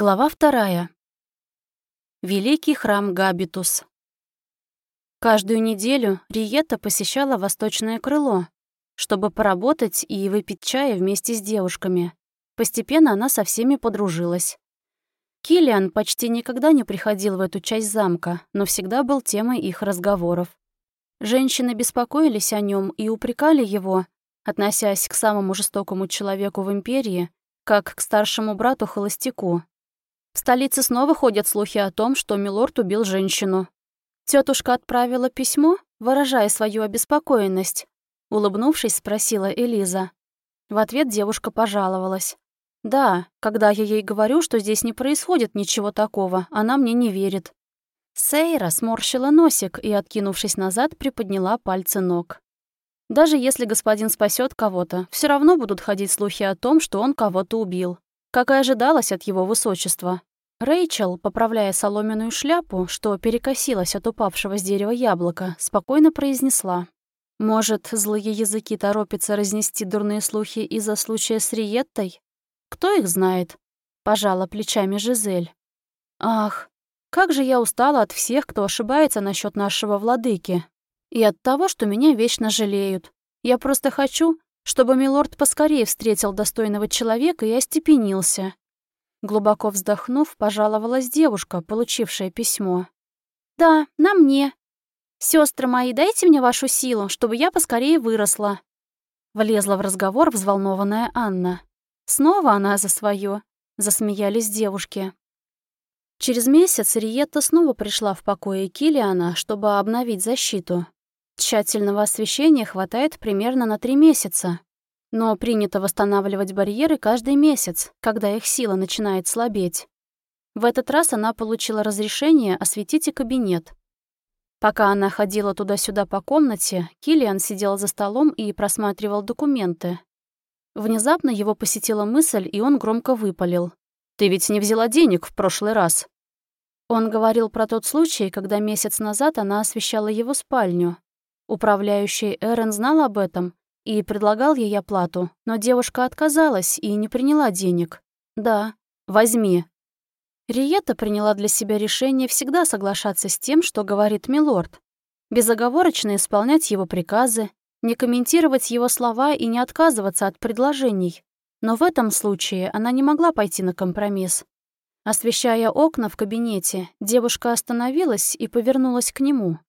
Глава вторая. Великий храм Габитус. Каждую неделю Риетта посещала восточное крыло, чтобы поработать и выпить чая вместе с девушками. Постепенно она со всеми подружилась. Килиан почти никогда не приходил в эту часть замка, но всегда был темой их разговоров. Женщины беспокоились о нем и упрекали его, относясь к самому жестокому человеку в Империи, как к старшему брату-холостяку, в столице снова ходят слухи о том, что Милорд убил женщину. Тетушка отправила письмо, выражая свою обеспокоенность. Улыбнувшись, спросила Элиза. В ответ девушка пожаловалась. «Да, когда я ей говорю, что здесь не происходит ничего такого, она мне не верит». Сейра сморщила носик и, откинувшись назад, приподняла пальцы ног. Даже если господин спасет кого-то, все равно будут ходить слухи о том, что он кого-то убил. Как и ожидалось от его высочества. Рэйчел, поправляя соломенную шляпу, что перекосилась от упавшего с дерева яблока, спокойно произнесла. «Может, злые языки торопятся разнести дурные слухи из-за случая с Риеттой? Кто их знает?» — пожала плечами Жизель. «Ах, как же я устала от всех, кто ошибается насчет нашего владыки. И от того, что меня вечно жалеют. Я просто хочу, чтобы милорд поскорее встретил достойного человека и остепенился. Глубоко вздохнув, пожаловалась девушка, получившая письмо. «Да, на мне. Сестры мои, дайте мне вашу силу, чтобы я поскорее выросла». Влезла в разговор взволнованная Анна. Снова она за свое. Засмеялись девушки. Через месяц Риетта снова пришла в покое Килиана, чтобы обновить защиту. Тщательного освещения хватает примерно на три месяца. Но принято восстанавливать барьеры каждый месяц, когда их сила начинает слабеть. В этот раз она получила разрешение осветить и кабинет. Пока она ходила туда-сюда по комнате, Килиан сидел за столом и просматривал документы. Внезапно его посетила мысль, и он громко выпалил. «Ты ведь не взяла денег в прошлый раз?» Он говорил про тот случай, когда месяц назад она освещала его спальню. Управляющий Эрен знал об этом и предлагал ей оплату, но девушка отказалась и не приняла денег. «Да, возьми». Риета приняла для себя решение всегда соглашаться с тем, что говорит милорд, безоговорочно исполнять его приказы, не комментировать его слова и не отказываться от предложений. Но в этом случае она не могла пойти на компромисс. Освещая окна в кабинете, девушка остановилась и повернулась к нему.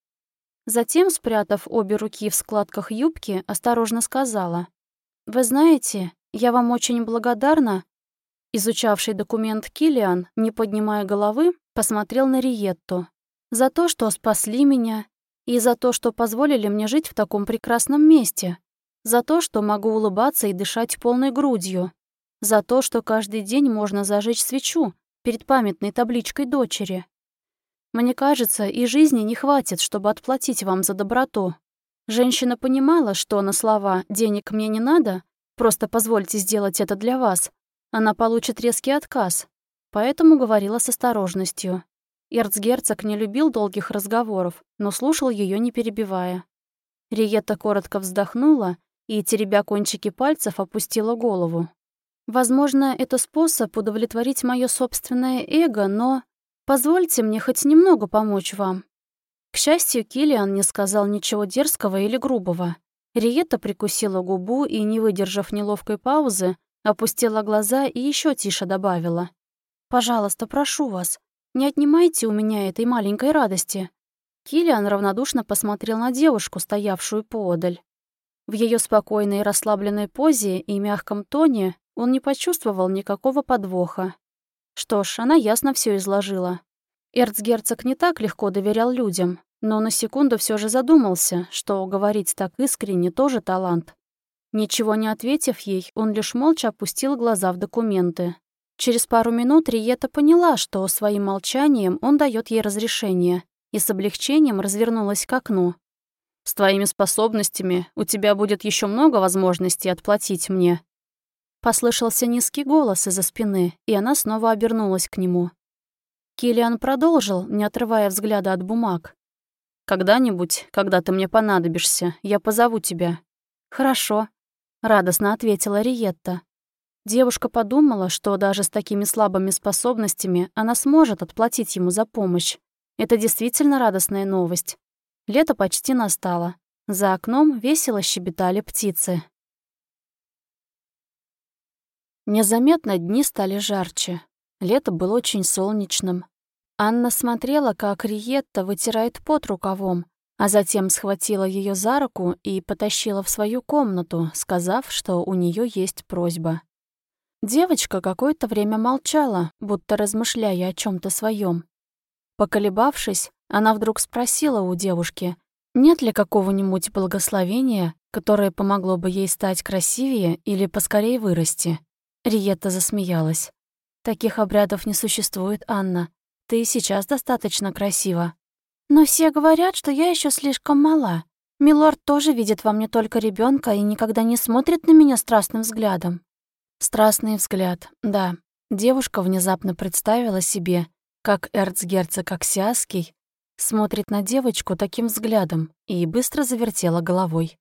Затем, спрятав обе руки в складках юбки, осторожно сказала. «Вы знаете, я вам очень благодарна». Изучавший документ Килиан, не поднимая головы, посмотрел на Риетту. «За то, что спасли меня, и за то, что позволили мне жить в таком прекрасном месте, за то, что могу улыбаться и дышать полной грудью, за то, что каждый день можно зажечь свечу перед памятной табличкой дочери, мне кажется, и жизни не хватит, чтобы отплатить вам за доброту. Женщина понимала, что на слова «денег мне не надо», «просто позвольте сделать это для вас», она получит резкий отказ, поэтому говорила с осторожностью. Эрцгерцог не любил долгих разговоров, но слушал ее не перебивая. Риетта коротко вздохнула и, теребя кончики пальцев, опустила голову. «Возможно, это способ удовлетворить мое собственное эго, но...» Позвольте мне хоть немного помочь вам». К счастью, Килиан не сказал ничего дерзкого или грубого. Риетта прикусила губу и, не выдержав неловкой паузы, опустила глаза и еще тише добавила. «Пожалуйста, прошу вас, не отнимайте у меня этой маленькой радости». Килиан равнодушно посмотрел на девушку, стоявшую поодаль. В ее спокойной и расслабленной позе и мягком тоне он не почувствовал никакого подвоха. Что ж, она ясно все изложила. Эрцгерцог не так легко доверял людям, но на секунду все же задумался, что говорить так искренне тоже талант. Ничего не ответив ей, он лишь молча опустил глаза в документы. Через пару минут Риета поняла, что своим молчанием он дает ей разрешение, и с облегчением развернулась к окну. «С твоими способностями у тебя будет еще много возможностей отплатить мне», Послышался низкий голос из-за спины, и она снова обернулась к нему. Килиан продолжил, не отрывая взгляда от бумаг. «Когда-нибудь, когда ты мне понадобишься, я позову тебя». «Хорошо», — радостно ответила Риетта. Девушка подумала, что даже с такими слабыми способностями она сможет отплатить ему за помощь. Это действительно радостная новость. Лето почти настало. За окном весело щебетали птицы. Незаметно дни стали жарче. Лето было очень солнечным. Анна смотрела, как Риетта вытирает пот рукавом, а затем схватила ее за руку и потащила в свою комнату, сказав, что у нее есть просьба. Девочка какое-то время молчала, будто размышляя о чем то своем. Поколебавшись, она вдруг спросила у девушки, нет ли какого-нибудь благословения, которое помогло бы ей стать красивее или поскорее вырасти. Риетта засмеялась. «Таких обрядов не существует, Анна. Ты сейчас достаточно красива». Но все говорят, что я еще слишком мала. Милорд тоже видит во мне только ребенка и никогда не смотрит на меня страстным взглядом. Страстный взгляд, да. Девушка внезапно представила себе, как эрцгерцог Аксиаский смотрит на девочку таким взглядом и быстро завертела головой.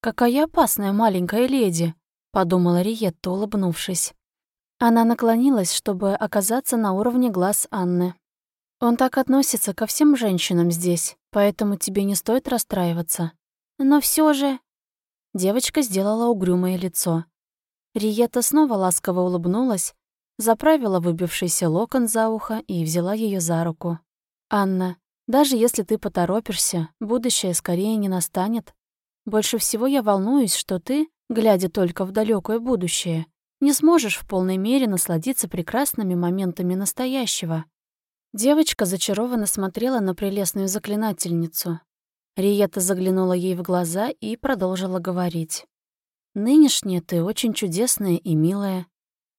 «Какая опасная маленькая леди», — подумала Риетта, улыбнувшись. Она наклонилась, чтобы оказаться на уровне глаз Анны. Он так относится ко всем женщинам здесь, поэтому тебе не стоит расстраиваться. Но все же...» Девочка сделала угрюмое лицо. Риета снова ласково улыбнулась, заправила выбившийся локон за ухо и взяла ее за руку. «Анна, даже если ты поторопишься, будущее скорее не настанет. Больше всего я волнуюсь, что ты, глядя только в далекое будущее, не сможешь в полной мере насладиться прекрасными моментами настоящего. Девочка зачарованно смотрела на прелестную заклинательницу. Риета заглянула ей в глаза и продолжила говорить. «Нынешняя ты очень чудесная и милая.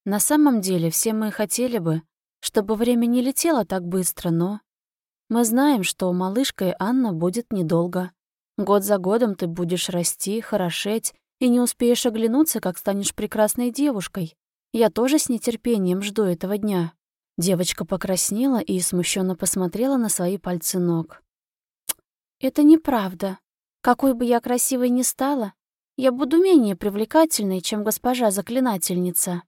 На самом деле все мы хотели бы, чтобы время не летело так быстро, но... Мы знаем, что малышкой Анна будет недолго. Год за годом ты будешь расти, хорошеть, и не успеешь оглянуться, как станешь прекрасной девушкой. Я тоже с нетерпением жду этого дня». Девочка покраснела и смущенно посмотрела на свои пальцы ног. «Это неправда. Какой бы я красивой ни стала, я буду менее привлекательной, чем госпожа заклинательница.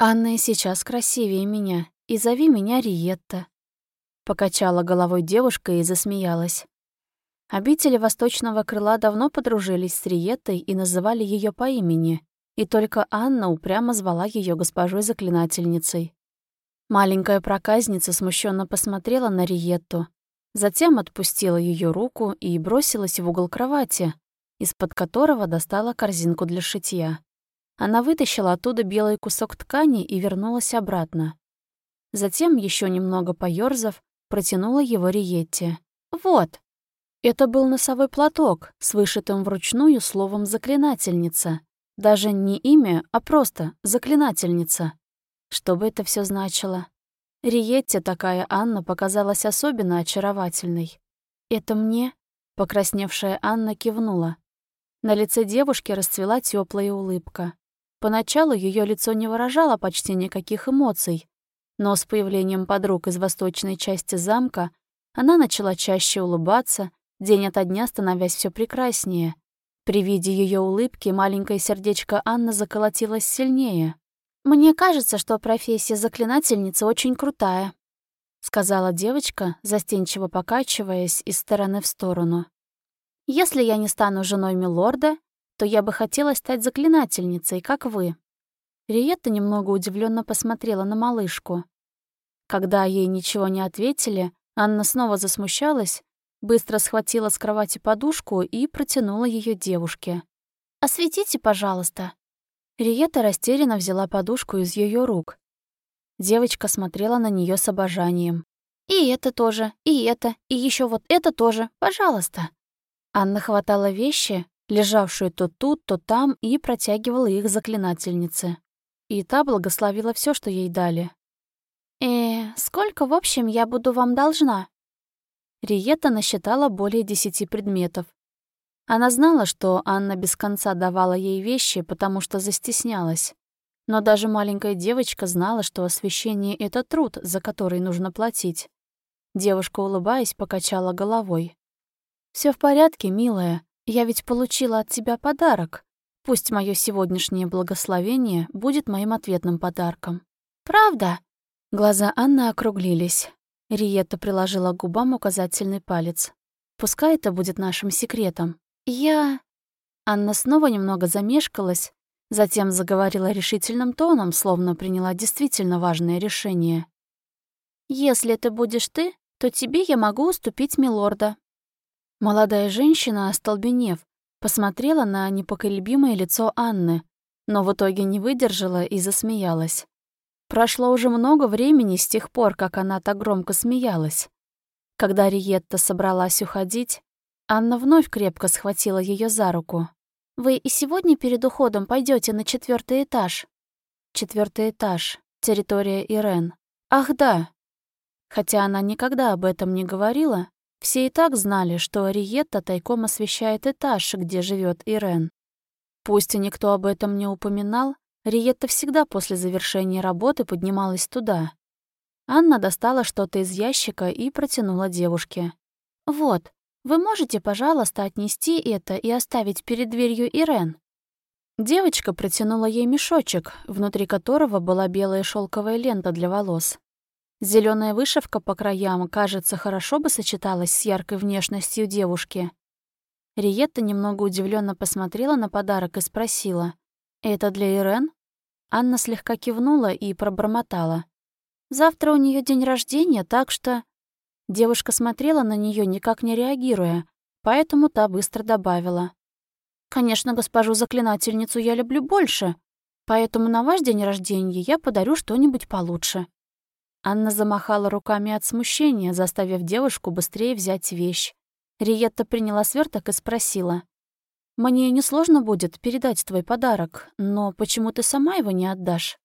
Анна и сейчас красивее меня, и зови меня Риетта». Покачала головой девушка и засмеялась. Обители восточного крыла давно подружились с Риеттой и называли ее по имени, и только Анна упрямо звала ее госпожой-заклинательницей. Маленькая проказница смущенно посмотрела на Риетту, затем отпустила ее руку и бросилась в угол кровати, из-под которого достала корзинку для шитья. Она вытащила оттуда белый кусок ткани и вернулась обратно. Затем, еще немного поёрзав, протянула его Риетте. «Вот!» Это был носовой платок с вышитым вручную словом «заклинательница». Даже не имя, а просто «заклинательница». Что бы это все значило? Риетте такая Анна показалась особенно очаровательной. «Это мне?» — покрасневшая Анна кивнула. На лице девушки расцвела теплая улыбка. Поначалу ее лицо не выражало почти никаких эмоций, но с появлением подруг из восточной части замка она начала чаще улыбаться, день ото дня становясь все прекраснее. При виде ее улыбки маленькое сердечко Анны заколотилось сильнее. «Мне кажется, что профессия заклинательницы очень крутая», — сказала девочка, застенчиво покачиваясь из стороны в сторону. «Если я не стану женой милорда, то я бы хотела стать заклинательницей, как вы». Риетта немного удивленно посмотрела на малышку. Когда ей ничего не ответили, Анна снова засмущалась, быстро схватила с кровати подушку и протянула ее девушке. «Осветите, пожалуйста», Риета растерянно взяла подушку из ее рук. Девочка смотрела на нее с обожанием. «И это тоже, и это, и еще вот это тоже, пожалуйста». Анна хватала вещи, лежавшие то тут, то там, и протягивала их заклинательнице. И та благословила все, что ей дали. «Э, сколько, в общем, я буду вам должна?» Риета насчитала более десяти предметов, она знала, что Анна без конца давала ей вещи, потому что застеснялась. Но даже маленькая девочка знала, что освещение — это труд, за который нужно платить. Девушка, улыбаясь, покачала головой. Все в порядке, милая. Я ведь получила от тебя подарок. Пусть мое сегодняшнее благословение будет моим ответным подарком. «Правда?» Глаза Анны округлились. Риетта приложила к губам указательный палец. «Пускай это будет нашим секретом. Я...» Анна снова немного замешкалась, затем заговорила решительным тоном, словно приняла действительно важное решение. «Если это будешь ты, то тебе я могу уступить милорда». Молодая женщина, остолбенев, посмотрела на непоколебимое лицо Анны, но в итоге не выдержала и засмеялась. Прошло уже много времени с тех пор, как она так громко смеялась. Когда Риетта собралась уходить, Анна вновь крепко схватила ее за руку. «Вы и сегодня перед уходом пойдете на четвертый этаж?» Четвертый этаж. Территория Ирен. Ах да, Хотя она никогда об этом не говорила, все и так знали, что Ариетта тайком освещает этаж, где живет Ирен. Пусть и никто об этом не упоминал, Риетта всегда после завершения работы поднималась туда. Анна достала что-то из ящика и протянула девушке. «Вот, вы можете, пожалуйста, отнести это и оставить перед дверью Ирен?» Девочка протянула ей мешочек, внутри которого была белая шелковая лента для волос. Зеленая вышивка по краям, кажется, хорошо бы сочеталась с яркой внешностью девушки. Риетта немного удивленно посмотрела на подарок и спросила. «Это для Ирен?» Анна слегка кивнула и пробормотала. «Завтра у нее день рождения, так что...» Девушка смотрела на нее никак не реагируя, поэтому та быстро добавила. «Конечно, госпожу заклинательницу я люблю больше, поэтому на ваш день рождения я подарю что-нибудь получше». Анна замахала руками от смущения, заставив девушку быстрее взять вещь. Риетта приняла сверток и спросила. «Мне несложно будет передать твой подарок, но почему ты сама его не отдашь?»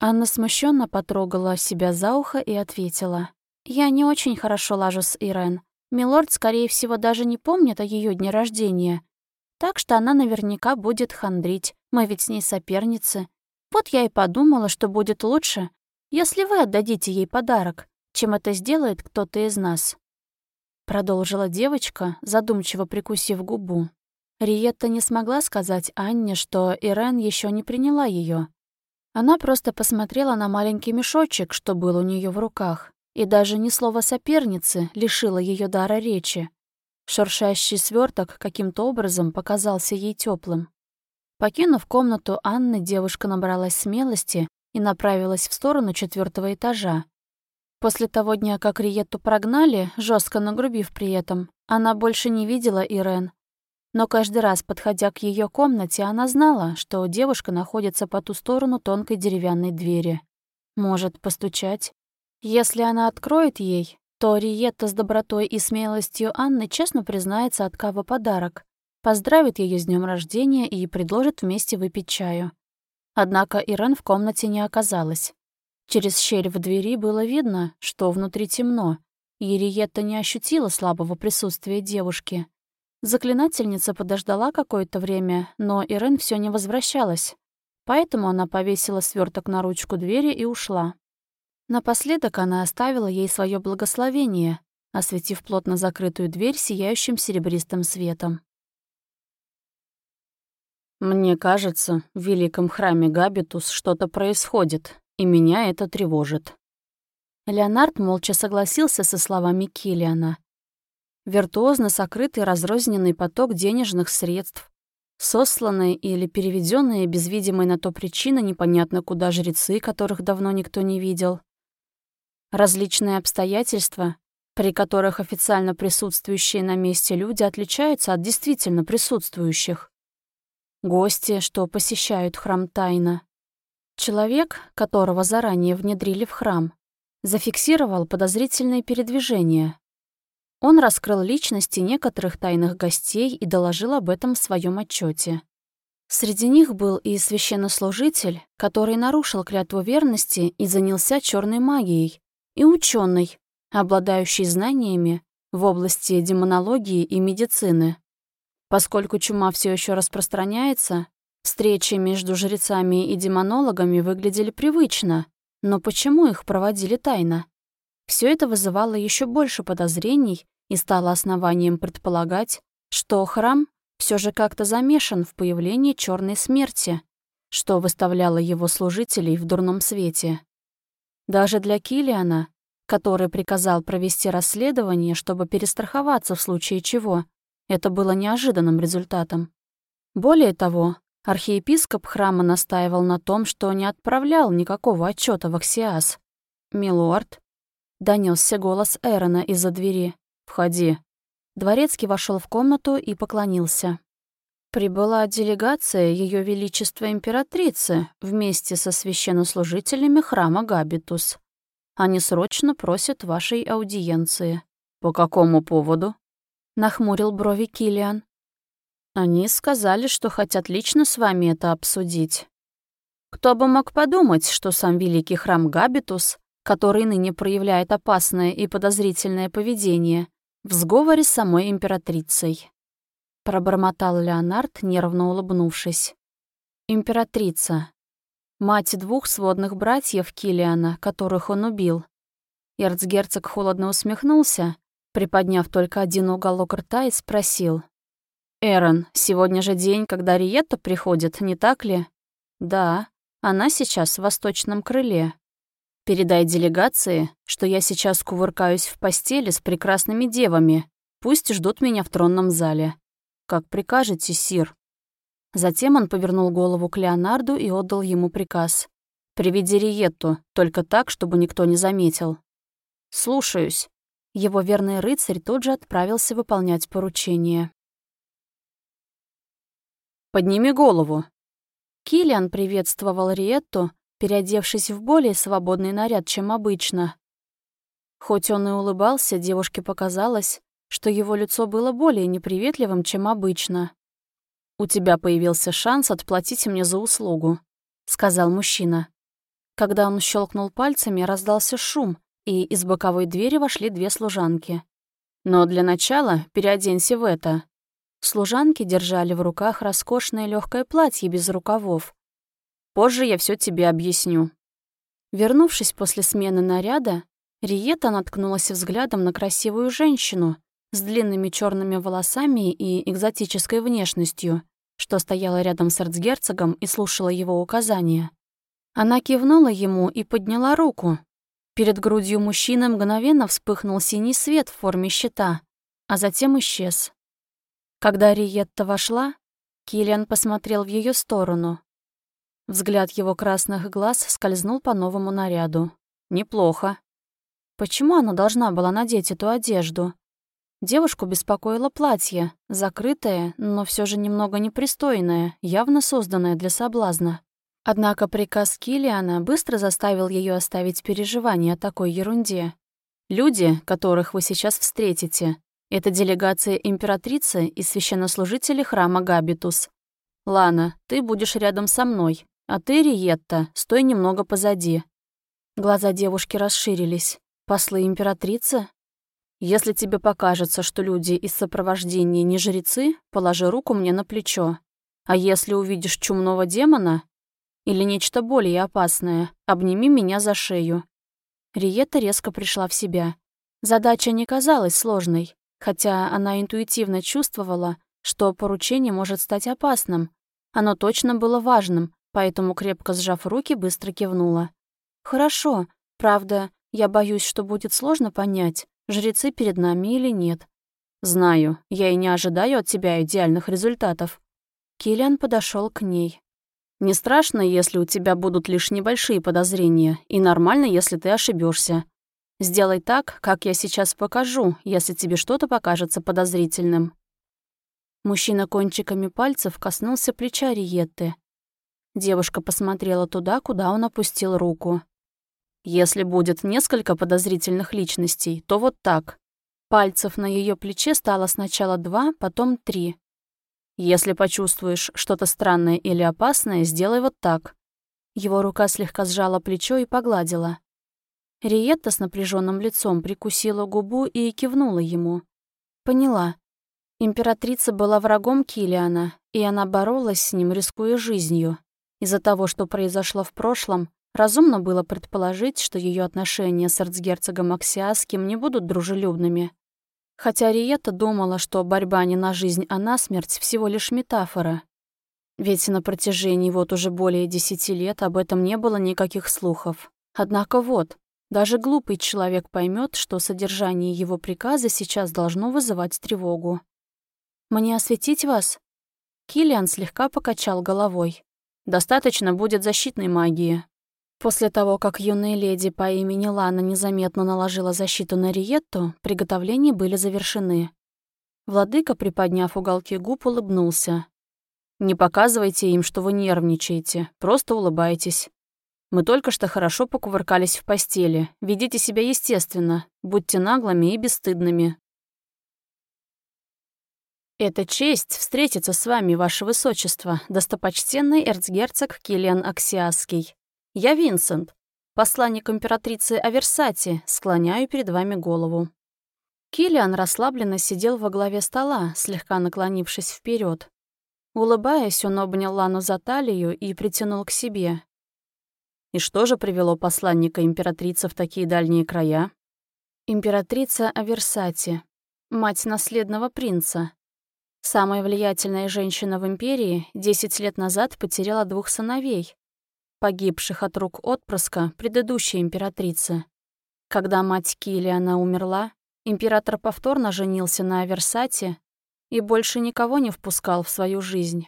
Анна смущенно потрогала себя за ухо и ответила. «Я не очень хорошо лажу с Ирен. Милорд, скорее всего, даже не помнит о ее дне рождения. Так что она наверняка будет хандрить. Мы ведь с ней соперницы. Вот я и подумала, что будет лучше, если вы отдадите ей подарок, чем это сделает кто-то из нас». Продолжила девочка, задумчиво прикусив губу. Риетта не смогла сказать Анне, что Ирен еще не приняла ее. Она просто посмотрела на маленький мешочек, что был у нее в руках, и даже ни слова соперницы лишила ее дара речи. Шуршащий сверток каким-то образом показался ей теплым. Покинув комнату Анны, девушка набралась смелости и направилась в сторону четвертого этажа. После того дня, как Риетту прогнали, жестко нагрубив при этом, она больше не видела Ирен. Но каждый раз, подходя к ее комнате, она знала, что девушка находится по ту сторону тонкой деревянной двери. Может постучать. Если она откроет ей, то Риетта с добротой и смелостью Анны честно признается от Кава подарок, поздравит ее с днем рождения и предложит вместе выпить чаю. Однако Ирен в комнате не оказалась. Через щель в двери было видно, что внутри темно, и Риетта не ощутила слабого присутствия девушки. Заклинательница подождала какое-то время, но Ирен все не возвращалась. Поэтому она повесила сверток на ручку двери и ушла. Напоследок она оставила ей свое благословение, осветив плотно закрытую дверь сияющим серебристым светом. Мне кажется, в великом храме Габитус что-то происходит, и меня это тревожит. Леонард молча согласился со словами Киллиана. Виртуозно сокрытый разрозненный поток денежных средств, сосланные или переведенные без видимой на то причины непонятно куда жрецы, которых давно никто не видел. Различные обстоятельства, при которых официально присутствующие на месте люди отличаются от действительно присутствующих. Гости, что посещают храм тайно. Человек, которого заранее внедрили в храм, зафиксировал подозрительные передвижения. Он раскрыл личности некоторых тайных гостей и доложил об этом в своем отчете. Среди них был и священнослужитель, который нарушил клятву верности и занялся черной магией, и ученый, обладающий знаниями в области демонологии и медицины. Поскольку чума все еще распространяется, встречи между жрецами и демонологами выглядели привычно, но почему их проводили тайно? Все это вызывало еще больше подозрений и стало основанием предполагать, что храм все же как-то замешан в появлении черной смерти, что выставляло его служителей в дурном свете. Даже для Килиана, который приказал провести расследование, чтобы перестраховаться в случае чего, это было неожиданным результатом. Более того, архиепископ храма настаивал на том, что не отправлял никакого отчета в Аксиас. «Милорд», — донесся голос Эрона из-за двери, — «входи». Дворецкий вошел в комнату и поклонился. Прибыла делегация Ее Величества Императрицы вместе со священнослужителями храма Габитус. Они срочно просят вашей аудиенции. По какому поводу? Нахмурил брови Килиан. Они сказали, что хотят лично с вами это обсудить. Кто бы мог подумать, что сам великий храм Габитус, который ныне проявляет опасное и подозрительное поведение, в сговоре с самой императрицей. Пробормотал Леонард, нервно улыбнувшись. Императрица. Мать двух сводных братьев Килиана, которых он убил. Эрцгерцог холодно усмехнулся, приподняв только один уголок рта и спросил. «Эрон, сегодня же день, когда Риетта приходит, не так ли?» «Да, она сейчас в восточном крыле. Передай делегации, что я сейчас кувыркаюсь в постели с прекрасными девами. Пусть ждут меня в тронном зале. Как прикажете, сир». Затем он повернул голову к Леонарду и отдал ему приказ. «Приведи Риетту, только так, чтобы никто не заметил». «Слушаюсь». Его верный рыцарь тут же отправился выполнять поручение. Подними голову». Киллиан приветствовал Риетту, переодевшись в более свободный наряд, чем обычно. Хоть он и улыбался, девушке показалось, что его лицо было более неприветливым, чем обычно. «У тебя появился шанс отплатить мне за услугу», — сказал мужчина. Когда он щелкнул пальцами, раздался шум, и из боковой двери вошли две служанки. «Но для начала переоденься в это», Служанки держали в руках роскошное легкое платье без рукавов. Позже я все тебе объясню. Вернувшись после смены наряда, Риета наткнулась взглядом на красивую женщину с длинными черными волосами и экзотической внешностью, что стояла рядом с эрцгерцогом и слушала его указания. Она кивнула ему и подняла руку. Перед грудью мужчины мгновенно вспыхнул синий свет в форме щита, а затем исчез. Когда Риетта вошла, Киллиан посмотрел в ее сторону. Взгляд его красных глаз скользнул по новому наряду. Неплохо. Почему она должна была надеть эту одежду? Девушку беспокоило платье, закрытое, но все же немного непристойное, явно созданное для соблазна. Однако приказ Килиана быстро заставил ее оставить переживания о такой ерунде. Люди, которых вы сейчас встретите, это делегация императрицы и священнослужители храма Габитус. Лана, ты будешь рядом со мной, а ты, Риетта, стой немного позади». Глаза девушки расширились. «Послы императрицы?» «Если тебе покажется, что люди из сопровождения не жрецы, положи руку мне на плечо. А если увидишь чумного демона или нечто более опасное, обними меня за шею». Риетта резко пришла в себя. Задача не казалась сложной хотя она интуитивно чувствовала, что поручение может стать опасным. Оно точно было важным, поэтому, крепко сжав руки, быстро кивнула. «Хорошо. Правда, я боюсь, что будет сложно понять, жрецы перед нами или нет. Знаю, я и не ожидаю от тебя идеальных результатов». Киллиан подошел к ней. «Не страшно, если у тебя будут лишь небольшие подозрения, и нормально, если ты ошибешься. Сделай так, как я сейчас покажу, если тебе что-то покажется подозрительным». Мужчина кончиками пальцев коснулся плеча Риетты. Девушка посмотрела туда, куда он опустил руку. «Если будет несколько подозрительных личностей, то вот так». Пальцев на ее плече стало сначала два, потом три. «Если почувствуешь что-то странное или опасное, сделай вот так». Его рука слегка сжала плечо и погладила. Риетта с напряженным лицом прикусила губу и кивнула ему. Поняла. Императрица была врагом Килиана, и она боролась с ним, рискуя жизнью. Из-за того, что произошло в прошлом, разумно было предположить, что ее отношения с эрцгерцогом Аксиасским не будут дружелюбными. Хотя Риетта думала, что борьба не на жизнь, а на смерть всего лишь метафора. Ведь на протяжении вот уже более десяти лет об этом не было никаких слухов. Однако вот, даже глупый человек поймет, что содержание его приказа сейчас должно вызывать тревогу. «Мне осветить вас?» Киллиан слегка покачал головой. «Достаточно будет защитной магии». После того, как юная леди по имени Лана незаметно наложила защиту на Риетту, приготовления были завершены. Владыка, приподняв уголки губ, улыбнулся. «Не показывайте им, что вы нервничаете, просто улыбайтесь. Мы только что хорошо покувыркались в постели. Ведите себя естественно, будьте наглыми и бесстыдными. «Это честь встретиться с вами, ваше высочество, достопочтенный эрцгерцог Киллиан Аксиасский. Я Винсент, посланник императрицы Аверсати, склоняю перед вами голову». Киллиан расслабленно сидел во главе стола, слегка наклонившись вперед. Улыбаясь, он обнял Лану за талию и притянул к себе, и что же привело посланника императрицы в такие дальние края? Императрица Аверсати, мать наследного принца. Самая влиятельная женщина в империи 10 лет назад потеряла двух сыновей, погибших от рук отпрыска предыдущей императрицы. Когда мать Килиана умерла, император повторно женился на Аверсате и больше никого не впускал в свою жизнь.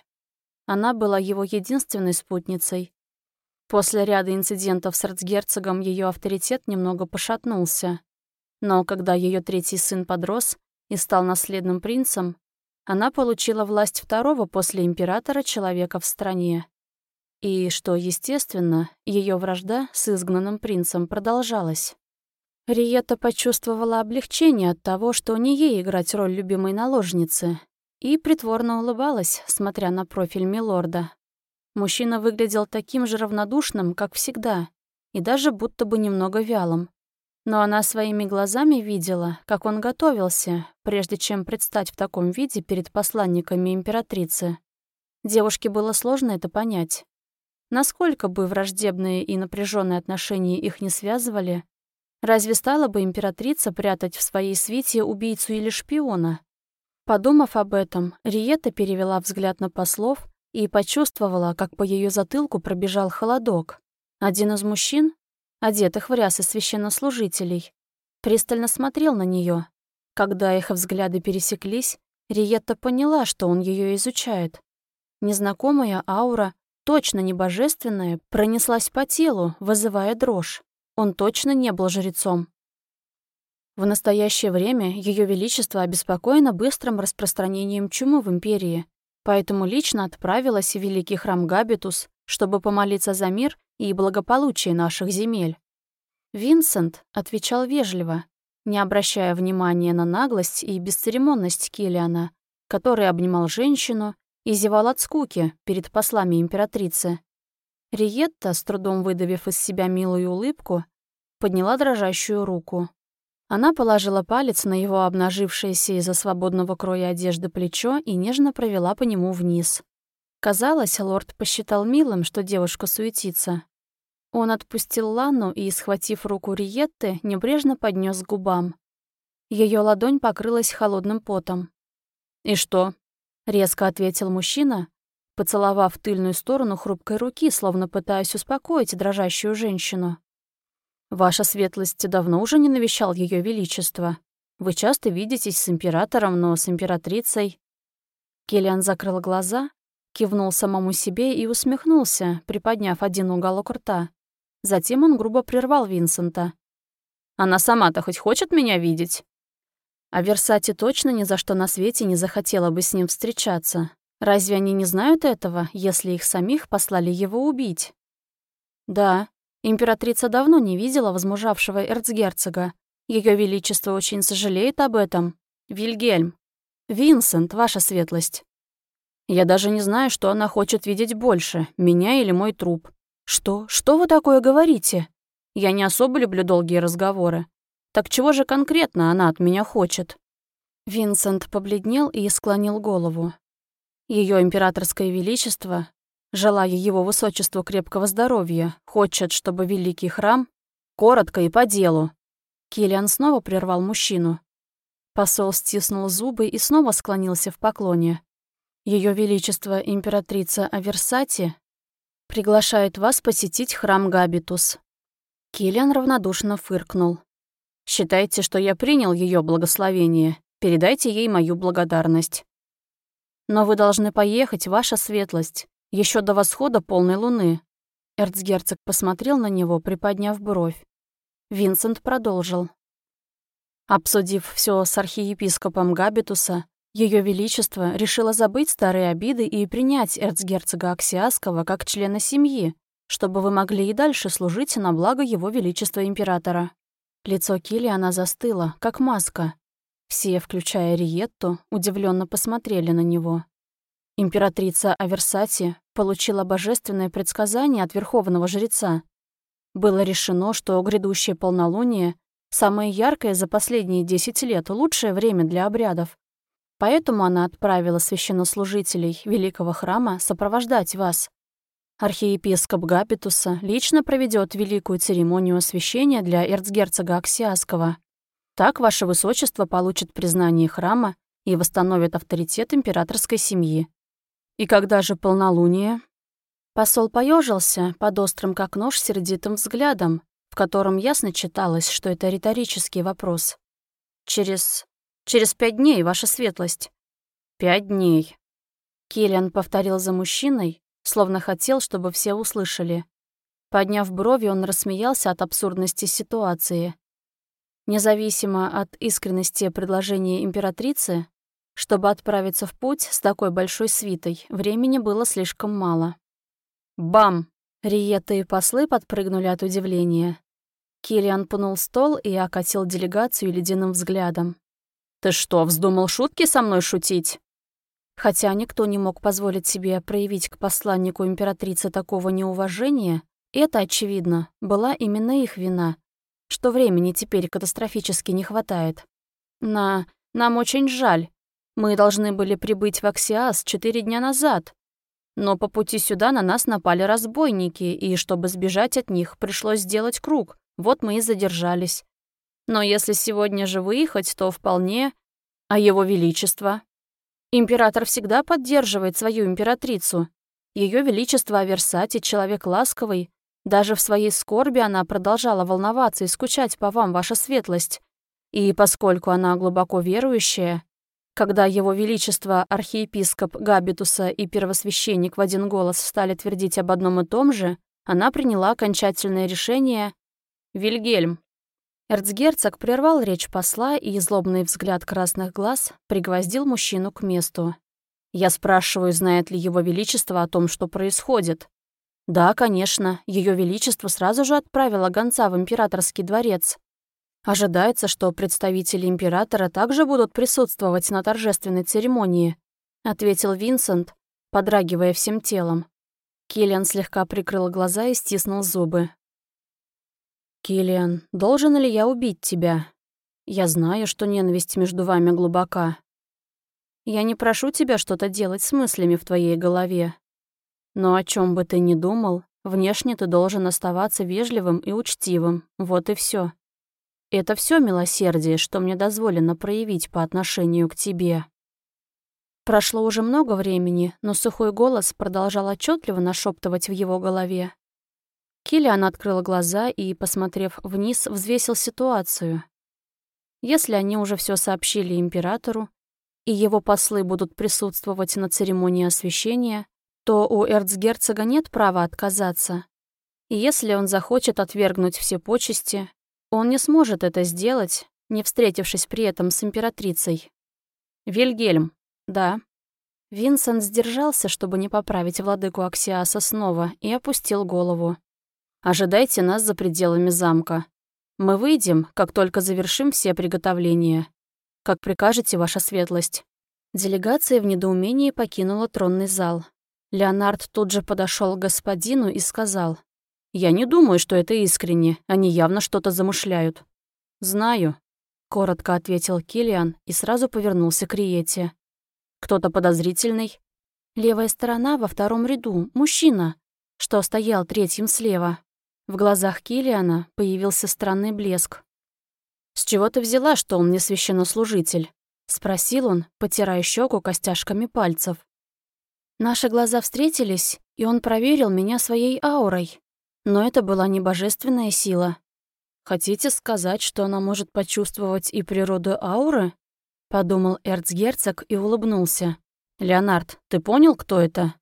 Она была его единственной спутницей, После ряда инцидентов с эрцгерцогом ее авторитет немного пошатнулся. Но когда ее третий сын подрос и стал наследным принцем, она получила власть второго после императора человека в стране. И, что естественно, ее вражда с изгнанным принцем продолжалась. Риета почувствовала облегчение от того, что не ей играть роль любимой наложницы, и притворно улыбалась, смотря на профиль Милорда, Мужчина выглядел таким же равнодушным, как всегда, и даже будто бы немного вялым. Но она своими глазами видела, как он готовился, прежде чем предстать в таком виде перед посланниками императрицы. Девушке было сложно это понять. Насколько бы враждебные и напряженные отношения их не связывали, разве стала бы императрица прятать в своей свите убийцу или шпиона? Подумав об этом, Риета перевела взгляд на послов и почувствовала, как по ее затылку пробежал холодок. Один из мужчин, одетых в рясы священнослужителей, пристально смотрел на нее. Когда их взгляды пересеклись, Риетта поняла, что он ее изучает. Незнакомая аура, точно не божественная, пронеслась по телу, вызывая дрожь. Он точно не был жрецом. В настоящее время Ее Величество обеспокоено быстрым распространением чумы в Империи поэтому лично отправилась в великий храм Габитус, чтобы помолиться за мир и благополучие наших земель. Винсент отвечал вежливо, не обращая внимания на наглость и бесцеремонность Киллиана, который обнимал женщину и зевал от скуки перед послами императрицы. Риетта, с трудом выдавив из себя милую улыбку, подняла дрожащую руку. Она положила палец на его обнажившееся из-за свободного кроя одежды плечо и нежно провела по нему вниз. Казалось, лорд посчитал милым, что девушка суетится. Он отпустил Лану и, схватив руку Риетты, небрежно поднес к губам. Ее ладонь покрылась холодным потом. «И что?» — резко ответил мужчина, поцеловав тыльную сторону хрупкой руки, словно пытаясь успокоить дрожащую женщину. Ваша светлость давно уже не навещал Ее Величество. Вы часто видитесь с императором, но с императрицей...» Келлиан закрыл глаза, кивнул самому себе и усмехнулся, приподняв один уголок рта. Затем он грубо прервал Винсента. «Она сама-то хоть хочет меня видеть?» А Версати точно ни за что на свете не захотела бы с ним встречаться. Разве они не знают этого, если их самих послали его убить? Да, Императрица давно не видела возмужавшего эрцгерцога. Ее Величество очень сожалеет об этом. Вильгельм. Винсент, ваша светлость. Я даже не знаю, что она хочет видеть больше, меня или мой труп. Что? Что вы такое говорите? Я не особо люблю долгие разговоры. Так чего же конкретно она от меня хочет? Винсент побледнел и склонил голову. Ее императорское величество желая его высочеству крепкого здоровья, хочет, чтобы великий храм... Коротко и по делу. Киллиан снова прервал мужчину. Посол стиснул зубы и снова склонился в поклоне. Ее Величество императрица Аверсати приглашает вас посетить храм Габитус. Киллиан равнодушно фыркнул. Считайте, что я принял ее благословение. Передайте ей мою благодарность. Но вы должны поехать, ваша светлость, еще до восхода полной луны. Эрцгерцог посмотрел на него, приподняв бровь. Винсент продолжил. Обсудив все с архиепископом Габитуса, Ее Величество решило забыть старые обиды и принять эрцгерцога Аксиаского как члена семьи, чтобы вы могли и дальше служить на благо Его Величества Императора. Лицо Килиана застыло, как маска. Все, включая Риетту, удивленно посмотрели на него. Императрица Аверсати получила божественное предсказание от Верховного Жреца. Было решено, что грядущее полнолуние Самое яркое за последние 10 лет, лучшее время для обрядов. Поэтому она отправила священнослужителей Великого Храма сопровождать вас. Архиепископ Гапитуса лично проведет великую церемонию освящения для эрцгерцога Аксиаского. Так ваше высочество получит признание храма и восстановит авторитет императорской семьи. И когда же полнолуние? Посол поежился под острым как нож сердитым взглядом, в котором ясно читалось, что это риторический вопрос. «Через... через пять дней, ваша светлость». «Пять дней». Киллиан повторил за мужчиной, словно хотел, чтобы все услышали. Подняв брови, он рассмеялся от абсурдности ситуации. Независимо от искренности предложения императрицы, чтобы отправиться в путь с такой большой свитой, времени было слишком мало. Бам! Риетта и послы подпрыгнули от удивления. Киллиан пнул стол и окатил делегацию ледяным взглядом. «Ты что, вздумал шутки со мной шутить?» Хотя никто не мог позволить себе проявить к посланнику императрицы такого неуважения, это, очевидно, была именно их вина, что времени теперь катастрофически не хватает. «На... нам очень жаль. Мы должны были прибыть в Аксиас четыре дня назад, но по пути сюда на нас напали разбойники, и чтобы сбежать от них, пришлось сделать круг. Вот мы и задержались. Но если сегодня же выехать, то вполне... А его величество? Император всегда поддерживает свою императрицу. Ее величество Аверсати — человек ласковый. Даже в своей скорби она продолжала волноваться и скучать по вам, ваша светлость. И поскольку она глубоко верующая, когда его величество, архиепископ Габитуса и первосвященник в один голос стали твердить об одном и том же, она приняла окончательное решение «Вильгельм». Эрцгерцог прервал речь посла, и злобный взгляд красных глаз пригвоздил мужчину к месту. «Я спрашиваю, знает ли его величество о том, что происходит?» «Да, конечно, ее величество сразу же отправило гонца в императорский дворец. Ожидается, что представители императора также будут присутствовать на торжественной церемонии, ответил Винсент, подрагивая всем телом. Киллиан слегка прикрыл глаза и стиснул зубы. «Киллиан, должен ли я убить тебя? Я знаю, что ненависть между вами глубока. Я не прошу тебя что-то делать с мыслями в твоей голове. Но о чем бы ты ни думал, внешне ты должен оставаться вежливым и учтивым, вот и все. Это все милосердие, что мне дозволено проявить по отношению к тебе. Прошло уже много времени, но сухой голос продолжал отчетливо нашептывать в его голове. Киллиан открыл глаза и, посмотрев вниз, взвесил ситуацию. Если они уже все сообщили императору, и его послы будут присутствовать на церемонии освящения, то у эрцгерцога нет права отказаться. И если он захочет отвергнуть все почести, он не сможет это сделать, не встретившись при этом с императрицей. «Вильгельм, да». Винсент сдержался, чтобы не поправить владыку Аксиаса снова, и опустил голову. «Ожидайте нас за пределами замка. Мы выйдем, как только завершим все приготовления. Как прикажете, ваша светлость». Делегация в недоумении покинула тронный зал. Леонард тут же подошел к господину и сказал. Я не думаю, что это искренне. Они явно что-то замышляют. Знаю, коротко ответил Килиан и сразу повернулся к Риете. Кто-то подозрительный? Левая сторона во втором ряду, мужчина, что стоял третьим слева. В глазах Килиана появился странный блеск. «С чего ты взяла, что он не священнослужитель?» — спросил он, потирая щеку костяшками пальцев. Наши глаза встретились, и он проверил меня своей аурой. Но это была не божественная сила. «Хотите сказать, что она может почувствовать и природу ауры?» — подумал эрцгерцог и улыбнулся. «Леонард, ты понял, кто это?»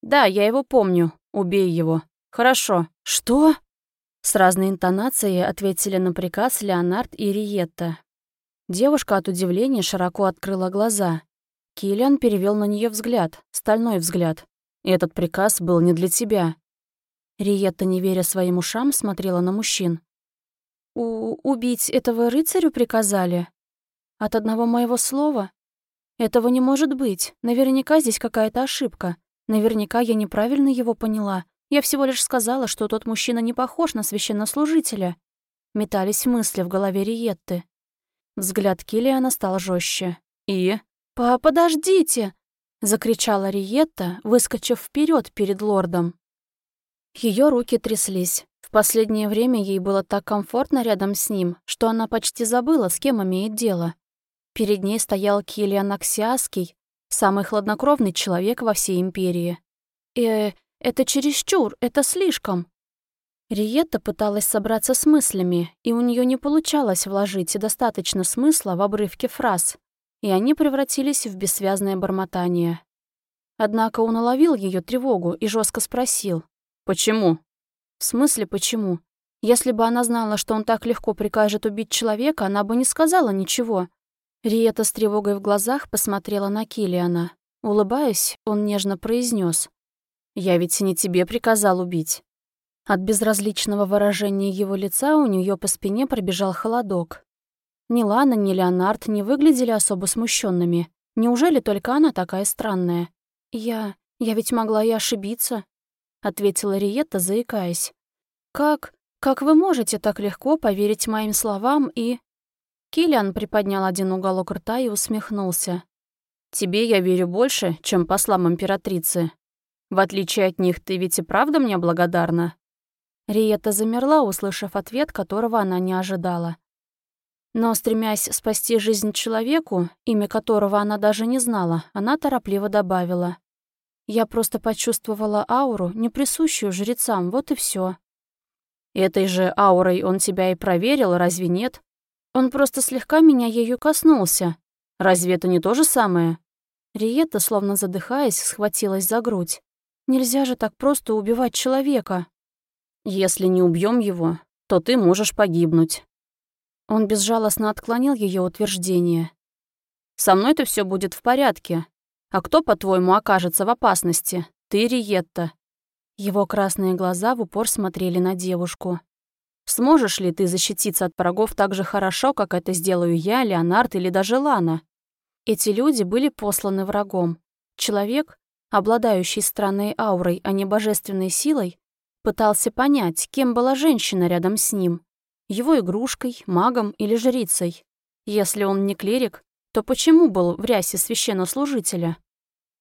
«Да, я его помню. Убей его. Хорошо. Что?» С разной интонацией ответили на приказ Леонард и Риетта. Девушка от удивления широко открыла глаза. Киллиан перевел на нее взгляд, стальной взгляд. «Этот приказ был не для тебя». Риетта, не веря своим ушам, смотрела на мужчин. У «Убить этого рыцарю приказали? От одного моего слова? Этого не может быть. Наверняка здесь какая-то ошибка. Наверняка я неправильно его поняла. Я всего лишь сказала, что тот мужчина не похож на священнослужителя. Метались мысли в голове Риетты. Взгляд Килиана стал жестче. «И?» «По «Подождите!» — закричала Риетта, выскочив вперед перед лордом. Ее руки тряслись. В последнее время ей было так комфортно рядом с ним, что она почти забыла, с кем имеет дело. Перед ней стоял Килиан Аксиаский, самый хладнокровный человек во всей империи. «Э, это чересчур, это слишком. Риетта пыталась собраться с мыслями, и у нее не получалось вложить достаточно смысла в обрывки фраз, и они превратились в бессвязное бормотание. Однако он уловил ее тревогу и жестко спросил. «Почему?» «В смысле почему? Если бы она знала, что он так легко прикажет убить человека, она бы не сказала ничего». Риета с тревогой в глазах посмотрела на Килиана. Улыбаясь, он нежно произнес: я ведь не тебе приказал убить». От безразличного выражения его лица у нее по спине пробежал холодок. Ни Лана, ни Леонард не выглядели особо смущенными. Неужели только она такая странная? «Я... я ведь могла и ошибиться», — ответила Риетта, заикаясь. «Как... как вы можете так легко поверить моим словам и...» Киллиан приподнял один уголок рта и усмехнулся. «Тебе я верю больше, чем послам императрицы», в отличие от них, ты ведь и правда мне благодарна?» Риета замерла, услышав ответ, которого она не ожидала. Но, стремясь спасти жизнь человеку, имя которого она даже не знала, она торопливо добавила. «Я просто почувствовала ауру, не присущую жрецам, вот и все. «Этой же аурой он тебя и проверил, разве нет? Он просто слегка меня ею коснулся. Разве это не то же самое?» Риета, словно задыхаясь, схватилась за грудь. Нельзя же так просто убивать человека. Если не убьем его, то ты можешь погибнуть. Он безжалостно отклонил ее утверждение. Со мной-то все будет в порядке. А кто, по-твоему, окажется в опасности? Ты, Риетта. Его красные глаза в упор смотрели на девушку. Сможешь ли ты защититься от врагов так же хорошо, как это сделаю я, Леонард или даже Лана? Эти люди были посланы врагом. Человек, обладающий странной аурой, а не божественной силой, пытался понять, кем была женщина рядом с ним. Его игрушкой, магом или жрицей. Если он не клирик, то почему был в рясе священнослужителя?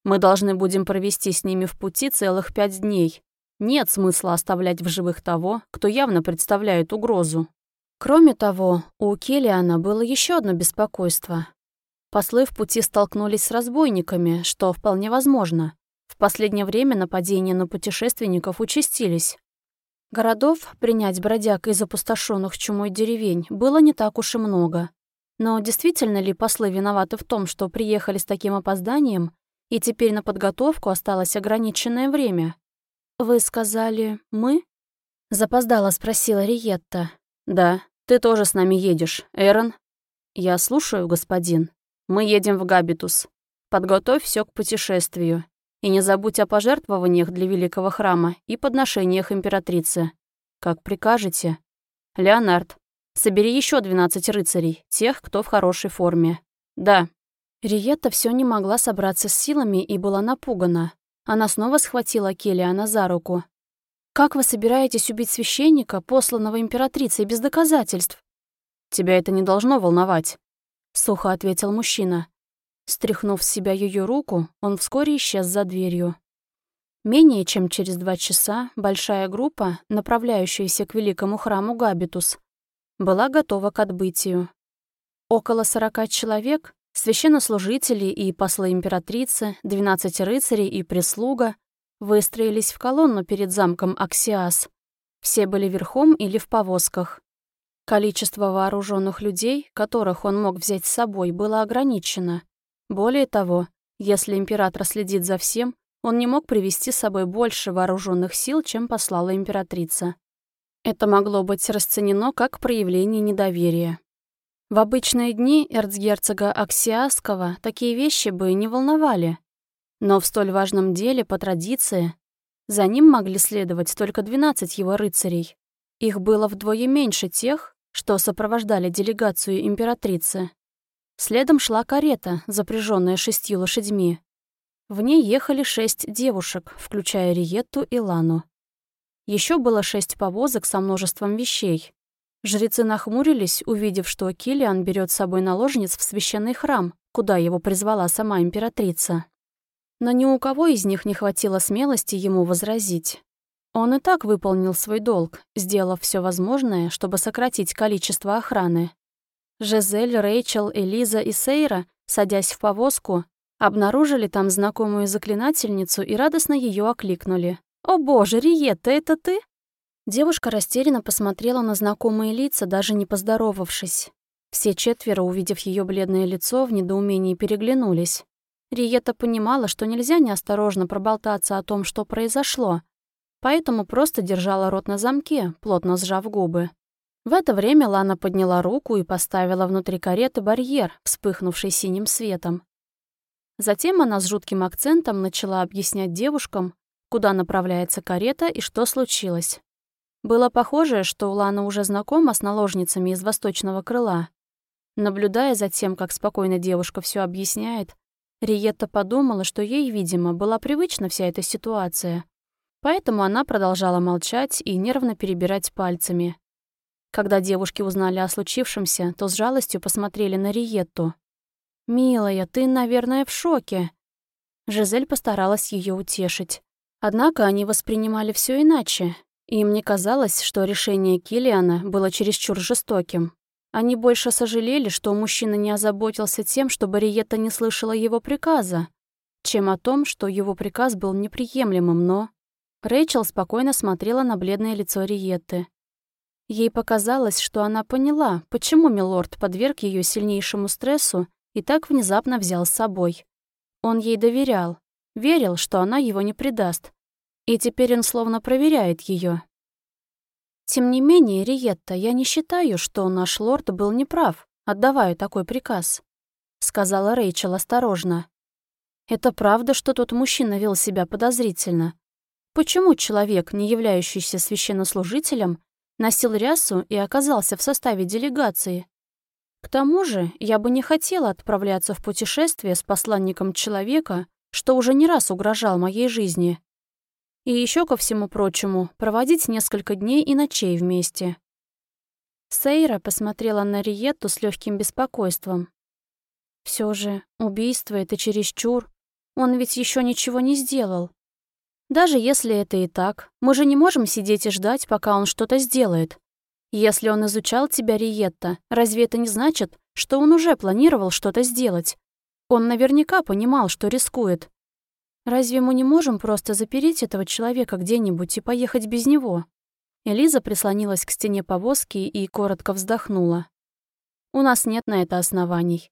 Мы должны будем провести с ними в пути целых пять дней. Нет смысла оставлять в живых того, кто явно представляет угрозу. Кроме того, у Келлиана было еще одно беспокойство. Послы в пути столкнулись с разбойниками, что вполне возможно. В последнее время нападения на путешественников участились. Городов, принять бродяг из опустошенных чумой деревень, было не так уж и много. Но действительно ли послы виноваты в том, что приехали с таким опозданием, и теперь на подготовку осталось ограниченное время? «Вы сказали «мы»?» Запоздала спросила Риетта. «Да, ты тоже с нами едешь, Эрон?» «Я слушаю, господин. Мы едем в Габитус. Подготовь все к путешествию. И не забудь о пожертвованиях для великого храма и подношениях императрицы. Как прикажете. Леонард, собери еще 12 рыцарей, тех, кто в хорошей форме. Да. Риетта все не могла собраться с силами и была напугана. Она снова схватила Келлиана за руку. «Как вы собираетесь убить священника, посланного императрицей, без доказательств?» «Тебя это не должно волновать», — сухо ответил мужчина. Стряхнув с себя ее руку, он вскоре исчез за дверью. Менее чем через два часа большая группа, направляющаяся к великому храму Габитус, была готова к отбытию. Около сорока человек, священнослужители и послы императрицы, 12 рыцарей и прислуга, выстроились в колонну перед замком Аксиас. Все были верхом или в повозках. Количество вооруженных людей, которых он мог взять с собой, было ограничено. Более того, если император следит за всем, он не мог привести с собой больше вооруженных сил, чем послала императрица. Это могло быть расценено как проявление недоверия. В обычные дни эрцгерцога Аксиасского такие вещи бы не волновали. Но в столь важном деле, по традиции, за ним могли следовать только 12 его рыцарей. Их было вдвое меньше тех, что сопровождали делегацию императрицы. Следом шла карета, запряженная шестью лошадьми. В ней ехали шесть девушек, включая Риетту и Лану. Еще было шесть повозок со множеством вещей. Жрецы нахмурились, увидев, что Килиан берет с собой наложниц в священный храм, куда его призвала сама императрица. Но ни у кого из них не хватило смелости ему возразить. Он и так выполнил свой долг, сделав все возможное, чтобы сократить количество охраны. Жизель, Рэйчел, Элиза и Сейра, садясь в повозку, обнаружили там знакомую заклинательницу и радостно ее окликнули. «О боже, Риетта, это ты?» Девушка растерянно посмотрела на знакомые лица, даже не поздоровавшись. Все четверо, увидев ее бледное лицо, в недоумении переглянулись. Риетта понимала, что нельзя неосторожно проболтаться о том, что произошло, поэтому просто держала рот на замке, плотно сжав губы. В это время Лана подняла руку и поставила внутри кареты барьер, вспыхнувший синим светом. Затем она с жутким акцентом начала объяснять девушкам, куда направляется карета и что случилось. Было похоже, что Лана уже знакома с наложницами из восточного крыла. Наблюдая за тем, как спокойно девушка все объясняет, Риетта подумала, что ей, видимо, была привычна вся эта ситуация. Поэтому она продолжала молчать и нервно перебирать пальцами. Когда девушки узнали о случившемся, то с жалостью посмотрели на Риетту. «Милая, ты, наверное, в шоке». Жизель постаралась ее утешить. Однако они воспринимали все иначе. И мне казалось, что решение Килиана было чересчур жестоким. Они больше сожалели, что мужчина не озаботился тем, чтобы Риетта не слышала его приказа, чем о том, что его приказ был неприемлемым, но... Рэйчел спокойно смотрела на бледное лицо Риетты. Ей показалось, что она поняла, почему Милорд подверг ее сильнейшему стрессу и так внезапно взял с собой. Он ей доверял, верил, что она его не предаст. И теперь он словно проверяет ее. Тем не менее, Риетта, я не считаю, что наш лорд был неправ, отдавая такой приказ, сказала Рэйчел осторожно. Это правда, что тот мужчина вел себя подозрительно. Почему человек, не являющийся священнослужителем, носил рясу и оказался в составе делегации? К тому же, я бы не хотела отправляться в путешествие с посланником человека, что уже не раз угрожал моей жизни. И еще ко всему прочему, проводить несколько дней и ночей вместе. Сейра посмотрела на Риетту с легким беспокойством. Все же, убийство — это чересчур. Он ведь еще ничего не сделал. Даже если это и так, мы же не можем сидеть и ждать, пока он что-то сделает. Если он изучал тебя, Риетта, разве это не значит, что он уже планировал что-то сделать? Он наверняка понимал, что рискует. Разве мы не можем просто запереть этого человека где-нибудь и поехать без него? Элиза прислонилась к стене повозки и коротко вздохнула. У нас нет на это оснований.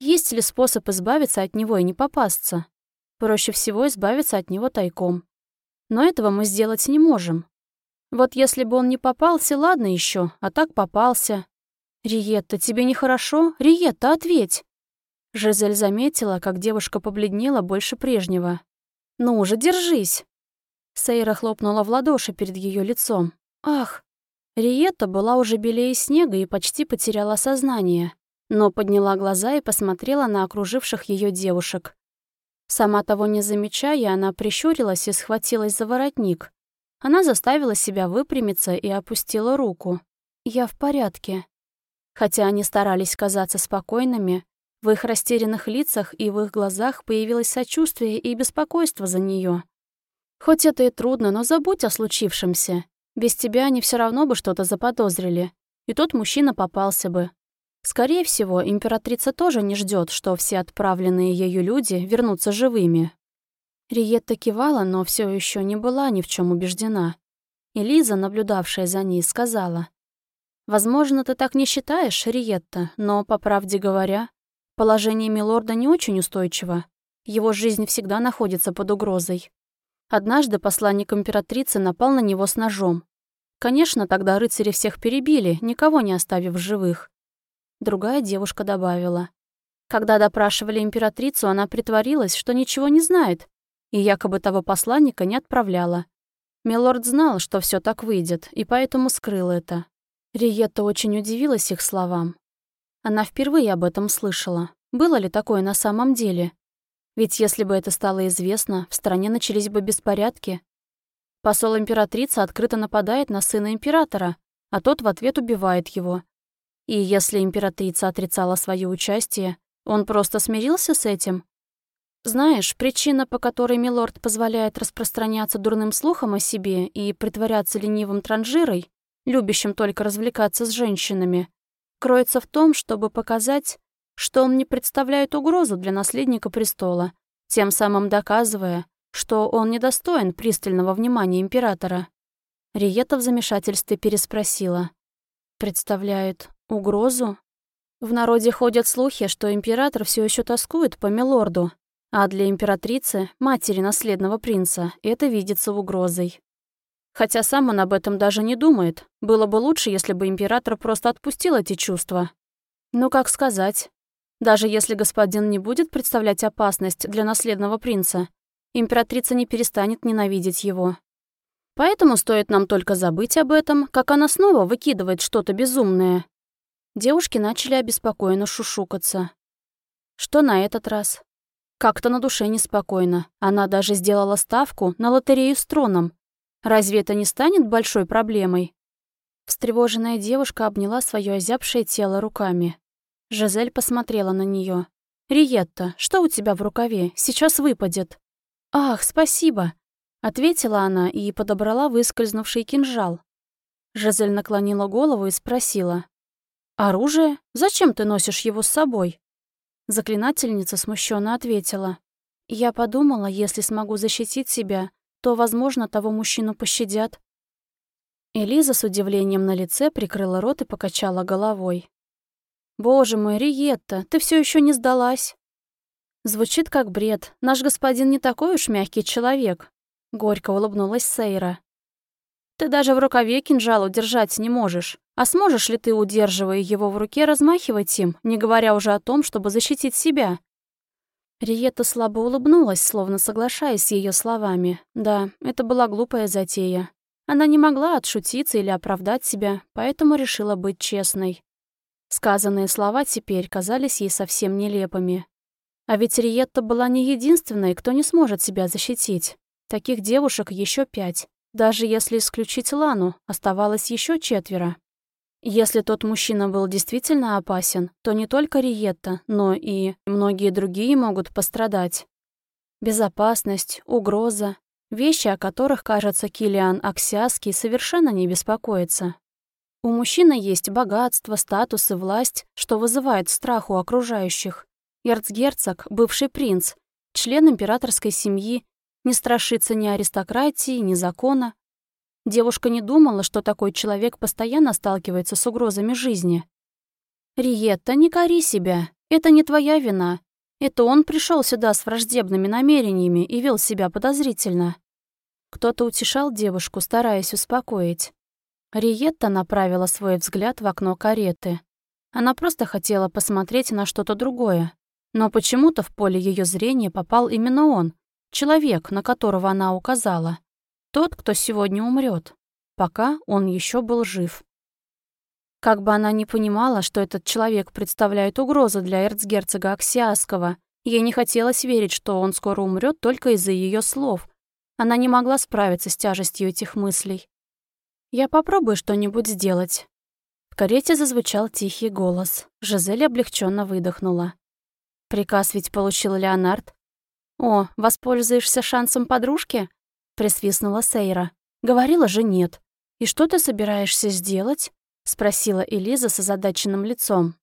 Есть ли способ избавиться от него и не попасться? Проще всего избавиться от него тайком. Но этого мы сделать не можем. Вот если бы он не попался, ладно еще, а так попался. «Риетта, тебе нехорошо? Риетта, ответь!» Жизель заметила, как девушка побледнела больше прежнего. «Ну уже держись!» Сейра хлопнула в ладоши перед ее лицом. «Ах!» Риетта была уже белее снега и почти потеряла сознание, но подняла глаза и посмотрела на окруживших ее девушек. Сама того не замечая, она прищурилась и схватилась за воротник. Она заставила себя выпрямиться и опустила руку. «Я в порядке». Хотя они старались казаться спокойными, в их растерянных лицах и в их глазах появилось сочувствие и беспокойство за нее. «Хоть это и трудно, но забудь о случившемся. Без тебя они все равно бы что-то заподозрили. и тот мужчина попался бы. Скорее всего, императрица тоже не ждет, что все отправленные ею люди вернутся живыми. Риетта кивала, но все еще не была ни в чем убеждена. И Лиза, наблюдавшая за ней, сказала. «Возможно, ты так не считаешь, Риетта, но, по правде говоря, положение Милорда не очень устойчиво. Его жизнь всегда находится под угрозой. Однажды посланник императрицы напал на него с ножом. Конечно, тогда рыцари всех перебили, никого не оставив живых. Другая девушка добавила. Когда допрашивали императрицу, она притворилась, что ничего не знает, и якобы того посланника не отправляла. Милорд знал, что все так выйдет, и поэтому скрыл это. Риетта очень удивилась их словам. Она впервые об этом слышала. Было ли такое на самом деле? Ведь если бы это стало известно, в стране начались бы беспорядки. Посол императрицы открыто нападает на сына императора, а тот в ответ убивает его, и если императрица отрицала свое участие, он просто смирился с этим? Знаешь, причина, по которой Милорд позволяет распространяться дурным слухом о себе и притворяться ленивым транжирой, любящим только развлекаться с женщинами, кроется в том, чтобы показать, что он не представляет угрозу для наследника престола, тем самым доказывая, что он недостоин пристального внимания императора. Риета в замешательстве переспросила. «Представляет Угрозу? В народе ходят слухи, что император все еще тоскует по милорду, а для императрицы, матери наследного принца, это видится угрозой. Хотя сам он об этом даже не думает. Было бы лучше, если бы император просто отпустил эти чувства. Ну, как сказать. Даже если господин не будет представлять опасность для наследного принца, императрица не перестанет ненавидеть его. Поэтому стоит нам только забыть об этом, как она снова выкидывает что-то безумное. Девушки начали обеспокоенно шушукаться. Что на этот раз? Как-то на душе неспокойно. Она даже сделала ставку на лотерею с троном. Разве это не станет большой проблемой? Встревоженная девушка обняла свое озябшее тело руками. Жизель посмотрела на нее. «Риетта, что у тебя в рукаве? Сейчас выпадет». «Ах, спасибо!» Ответила она и подобрала выскользнувший кинжал. Жизель наклонила голову и спросила. «Оружие? Зачем ты носишь его с собой?» Заклинательница смущенно ответила. «Я подумала, если смогу защитить себя, то, возможно, того мужчину пощадят». Элиза с удивлением на лице прикрыла рот и покачала головой. «Боже мой, Риетта, ты все еще не сдалась!» Звучит как бред. Наш господин не такой уж мягкий человек. Горько улыбнулась Сейра. Ты даже в рукаве кинжал удержать не можешь. А сможешь ли ты, удерживая его в руке, размахивать им, не говоря уже о том, чтобы защитить себя?» Риетта слабо улыбнулась, словно соглашаясь с ее словами. Да, это была глупая затея. Она не могла отшутиться или оправдать себя, поэтому решила быть честной. Сказанные слова теперь казались ей совсем нелепыми. А ведь Риетта была не единственной, кто не сможет себя защитить. Таких девушек еще пять. Даже если исключить Лану, оставалось еще четверо. Если тот мужчина был действительно опасен, то не только Риетта, но и многие другие могут пострадать. Безопасность, угроза, вещи, о которых, кажется, Килиан Аксиаский совершенно не беспокоится. У мужчины есть богатство, статус и власть, что вызывает страх у окружающих. Эрцгерцог, бывший принц, член императорской семьи, не страшится ни аристократии, ни закона. Девушка не думала, что такой человек постоянно сталкивается с угрозами жизни. «Риетта, не кори себя. Это не твоя вина. Это он пришел сюда с враждебными намерениями и вел себя подозрительно». Кто-то утешал девушку, стараясь успокоить. Риетта направила свой взгляд в окно кареты. Она просто хотела посмотреть на что-то другое. Но почему-то в поле ее зрения попал именно он, Человек, на которого она указала. Тот, кто сегодня умрет, пока он еще был жив. Как бы она ни понимала, что этот человек представляет угрозу для эрцгерцога Аксиаского, ей не хотелось верить, что он скоро умрет только из-за ее слов. Она не могла справиться с тяжестью этих мыслей. «Я попробую что-нибудь сделать». В карете зазвучал тихий голос. Жизель облегченно выдохнула. Приказ ведь получил Леонард. «О, воспользуешься шансом подружки?» — присвистнула Сейра. «Говорила же нет. И что ты собираешься сделать?» спросила Элиза с озадаченным лицом.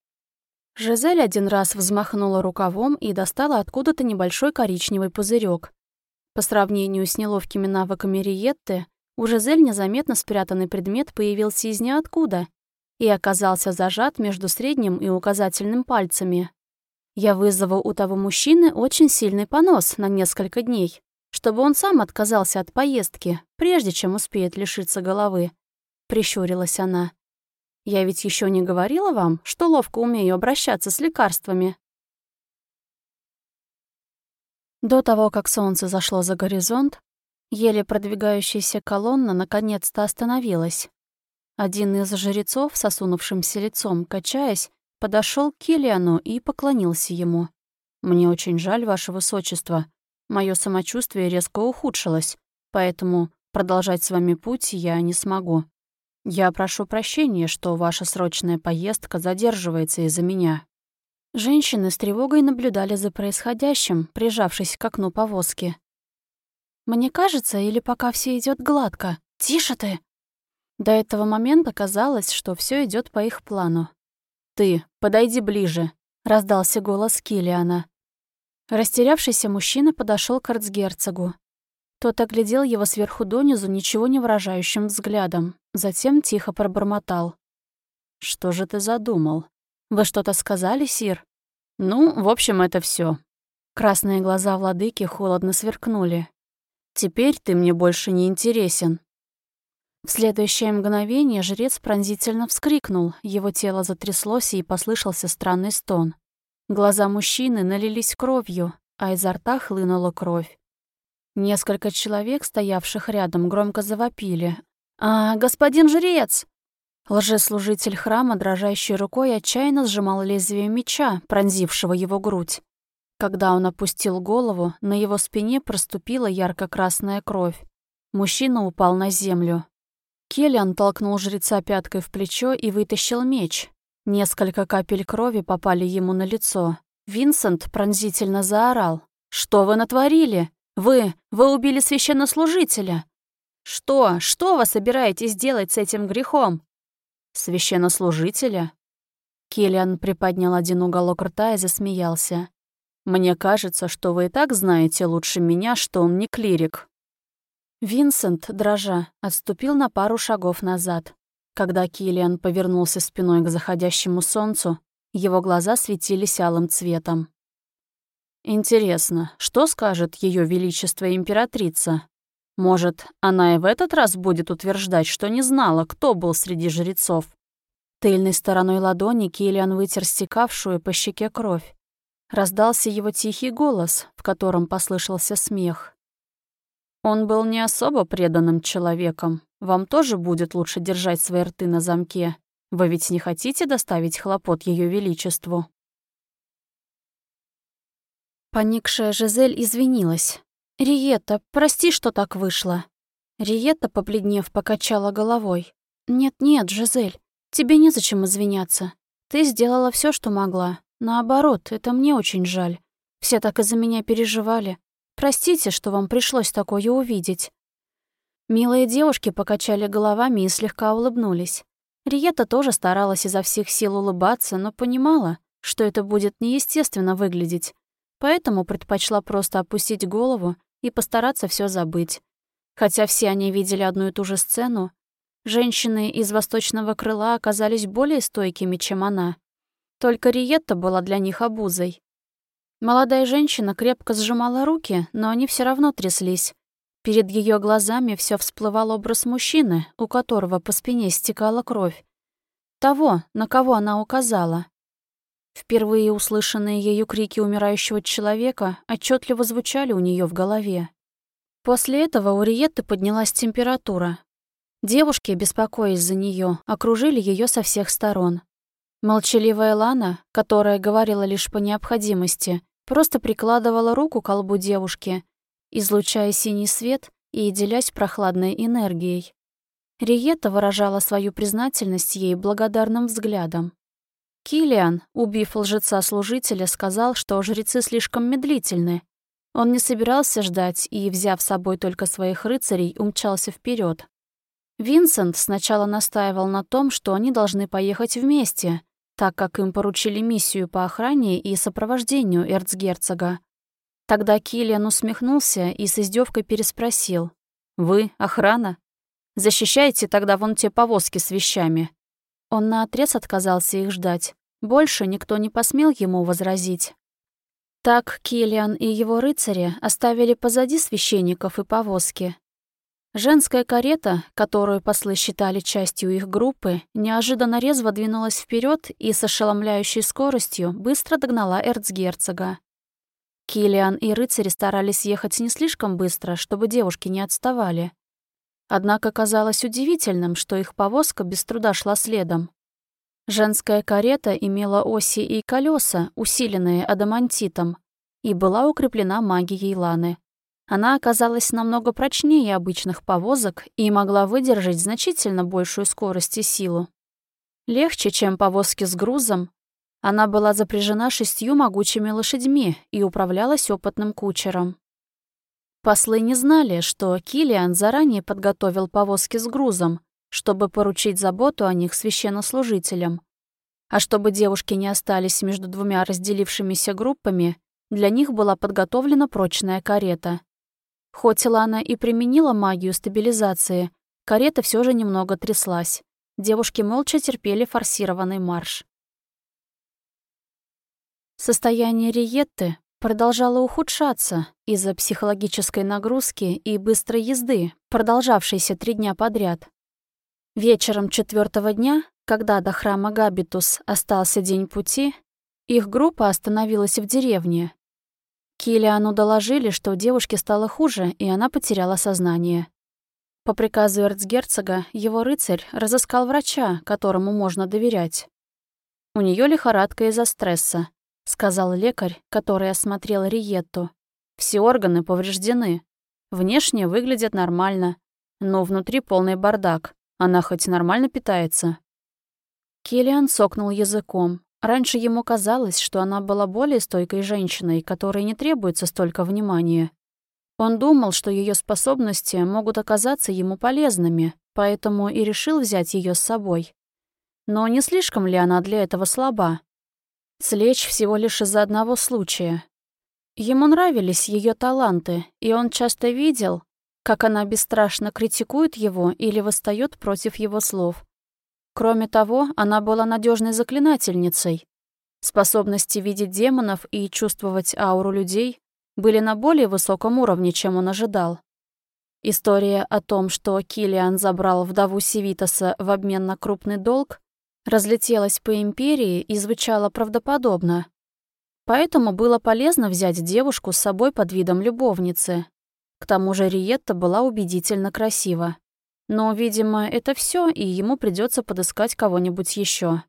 Жизель один раз взмахнула рукавом и достала откуда-то небольшой коричневый пузырек. По сравнению с неловкими навыками Риетты, у Жизель незаметно спрятанный предмет появился из ниоткуда и оказался зажат между средним и указательным пальцами. Я вызову у того мужчины очень сильный понос на несколько дней, чтобы он сам отказался от поездки, прежде чем успеет лишиться головы. Прищурилась она. Я ведь еще не говорила вам, что ловко умею обращаться с лекарствами. До того, как солнце зашло за горизонт, еле продвигающаяся колонна наконец-то остановилась. Один из жрецов, сосунувшимся лицом, качаясь, подошел к Килиану и поклонился ему. «Мне очень жаль, ваше высочество. Мое самочувствие резко ухудшилось, поэтому продолжать с вами путь я не смогу. Я прошу прощения, что ваша срочная поездка задерживается из-за меня». Женщины с тревогой наблюдали за происходящим, прижавшись к окну повозки. «Мне кажется, или пока все идет гладко? Тише ты!» До этого момента казалось, что все идет по их плану. «Ты, подойди ближе», — раздался голос Килиана. Растерявшийся мужчина подошел к арцгерцогу. Тот оглядел его сверху донизу ничего не выражающим взглядом, затем тихо пробормотал. «Что же ты задумал? Вы что-то сказали, Сир?» «Ну, в общем, это все. Красные глаза владыки холодно сверкнули. «Теперь ты мне больше не интересен». В следующее мгновение жрец пронзительно вскрикнул, его тело затряслось и послышался странный стон. Глаза мужчины налились кровью, а изо рта хлынула кровь. Несколько человек, стоявших рядом, громко завопили. «А, господин жрец!» Лжеслужитель храма, дрожащей рукой, отчаянно сжимал лезвие меча, пронзившего его грудь. Когда он опустил голову, на его спине проступила ярко-красная кровь. Мужчина упал на землю. Келлиан толкнул жреца пяткой в плечо и вытащил меч. Несколько капель крови попали ему на лицо. Винсент пронзительно заорал. «Что вы натворили? Вы, вы убили священнослужителя. Что, что вы собираетесь делать с этим грехом? Священнослужителя? Киллиан приподнял один уголок рта и засмеялся. Мне кажется, что вы и так знаете лучше меня, что он не клирик. Винсент, дрожа, отступил на пару шагов назад. Когда Киллиан повернулся спиной к заходящему солнцу, его глаза светились алым цветом. Интересно, что скажет Ее Величество Императрица? Может, она и в этот раз будет утверждать, что не знала, кто был среди жрецов? Тыльной стороной ладони Киллиан вытер стекавшую по щеке кровь. Раздался его тихий голос, в котором послышался смех. Он был не особо преданным человеком. Вам тоже будет лучше держать свои рты на замке. Вы ведь не хотите доставить хлопот Ее Величеству? Поникшая Жизель извинилась. «Риетта, прости, что так вышло». Риетта, побледнев, покачала головой. «Нет-нет, Жизель, тебе незачем извиняться. Ты сделала все, что могла. Наоборот, это мне очень жаль. Все так из-за меня переживали. Простите, что вам пришлось такое увидеть». Милые девушки покачали головами и слегка улыбнулись. Риетта тоже старалась изо всех сил улыбаться, но понимала, что это будет неестественно выглядеть поэтому предпочла просто опустить голову и постараться все забыть. Хотя все они видели одну и ту же сцену, женщины из восточного крыла оказались более стойкими, чем она. Только Риетта была для них обузой. Молодая женщина крепко сжимала руки, но они все равно тряслись. Перед ее глазами все всплывал образ мужчины, у которого по спине стекала кровь. Того, на кого она указала. Впервые услышанные ею крики умирающего человека отчетливо звучали у нее в голове. После этого у Риетты поднялась температура. Девушки, беспокоясь за нее, окружили ее со всех сторон. Молчаливая Лана, которая говорила лишь по необходимости, просто прикладывала руку к колбу девушки, излучая синий свет и делясь прохладной энергией. Риетта выражала свою признательность ей благодарным взглядом. Килиан, убив лжеца-служителя, сказал, что жрецы слишком медлительны. Он не собирался ждать и, взяв с собой только своих рыцарей, умчался вперед. Винсент сначала настаивал на том, что они должны поехать вместе, так как им поручили миссию по охране и сопровождению эрцгерцога. Тогда Киллиан усмехнулся и с издевкой переспросил. «Вы — охрана? Защищаете тогда вон те повозки с вещами?» Он наотрез отказался их ждать. Больше никто не посмел ему возразить. Так Киллиан и его рыцари оставили позади священников и повозки. Женская карета, которую послы считали частью их группы, неожиданно резво двинулась вперед и с ошеломляющей скоростью быстро догнала эрцгерцога. Киллиан и рыцари старались ехать не слишком быстро, чтобы девушки не отставали. Однако казалось удивительным, что их повозка без труда шла следом. Женская карета имела оси и колеса, усиленные адамантитом, и была укреплена магией Ланы. Она оказалась намного прочнее обычных повозок и могла выдержать значительно большую скорость и силу. Легче, чем повозки с грузом, она была запряжена шестью могучими лошадьми и управлялась опытным кучером. Послы не знали, что Килиан заранее подготовил повозки с грузом, чтобы поручить заботу о них священнослужителям. А чтобы девушки не остались между двумя разделившимися группами, для них была подготовлена прочная карета. Хоть Лана и применила магию стабилизации, карета все же немного тряслась. Девушки молча терпели форсированный марш. Состояние Риетты продолжало ухудшаться из-за психологической нагрузки и быстрой езды, продолжавшейся три дня подряд. Вечером четвертого дня, когда до храма Габитус остался день пути, их группа остановилась в деревне. Килиану доложили, что девушке стало хуже, и она потеряла сознание. По приказу эрцгерцога его рыцарь разыскал врача, которому можно доверять. У нее лихорадка из-за стресса, сказал лекарь, который осмотрел Риетту. Все органы повреждены. Внешне выглядят нормально, но внутри полный бардак. Она хоть нормально питается?» Киллиан сокнул языком. Раньше ему казалось, что она была более стойкой женщиной, которой не требуется столько внимания. Он думал, что ее способности могут оказаться ему полезными, поэтому и решил взять ее с собой. Но не слишком ли она для этого слаба? Слечь всего лишь из-за одного случая. Ему нравились ее таланты, и он часто видел, как она бесстрашно критикует его или восстает против его слов. Кроме того, она была надежной заклинательницей. Способности видеть демонов и чувствовать ауру людей были на более высоком уровне, чем он ожидал. История о том, что Килиан забрал вдову Севитоса в обмен на крупный долг, разлетелась по империи и звучала правдоподобно. Поэтому было полезно взять девушку с собой под видом любовницы, к тому же Риетта была убедительно красива. Но, видимо, это все, и ему придется подыскать кого-нибудь еще.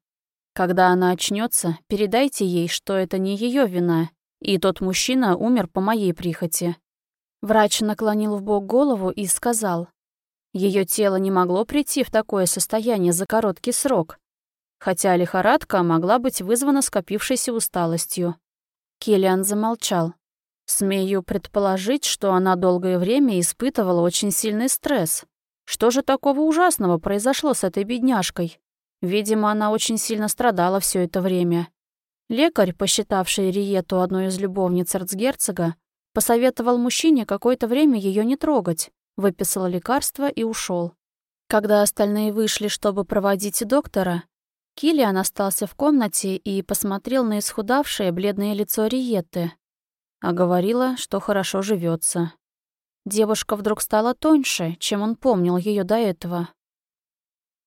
Когда она очнется, передайте ей, что это не ее вина, и тот мужчина умер по моей прихоти. Врач наклонил в бок голову и сказал, ее тело не могло прийти в такое состояние за короткий срок, хотя лихорадка могла быть вызвана скопившейся усталостью. Киллиан замолчал. Смею предположить, что она долгое время испытывала очень сильный стресс. Что же такого ужасного произошло с этой бедняжкой? Видимо, она очень сильно страдала все это время. Лекарь, посчитавший Риету одной из любовниц эрцгерцога, посоветовал мужчине какое-то время ее не трогать, выписал лекарство и ушел. Когда остальные вышли, чтобы проводить доктора, Килиан остался в комнате и посмотрел на исхудавшее бледное лицо Риетты, а говорила, что хорошо живется. Девушка вдруг стала тоньше, чем он помнил ее до этого.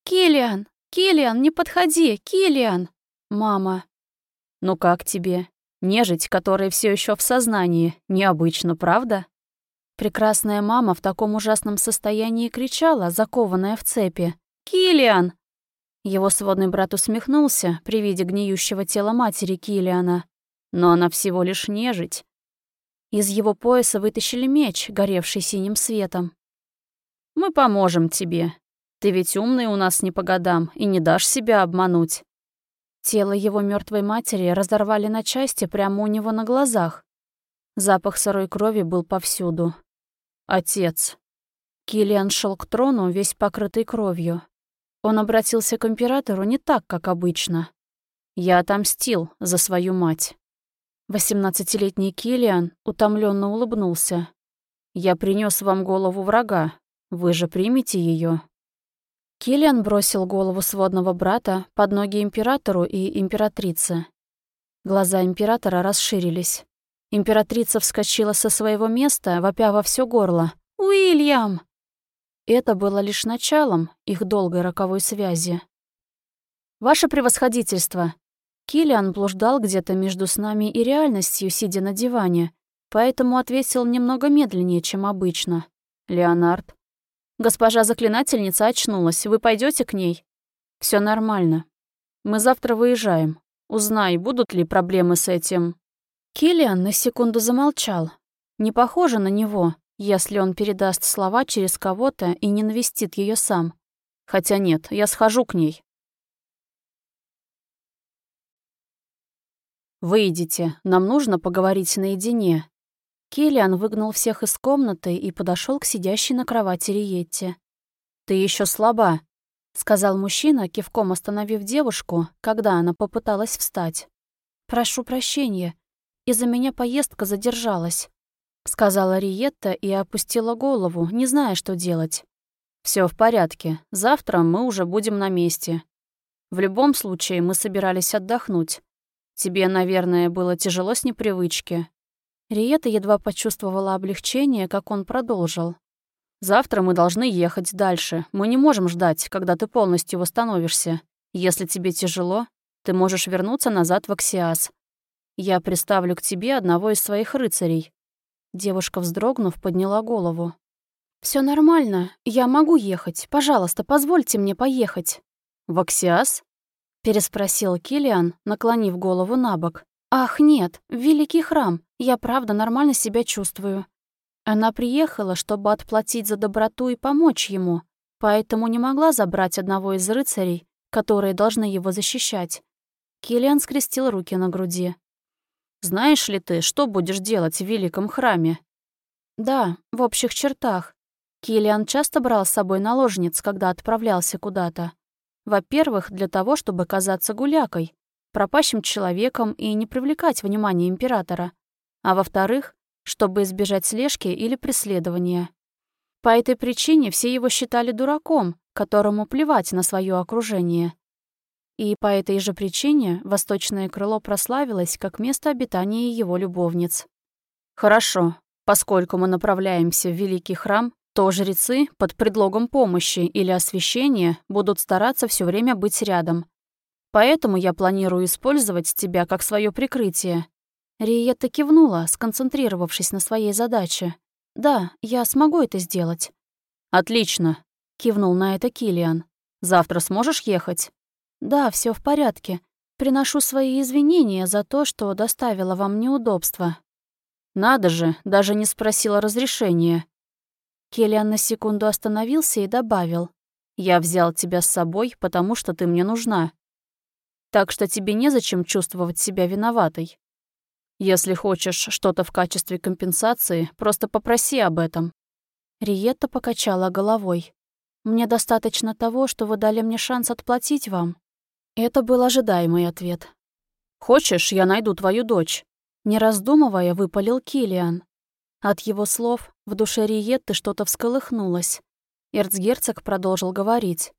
Килиан, Килиан, не подходи, Килиан, мама. Ну как тебе? Нежить, которая все еще в сознании, необычно, правда? Прекрасная мама в таком ужасном состоянии кричала, закованная в цепи. Килиан! Его сводный брат усмехнулся при виде гниющего тела матери Килиана. Но она всего лишь нежить. Из его пояса вытащили меч, горевший синим светом. «Мы поможем тебе. Ты ведь умный у нас не по годам и не дашь себя обмануть». Тело его мертвой матери разорвали на части прямо у него на глазах. Запах сырой крови был повсюду. «Отец». Киллиан шел к трону, весь покрытый кровью. Он обратился к императору не так, как обычно. «Я отомстил за свою мать». Восемнадцатилетний Киллиан утомленно улыбнулся. «Я принес вам голову врага. Вы же примете ее. Киллиан бросил голову сводного брата под ноги императору и императрице. Глаза императора расширились. Императрица вскочила со своего места, вопя во все горло. «Уильям!» Это было лишь началом их долгой роковой связи. «Ваше превосходительство!» Киллиан блуждал где-то между с нами и реальностью, сидя на диване, поэтому ответил немного медленнее, чем обычно. «Леонард». «Госпожа заклинательница очнулась. Вы пойдете к ней?» Все нормально. Мы завтра выезжаем. Узнай, будут ли проблемы с этим». Киллиан на секунду замолчал. Не похоже на него, если он передаст слова через кого-то и не навестит ее сам. Хотя нет, я схожу к ней. «Выйдите, нам нужно поговорить наедине». Киллиан выгнал всех из комнаты и подошел к сидящей на кровати Риетте. «Ты еще слаба», — сказал мужчина, кивком остановив девушку, когда она попыталась встать. «Прошу прощения, из-за меня поездка задержалась», — сказала Риетта и опустила голову, не зная, что делать. Все в порядке, завтра мы уже будем на месте. В любом случае, мы собирались отдохнуть. Тебе, наверное, было тяжело с непривычки». Риета едва почувствовала облегчение, как он продолжил. «Завтра мы должны ехать дальше. Мы не можем ждать, когда ты полностью восстановишься. Если тебе тяжело, ты можешь вернуться назад в Аксиас. Я приставлю к тебе одного из своих рыцарей». Девушка, вздрогнув, подняла голову. Все нормально. Я могу ехать. Пожалуйста, позвольте мне поехать». «В Аксиас?» Переспросил Килиан, наклонив голову на бок. «Ах, нет, великий храм, я правда нормально себя чувствую». Она приехала, чтобы отплатить за доброту и помочь ему, поэтому не могла забрать одного из рыцарей, которые должны его защищать. Килиан скрестил руки на груди. «Знаешь ли ты, что будешь делать в великом храме?» «Да, в общих чертах. Килиан часто брал с собой наложниц, когда отправлялся куда-то. Во-первых, для того, чтобы казаться гулякой, пропащим человеком и не привлекать внимание императора. А во-вторых, чтобы избежать слежки или преследования. По этой причине все его считали дураком, которому плевать на свое окружение. И по этой же причине восточное крыло прославилось как место обитания его любовниц. «Хорошо, поскольку мы направляемся в Великий храм, то жрецы под предлогом помощи или освещения будут стараться все время быть рядом. Поэтому я планирую использовать тебя как свое прикрытие». Риетта кивнула, сконцентрировавшись на своей задаче. «Да, я смогу это сделать». «Отлично», — кивнул на это Килиан. «Завтра сможешь ехать?» «Да, все в порядке. Приношу свои извинения за то, что доставила вам неудобства». «Надо же, даже не спросила разрешения», Келлиан на секунду остановился и добавил. «Я взял тебя с собой, потому что ты мне нужна. Так что тебе незачем чувствовать себя виноватой. Если хочешь что-то в качестве компенсации, просто попроси об этом». Риетта покачала головой. «Мне достаточно того, что вы дали мне шанс отплатить вам». Это был ожидаемый ответ. «Хочешь, я найду твою дочь?» Не раздумывая, выпалил Килиан. От его слов в душе Риетты что-то всколыхнулось. Эрцгерцог продолжил говорить.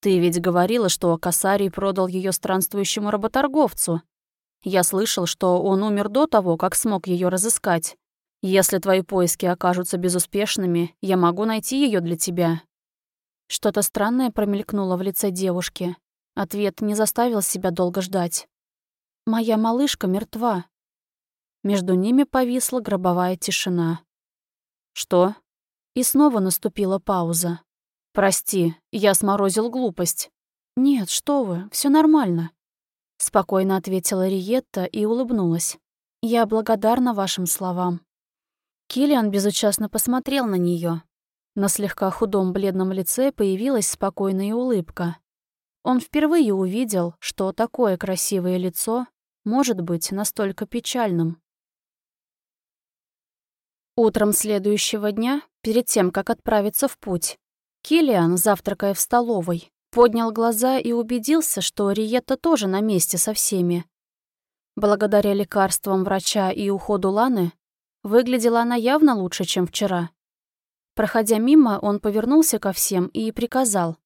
«Ты ведь говорила, что Касарий продал ее странствующему работорговцу. Я слышал, что он умер до того, как смог ее разыскать. Если твои поиски окажутся безуспешными, я могу найти ее для тебя». Что-то странное промелькнуло в лице девушки. Ответ не заставил себя долго ждать. «Моя малышка мертва», между ними повисла гробовая тишина. «Что?» И снова наступила пауза. «Прости, я сморозил глупость». «Нет, что вы, все нормально», — спокойно ответила Риетта и улыбнулась. «Я благодарна вашим словам». Киллиан безучастно посмотрел на нее. На слегка худом бледном лице появилась спокойная улыбка. Он впервые увидел, что такое красивое лицо может быть настолько печальным. Утром следующего дня Перед тем, как отправиться в путь, Килиан, завтракая в столовой, поднял глаза и убедился, что Риетта тоже на месте со всеми. Благодаря лекарствам врача и уходу Ланы, выглядела она явно лучше, чем вчера. Проходя мимо, он повернулся ко всем и приказал.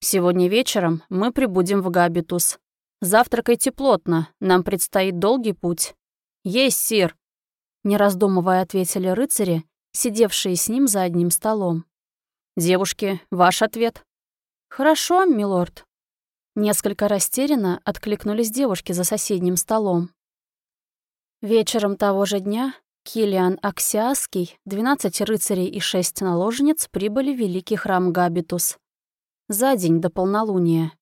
«Сегодня вечером мы прибудем в Габитус. Завтракайте плотно, нам предстоит долгий путь». «Есть, сир!» Не раздумывая, ответили рыцари, сидевшие с ним за одним столом. «Девушки, ваш ответ?» «Хорошо, милорд». Несколько растерянно откликнулись девушки за соседним столом. Вечером того же дня Килиан Аксиаский, 12 рыцарей и 6 наложниц прибыли в великий храм Габитус. За день до полнолуния.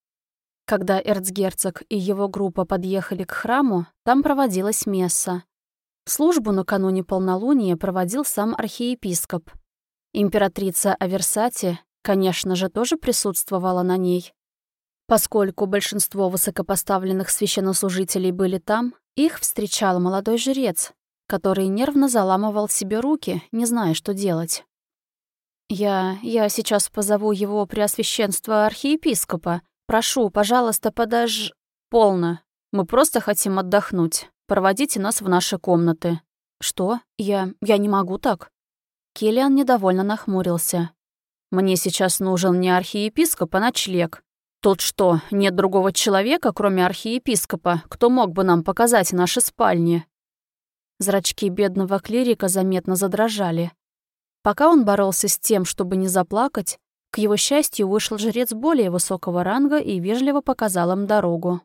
Когда эрцгерцог и его группа подъехали к храму, там проводилась месса. Службу накануне полнолуния проводил сам архиепископ. Императрица Аверсати, конечно же, тоже присутствовала на ней. Поскольку большинство высокопоставленных священнослужителей были там, их встречал молодой жрец, который нервно заламывал себе руки, не зная, что делать. «Я... я сейчас позову его преосвященство архиепископа. Прошу, пожалуйста, подож...» «Полно. Мы просто хотим отдохнуть. Проводите нас в наши комнаты». «Что? Я... я не могу так?» Киллиан недовольно нахмурился. «Мне сейчас нужен не архиепископ, а ночлег. Тут что, нет другого человека, кроме архиепископа, кто мог бы нам показать наши спальни?» Зрачки бедного клирика заметно задрожали. Пока он боролся с тем, чтобы не заплакать, к его счастью вышел жрец более высокого ранга и вежливо показал им дорогу.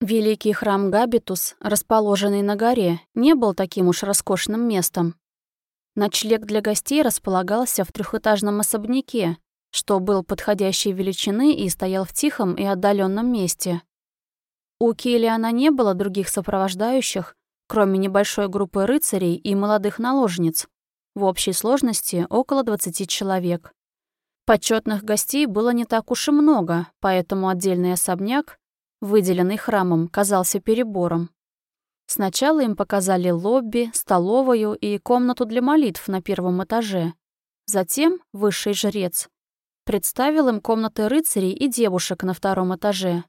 Великий храм Габитус, расположенный на горе, не был таким уж роскошным местом. Ночлег для гостей располагался в трехэтажном особняке, что был подходящей величины и стоял в тихом и отдаленном месте. У Килиана не было других сопровождающих, кроме небольшой группы рыцарей и молодых наложниц. В общей сложности около 20 человек. Почетных гостей было не так уж и много, поэтому отдельный особняк, выделенный храмом, казался перебором. Сначала им показали лобби, столовую и комнату для молитв на первом этаже. Затем высший жрец представил им комнаты рыцарей и девушек на втором этаже,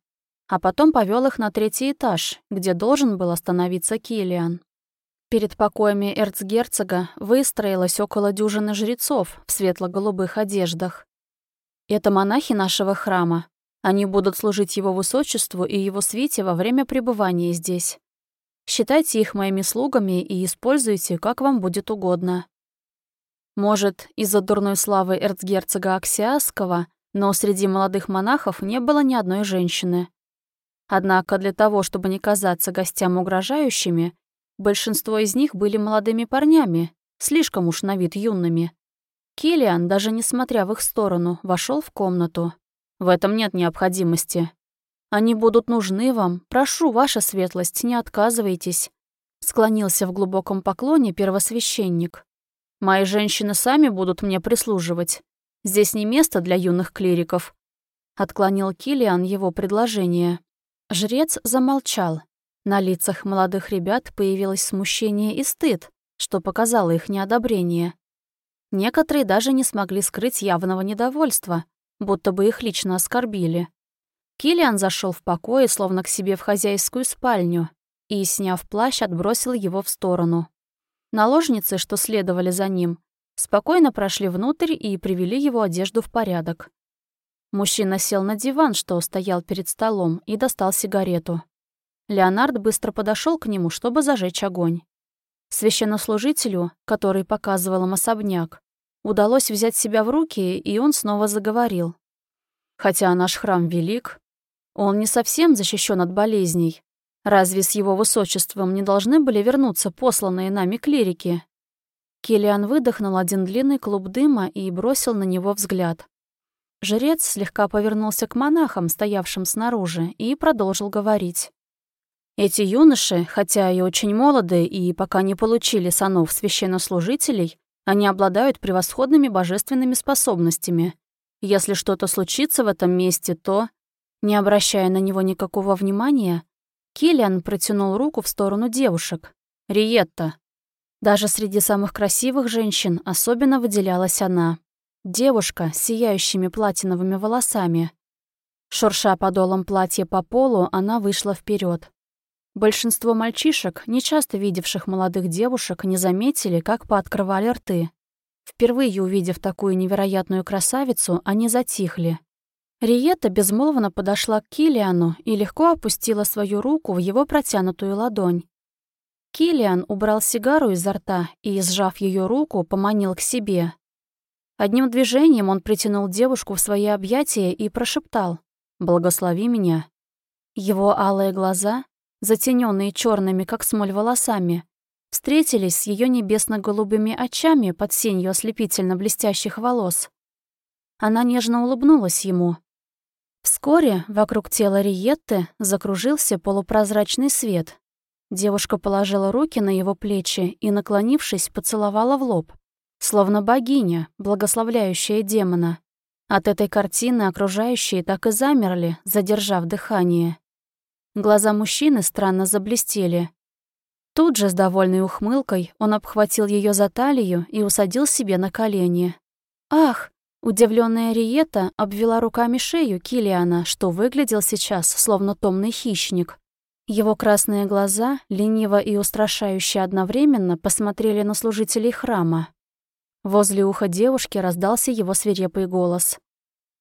а потом повел их на третий этаж, где должен был остановиться Килиан. Перед покоями эрцгерцога выстроилось около дюжины жрецов в светло-голубых одеждах. Это монахи нашего храма. Они будут служить его высочеству и его свите во время пребывания здесь. Считайте их моими слугами и используйте, как вам будет угодно. Может, из-за дурной славы эрцгерцога Аксиасского, но среди молодых монахов не было ни одной женщины. Однако для того, чтобы не казаться гостям угрожающими, большинство из них были молодыми парнями, слишком уж на вид юными. Килиан, даже несмотря в их сторону, вошел в комнату. В этом нет необходимости. Они будут нужны вам. Прошу, ваша светлость, не отказывайтесь. Склонился в глубоком поклоне первосвященник. Мои женщины сами будут мне прислуживать. Здесь не место для юных клириков. Отклонил Килиан его предложение. Жрец замолчал. На лицах молодых ребят появилось смущение и стыд, что показало их неодобрение. Некоторые даже не смогли скрыть явного недовольства, будто бы их лично оскорбили. Килиан зашел в покое, словно к себе в хозяйскую спальню, и, сняв плащ, отбросил его в сторону. Наложницы, что следовали за ним, спокойно прошли внутрь и привели его одежду в порядок. Мужчина сел на диван, что стоял перед столом, и достал сигарету. Леонард быстро подошел к нему, чтобы зажечь огонь. Священнослужителю, который показывал им особняк, удалось взять себя в руки, и он снова заговорил. Хотя наш храм велик, он не совсем защищен от болезней. Разве с его высочеством не должны были вернуться посланные нами клирики? Килиан выдохнул один длинный клуб дыма и бросил на него взгляд. Жрец слегка повернулся к монахам, стоявшим снаружи, и продолжил говорить. Эти юноши, хотя и очень молодые и пока не получили санов священнослужителей, они обладают превосходными божественными способностями. Если что-то случится в этом месте, то, не обращая на него никакого внимания, Киллиан протянул руку в сторону девушек. «Риетта». Даже среди самых красивых женщин особенно выделялась она. Девушка с сияющими платиновыми волосами. Шурша подолом платья по полу, она вышла вперед. Большинство мальчишек, нечасто видевших молодых девушек, не заметили, как пооткрывали рты. Впервые увидев такую невероятную красавицу, они затихли. Риета безмолвно подошла к Килиану и легко опустила свою руку в его протянутую ладонь. Килиан убрал сигару изо рта и, сжав ее руку, поманил к себе. Одним движением он притянул девушку в свои объятия и прошептал «Благослови меня». Его алые глаза, затененные черными, как смоль, волосами, встретились с ее небесно-голубыми очами под сенью ослепительно блестящих волос. Она нежно улыбнулась ему. Вскоре вокруг тела Риетты закружился полупрозрачный свет. Девушка положила руки на его плечи и, наклонившись, поцеловала в лоб, словно богиня, благословляющая демона. От этой картины окружающие так и замерли, задержав дыхание. Глаза мужчины странно заблестели. Тут же с довольной ухмылкой он обхватил ее за талию и усадил себе на колени. «Ах!» Удивленная Риета обвела руками шею Килиана, что выглядел сейчас словно томный хищник. Его красные глаза, лениво и устрашающе одновременно, посмотрели на служителей храма. Возле уха девушки раздался его свирепый голос.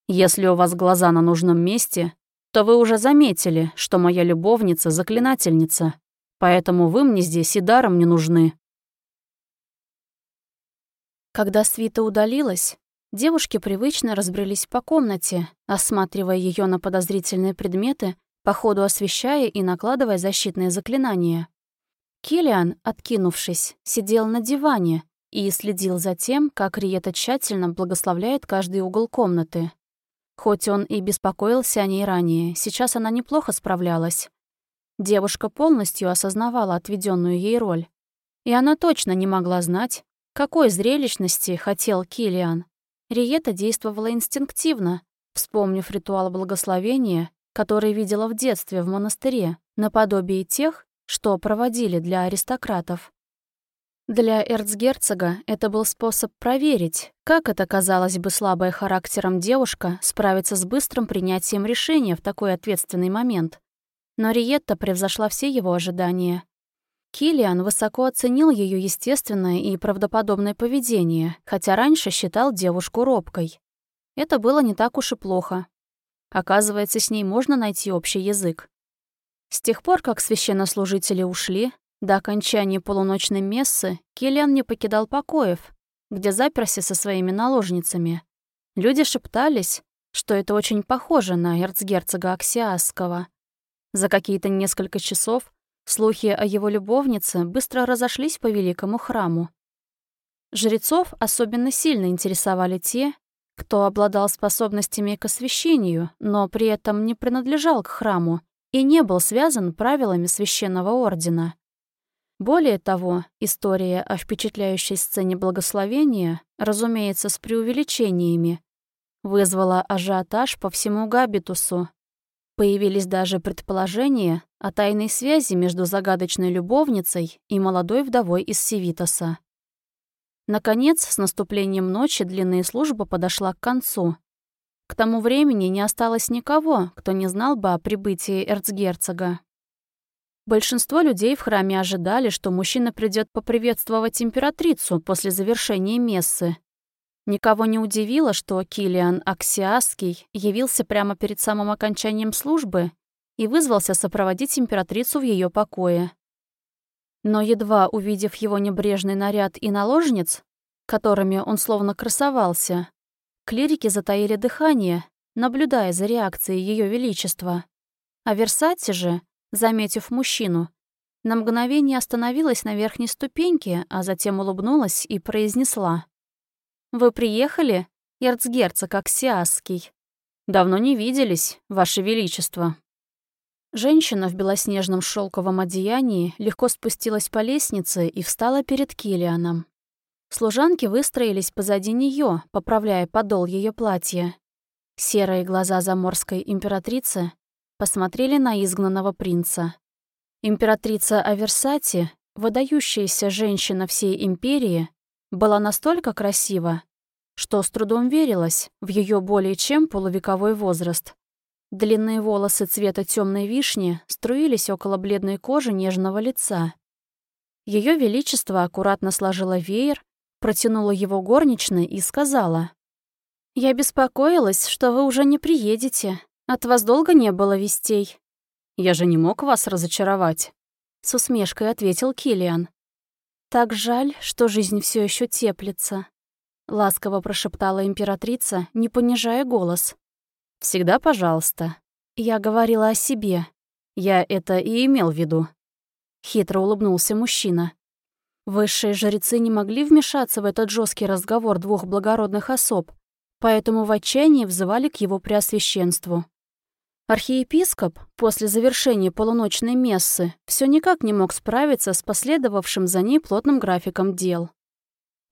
«Если у вас глаза на нужном месте, то вы уже заметили, что моя любовница — заклинательница, поэтому вы мне здесь и даром не нужны». Когда свита удалилась, девушки привычно разбрелись по комнате, осматривая ее на подозрительные предметы, по ходу освещая и накладывая защитные заклинания. Килиан, откинувшись, сидел на диване и следил за тем, как Риета тщательно благословляет каждый угол комнаты. Хоть он и беспокоился о ней ранее, сейчас она неплохо справлялась. Девушка полностью осознавала отведенную ей роль. И она точно не могла знать, какой зрелищности хотел Килиан. Риета действовала инстинктивно, вспомнив ритуал благословения, который видела в детстве в монастыре, наподобие тех, что проводили для аристократов. Для эрцгерцога это был способ проверить, как эта, казалось бы, слабая характером девушка справится с быстрым принятием решения в такой ответственный момент. Но Риетта превзошла все его ожидания. Килиан высоко оценил ее естественное и правдоподобное поведение, хотя раньше считал девушку робкой. Это было не так уж и плохо. Оказывается, с ней можно найти общий язык. С тех пор, как священнослужители ушли, до окончания полуночной мессы Киллиан не покидал покоев, где заперся со своими наложницами. Люди шептались, что это очень похоже на эрцгерцога Аксиасского. За какие-то несколько часов слухи о его любовнице быстро разошлись по великому храму. Жрецов особенно сильно интересовали те, кто обладал способностями к освящению, но при этом не принадлежал к храму и не был связан правилами священного ордена. Более того, история о впечатляющей сцене благословения, разумеется, с преувеличениями, вызвала ажиотаж по всему Габитусу. Появились даже предположения о тайной связи между загадочной любовницей и молодой вдовой из Севитоса. Наконец, с наступлением ночи длинная служба подошла к концу. К тому времени не осталось никого, кто не знал бы о прибытии эрцгерцога. Большинство людей в храме ожидали, что мужчина придет поприветствовать императрицу после завершения мессы. Никого не удивило, что Килиан Аксиасский явился прямо перед самым окончанием службы и вызвался сопроводить императрицу в ее покое. Но едва увидев его небрежный наряд и наложниц, которыми он словно красовался, клирики затаили дыхание, наблюдая за реакцией Ее Величества. А Версати же, заметив мужчину. На мгновение остановилась на верхней ступеньке, а затем улыбнулась и произнесла. «Вы приехали, эрцгерцог Аксиасский? Давно не виделись, Ваше Величество». Женщина в белоснежном шелковом одеянии легко спустилась по лестнице и встала перед Килианом. Служанки выстроились позади нее, поправляя подол ее платья. Серые глаза заморской императрицы посмотрели на изгнанного принца. Императрица Аверсати, выдающаяся женщина всей империи, была настолько красива, что с трудом верилось в ее более чем полувековой возраст. Длинные волосы цвета темной вишни струились около бледной кожи нежного лица. Ее Величество аккуратно сложила веер, протянула его горничной и сказала. «Я беспокоилась, что вы уже не приедете. От вас долго не было вестей». «Я же не мог вас разочаровать», — с усмешкой ответил Килиан. «Так жаль, что жизнь все еще теплится», — ласково прошептала императрица, не понижая голос. «Всегда пожалуйста». Я говорила о себе. Я это и имел в виду. Хитро улыбнулся мужчина. Высшие жрецы не могли вмешаться в этот жесткий разговор двух благородных особ, поэтому в отчаянии взывали к его преосвященству. Архиепископ после завершения полуночной мессы все никак не мог справиться с последовавшим за ней плотным графиком дел.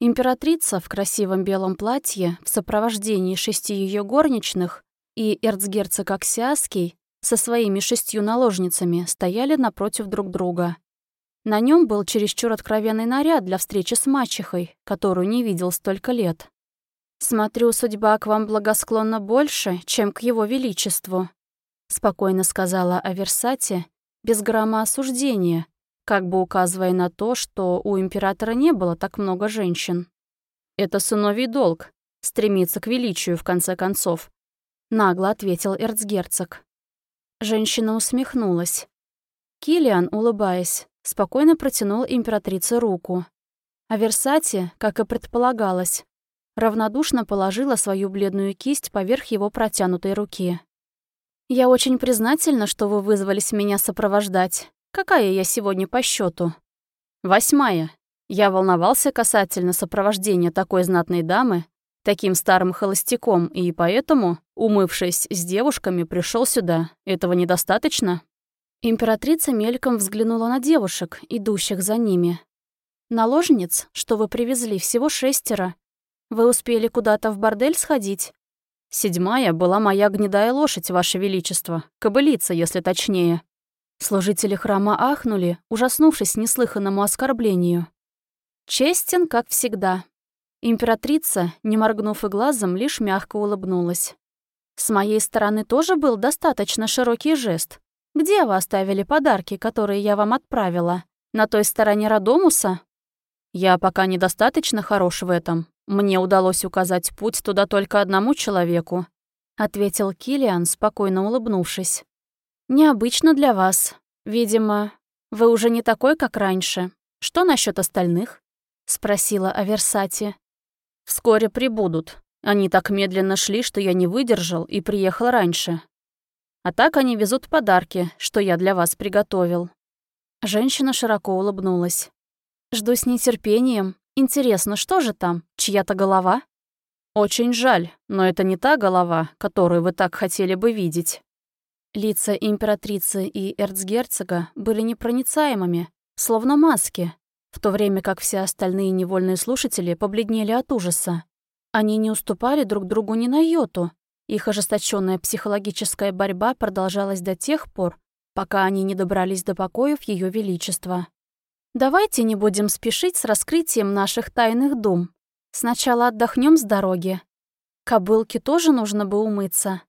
Императрица в красивом белом платье в сопровождении шести ее горничных и эрцгерцог Аксиаский со своими шестью наложницами стояли напротив друг друга. На нем был чересчур откровенный наряд для встречи с мачехой, которую не видел столько лет. «Смотрю, судьба к вам благосклонна больше, чем к его величеству», спокойно сказала о Версате, без грамма осуждения, как бы указывая на то, что у императора не было так много женщин. «Это сыновий долг, стремиться к величию, в конце концов», нагло ответил эрцгерцог. Женщина усмехнулась. Килиан, улыбаясь, спокойно протянул императрице руку. А Версати, как и предполагалось, равнодушно положила свою бледную кисть поверх его протянутой руки. «Я очень признательна, что вы вызвались меня сопровождать. Какая я сегодня по счету? «Восьмая. Я волновался касательно сопровождения такой знатной дамы, таким старым холостяком, и поэтому, умывшись с девушками, пришел сюда. Этого недостаточно?» Императрица мельком взглянула на девушек, идущих за ними. «Наложниц, что вы привезли, всего шестеро, вы успели куда-то в бордель сходить? Седьмая была моя гнедая лошадь, Ваше Величество. Кобылица, если точнее. Служители храма ахнули, ужаснувшись неслыханному оскорблению. Честен, как всегда. Императрица, не моргнув и глазом, лишь мягко улыбнулась. С моей стороны тоже был достаточно широкий жест. Где вы оставили подарки, которые я вам отправила? На той стороне Радомуса? Я пока недостаточно хорош в этом, «Мне удалось указать путь туда только одному человеку», — ответил Килиан, спокойно улыбнувшись. «Необычно для вас. Видимо, вы уже не такой, как раньше. Что насчет остальных?» — спросила Аверсати. «Вскоре прибудут. Они так медленно шли, что я не выдержал и приехал раньше. А так они везут подарки, что я для вас приготовил». Женщина широко улыбнулась. «Жду с нетерпением. Интересно, что же там? Чья-то голова? Очень жаль, но это не та голова, которую вы так хотели бы видеть. Лица императрицы и эрцгерцога были непроницаемыми, словно маски, в то время как все остальные невольные слушатели побледнели от ужаса. Они не уступали друг другу ни на йоту. Их ожесточенная психологическая борьба продолжалась до тех пор, пока они не добрались до покоев Ее Величества. Давайте не будем спешить с раскрытием наших тайных дум. Сначала отдохнем с дороги. Кобылке тоже нужно бы умыться,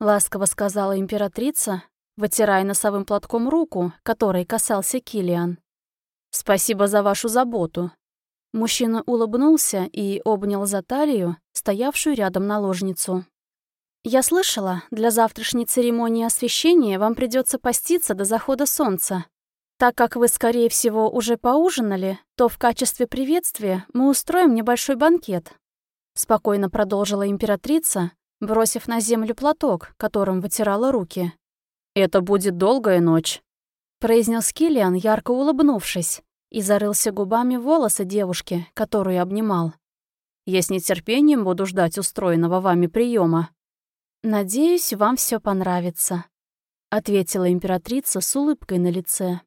ласково сказала императрица, вытирая носовым платком руку, которой касался Килиан. Спасибо за вашу заботу. Мужчина улыбнулся и обнял за талию стоявшую рядом наложницу. «Я слышала, для завтрашней церемонии освящения вам придется поститься до захода солнца. Так как вы, скорее всего, уже поужинали, то в качестве приветствия мы устроим небольшой банкет. Спокойно продолжила императрица, бросив на землю платок, которым вытирала руки. «Это будет долгая ночь», — произнес Киллиан, ярко улыбнувшись, и зарылся губами волосы девушки, которую обнимал. «Я с нетерпением буду ждать устроенного вами приема. «Надеюсь, вам все понравится», — ответила императрица с улыбкой на лице.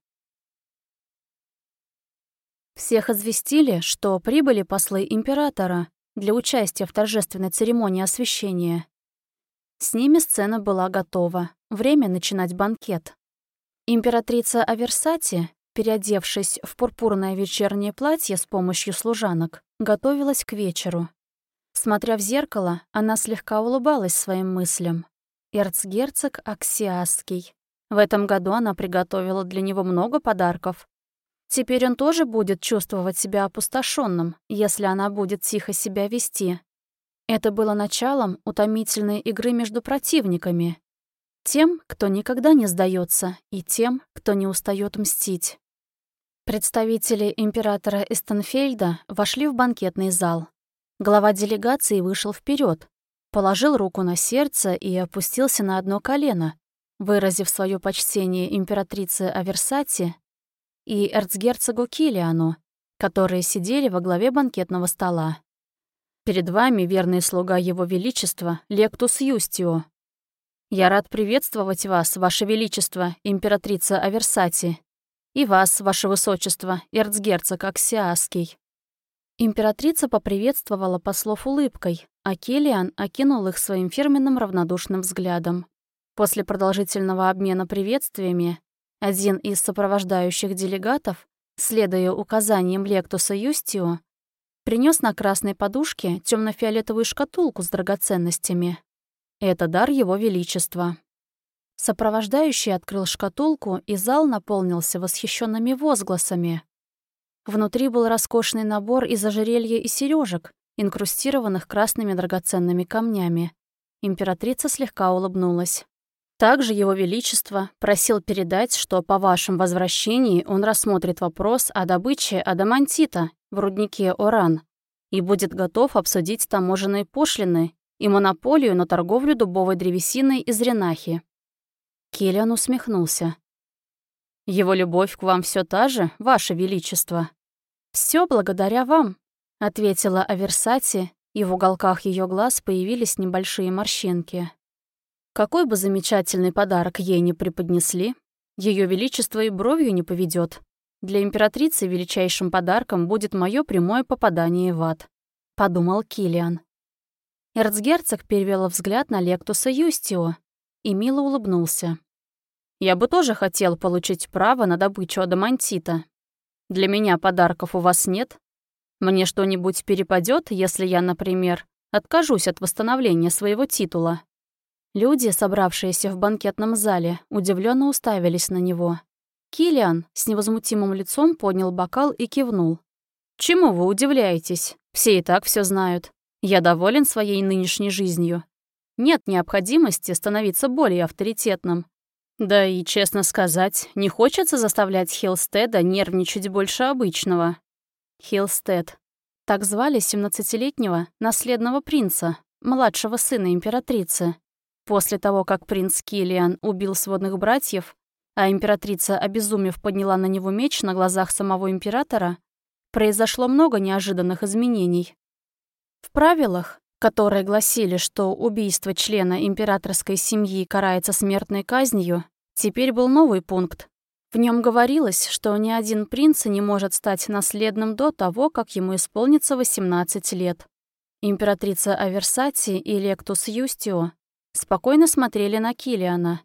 Всех известили, что прибыли послы императора для участия в торжественной церемонии освящения. С ними сцена была готова, время начинать банкет. Императрица Аверсати, переодевшись в пурпурное вечернее платье с помощью служанок, готовилась к вечеру. Смотря в зеркало, она слегка улыбалась своим мыслям. Эрцгерцог Аксиасский. В этом году она приготовила для него много подарков. Теперь он тоже будет чувствовать себя опустошенным, если она будет тихо себя вести. Это было началом утомительной игры между противниками. Тем, кто никогда не сдается, и тем, кто не устает мстить. Представители императора Эстенфельда вошли в банкетный зал. Глава делегации вышел вперед, положил руку на сердце и опустился на одно колено, выразив свое почтение императрице Аверсати и эрцгерцогу Килиану, которые сидели во главе банкетного стола. «Перед вами верный слуга Его Величества, Лектус Юстио. Я рад приветствовать вас, Ваше Величество, императрица Аверсати, и вас, Ваше Высочество, эрцгерцог Аксиаский». Императрица поприветствовала послов улыбкой, а Келлиан окинул их своим фирменным равнодушным взглядом. После продолжительного обмена приветствиями один из сопровождающих делегатов, следуя указаниям Лектуса Юстио, принес на красной подушке темно-фиолетовую шкатулку с драгоценностями. Это дар его величества. Сопровождающий открыл шкатулку, и зал наполнился восхищенными возгласами. Внутри был роскошный набор из ожерелья и сережек, инкрустированных красными драгоценными камнями. Императрица слегка улыбнулась. Также Его Величество просил передать, что по вашем возвращении он рассмотрит вопрос о добыче адамантита в руднике Оран и будет готов обсудить таможенные пошлины и монополию на торговлю дубовой древесиной из Ренахи. Киллиан усмехнулся. «Его любовь к вам все та же, Ваше Величество?» Все благодаря вам», — ответила Аверсати, и в уголках ее глаз появились небольшие морщинки. Какой бы замечательный подарок ей не преподнесли, Ее Величество и бровью не поведет. Для императрицы величайшим подарком будет мое прямое попадание в ад», — подумал Килиан. Эрцгерцог перевел взгляд на Лектуса Юстио и мило улыбнулся. «Я бы тоже хотел получить право на добычу адамантита. Для меня подарков у вас нет? Мне что-нибудь перепадет, если я, например, откажусь от восстановления своего титула?» Люди, собравшиеся в банкетном зале, удивленно уставились на него. Килиан с невозмутимым лицом поднял бокал и кивнул. «Чему вы удивляетесь? Все и так все знают. Я доволен своей нынешней жизнью. Нет необходимости становиться более авторитетным. Да и, честно сказать, не хочется заставлять Хилстеда нервничать больше обычного». Хилстед. Так звали 17-летнего наследного принца, младшего сына императрицы. После того, как принц Килиан убил сводных братьев, а императрица, обезумев, подняла на него меч на глазах самого императора, произошло много неожиданных изменений. В правилах, которые гласили, что убийство члена императорской семьи карается смертной казнью, теперь был новый пункт. В нем говорилось, что ни один принц не может стать наследным до того, как ему исполнится 18 лет. Императрица Аверсати и Лектус Юстио спокойно смотрели на Килиана.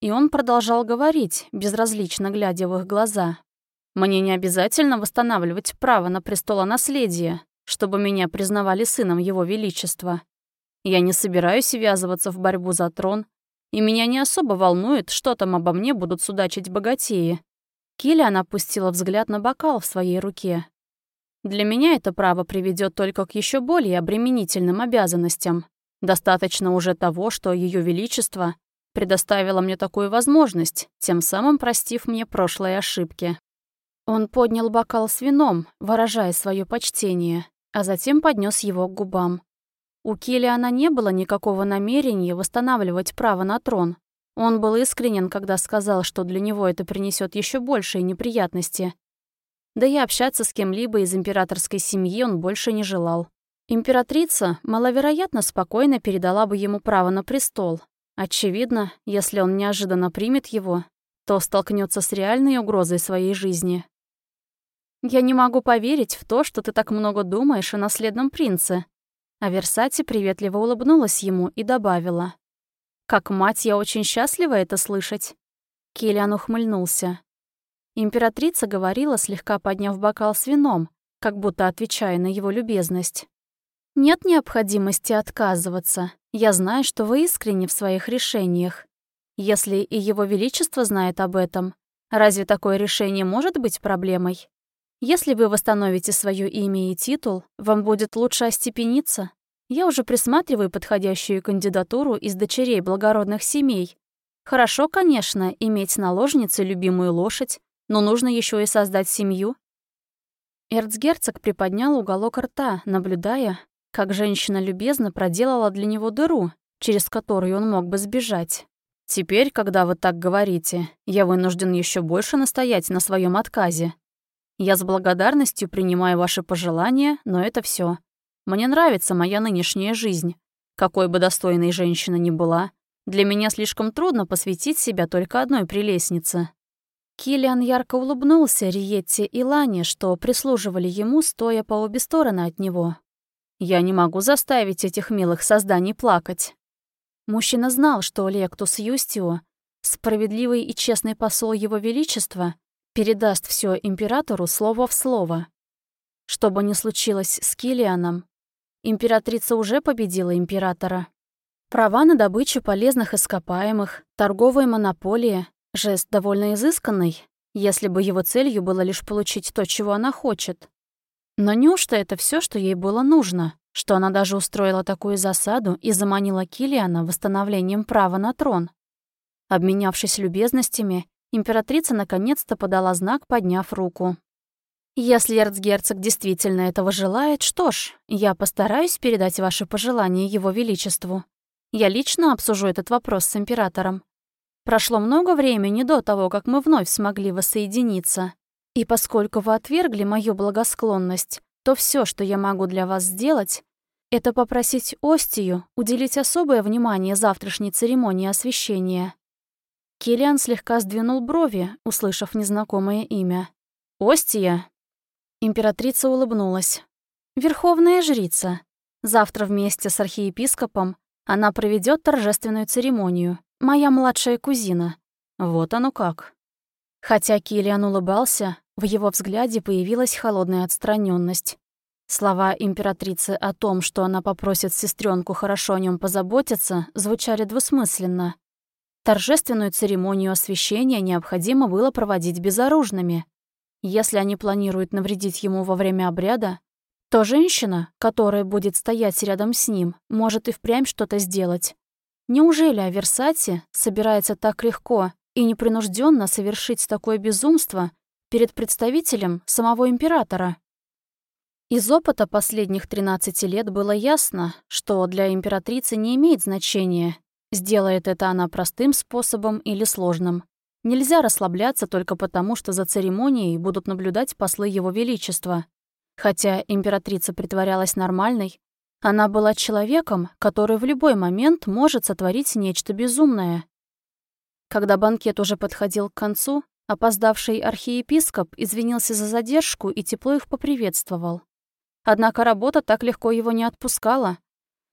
И он продолжал говорить, безразлично глядя в их глаза. «Мне не обязательно восстанавливать право на престолонаследие, чтобы меня признавали сыном Его Величества. Я не собираюсь ввязываться в борьбу за трон, и меня не особо волнует, что там обо мне будут судачить богатеи». Киллиан опустила взгляд на бокал в своей руке. «Для меня это право приведет только к еще более обременительным обязанностям. Достаточно уже того, что Ее Величество предоставило мне такую возможность, тем самым простив мне прошлые ошибки. Он поднял бокал с вином, выражая свое почтение, а затем поднес его к губам. У Килиана не было никакого намерения восстанавливать право на трон. Он был искренен, когда сказал, что для него это принесет еще большие неприятности. Да и общаться с кем-либо из императорской семьи он больше не желал. Императрица маловероятно спокойно передала бы ему право на престол. Очевидно, если он неожиданно примет его, то столкнется с реальной угрозой своей жизни. «Я не могу поверить в то, что ты так много думаешь о наследном принце». А Версати приветливо улыбнулась ему и добавила. «Как мать, я очень счастлива это слышать». Киллиан ухмыльнулся. Императрица говорила, слегка подняв бокал с вином, как будто отвечая на его любезность. «Нет необходимости отказываться. Я знаю, что вы искренни в своих решениях. Если и Его Величество знает об этом, разве такое решение может быть проблемой? Если вы восстановите свое имя и титул, вам будет лучше остепениться. Я уже присматриваю подходящую кандидатуру из дочерей благородных семей. Хорошо, конечно, иметь наложницей любимую лошадь, но нужно еще и создать семью. Эрцгерцог приподнял уголок рта, наблюдая, как женщина любезно проделала для него дыру, через которую он мог бы сбежать. Теперь, когда вы так говорите, я вынужден еще больше настоять на своем отказе. Я с благодарностью принимаю ваши пожелания, но это все. Мне нравится моя нынешняя жизнь. Какой бы достойной женщина ни была, для меня слишком трудно посвятить себя только одной прелестнице. Киллиан ярко улыбнулся Риетте и Лане, что прислуживали ему, стоя по обе стороны от него. «Я не могу заставить этих милых созданий плакать. Мужчина знал, что Лектус Юстио, справедливый и честный посол Его Величества, передаст все императору слово в слово. Что бы ни случилось с Килианом, императрица уже победила императора. Права на добычу полезных ископаемых, торговая монополия, жест довольно изысканный, если бы его целью было лишь получить то, чего она хочет. Но неужто это все, что ей было нужно? что она даже устроила такую засаду и заманила Килиана восстановлением права на трон. Обменявшись любезностями, императрица наконец-то подала знак, подняв руку. «Если эрцгерцог действительно этого желает, что ж, я постараюсь передать ваши пожелания его величеству. Я лично обсужу этот вопрос с императором. Прошло много времени до того, как мы вновь смогли воссоединиться. И поскольку вы отвергли мою благосклонность, то все, что я могу для вас сделать, это попросить Остию уделить особое внимание завтрашней церемонии освящения. Киллиан слегка сдвинул брови, услышав незнакомое имя. «Остия?» Императрица улыбнулась. «Верховная жрица. Завтра вместе с архиепископом она проведет торжественную церемонию. Моя младшая кузина. Вот оно как». Хотя Киллиан улыбался, в его взгляде появилась холодная отстраненность. Слова императрицы о том, что она попросит сестренку хорошо о нем позаботиться, звучали двусмысленно. Торжественную церемонию освящения необходимо было проводить безоружными. Если они планируют навредить ему во время обряда, то женщина, которая будет стоять рядом с ним, может и впрямь что-то сделать. Неужели Аверсати собирается так легко и непринужденно совершить такое безумство перед представителем самого императора? Из опыта последних 13 лет было ясно, что для императрицы не имеет значения, сделает это она простым способом или сложным. Нельзя расслабляться только потому, что за церемонией будут наблюдать послы Его Величества. Хотя императрица притворялась нормальной, она была человеком, который в любой момент может сотворить нечто безумное. Когда банкет уже подходил к концу, опоздавший архиепископ извинился за задержку и тепло их поприветствовал. Однако работа так легко его не отпускала.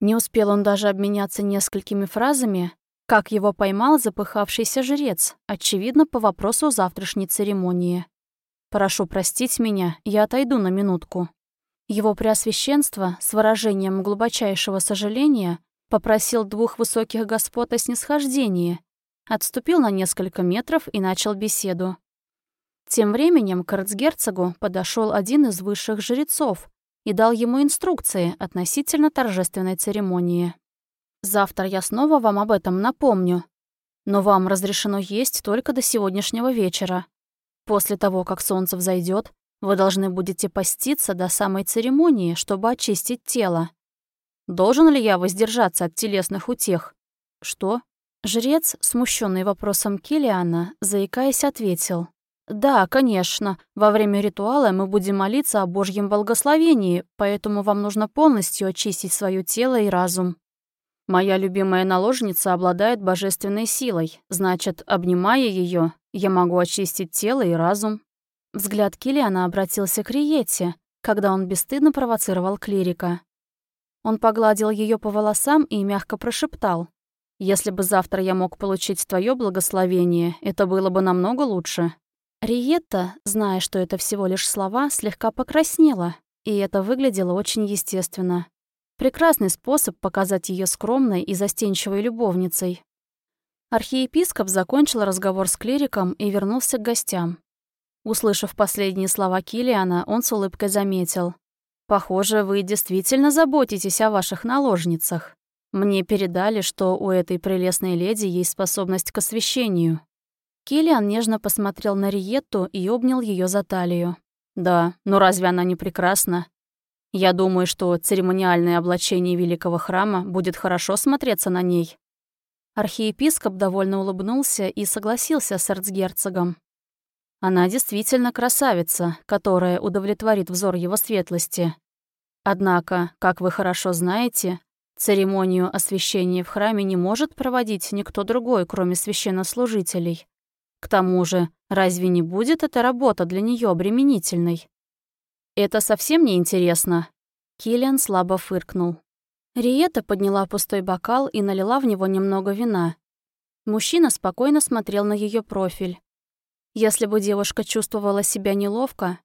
Не успел он даже обменяться несколькими фразами, как его поймал запыхавшийся жрец, очевидно, по вопросу завтрашней церемонии. «Прошу простить меня, я отойду на минутку». Его преосвященство с выражением глубочайшего сожаления попросил двух высоких господ о снисхождении, отступил на несколько метров и начал беседу. Тем временем к эрцгерцогу подошел один из высших жрецов, и дал ему инструкции относительно торжественной церемонии. Завтра я снова вам об этом напомню, но вам разрешено есть только до сегодняшнего вечера. После того, как солнце взойдет, вы должны будете поститься до самой церемонии, чтобы очистить тело. Должен ли я воздержаться от телесных утех? Что? Жрец, смущенный вопросом Килиана, заикаясь, ответил. «Да, конечно. Во время ритуала мы будем молиться о Божьем благословении, поэтому вам нужно полностью очистить свое тело и разум. Моя любимая наложница обладает божественной силой, значит, обнимая ее, я могу очистить тело и разум». Взгляд Килиана обратился к Риете, когда он бесстыдно провоцировал клирика. Он погладил ее по волосам и мягко прошептал. «Если бы завтра я мог получить твое благословение, это было бы намного лучше. Риетта, зная, что это всего лишь слова, слегка покраснела, и это выглядело очень естественно. Прекрасный способ показать ее скромной и застенчивой любовницей. Архиепископ закончил разговор с клириком и вернулся к гостям. Услышав последние слова Килиана, он с улыбкой заметил. «Похоже, вы действительно заботитесь о ваших наложницах. Мне передали, что у этой прелестной леди есть способность к освещению». Килиан нежно посмотрел на Риетту и обнял ее за талию. «Да, но разве она не прекрасна? Я думаю, что церемониальное облачение великого храма будет хорошо смотреться на ней». Архиепископ довольно улыбнулся и согласился с эрцгерцогом. Она действительно красавица, которая удовлетворит взор его светлости. Однако, как вы хорошо знаете, церемонию освящения в храме не может проводить никто другой, кроме священнослужителей. К тому же, разве не будет эта работа для нее обременительной? Это совсем не интересно. Киллиан слабо фыркнул. Риета подняла пустой бокал и налила в него немного вина. Мужчина спокойно смотрел на ее профиль. Если бы девушка чувствовала себя неловко,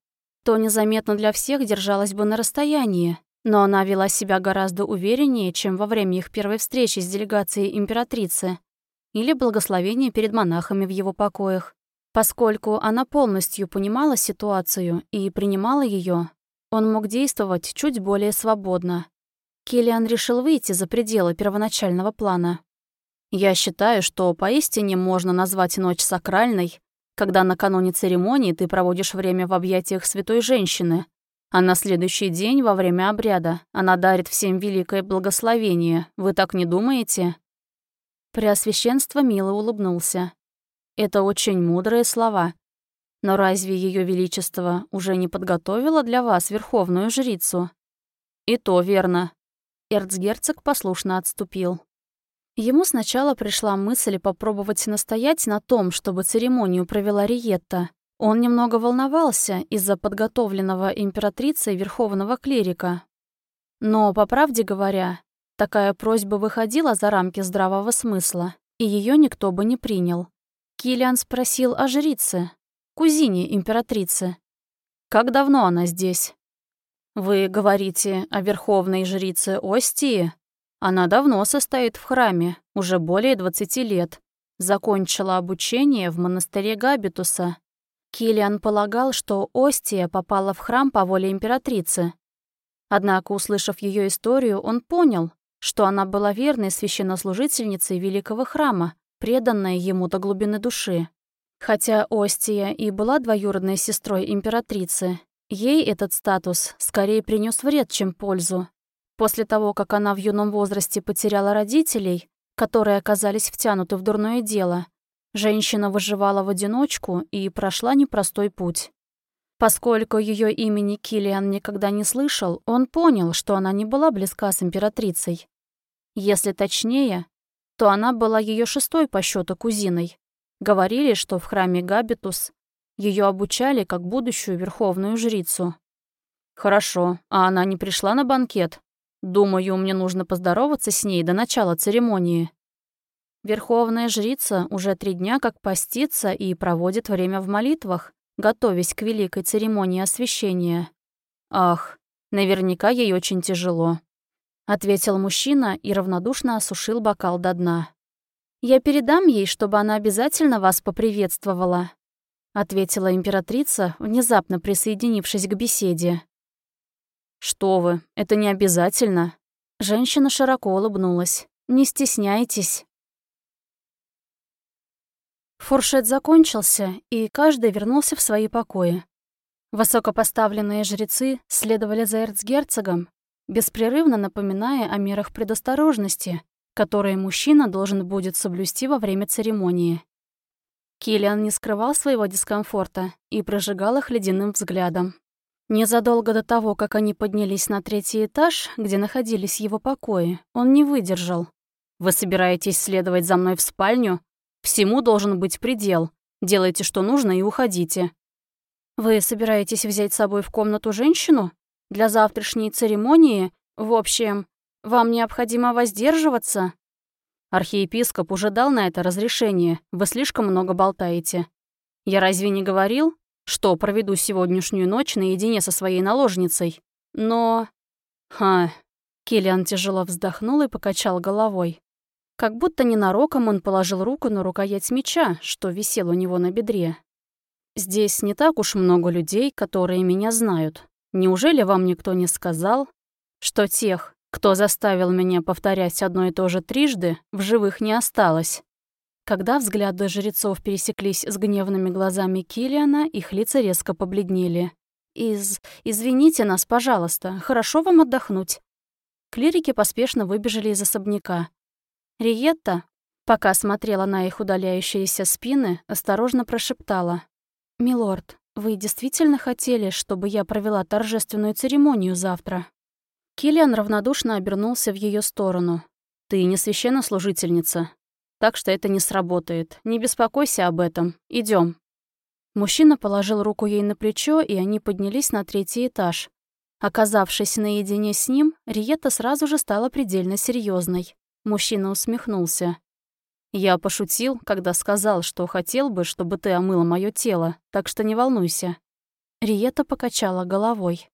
то незаметно для всех держалась бы на расстоянии, но она вела себя гораздо увереннее, чем во время их первой встречи с делегацией императрицы или благословения перед монахами в его покоях. Поскольку она полностью понимала ситуацию и принимала ее, он мог действовать чуть более свободно. Киллиан решил выйти за пределы первоначального плана. «Я считаю, что поистине можно назвать ночь сакральной, когда накануне церемонии ты проводишь время в объятиях святой женщины, а на следующий день, во время обряда, она дарит всем великое благословение. Вы так не думаете?» Преосвященство мило улыбнулся. «Это очень мудрые слова. Но разве Ее Величество уже не подготовило для вас верховную жрицу?» «И то верно». Эрцгерцог послушно отступил. Ему сначала пришла мысль попробовать настоять на том, чтобы церемонию провела Риетта. Он немного волновался из-за подготовленного императрицей верховного клирика. Но, по правде говоря, такая просьба выходила за рамки здравого смысла, и ее никто бы не принял. Килиан спросил о жрице, кузине императрицы. «Как давно она здесь?» «Вы говорите о верховной жрице Остии?» Она давно состоит в храме, уже более 20 лет. Закончила обучение в монастыре Габитуса. Килиан полагал, что Остия попала в храм по воле императрицы. Однако, услышав ее историю, он понял, что она была верной священнослужительницей великого храма, преданной ему до глубины души. Хотя Остия и была двоюродной сестрой императрицы, ей этот статус скорее принес вред, чем пользу. После того, как она в юном возрасте потеряла родителей, которые оказались втянуты в дурное дело, женщина выживала в одиночку и прошла непростой путь. Поскольку ее имени Килиан никогда не слышал, он понял, что она не была близка с императрицей. Если точнее, то она была ее шестой по счету кузиной. Говорили, что в храме Габитус ее обучали как будущую верховную жрицу. «Хорошо, а она не пришла на банкет?» Думаю, мне нужно поздороваться с ней до начала церемонии. Верховная жрица уже три дня как постится и проводит время в молитвах, готовясь к великой церемонии освящения. Ах, наверняка ей очень тяжело. Ответил мужчина и равнодушно осушил бокал до дна. «Я передам ей, чтобы она обязательно вас поприветствовала», ответила императрица, внезапно присоединившись к беседе. «Что вы, это не обязательно». Женщина широко улыбнулась. «Не стесняйтесь». Фуршет закончился, и каждый вернулся в свои покои. Высокопоставленные жрецы следовали за эрцгерцогом, беспрерывно напоминая о мерах предосторожности, которые мужчина должен будет соблюсти во время церемонии. Киллиан не скрывал своего дискомфорта и прожигал их ледяным взглядом. Незадолго до того, как они поднялись на третий этаж, где находились его покои, он не выдержал. «Вы собираетесь следовать за мной в спальню? Всему должен быть предел. Делайте, что нужно, и уходите». «Вы собираетесь взять с собой в комнату женщину? Для завтрашней церемонии? В общем, вам необходимо воздерживаться?» Архиепископ уже дал на это разрешение. Вы слишком много болтаете. Я разве не говорил, что проведу сегодняшнюю ночь наедине со своей наложницей? Но... Ха... Киллиан тяжело вздохнул и покачал головой. Как будто ненароком он положил руку на рукоять меча, что висел у него на бедре. «Здесь не так уж много людей, которые меня знают. Неужели вам никто не сказал, что тех, кто заставил меня повторять одно и то же трижды, в живых не осталось?» Когда взгляды жрецов пересеклись с гневными глазами Килиана, их лица резко побледнели. «Из... Извините нас, пожалуйста. Хорошо вам отдохнуть». Клирики поспешно выбежали из особняка. Риетта, пока смотрела на их удаляющиеся спины, осторожно прошептала. «Милорд, вы действительно хотели, чтобы я провела торжественную церемонию завтра?» Киллиан равнодушно обернулся в ее сторону. «Ты не священнослужительница, так что это не сработает. Не беспокойся об этом. Идем. Мужчина положил руку ей на плечо, и они поднялись на третий этаж. Оказавшись наедине с ним, Риета сразу же стала предельно серьезной. Мужчина усмехнулся. «Я пошутил, когда сказал, что хотел бы, чтобы ты омыла мое тело, так что не волнуйся». Риета покачала головой.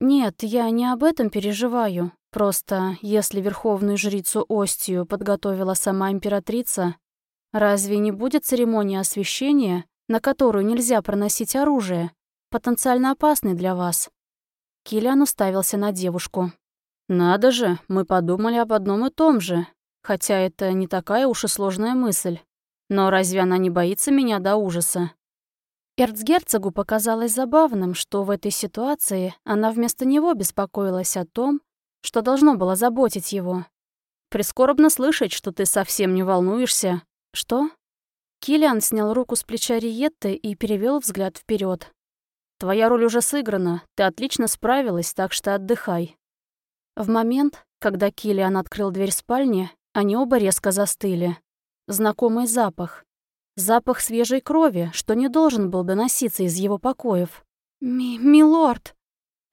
«Нет, я не об этом переживаю. Просто, если верховную жрицу Остию подготовила сама императрица, разве не будет церемония освящения, на которую нельзя проносить оружие, потенциально опасной для вас?» Киллиан уставился на девушку. «Надо же, мы подумали об одном и том же, хотя это не такая уж и сложная мысль. Но разве она не боится меня до ужаса?» Эрцгерцогу показалось забавным, что в этой ситуации она вместо него беспокоилась о том, что должно было заботить его. «Прискорбно слышать, что ты совсем не волнуешься». «Что?» Киллиан снял руку с плеча Риетты и перевел взгляд вперед. «Твоя роль уже сыграна, ты отлично справилась, так что отдыхай». В момент, когда Киллиан открыл дверь спальни, они оба резко застыли. Знакомый запах, Запах свежей крови, что не должен был доноситься из его покоев. «Ми «Милорд!»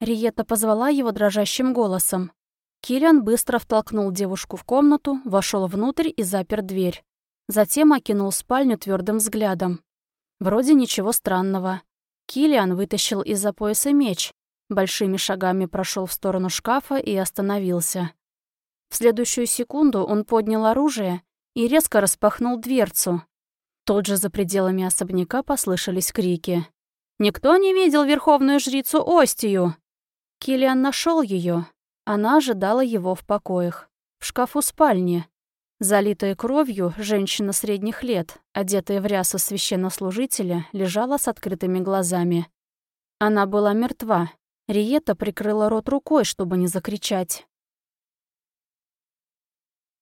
Риета позвала его дрожащим голосом. Киллиан быстро втолкнул девушку в комнату, вошел внутрь и запер дверь. Затем окинул спальню твердым взглядом. Вроде ничего странного. Киллиан вытащил из-за пояса меч, большими шагами прошел в сторону шкафа и остановился. В следующую секунду он поднял оружие и резко распахнул дверцу, Тут же за пределами особняка послышались крики. «Никто не видел верховную жрицу Остию!» Килиан нашел ее. Она ожидала его в покоях. В шкафу спальни. Залитая кровью, женщина средних лет, одетая в рясу священнослужителя, лежала с открытыми глазами. Она была мертва. Риета прикрыла рот рукой, чтобы не закричать.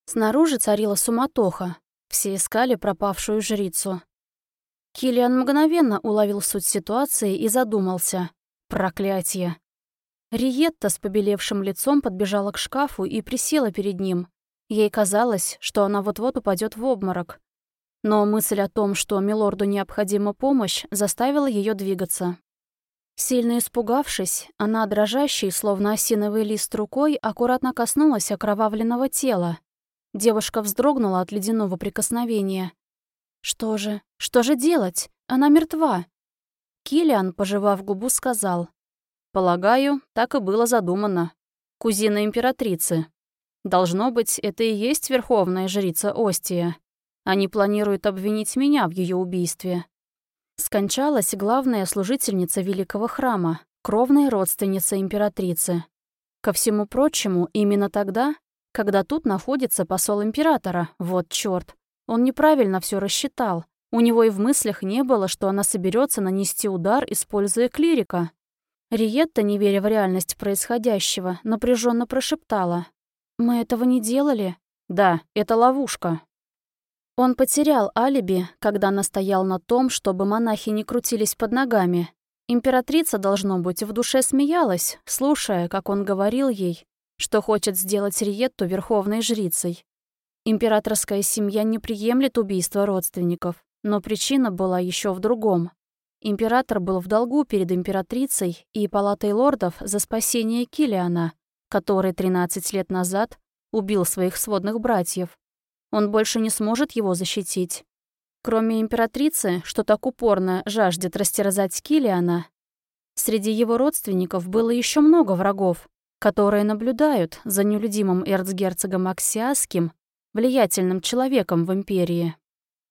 Снаружи царила суматоха. Все искали пропавшую жрицу. Килиан мгновенно уловил суть ситуации и задумался. Проклятие. Риетта с побелевшим лицом подбежала к шкафу и присела перед ним. Ей казалось, что она вот-вот упадет в обморок. Но мысль о том, что милорду необходима помощь, заставила ее двигаться. Сильно испугавшись, она, дрожащей, словно осиновый лист рукой, аккуратно коснулась окровавленного тела, Девушка вздрогнула от ледяного прикосновения. «Что же? Что же делать? Она мертва!» Килиан, пожевав губу, сказал. «Полагаю, так и было задумано. Кузина императрицы. Должно быть, это и есть верховная жрица Остия. Они планируют обвинить меня в ее убийстве». Скончалась главная служительница великого храма, кровная родственница императрицы. Ко всему прочему, именно тогда, когда тут находится посол императора. Вот чёрт. Он неправильно всё рассчитал. У него и в мыслях не было, что она соберется нанести удар, используя клирика. Риетта, не веря в реальность происходящего, напряженно прошептала. «Мы этого не делали?» «Да, это ловушка». Он потерял алиби, когда настоял на том, чтобы монахи не крутились под ногами. Императрица, должно быть, в душе смеялась, слушая, как он говорил ей, что хочет сделать Риетту верховной жрицей. Императорская семья не приемлет убийства родственников, но причина была еще в другом. Император был в долгу перед императрицей и палатой лордов за спасение Килиана, который 13 лет назад убил своих сводных братьев. Он больше не сможет его защитить. Кроме императрицы, что так упорно жаждет растерзать Килиана, среди его родственников было еще много врагов, которые наблюдают за нелюдимым эрцгерцогом Аксиасским, влиятельным человеком в империи.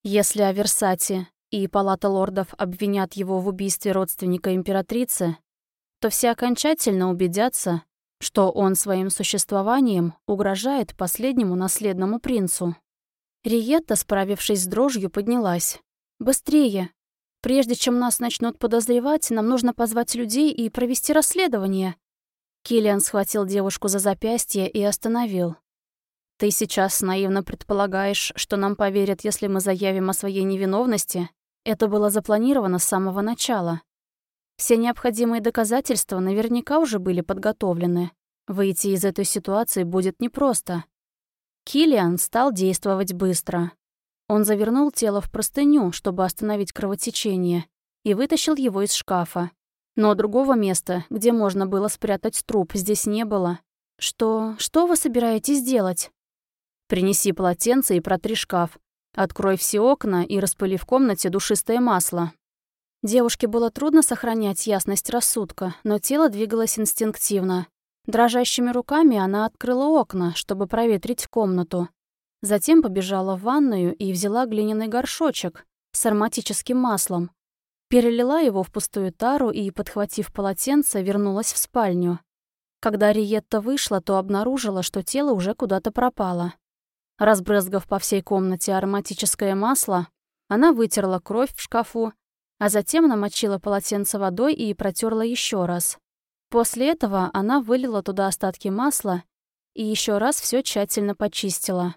Если Аверсати и Палата лордов обвинят его в убийстве родственника императрицы, то все окончательно убедятся, что он своим существованием угрожает последнему наследному принцу. Риетта, справившись с дрожью, поднялась. «Быстрее! Прежде чем нас начнут подозревать, нам нужно позвать людей и провести расследование». Киллиан схватил девушку за запястье и остановил. «Ты сейчас наивно предполагаешь, что нам поверят, если мы заявим о своей невиновности? Это было запланировано с самого начала. Все необходимые доказательства наверняка уже были подготовлены. Выйти из этой ситуации будет непросто. Килиан стал действовать быстро. Он завернул тело в простыню, чтобы остановить кровотечение, и вытащил его из шкафа. Но другого места, где можно было спрятать труп, здесь не было. Что... что вы собираетесь делать? Принеси полотенце и протри шкаф. Открой все окна и распыли в комнате душистое масло. Девушке было трудно сохранять ясность рассудка, но тело двигалось инстинктивно. Дрожащими руками она открыла окна, чтобы проветрить комнату. Затем побежала в ванную и взяла глиняный горшочек с ароматическим маслом. Перелила его в пустую тару и, подхватив полотенце, вернулась в спальню. Когда Риетта вышла, то обнаружила, что тело уже куда-то пропало. Разбрызгав по всей комнате ароматическое масло, она вытерла кровь в шкафу а затем намочила полотенце водой и протерла еще раз. После этого она вылила туда остатки масла и еще раз все тщательно почистила.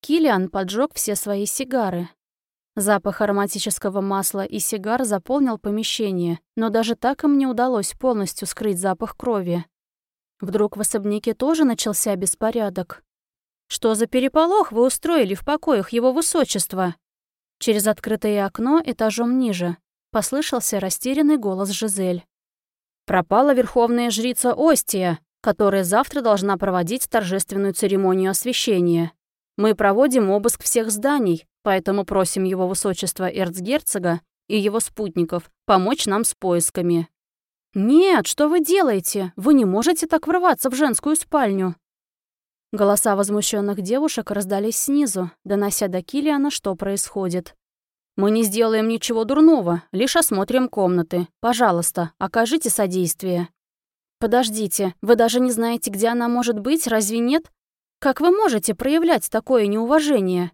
Килиан поджег все свои сигары. Запах ароматического масла и сигар заполнил помещение, но даже так им не удалось полностью скрыть запах крови. Вдруг в особняке тоже начался беспорядок. «Что за переполох вы устроили в покоях его высочества?» Через открытое окно этажом ниже послышался растерянный голос Жизель. «Пропала верховная жрица Остия, которая завтра должна проводить торжественную церемонию освящения. Мы проводим обыск всех зданий, поэтому просим его высочество эрцгерцога и его спутников помочь нам с поисками». «Нет, что вы делаете? Вы не можете так врываться в женскую спальню!» Голоса возмущенных девушек раздались снизу, донося до Килиана, что происходит. Мы не сделаем ничего дурного, лишь осмотрим комнаты. Пожалуйста, окажите содействие». «Подождите, вы даже не знаете, где она может быть, разве нет? Как вы можете проявлять такое неуважение?»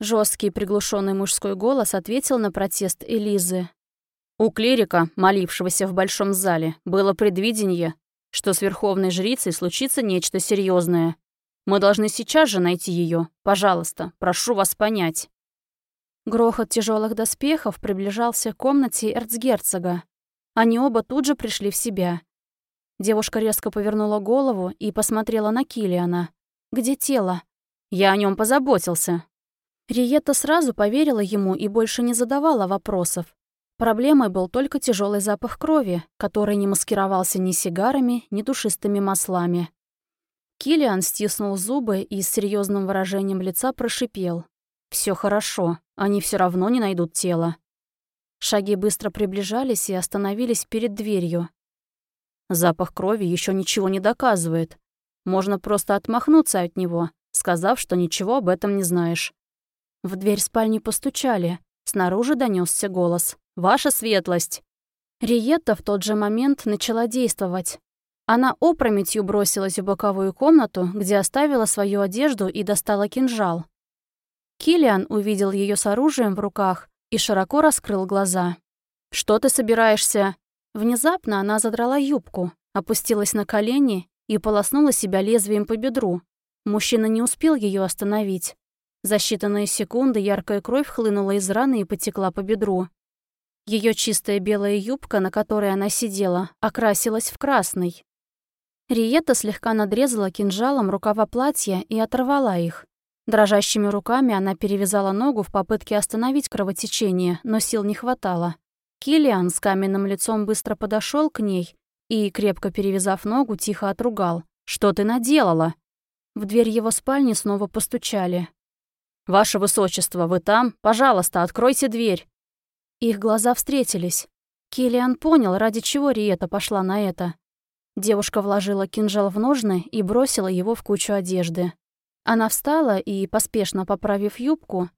Жесткий приглушенный мужской голос ответил на протест Элизы. У клирика, молившегося в большом зале, было предвидение, что с верховной жрицей случится нечто серьезное. Мы должны сейчас же найти ее. Пожалуйста, прошу вас понять. Грохот тяжелых доспехов приближался к комнате эрцгерцога. Они оба тут же пришли в себя. Девушка резко повернула голову и посмотрела на Килиана. «Где тело?» «Я о нем позаботился». Риетта сразу поверила ему и больше не задавала вопросов. Проблемой был только тяжелый запах крови, который не маскировался ни сигарами, ни душистыми маслами. Килиан стиснул зубы и с серьезным выражением лица прошипел. Все хорошо, они все равно не найдут тело. Шаги быстро приближались и остановились перед дверью. Запах крови еще ничего не доказывает. Можно просто отмахнуться от него, сказав, что ничего об этом не знаешь. В дверь спальни постучали. Снаружи донесся голос. «Ваша светлость!» Риетта в тот же момент начала действовать. Она опрометью бросилась в боковую комнату, где оставила свою одежду и достала кинжал. Килиан увидел ее с оружием в руках и широко раскрыл глаза. «Что ты собираешься?» Внезапно она задрала юбку, опустилась на колени и полоснула себя лезвием по бедру. Мужчина не успел ее остановить. За считанные секунды яркая кровь хлынула из раны и потекла по бедру. Ее чистая белая юбка, на которой она сидела, окрасилась в красный. Риета слегка надрезала кинжалом рукава платья и оторвала их. Дрожащими руками она перевязала ногу в попытке остановить кровотечение, но сил не хватало. Килиан с каменным лицом быстро подошел к ней и, крепко перевязав ногу, тихо отругал. «Что ты наделала?» В дверь его спальни снова постучали. «Ваше высочество, вы там? Пожалуйста, откройте дверь!» Их глаза встретились. Киллиан понял, ради чего Риета пошла на это. Девушка вложила кинжал в ножны и бросила его в кучу одежды. Она встала и, поспешно поправив юбку,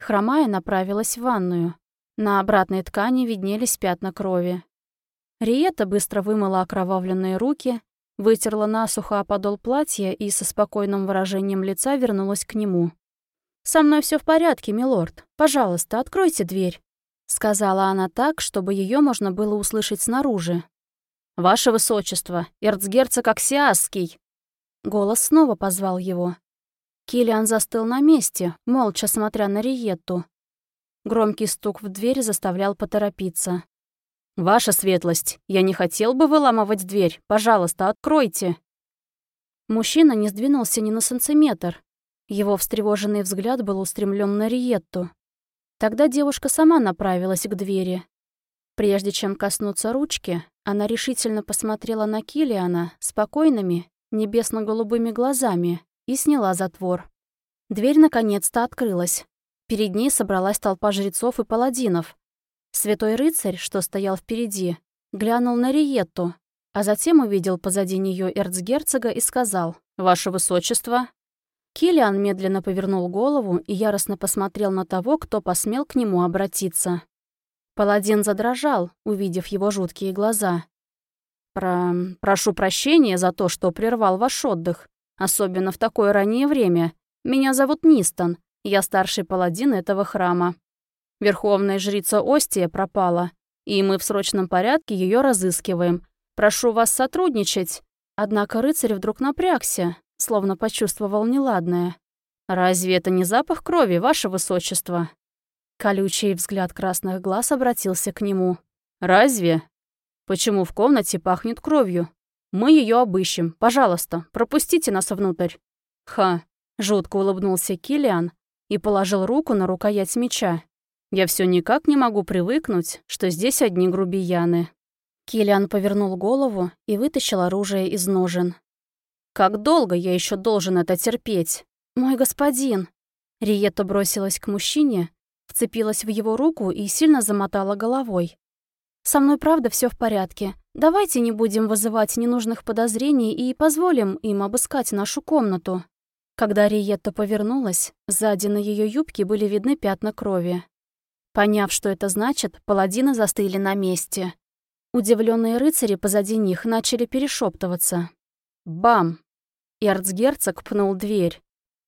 хромая направилась в ванную. На обратной ткани виднелись пятна крови. Риета быстро вымыла окровавленные руки, вытерла насухо подол платья и со спокойным выражением лица вернулась к нему. «Со мной все в порядке, милорд. Пожалуйста, откройте дверь», — сказала она так, чтобы ее можно было услышать снаружи. «Ваше высочество, эрцгерцог Аксиасский!» Голос снова позвал его. Килиан застыл на месте, молча смотря на Риетту. Громкий стук в дверь заставлял поторопиться. «Ваша светлость, я не хотел бы выламывать дверь. Пожалуйста, откройте!» Мужчина не сдвинулся ни на сантиметр, его встревоженный взгляд был устремлен на Риетту. Тогда девушка сама направилась к двери. Прежде чем коснуться ручки, она решительно посмотрела на Килиана спокойными, небесно-голубыми глазами и сняла затвор. Дверь наконец-то открылась. Перед ней собралась толпа жрецов и паладинов. Святой рыцарь, что стоял впереди, глянул на Риетту, а затем увидел позади нее эрцгерцога и сказал «Ваше высочество, Килиан медленно повернул голову и яростно посмотрел на того, кто посмел к нему обратиться. Паладин задрожал, увидев его жуткие глаза. «Про... «Прошу прощения за то, что прервал ваш отдых, особенно в такое раннее время. Меня зовут Нистон, я старший паладин этого храма. Верховная жрица Остия пропала, и мы в срочном порядке ее разыскиваем. Прошу вас сотрудничать». Однако рыцарь вдруг напрягся, словно почувствовал неладное. «Разве это не запах крови, ваше высочество?» Колючий взгляд красных глаз обратился к нему. «Разве? Почему в комнате пахнет кровью? Мы ее обыщем. Пожалуйста, пропустите нас внутрь». «Ха!» — жутко улыбнулся Килиан и положил руку на рукоять меча. «Я все никак не могу привыкнуть, что здесь одни грубияны». Килиан повернул голову и вытащил оружие из ножен. Как долго я еще должен это терпеть? Мой господин!» Риетта бросилась к мужчине, вцепилась в его руку и сильно замотала головой. «Со мной правда все в порядке. Давайте не будем вызывать ненужных подозрений и позволим им обыскать нашу комнату». Когда Риетта повернулась, сзади на ее юбке были видны пятна крови. Поняв, что это значит, паладины застыли на месте. Удивленные рыцари позади них начали перешептываться. Бам! Эрцгерцог пнул дверь.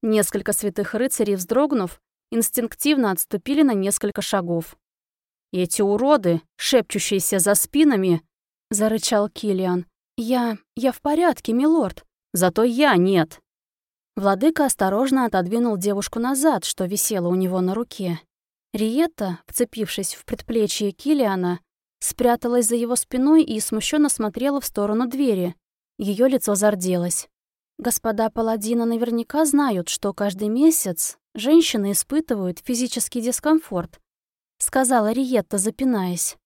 Несколько святых рыцарей, вздрогнув, инстинктивно отступили на несколько шагов. «Эти уроды, шепчущиеся за спинами!» — зарычал Килиан. «Я... я в порядке, милорд. Зато я нет». Владыка осторожно отодвинул девушку назад, что висело у него на руке. Риетта, вцепившись в предплечье Килиана, спряталась за его спиной и смущенно смотрела в сторону двери. Ее лицо зарделось. Господа паладина наверняка знают, что каждый месяц женщины испытывают физический дискомфорт, сказала Риетта, запинаясь.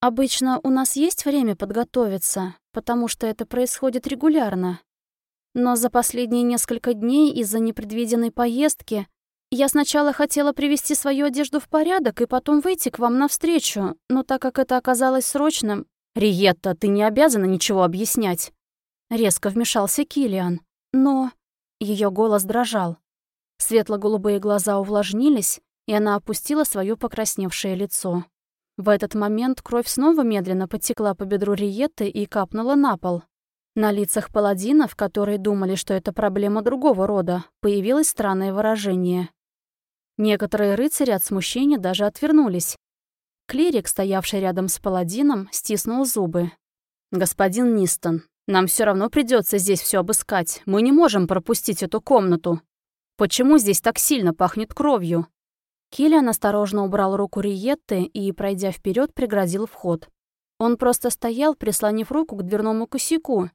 Обычно у нас есть время подготовиться, потому что это происходит регулярно. Но за последние несколько дней из-за непредвиденной поездки я сначала хотела привести свою одежду в порядок и потом выйти к вам навстречу, но так как это оказалось срочным... «Риетта, ты не обязана ничего объяснять», — резко вмешался Килиан. Но... Ее голос дрожал. Светло-голубые глаза увлажнились, и она опустила свое покрасневшее лицо. В этот момент кровь снова медленно потекла по бедру Риетты и капнула на пол. На лицах паладинов, которые думали, что это проблема другого рода, появилось странное выражение. Некоторые рыцари от смущения даже отвернулись. Клирик, стоявший рядом с паладином, стиснул зубы. «Господин Нистон, нам все равно придется здесь все обыскать. Мы не можем пропустить эту комнату. Почему здесь так сильно пахнет кровью?» Киллиан осторожно убрал руку Риетты и, пройдя вперед, преградил вход. Он просто стоял, прислонив руку к дверному косяку,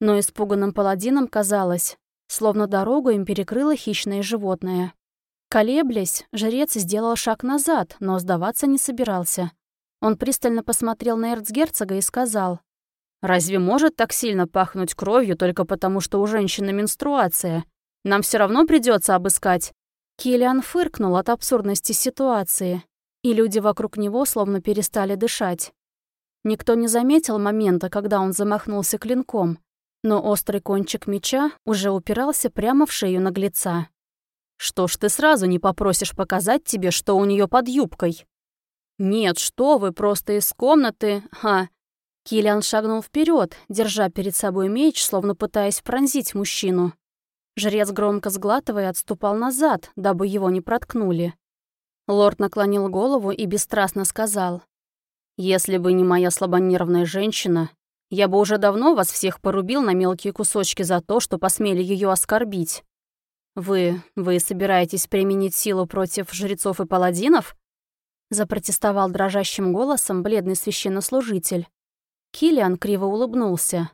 но испуганным паладинам казалось, словно дорогу им перекрыло хищное животное. Колеблясь, жрец сделал шаг назад, но сдаваться не собирался. Он пристально посмотрел на эрцгерцога и сказал, Разве может так сильно пахнуть кровью только потому, что у женщины менструация? Нам все равно придется обыскать. Киллиан фыркнул от абсурдности ситуации, и люди вокруг него словно перестали дышать. Никто не заметил момента, когда он замахнулся клинком, но острый кончик меча уже упирался прямо в шею наглеца. «Что ж ты сразу не попросишь показать тебе, что у нее под юбкой?» «Нет, что вы, просто из комнаты, ха!» Киллиан шагнул вперед, держа перед собой меч, словно пытаясь пронзить мужчину. Жрец, громко сглатывая, отступал назад, дабы его не проткнули. Лорд наклонил голову и бесстрастно сказал. «Если бы не моя слабонервная женщина, я бы уже давно вас всех порубил на мелкие кусочки за то, что посмели ее оскорбить. Вы... вы собираетесь применить силу против жрецов и паладинов?» Запротестовал дрожащим голосом бледный священнослужитель. Килиан криво улыбнулся.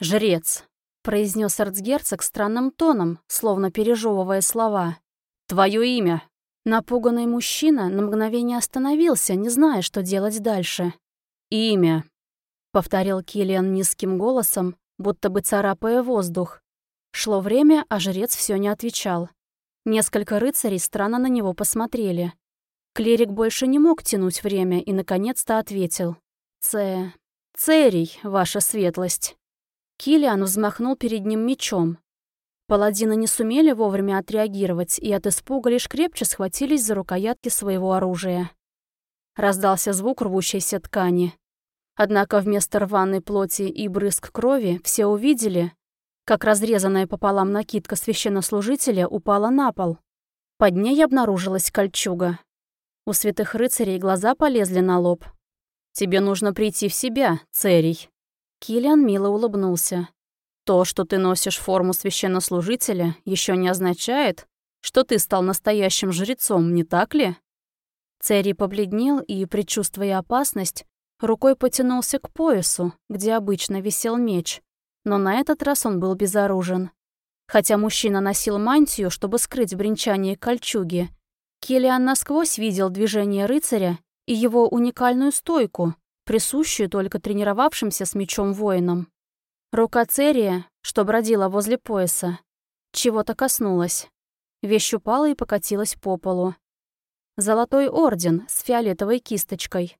«Жрец», — произнес эрцгерцог странным тоном, словно пережевывая слова. «Твое имя?» Напуганный мужчина на мгновение остановился, не зная, что делать дальше. «Имя», — повторил Килиан низким голосом, будто бы царапая воздух. Шло время, а жрец все не отвечал. Несколько рыцарей странно на него посмотрели. Клирик больше не мог тянуть время и, наконец-то, ответил. «Ц... Церий, ваша светлость». Килиан взмахнул перед ним мечом. Паладины не сумели вовремя отреагировать и от испуга лишь крепче схватились за рукоятки своего оружия. Раздался звук рвущейся ткани. Однако вместо рваной плоти и брызг крови все увидели, как разрезанная пополам накидка священнослужителя упала на пол. Под ней обнаружилась кольчуга. У святых рыцарей глаза полезли на лоб. «Тебе нужно прийти в себя, Церий». Килиан мило улыбнулся. «То, что ты носишь форму священнослужителя, еще не означает, что ты стал настоящим жрецом, не так ли?» Церий побледнел и, предчувствуя опасность, рукой потянулся к поясу, где обычно висел меч. Но на этот раз он был безоружен. Хотя мужчина носил мантию, чтобы скрыть бренчание кольчуги, Килиан насквозь видел движение рыцаря и его уникальную стойку, присущую только тренировавшимся с мечом воинам. Рука Церия, что бродила возле пояса, чего-то коснулась. Вещь упала и покатилась по полу. Золотой орден с фиолетовой кисточкой.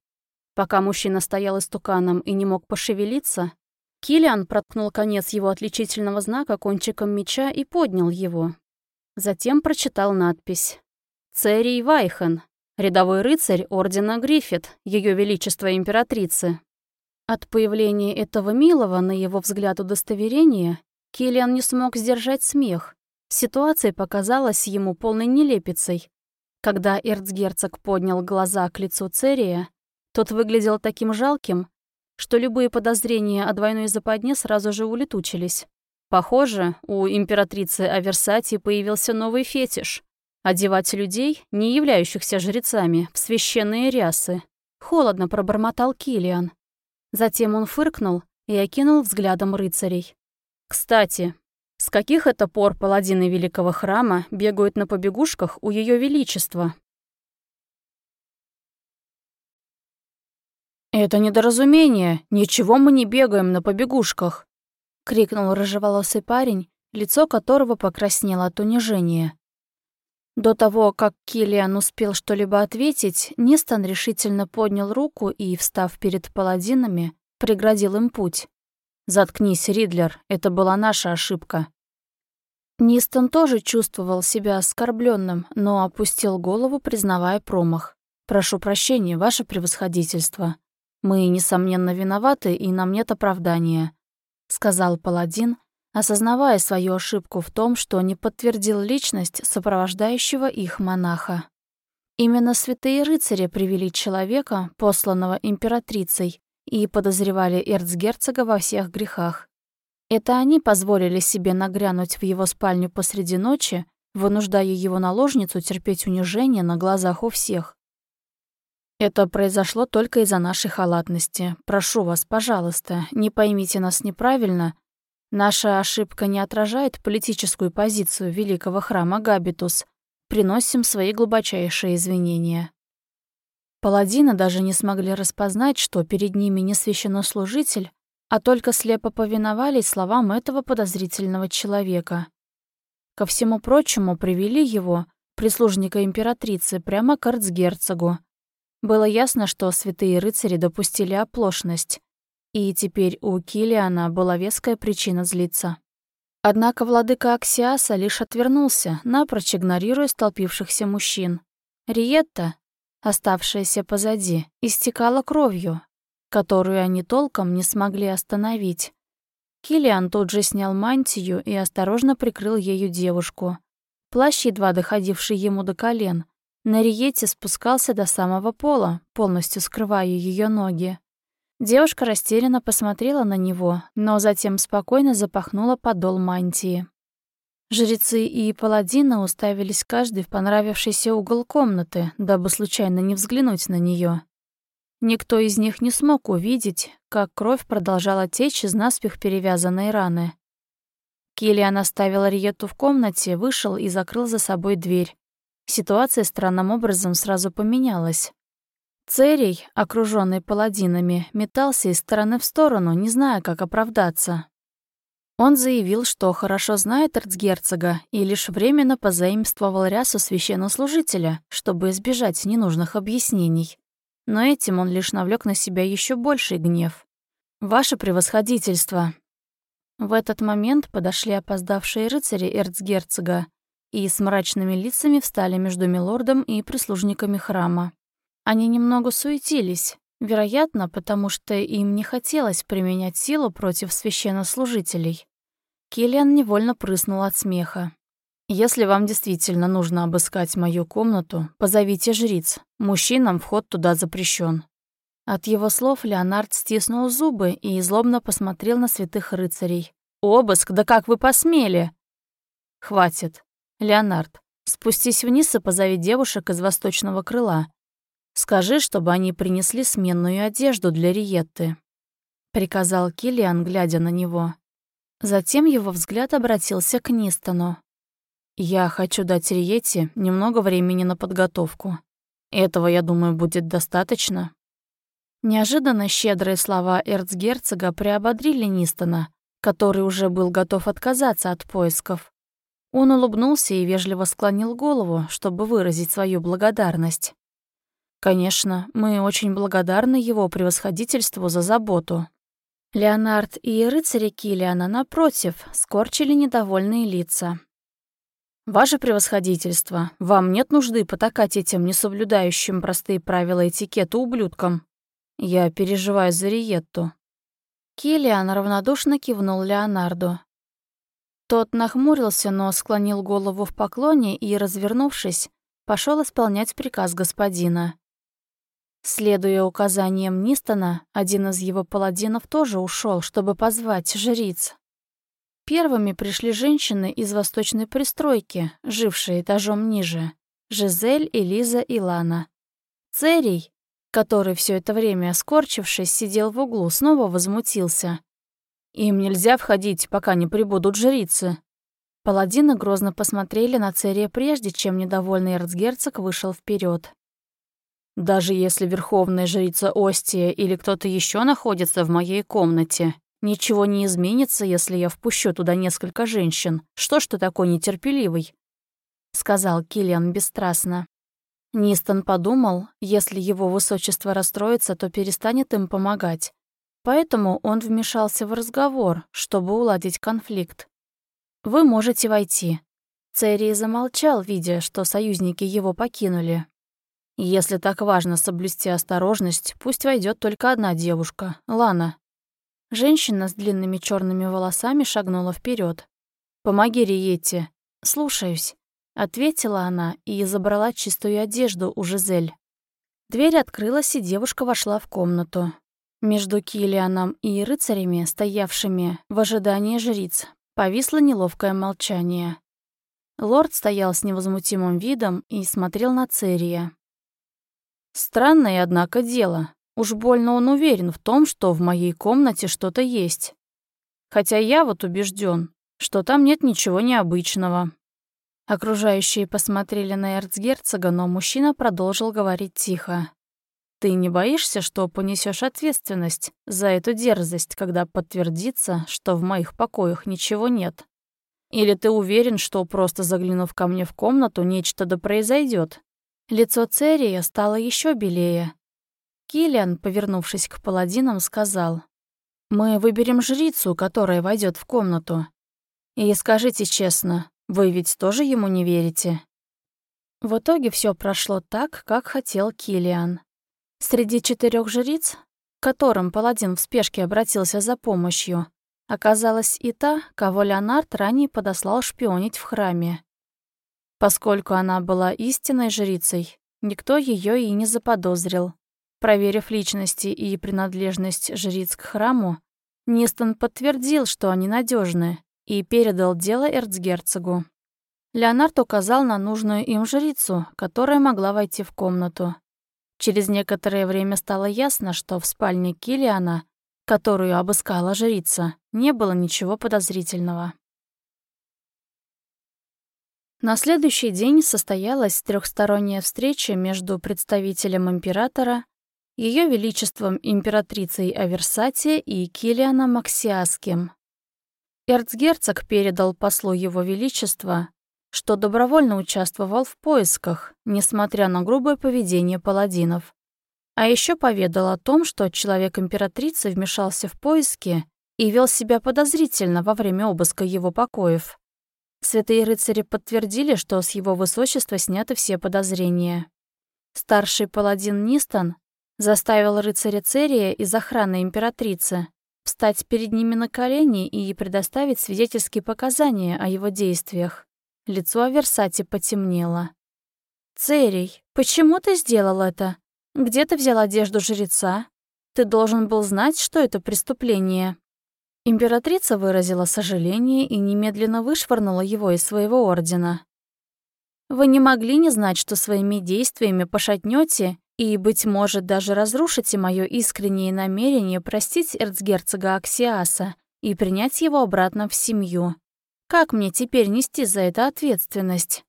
Пока мужчина стоял истуканом и не мог пошевелиться, Килиан проткнул конец его отличительного знака кончиком меча и поднял его. Затем прочитал надпись Церий Вайхен, рядовой рыцарь Ордена Гриффит, Ее Величество Императрицы. От появления этого милого, на его взгляд, удостоверения, Киллиан не смог сдержать смех. Ситуация показалась ему полной нелепицей. Когда эрцгерцог поднял глаза к лицу Церия, тот выглядел таким жалким, что любые подозрения о двойной западне сразу же улетучились. Похоже, у императрицы Аверсати появился новый фетиш Одевать людей, не являющихся жрецами, в священные рясы. Холодно пробормотал Килиан. Затем он фыркнул и окинул взглядом рыцарей. «Кстати, с каких это пор паладины Великого Храма бегают на побегушках у Ее Величества?» «Это недоразумение. Ничего мы не бегаем на побегушках!» — крикнул рыжеволосый парень, лицо которого покраснело от унижения. До того, как Киллиан успел что-либо ответить, Нистон решительно поднял руку и, встав перед паладинами, преградил им путь. «Заткнись, Ридлер, это была наша ошибка». Нистон тоже чувствовал себя оскорбленным, но опустил голову, признавая промах. «Прошу прощения, ваше превосходительство. Мы, несомненно, виноваты, и нам нет оправдания», — сказал паладин, осознавая свою ошибку в том, что не подтвердил личность сопровождающего их монаха. Именно святые рыцари привели человека, посланного императрицей, и подозревали эрцгерцога во всех грехах. Это они позволили себе нагрянуть в его спальню посреди ночи, вынуждая его наложницу терпеть унижение на глазах у всех. Это произошло только из-за нашей халатности. Прошу вас, пожалуйста, не поймите нас неправильно, Наша ошибка не отражает политическую позицию великого храма Габитус. Приносим свои глубочайшие извинения. Паладины даже не смогли распознать, что перед ними не священнослужитель, а только слепо повиновались словам этого подозрительного человека. Ко всему прочему привели его, прислужника императрицы, прямо к арцгерцогу. Было ясно, что святые рыцари допустили оплошность, и теперь у Килиана была веская причина злиться. Однако владыка Аксиаса лишь отвернулся, напрочь игнорируя столпившихся мужчин. Риетта, оставшаяся позади, истекала кровью, которую они толком не смогли остановить. Килиан тут же снял мантию и осторожно прикрыл ею девушку. Плащ, едва доходивший ему до колен, на Риете спускался до самого пола, полностью скрывая ее ноги. Девушка растерянно посмотрела на него, но затем спокойно запахнула подол мантии. Жрецы и паладины уставились каждый в понравившийся угол комнаты, дабы случайно не взглянуть на нее. Никто из них не смог увидеть, как кровь продолжала течь из наспех перевязанной раны. Киллиан оставил Риету в комнате, вышел и закрыл за собой дверь. Ситуация странным образом сразу поменялась. Церий, окруженный паладинами, метался из стороны в сторону, не зная, как оправдаться. Он заявил, что хорошо знает эрцгерцога и лишь временно позаимствовал рясу священнослужителя, чтобы избежать ненужных объяснений. Но этим он лишь навлек на себя еще больший гнев. «Ваше превосходительство!» В этот момент подошли опоздавшие рыцари эрцгерцога и с мрачными лицами встали между милордом и прислужниками храма. Они немного суетились, вероятно, потому что им не хотелось применять силу против священнослужителей. Киллиан невольно прыснул от смеха. «Если вам действительно нужно обыскать мою комнату, позовите жриц. Мужчинам вход туда запрещен. От его слов Леонард стиснул зубы и злобно посмотрел на святых рыцарей. «Обыск? Да как вы посмели?» «Хватит. Леонард, спустись вниз и позови девушек из восточного крыла. Скажи, чтобы они принесли сменную одежду для Риетты», — приказал Киллиан, глядя на него. Затем его взгляд обратился к Нистону. «Я хочу дать Риетте немного времени на подготовку. Этого, я думаю, будет достаточно». Неожиданно щедрые слова эрцгерцога приободрили Нистона, который уже был готов отказаться от поисков. Он улыбнулся и вежливо склонил голову, чтобы выразить свою благодарность. Конечно, мы очень благодарны его превосходительству за заботу. Леонард и рыцари Килиана, напротив, скорчили недовольные лица. «Ваше превосходительство, вам нет нужды потакать этим несоблюдающим простые правила этикета ублюдкам. Я переживаю за Риетту». Килиан равнодушно кивнул Леонарду. Тот нахмурился, но склонил голову в поклоне и, развернувшись, пошел исполнять приказ господина. Следуя указаниям Нистона, один из его паладинов тоже ушел, чтобы позвать жриц. Первыми пришли женщины из восточной пристройки, жившие этажом ниже. Жизель, Элиза и Лана. Церий, который все это время, скорчившись, сидел в углу, снова возмутился. «Им нельзя входить, пока не прибудут жрицы». Паладины грозно посмотрели на Церия прежде, чем недовольный эрцгерцог вышел вперед. Даже если верховная жрица Остия или кто-то еще находится в моей комнате, ничего не изменится, если я впущу туда несколько женщин. Что ж ты такой нетерпеливый?» — сказал Киллиан бесстрастно. Нистон подумал, если его высочество расстроится, то перестанет им помогать. Поэтому он вмешался в разговор, чтобы уладить конфликт. «Вы можете войти». Церий замолчал, видя, что союзники его покинули. Если так важно соблюсти осторожность, пусть войдет только одна девушка, Лана. Женщина с длинными черными волосами шагнула вперед. «Помоги Риете». «Слушаюсь», — ответила она и забрала чистую одежду у Жизель. Дверь открылась, и девушка вошла в комнату. Между Килианом и рыцарями, стоявшими в ожидании жриц, повисло неловкое молчание. Лорд стоял с невозмутимым видом и смотрел на Церия. Странное, однако, дело. Уж больно он уверен в том, что в моей комнате что-то есть. Хотя я вот убежден, что там нет ничего необычного. Окружающие посмотрели на эрцгерцога, но мужчина продолжил говорить тихо. «Ты не боишься, что понесешь ответственность за эту дерзость, когда подтвердится, что в моих покоях ничего нет?» Или ты уверен, что просто заглянув ко мне в комнату, нечто да произойдет? Лицо Церия стало еще белее. Киллиан, повернувшись к паладинам, сказал, «Мы выберем жрицу, которая войдет в комнату. И скажите честно, вы ведь тоже ему не верите?» В итоге все прошло так, как хотел Килиан. Среди четырех жриц, к которым паладин в спешке обратился за помощью, оказалась и та, кого Леонард ранее подослал шпионить в храме. Поскольку она была истинной жрицей, никто ее и не заподозрил. Проверив личности и принадлежность жриц к храму, Нистон подтвердил, что они надежны, и передал дело эрцгерцогу. Леонард указал на нужную им жрицу, которая могла войти в комнату. Через некоторое время стало ясно, что в спальне Килиана, которую обыскала жрица, не было ничего подозрительного. На следующий день состоялась трехсторонняя встреча между представителем императора, ее величеством императрицей Аверсати и Килианом Максиаским. Эрцгерцог передал послу его величества что добровольно участвовал в поисках, несмотря на грубое поведение паладинов. А еще поведал о том, что человек императрицы вмешался в поиски и вел себя подозрительно во время обыска его покоев. Святые рыцари подтвердили, что с его высочества сняты все подозрения. Старший паладин Нистон заставил рыцаря Церия из охраны императрицы встать перед ними на колени и предоставить свидетельские показания о его действиях. Лицо Аверсати потемнело. «Церий, почему ты сделал это? Где ты взял одежду жреца? Ты должен был знать, что это преступление». Императрица выразила сожаление и немедленно вышвырнула его из своего ордена. «Вы не могли не знать, что своими действиями пошатнете и, быть может, даже разрушите мое искреннее намерение простить эрцгерцога Аксиаса и принять его обратно в семью. Как мне теперь нести за это ответственность?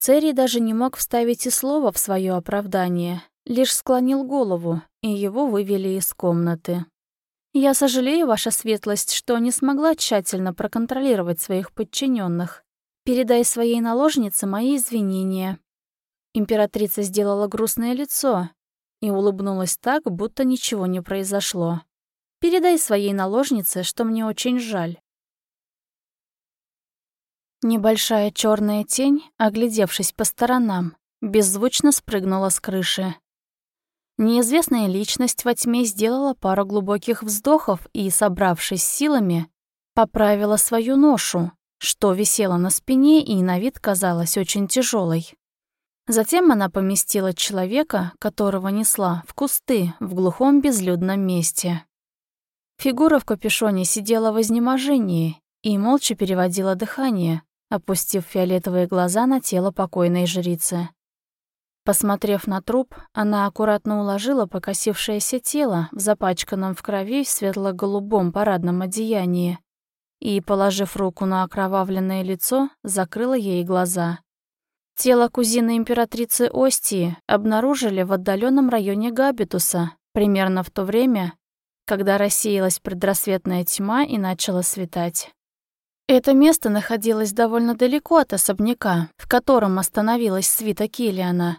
Церий даже не мог вставить и слова в свое оправдание, лишь склонил голову, и его вывели из комнаты. «Я сожалею, ваша светлость, что не смогла тщательно проконтролировать своих подчиненных. Передай своей наложнице мои извинения». Императрица сделала грустное лицо и улыбнулась так, будто ничего не произошло. «Передай своей наложнице, что мне очень жаль. Небольшая черная тень, оглядевшись по сторонам, беззвучно спрыгнула с крыши. Неизвестная личность во тьме сделала пару глубоких вздохов и, собравшись силами, поправила свою ношу, что висело на спине и на вид казалось очень тяжелой. Затем она поместила человека, которого несла, в кусты в глухом безлюдном месте. Фигура в капюшоне сидела в изнеможении и молча переводила дыхание, опустив фиолетовые глаза на тело покойной жрицы. Посмотрев на труп, она аккуратно уложила покосившееся тело в запачканном в крови светло-голубом парадном одеянии и, положив руку на окровавленное лицо, закрыла ей глаза. Тело кузины императрицы Остии обнаружили в отдаленном районе Габитуса, примерно в то время, когда рассеялась предрассветная тьма и начало светать. Это место находилось довольно далеко от особняка, в котором остановилась свита Киллиана.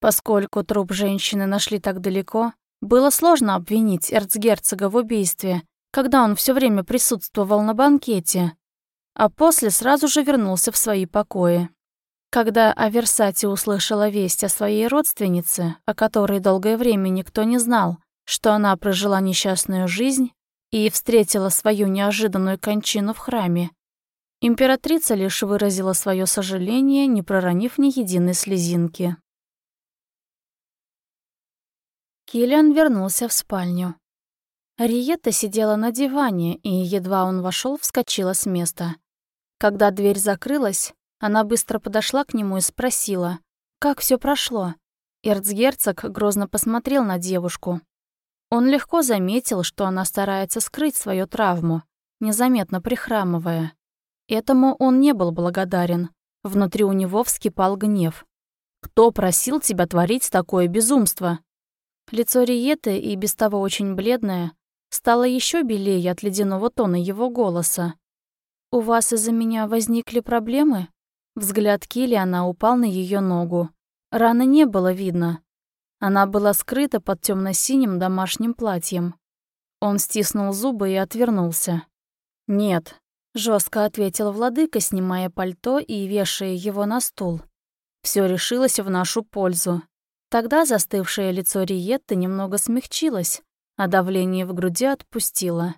Поскольку труп женщины нашли так далеко, было сложно обвинить эрцгерцога в убийстве, когда он все время присутствовал на банкете, а после сразу же вернулся в свои покои. Когда Аверсати услышала весть о своей родственнице, о которой долгое время никто не знал, что она прожила несчастную жизнь, и встретила свою неожиданную кончину в храме. Императрица лишь выразила свое сожаление, не проронив ни единой слезинки. Киллиан вернулся в спальню. Риетта сидела на диване, и едва он вошел, вскочила с места. Когда дверь закрылась, она быстро подошла к нему и спросила, как все прошло. Эрцгерцог грозно посмотрел на девушку. Он легко заметил, что она старается скрыть свою травму, незаметно прихрамывая. Этому он не был благодарен. Внутри у него вскипал гнев. «Кто просил тебя творить такое безумство?» Лицо Риеты, и без того очень бледное, стало еще белее от ледяного тона его голоса. «У вас из-за меня возникли проблемы?» Взгляд Киллиана упал на ее ногу. Раны не было видно. Она была скрыта под темно синим домашним платьем. Он стиснул зубы и отвернулся. «Нет», — жестко ответил владыка, снимая пальто и вешая его на стул. Все решилось в нашу пользу. Тогда застывшее лицо Риетты немного смягчилось, а давление в груди отпустило.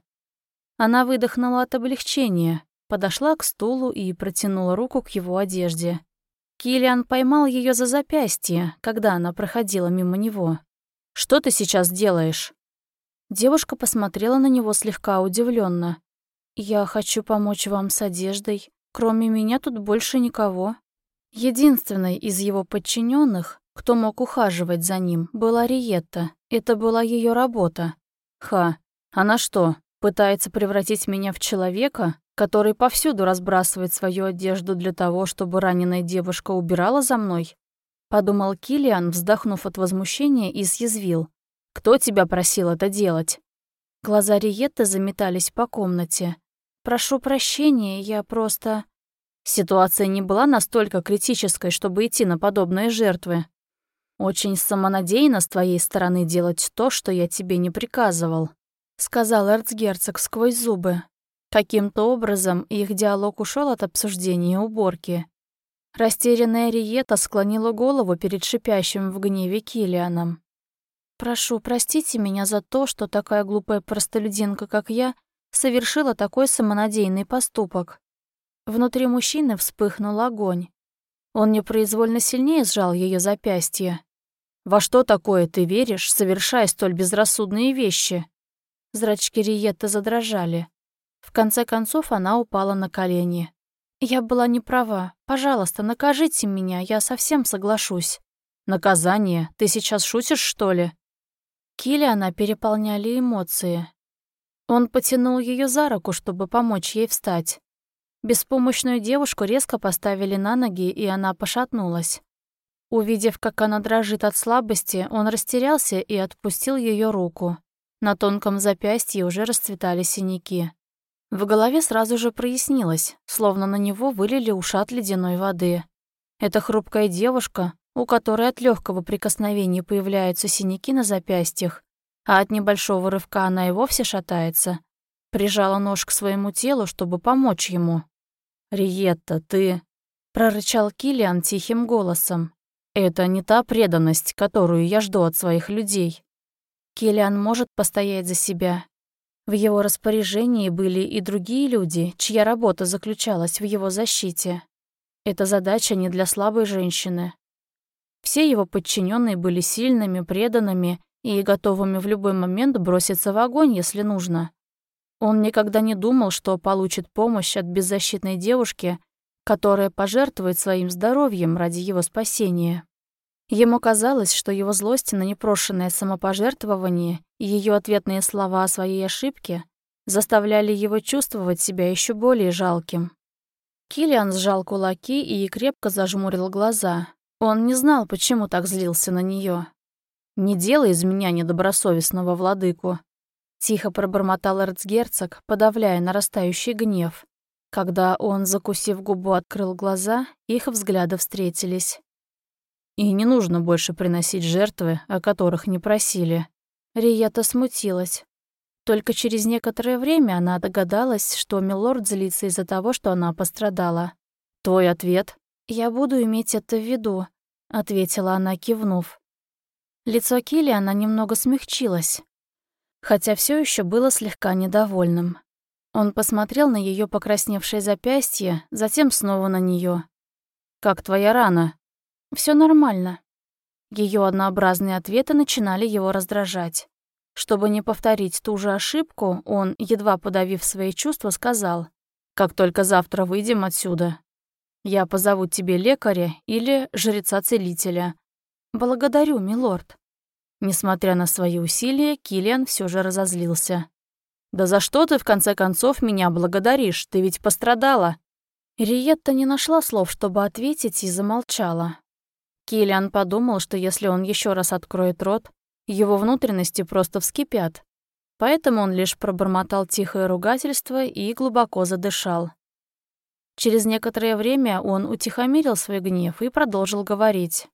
Она выдохнула от облегчения, подошла к стулу и протянула руку к его одежде. Килиан поймал ее за запястье, когда она проходила мимо него. «Что ты сейчас делаешь?» Девушка посмотрела на него слегка удивленно. «Я хочу помочь вам с одеждой. Кроме меня тут больше никого». Единственной из его подчиненных, кто мог ухаживать за ним, была Риетта. Это была ее работа. Ха, она что, пытается превратить меня в человека, который повсюду разбрасывает свою одежду для того, чтобы раненая девушка убирала за мной? Подумал Килиан, вздохнув от возмущения, и съязвил. «Кто тебя просил это делать?» Глаза Риетты заметались по комнате. «Прошу прощения, я просто...» Ситуация не была настолько критической, чтобы идти на подобные жертвы. «Очень самонадеянно с твоей стороны делать то, что я тебе не приказывал», — сказал эрцгерцог сквозь зубы. Каким-то образом их диалог ушел от обсуждения уборки. Растерянная Риета склонила голову перед шипящим в гневе Килианом. «Прошу, простите меня за то, что такая глупая простолюдинка, как я, совершила такой самонадеянный поступок». Внутри мужчины вспыхнул огонь. Он непроизвольно сильнее сжал ее запястье. «Во что такое ты веришь, совершая столь безрассудные вещи?» Зрачки Риетты задрожали. В конце концов она упала на колени. «Я была не права. Пожалуйста, накажите меня, я совсем соглашусь». «Наказание? Ты сейчас шутишь, что ли?» Киллиана переполняли эмоции. Он потянул ее за руку, чтобы помочь ей встать. Беспомощную девушку резко поставили на ноги, и она пошатнулась. Увидев, как она дрожит от слабости, он растерялся и отпустил ее руку. На тонком запястье уже расцветали синяки. В голове сразу же прояснилось, словно на него вылили ушат ледяной воды. Эта хрупкая девушка, у которой от легкого прикосновения появляются синяки на запястьях, а от небольшого рывка она и вовсе шатается, прижала нож к своему телу, чтобы помочь ему. «Риетта, ты...» — прорычал Килиан тихим голосом. Это не та преданность, которую я жду от своих людей. Киллиан может постоять за себя. В его распоряжении были и другие люди, чья работа заключалась в его защите. Эта задача не для слабой женщины. Все его подчиненные были сильными, преданными и готовыми в любой момент броситься в огонь, если нужно. Он никогда не думал, что получит помощь от беззащитной девушки, которая пожертвует своим здоровьем ради его спасения. Ему казалось, что его злость на непрошенное самопожертвование и ее ответные слова о своей ошибке заставляли его чувствовать себя еще более жалким. Килиан сжал кулаки и крепко зажмурил глаза. Он не знал, почему так злился на нее. «Не делай из меня недобросовестного владыку», — тихо пробормотал эрцгерцог, подавляя нарастающий гнев. Когда он, закусив губу, открыл глаза, их взгляды встретились. «И не нужно больше приносить жертвы, о которых не просили». Рията смутилась. Только через некоторое время она догадалась, что Милорд злится из-за того, что она пострадала. «Твой ответ?» «Я буду иметь это в виду», — ответила она, кивнув. Лицо Киллиана немного смягчилось, хотя все еще было слегка недовольным. Он посмотрел на ее покрасневшее запястье, затем снова на нее. «Как твоя рана?» Все нормально». Ее однообразные ответы начинали его раздражать. Чтобы не повторить ту же ошибку, он, едва подавив свои чувства, сказал, «Как только завтра выйдем отсюда, я позову тебе лекаря или жреца-целителя». «Благодарю, милорд». Несмотря на свои усилия, Киллиан все же разозлился. «Да за что ты, в конце концов, меня благодаришь? Ты ведь пострадала!» Риетта не нашла слов, чтобы ответить, и замолчала. Киллиан подумал, что если он еще раз откроет рот, его внутренности просто вскипят. Поэтому он лишь пробормотал тихое ругательство и глубоко задышал. Через некоторое время он утихомирил свой гнев и продолжил говорить.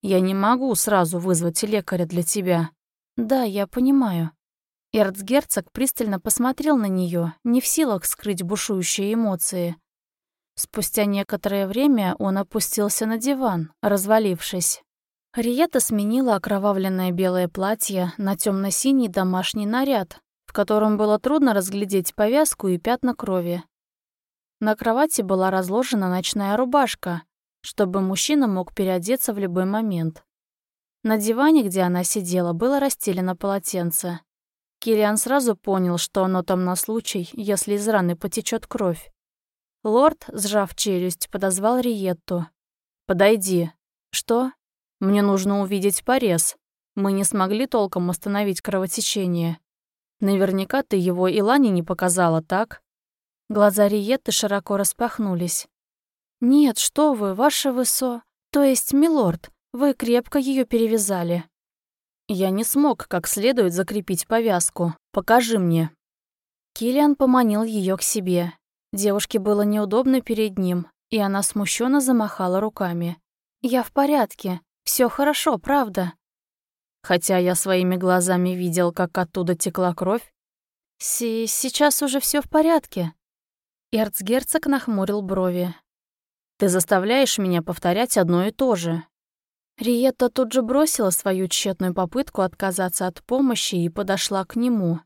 «Я не могу сразу вызвать лекаря для тебя». «Да, я понимаю». Эрцгерцог пристально посмотрел на нее, не в силах скрыть бушующие эмоции. Спустя некоторое время он опустился на диван, развалившись. Риета сменила окровавленное белое платье на темно синий домашний наряд, в котором было трудно разглядеть повязку и пятна крови. На кровати была разложена ночная рубашка, чтобы мужчина мог переодеться в любой момент. На диване, где она сидела, было расстелено полотенце. Килиан сразу понял, что оно там на случай, если из раны потечет кровь. Лорд, сжав челюсть, подозвал Риетту. «Подойди». «Что?» «Мне нужно увидеть порез. Мы не смогли толком остановить кровотечение. Наверняка ты его и Лане не показала, так?» Глаза Риетты широко распахнулись. «Нет, что вы, ваше высо... То есть, милорд, вы крепко ее перевязали». «Я не смог как следует закрепить повязку. Покажи мне». Килиан поманил ее к себе. Девушке было неудобно перед ним, и она смущенно замахала руками. «Я в порядке. Все хорошо, правда?» хотя я своими глазами видел, как оттуда текла кровь. Си сейчас уже все в порядке. Эрцгерцог нахмурил брови. Ты заставляешь меня повторять одно и то же. Риетта тут же бросила свою тщетную попытку отказаться от помощи и подошла к нему.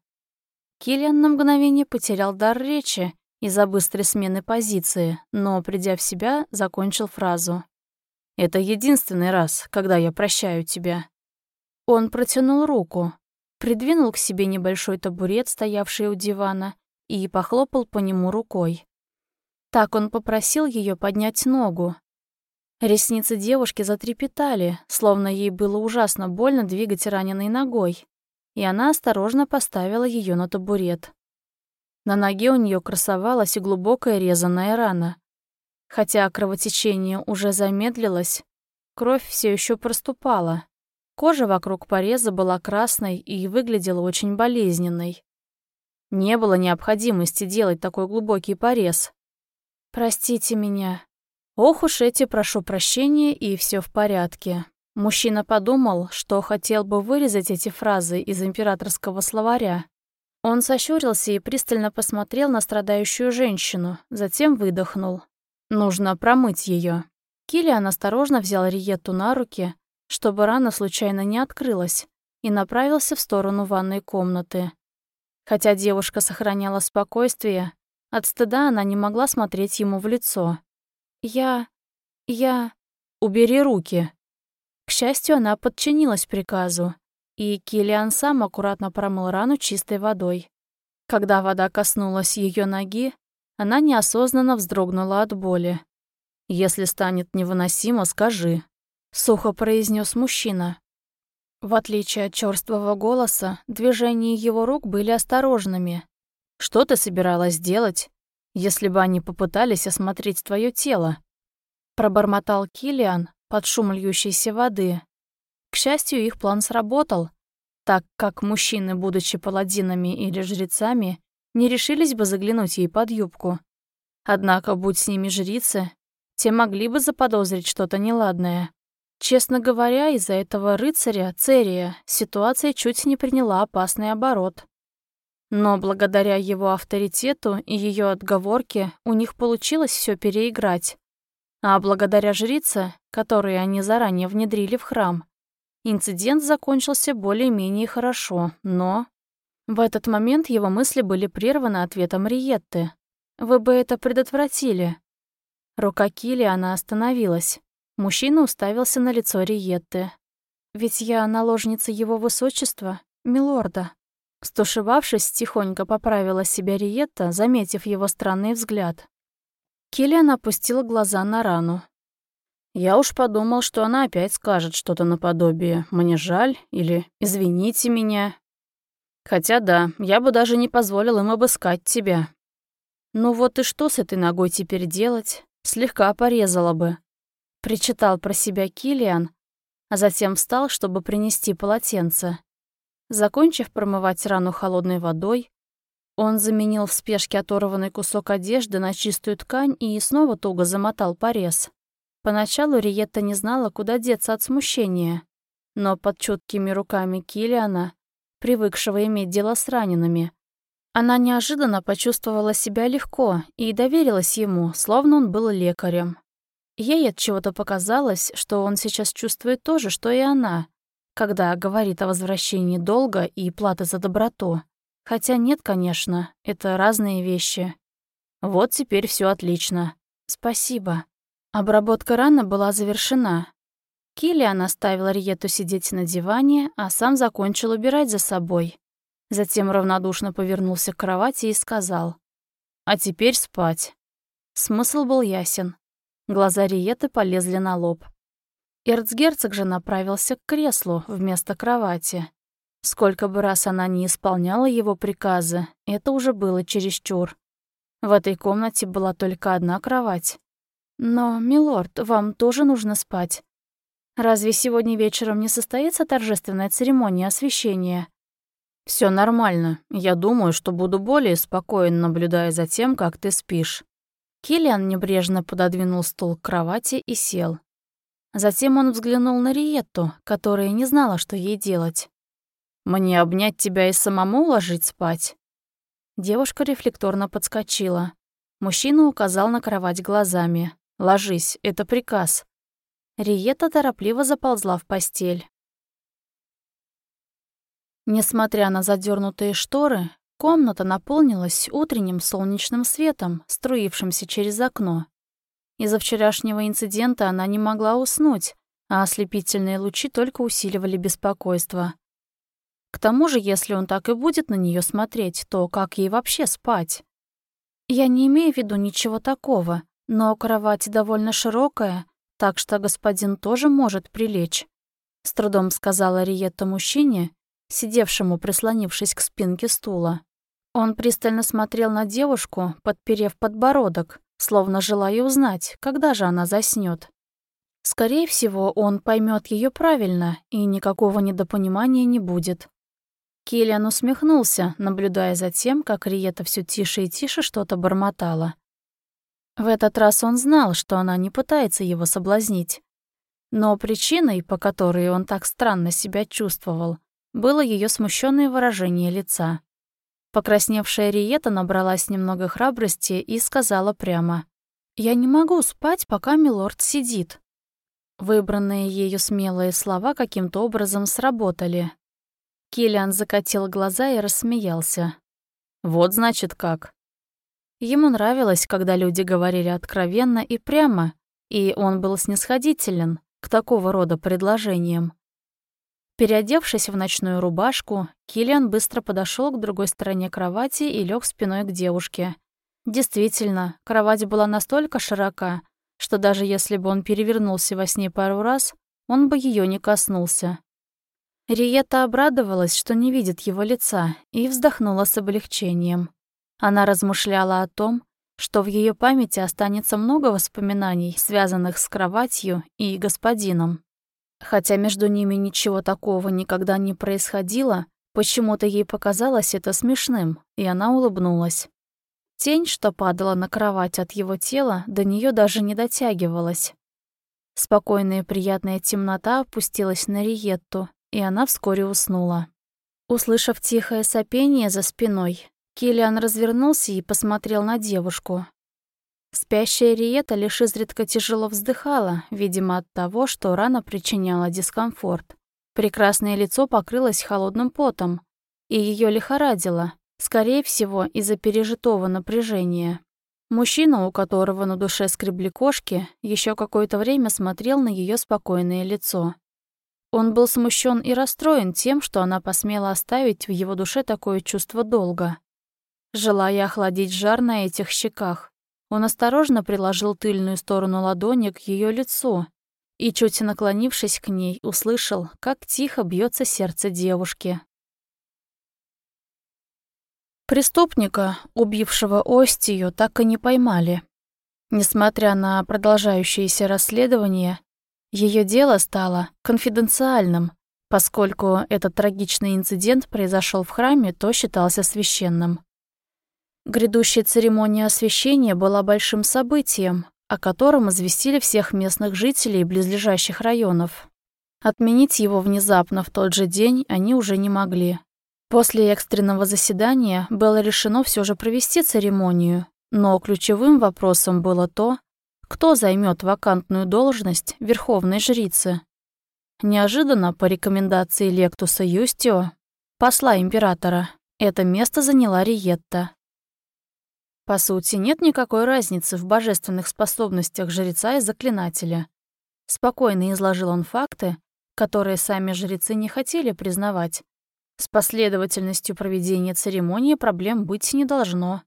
Киллиан на мгновение потерял дар речи из-за быстрой смены позиции, но, придя в себя, закончил фразу. «Это единственный раз, когда я прощаю тебя». Он протянул руку, придвинул к себе небольшой табурет, стоявший у дивана, и похлопал по нему рукой. Так он попросил ее поднять ногу. Ресницы девушки затрепетали, словно ей было ужасно больно двигать раненой ногой, и она осторожно поставила ее на табурет. На ноге у нее красовалась и глубокая резаная рана. Хотя кровотечение уже замедлилось, кровь все еще проступала. Кожа вокруг пореза была красной и выглядела очень болезненной. Не было необходимости делать такой глубокий порез. «Простите меня». Ох уж эти прошу прощения, и все в порядке. Мужчина подумал, что хотел бы вырезать эти фразы из императорского словаря. Он сощурился и пристально посмотрел на страдающую женщину, затем выдохнул. «Нужно промыть ее. Килиан осторожно взял Риетту на руки, чтобы рана случайно не открылась, и направился в сторону ванной комнаты. Хотя девушка сохраняла спокойствие, от стыда она не могла смотреть ему в лицо. «Я... я... убери руки». К счастью, она подчинилась приказу, и Килиан сам аккуратно промыл рану чистой водой. Когда вода коснулась ее ноги, она неосознанно вздрогнула от боли. «Если станет невыносимо, скажи», сухо произнес мужчина. В отличие от черствого голоса, движения его рук были осторожными. «Что ты собиралась делать, если бы они попытались осмотреть твое тело?» Пробормотал Килиан под шум льющейся воды. К счастью, их план сработал, так как мужчины, будучи паладинами или жрецами, не решились бы заглянуть ей под юбку. Однако, будь с ними жрицы, те могли бы заподозрить что-то неладное. Честно говоря, из-за этого рыцаря, Церия, ситуация чуть не приняла опасный оборот. Но благодаря его авторитету и ее отговорке у них получилось все переиграть. А благодаря жрице, которую они заранее внедрили в храм, инцидент закончился более-менее хорошо, но... В этот момент его мысли были прерваны ответом Риетты. «Вы бы это предотвратили». Рука Килиана остановилась. Мужчина уставился на лицо Риетты. «Ведь я наложница его высочества, милорда». Стушевавшись, тихонько поправила себя Риетта, заметив его странный взгляд. Киллиан опустил глаза на рану. Я уж подумал, что она опять скажет что-то наподобие «мне жаль» или «извините меня». Хотя да, я бы даже не позволил им обыскать тебя. Ну вот и что с этой ногой теперь делать? Слегка порезала бы. Причитал про себя Килиан, а затем встал, чтобы принести полотенце. Закончив промывать рану холодной водой, Он заменил в спешке оторванный кусок одежды на чистую ткань и снова туго замотал порез. Поначалу Риетта не знала, куда деться от смущения, но под чуткими руками Килиана, привыкшего иметь дело с ранеными, она неожиданно почувствовала себя легко и доверилась ему, словно он был лекарем. Ей от чего-то показалось, что он сейчас чувствует то же, что и она, когда говорит о возвращении долга и платы за доброту. Хотя нет, конечно, это разные вещи. Вот теперь все отлично. Спасибо. Обработка раны была завершена. Киллиан оставил Риету сидеть на диване, а сам закончил убирать за собой. Затем равнодушно повернулся к кровати и сказал. «А теперь спать». Смысл был ясен. Глаза Риеты полезли на лоб. Эрцгерцог же направился к креслу вместо кровати. Сколько бы раз она не исполняла его приказы, это уже было чересчур. В этой комнате была только одна кровать. Но, милорд, вам тоже нужно спать. Разве сегодня вечером не состоится торжественная церемония освящения? Все нормально. Я думаю, что буду более спокоен, наблюдая за тем, как ты спишь. Киллиан небрежно пододвинул стул к кровати и сел. Затем он взглянул на Риетту, которая не знала, что ей делать. «Мне обнять тебя и самому уложить спать?» Девушка рефлекторно подскочила. Мужчина указал на кровать глазами. «Ложись, это приказ». Риета торопливо заползла в постель. Несмотря на задернутые шторы, комната наполнилась утренним солнечным светом, струившимся через окно. Из-за вчерашнего инцидента она не могла уснуть, а ослепительные лучи только усиливали беспокойство. К тому же, если он так и будет на нее смотреть, то как ей вообще спать? Я не имею в виду ничего такого, но кровать довольно широкая, так что господин тоже может прилечь. С трудом сказала Риетта мужчине, сидевшему, прислонившись к спинке стула. Он пристально смотрел на девушку, подперев подбородок, словно желая узнать, когда же она заснет. Скорее всего, он поймет ее правильно, и никакого недопонимания не будет. Киллиан усмехнулся, наблюдая за тем, как Риета все тише и тише что-то бормотала. В этот раз он знал, что она не пытается его соблазнить. Но причиной, по которой он так странно себя чувствовал, было ее смущенное выражение лица. Покрасневшая Риета набралась немного храбрости и сказала прямо. «Я не могу спать, пока милорд сидит». Выбранные ею смелые слова каким-то образом сработали, Киллиан закатил глаза и рассмеялся. «Вот значит как». Ему нравилось, когда люди говорили откровенно и прямо, и он был снисходителен к такого рода предложениям. Переодевшись в ночную рубашку, Киллиан быстро подошел к другой стороне кровати и лег спиной к девушке. Действительно, кровать была настолько широка, что даже если бы он перевернулся во сне пару раз, он бы ее не коснулся. Риета обрадовалась, что не видит его лица, и вздохнула с облегчением. Она размышляла о том, что в ее памяти останется много воспоминаний, связанных с кроватью и господином. Хотя между ними ничего такого никогда не происходило, почему-то ей показалось это смешным, и она улыбнулась. Тень, что падала на кровать от его тела, до нее даже не дотягивалась. Спокойная приятная темнота опустилась на Риетту, и она вскоре уснула. Услышав тихое сопение за спиной, Киллиан развернулся и посмотрел на девушку. Спящая Риета лишь изредка тяжело вздыхала, видимо, от того, что рана причиняла дискомфорт. Прекрасное лицо покрылось холодным потом, и ее лихорадило, скорее всего, из-за пережитого напряжения. Мужчина, у которого на душе скребли кошки, еще какое-то время смотрел на ее спокойное лицо. Он был смущен и расстроен тем, что она посмела оставить в его душе такое чувство долга. Желая охладить жар на этих щеках, он осторожно приложил тыльную сторону ладони к ее лицу и, чуть наклонившись к ней, услышал, как тихо бьется сердце девушки. Преступника, убившего Остию, так и не поймали. Несмотря на продолжающееся расследование, ее дело стало конфиденциальным, поскольку этот трагичный инцидент произошел в храме, то считался священным. Грядущая церемония освящения была большим событием, о котором известили всех местных жителей близлежащих районов. Отменить его внезапно в тот же день они уже не могли. После экстренного заседания было решено все же провести церемонию, но ключевым вопросом было то, кто займет вакантную должность верховной жрицы. Неожиданно, по рекомендации Лектуса Юстио, посла императора, это место заняла Риетта. По сути, нет никакой разницы в божественных способностях жреца и заклинателя. Спокойно изложил он факты, которые сами жрецы не хотели признавать. С последовательностью проведения церемонии проблем быть не должно.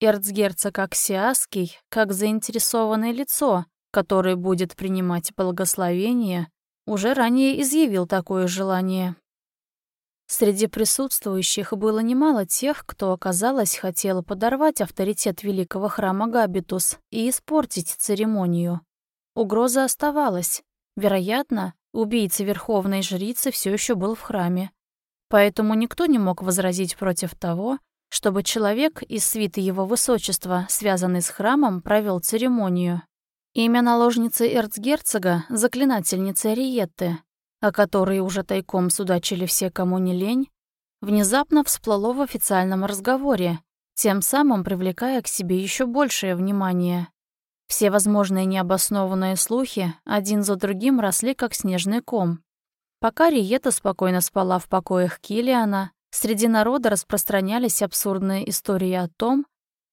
Эрцгерцог Аксиаский, как заинтересованное лицо, которое будет принимать благословение, уже ранее изъявил такое желание. Среди присутствующих было немало тех, кто, казалось, хотел подорвать авторитет великого храма Габитус и испортить церемонию. Угроза оставалась. Вероятно, убийца верховной жрицы все еще был в храме. Поэтому никто не мог возразить против того, чтобы человек из свиты его высочества, связанный с храмом, провел церемонию. Имя наложницы эрцгерцога — заклинательница Риетты, о которой уже тайком судачили все, кому не лень, внезапно всплыло в официальном разговоре, тем самым привлекая к себе еще большее внимание. Все возможные необоснованные слухи один за другим росли, как снежный ком. Пока Риета спокойно спала в покоях Килиана, среди народа распространялись абсурдные истории о том,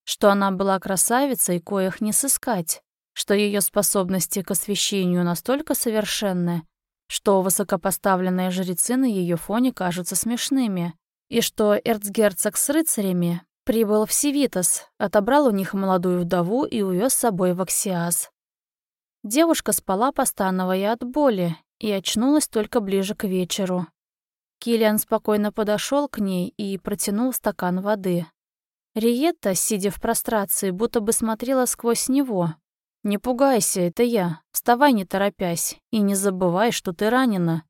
что она была красавицей, коих не сыскать, что ее способности к освещению настолько совершенны, что высокопоставленные жрецы на ее фоне кажутся смешными, и что эрцгерцог с рыцарями прибыл в Севитас, отобрал у них молодую вдову и увез с собой в Аксиас. Девушка спала, постановая от боли, и очнулась только ближе к вечеру. Килиан спокойно подошел к ней и протянул стакан воды. Риетта, сидя в прострации, будто бы смотрела сквозь него, «Не пугайся, это я. Вставай, не торопясь, и не забывай, что ты ранена».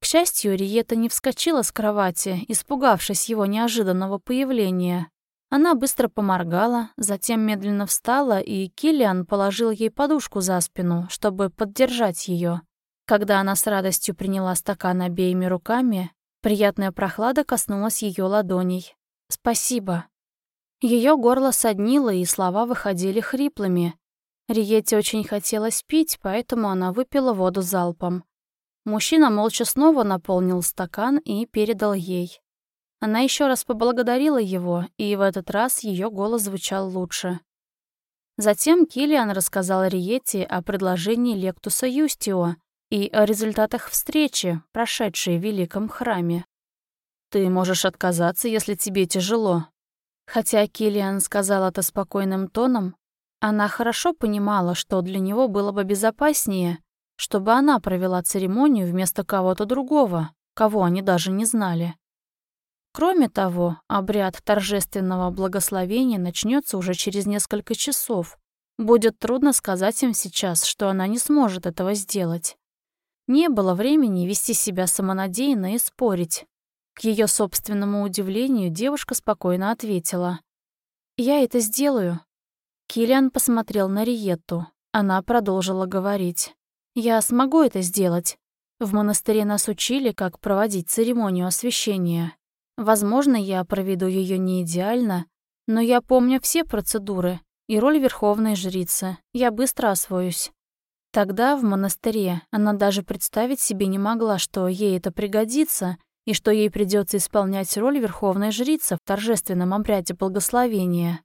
К счастью, Риета не вскочила с кровати, испугавшись его неожиданного появления. Она быстро поморгала, затем медленно встала, и Киллиан положил ей подушку за спину, чтобы поддержать ее. Когда она с радостью приняла стакан обеими руками, приятная прохлада коснулась ее ладоней. «Спасибо». Ее горло соднило, и слова выходили хриплыми. Риете очень хотелось пить, поэтому она выпила воду залпом. Мужчина молча снова наполнил стакан и передал ей. Она еще раз поблагодарила его, и в этот раз ее голос звучал лучше. Затем Килиан рассказал Риете о предложении Лектуса Юстио и о результатах встречи, прошедшей в Великом храме. «Ты можешь отказаться, если тебе тяжело». Хотя Килиан сказал это спокойным тоном, она хорошо понимала, что для него было бы безопаснее, чтобы она провела церемонию вместо кого-то другого, кого они даже не знали. Кроме того, обряд торжественного благословения начнется уже через несколько часов. Будет трудно сказать им сейчас, что она не сможет этого сделать. Не было времени вести себя самонадеянно и спорить. К ее собственному удивлению девушка спокойно ответила. «Я это сделаю, Килиан посмотрел на Риетту. Она продолжила говорить. «Я смогу это сделать. В монастыре нас учили, как проводить церемонию освящения. Возможно, я проведу ее не идеально, но я помню все процедуры и роль верховной жрицы. Я быстро освоюсь». Тогда, в монастыре, она даже представить себе не могла, что ей это пригодится и что ей придется исполнять роль верховной жрицы в торжественном обряде благословения.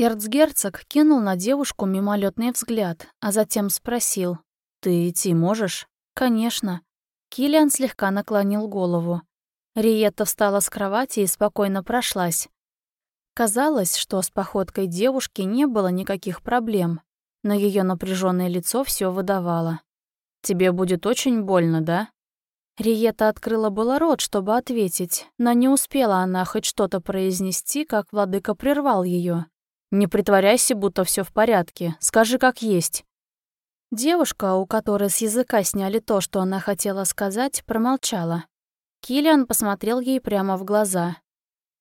Эрцгерцог кинул на девушку мимолетный взгляд, а затем спросил. «Ты идти можешь?» «Конечно». Киллиан слегка наклонил голову. Риетта встала с кровати и спокойно прошлась. Казалось, что с походкой девушки не было никаких проблем, но ее напряженное лицо все выдавало. «Тебе будет очень больно, да?» Риета открыла было рот, чтобы ответить, но не успела она хоть что-то произнести, как владыка прервал ее. Не притворяйся, будто все в порядке. Скажи, как есть». Девушка, у которой с языка сняли то, что она хотела сказать, промолчала. Килиан посмотрел ей прямо в глаза.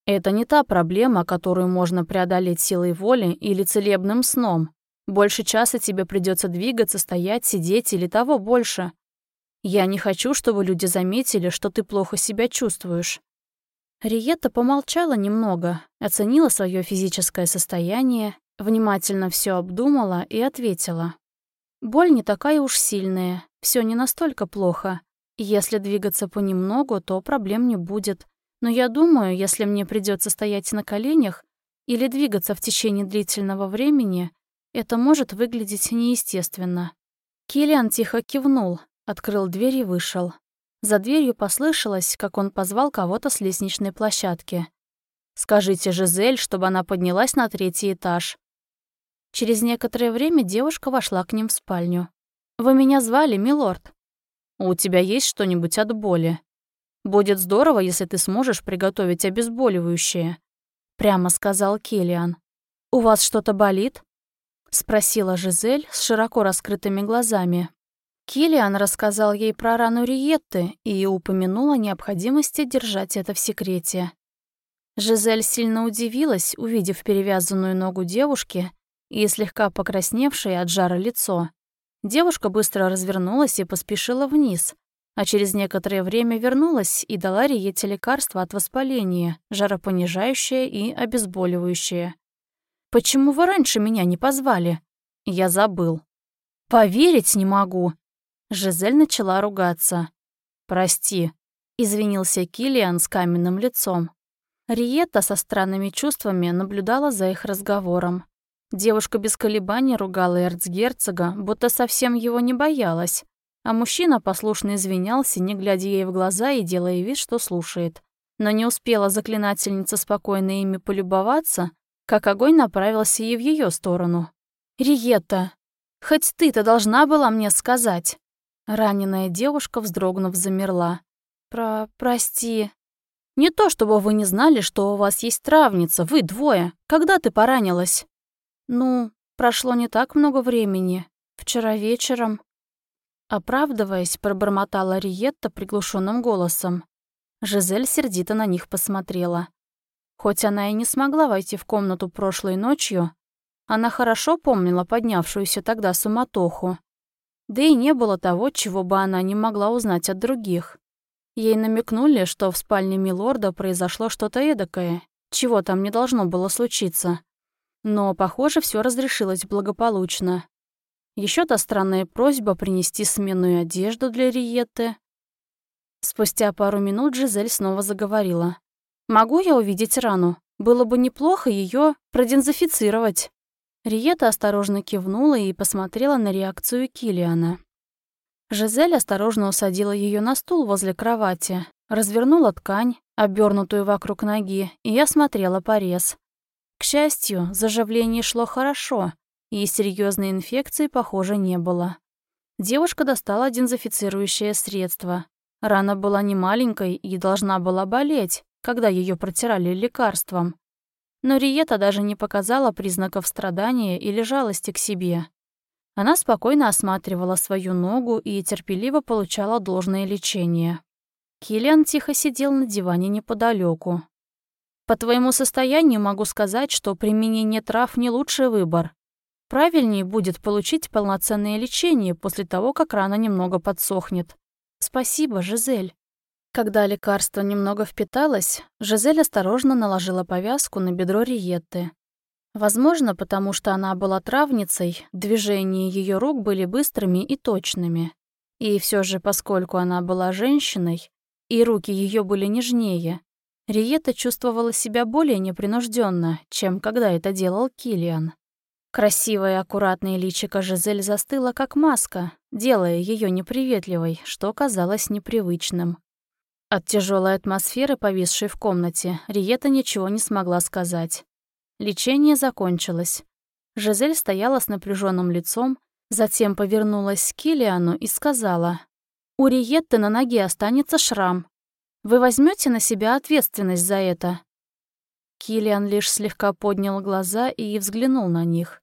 Это не та проблема, которую можно преодолеть силой воли или целебным сном. Больше часа тебе придется двигаться, стоять, сидеть или того больше. Я не хочу, чтобы люди заметили, что ты плохо себя чувствуешь. Риетта помолчала немного, оценила свое физическое состояние, внимательно все обдумала и ответила. Боль не такая уж сильная, все не настолько плохо. Если двигаться понемногу, то проблем не будет. Но я думаю, если мне придется стоять на коленях или двигаться в течение длительного времени, это может выглядеть неестественно. Киллиан тихо кивнул, открыл дверь и вышел. За дверью послышалось, как он позвал кого-то с лестничной площадки. «Скажите Жизель, чтобы она поднялась на третий этаж». Через некоторое время девушка вошла к ним в спальню. «Вы меня звали, милорд?» «У тебя есть что-нибудь от боли? Будет здорово, если ты сможешь приготовить обезболивающее», прямо сказал Киллиан. «У вас что-то болит?» спросила Жизель с широко раскрытыми глазами. Килиан рассказал ей про рану Риетты и упомянул о необходимости держать это в секрете. Жизель сильно удивилась, увидев перевязанную ногу девушки и слегка покрасневшее от жара лицо. Девушка быстро развернулась и поспешила вниз, а через некоторое время вернулась и дала Риете лекарство от воспаления, жаропонижающее и обезболивающее. «Почему вы раньше меня не позвали?» «Я забыл». «Поверить не могу», Жизель начала ругаться. «Прости», — извинился Килиан с каменным лицом. Риета со странными чувствами наблюдала за их разговором. Девушка без колебаний ругала эрцгерцога, будто совсем его не боялась, а мужчина послушно извинялся, не глядя ей в глаза и делая вид, что слушает. Но не успела заклинательница спокойно ими полюбоваться, как огонь направился и в ее сторону. «Риетта, хоть ты-то должна была мне сказать!» Раненая девушка, вздрогнув, замерла. «Про... прости. Не то, чтобы вы не знали, что у вас есть травница, вы двое. Когда ты поранилась?» «Ну, прошло не так много времени. Вчера вечером». Оправдываясь, пробормотала Риетта приглушенным голосом. Жизель сердито на них посмотрела. Хоть она и не смогла войти в комнату прошлой ночью, она хорошо помнила поднявшуюся тогда суматоху. Да и не было того, чего бы она не могла узнать от других. Ей намекнули, что в спальне Милорда произошло что-то эдакое, чего там не должно было случиться. Но, похоже, все разрешилось благополучно. Еще та странная просьба принести сменную одежду для Риетты. Спустя пару минут Жизель снова заговорила. «Могу я увидеть рану? Было бы неплохо ее продензифицировать». Риета осторожно кивнула и посмотрела на реакцию Килиана. Жизель осторожно усадила ее на стул возле кровати, развернула ткань, обернутую вокруг ноги, и осмотрела порез. К счастью, заживление шло хорошо, и серьезной инфекции, похоже, не было. Девушка достала дезинфицирующее средство. Рана была не маленькой и должна была болеть, когда ее протирали лекарством. Но Риета даже не показала признаков страдания или жалости к себе. Она спокойно осматривала свою ногу и терпеливо получала должное лечение. Киллиан тихо сидел на диване неподалеку. «По твоему состоянию могу сказать, что применение трав не лучший выбор. Правильнее будет получить полноценное лечение после того, как рана немного подсохнет. Спасибо, Жизель». Когда лекарство немного впиталось, Жизель осторожно наложила повязку на бедро Риетты. Возможно, потому что она была травницей, движения ее рук были быстрыми и точными. И все же, поскольку она была женщиной, и руки ее были нежнее, Риетта чувствовала себя более непринужденно, чем когда это делал Килиан. Красивое аккуратное личико Жизель застыло как маска, делая ее неприветливой, что казалось непривычным. От тяжелой атмосферы, повисшей в комнате, Риета ничего не смогла сказать. Лечение закончилось. Жизель стояла с напряженным лицом, затем повернулась к Килиану и сказала, «У Риетты на ноге останется шрам. Вы возьмете на себя ответственность за это?» Килиан лишь слегка поднял глаза и взглянул на них.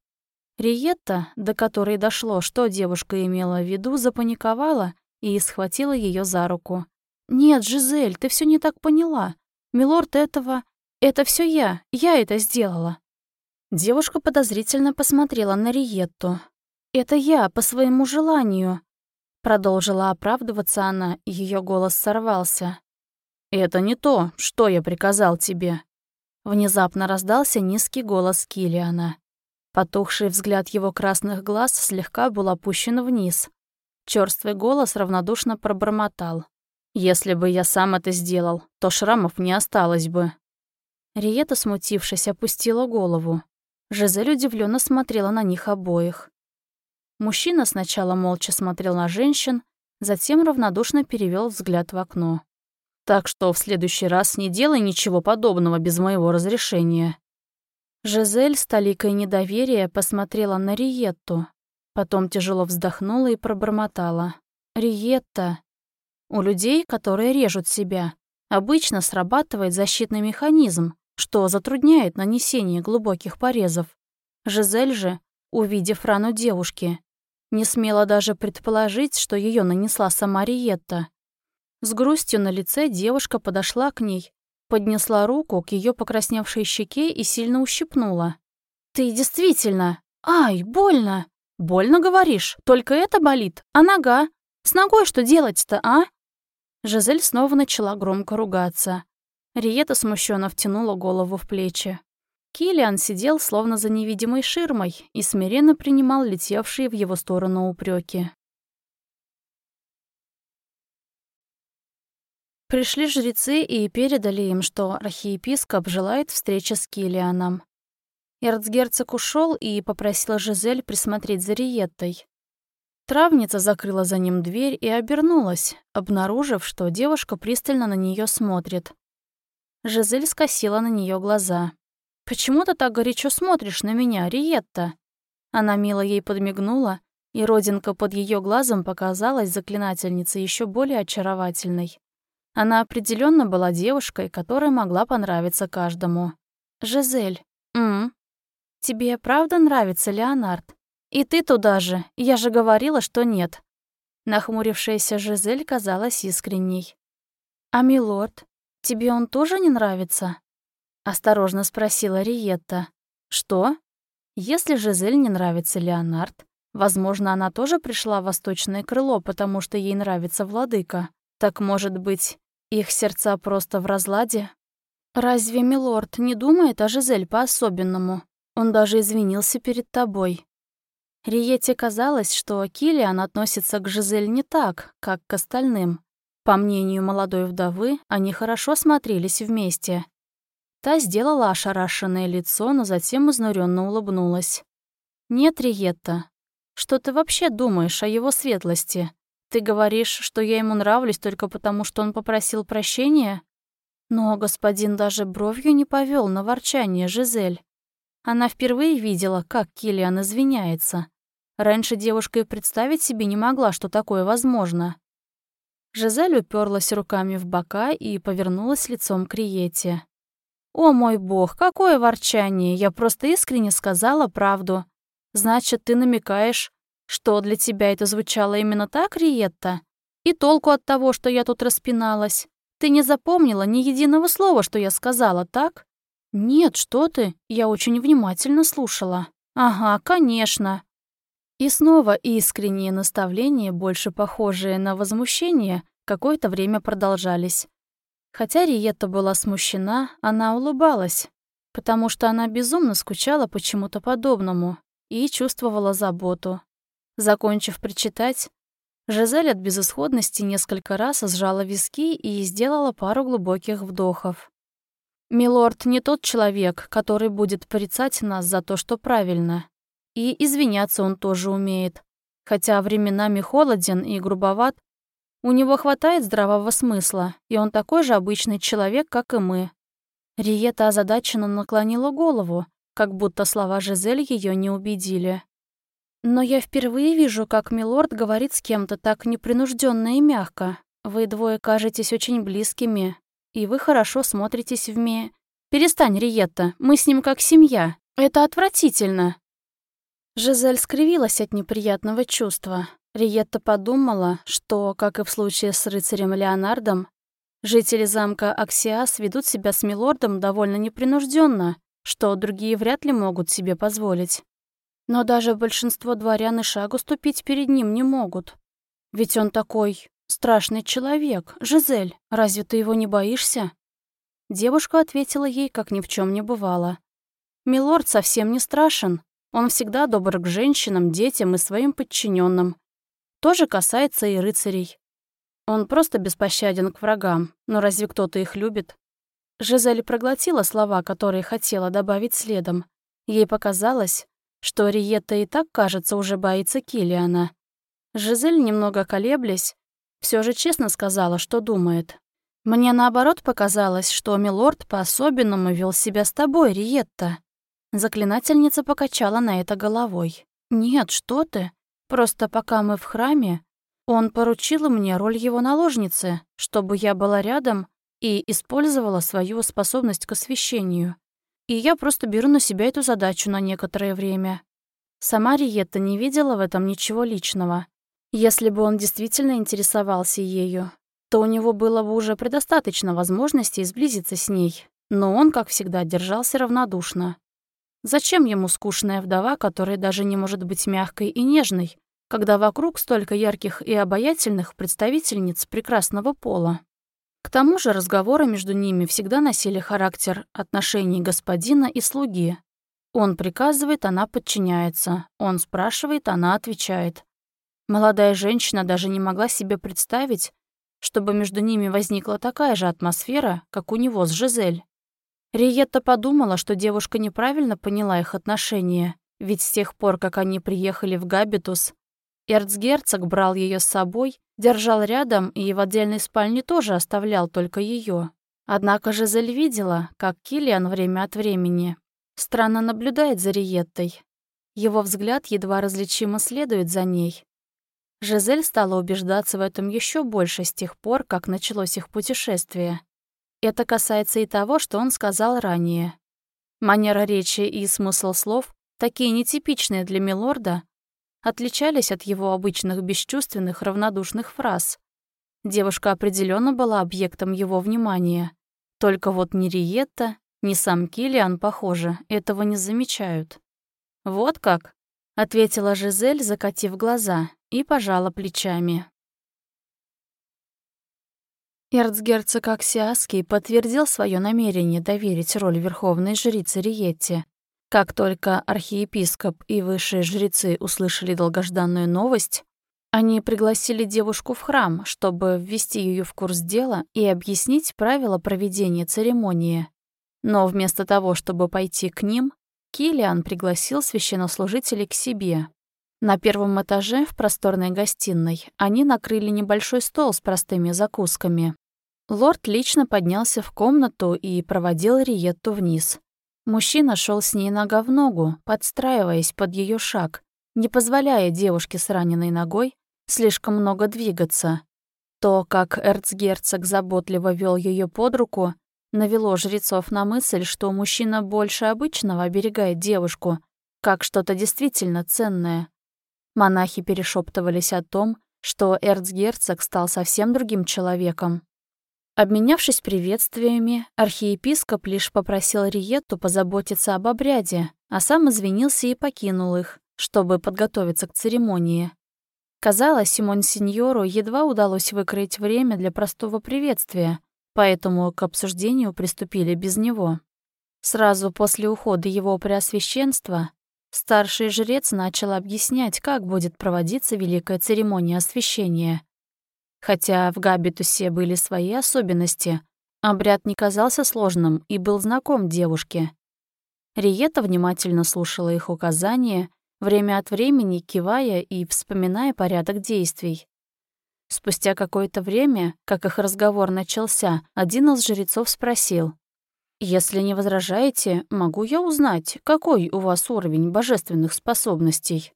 Риетта, до которой дошло, что девушка имела в виду, запаниковала и схватила ее за руку. «Нет, Жизель, ты все не так поняла. Милорд этого... Это все я, я это сделала». Девушка подозрительно посмотрела на Риетту. «Это я, по своему желанию», — продолжила оправдываться она, ее голос сорвался. «Это не то, что я приказал тебе». Внезапно раздался низкий голос Килиана. Потухший взгляд его красных глаз слегка был опущен вниз. Чёрствый голос равнодушно пробормотал. «Если бы я сам это сделал, то шрамов не осталось бы». Риета, смутившись, опустила голову. Жизель удивленно смотрела на них обоих. Мужчина сначала молча смотрел на женщин, затем равнодушно перевел взгляд в окно. «Так что в следующий раз не делай ничего подобного без моего разрешения». Жизель с толикой недоверия посмотрела на Риетту, потом тяжело вздохнула и пробормотала. «Риетта, у людей, которые режут себя, обычно срабатывает защитный механизм, что затрудняет нанесение глубоких порезов. Жизель же, увидев рану девушки, не смела даже предположить, что ее нанесла сама Риетта. С грустью на лице девушка подошла к ней, поднесла руку к ее покрасневшей щеке и сильно ущипнула. «Ты действительно... Ай, больно!» «Больно, говоришь? Только это болит? А нога? С ногой что делать-то, а?» Жизель снова начала громко ругаться. Риета смущенно втянула голову в плечи. Килиан сидел словно за невидимой ширмой и смиренно принимал летевшие в его сторону упреки. Пришли жрецы и передали им, что архиепископ желает встречи с Килианом. Эрцгерцог ушел и попросил Жизель присмотреть за Риеттой. Травница закрыла за ним дверь и обернулась, обнаружив, что девушка пристально на нее смотрит. Жизель скосила на нее глаза. «Почему ты так горячо смотришь на меня, Риетта?» Она мило ей подмигнула, и родинка под ее глазом показалась заклинательнице еще более очаровательной. Она определенно была девушкой, которая могла понравиться каждому. «Жизель, м, тебе правда нравится Леонард? И ты туда же, я же говорила, что нет». Нахмурившаяся Жизель казалась искренней. «А милорд, «Тебе он тоже не нравится?» — осторожно спросила Риетта. «Что? Если Жизель не нравится Леонард, возможно, она тоже пришла в восточное крыло, потому что ей нравится владыка. Так, может быть, их сердца просто в разладе?» «Разве милорд не думает о Жизель по-особенному? Он даже извинился перед тобой». Риете казалось, что Килиан относится к Жизель не так, как к остальным. По мнению молодой вдовы, они хорошо смотрелись вместе. Та сделала ошарашенное лицо, но затем изнуренно улыбнулась. «Нет, Риетта, что ты вообще думаешь о его светлости? Ты говоришь, что я ему нравлюсь только потому, что он попросил прощения? Но господин даже бровью не повел на ворчание Жизель. Она впервые видела, как Килиан извиняется. Раньше девушка и представить себе не могла, что такое возможно. Жизель уперлась руками в бока и повернулась лицом к Риете. «О мой бог, какое ворчание! Я просто искренне сказала правду. Значит, ты намекаешь, что для тебя это звучало именно так, Риетта? И толку от того, что я тут распиналась? Ты не запомнила ни единого слова, что я сказала, так? Нет, что ты, я очень внимательно слушала. Ага, конечно. И снова искренние наставления, больше похожие на возмущение, какое-то время продолжались. Хотя Риетта была смущена, она улыбалась, потому что она безумно скучала почему-то подобному и чувствовала заботу. Закончив причитать, Жизель от безысходности несколько раз сжала виски и сделала пару глубоких вдохов. «Милорд не тот человек, который будет порицать нас за то, что правильно. И извиняться он тоже умеет. Хотя временами холоден и грубоват, у него хватает здравого смысла, и он такой же обычный человек, как и мы. Риета озадаченно наклонила голову, как будто слова Жизель ее не убедили. «Но я впервые вижу, как милорд говорит с кем-то так непринужденно и мягко. Вы двое кажетесь очень близкими, и вы хорошо смотритесь в ме... Перестань, Риетта, мы с ним как семья. Это отвратительно!» Жизель скривилась от неприятного чувства. Риетта подумала, что, как и в случае с рыцарем Леонардом, Жители замка Аксиас ведут себя с милордом довольно непринужденно, что другие вряд ли могут себе позволить. Но даже большинство дворян и шагу ступить перед ним не могут. Ведь он такой страшный человек. Жизель, разве ты его не боишься? Девушка ответила ей, как ни в чем не бывало. Милорд совсем не страшен. Он всегда добр к женщинам, детям и своим подчиненным. То же касается и рыцарей. Он просто беспощаден к врагам, но разве кто-то их любит? Жизель проглотила слова, которые хотела добавить следом. Ей показалось, что Риетта и так, кажется, уже боится Килиана. Жизель, немного колеблясь, все же честно сказала, что думает. «Мне наоборот показалось, что милорд по-особенному вел себя с тобой, Риетта». Заклинательница покачала на это головой. «Нет, что ты. Просто пока мы в храме, он поручил мне роль его наложницы, чтобы я была рядом и использовала свою способность к освещению. И я просто беру на себя эту задачу на некоторое время. Сама Риетта не видела в этом ничего личного. Если бы он действительно интересовался ею, то у него было бы уже предостаточно возможностей сблизиться с ней. Но он, как всегда, держался равнодушно. Зачем ему скучная вдова, которая даже не может быть мягкой и нежной, когда вокруг столько ярких и обаятельных представительниц прекрасного пола. К тому же разговоры между ними всегда носили характер отношений господина и слуги. Он приказывает, она подчиняется, он спрашивает, она отвечает. Молодая женщина даже не могла себе представить, чтобы между ними возникла такая же атмосфера, как у него с Жизель. Риетта подумала, что девушка неправильно поняла их отношения, ведь с тех пор, как они приехали в Габитус, Эрцгерцог брал ее с собой, держал рядом и в отдельной спальне тоже оставлял только ее. Однако Жизель видела, как Килиан время от времени странно наблюдает за Риеттой. Его взгляд едва различимо следует за ней. Жизель стала убеждаться в этом еще больше с тех пор, как началось их путешествие. Это касается и того, что он сказал ранее. Манера речи и смысл слов, такие нетипичные для Милорда, отличались от его обычных бесчувственных равнодушных фраз. Девушка определенно была объектом его внимания. Только вот ни Риетта, ни сам Килиан, похоже, этого не замечают. «Вот как?» — ответила Жизель, закатив глаза, и пожала плечами. Эрцгерцог Аксиаский подтвердил свое намерение доверить роль верховной жрицы Риетте, как только архиепископ и высшие жрецы услышали долгожданную новость, они пригласили девушку в храм, чтобы ввести ее в курс дела и объяснить правила проведения церемонии. Но вместо того, чтобы пойти к ним, Килиан пригласил священнослужителей к себе. На первом этаже, в просторной гостиной, они накрыли небольшой стол с простыми закусками. Лорд лично поднялся в комнату и проводил Риетту вниз. Мужчина шел с ней нога в ногу, подстраиваясь под ее шаг, не позволяя девушке с раненой ногой слишком много двигаться. То, как эрцгерцог заботливо вел ее под руку, навело жрецов на мысль, что мужчина больше обычного оберегает девушку, как что-то действительно ценное. Монахи перешептывались о том, что эрцгерцог стал совсем другим человеком. Обменявшись приветствиями, архиепископ лишь попросил Риетту позаботиться об обряде, а сам извинился и покинул их, чтобы подготовиться к церемонии. Казалось, Монсеньору едва удалось выкроить время для простого приветствия, поэтому к обсуждению приступили без него. Сразу после ухода его преосвященства старший жрец начал объяснять, как будет проводиться великая церемония освящения — Хотя в Габитусе были свои особенности, обряд не казался сложным и был знаком девушке. Риета внимательно слушала их указания, время от времени кивая и вспоминая порядок действий. Спустя какое-то время, как их разговор начался, один из жрецов спросил. «Если не возражаете, могу я узнать, какой у вас уровень божественных способностей?»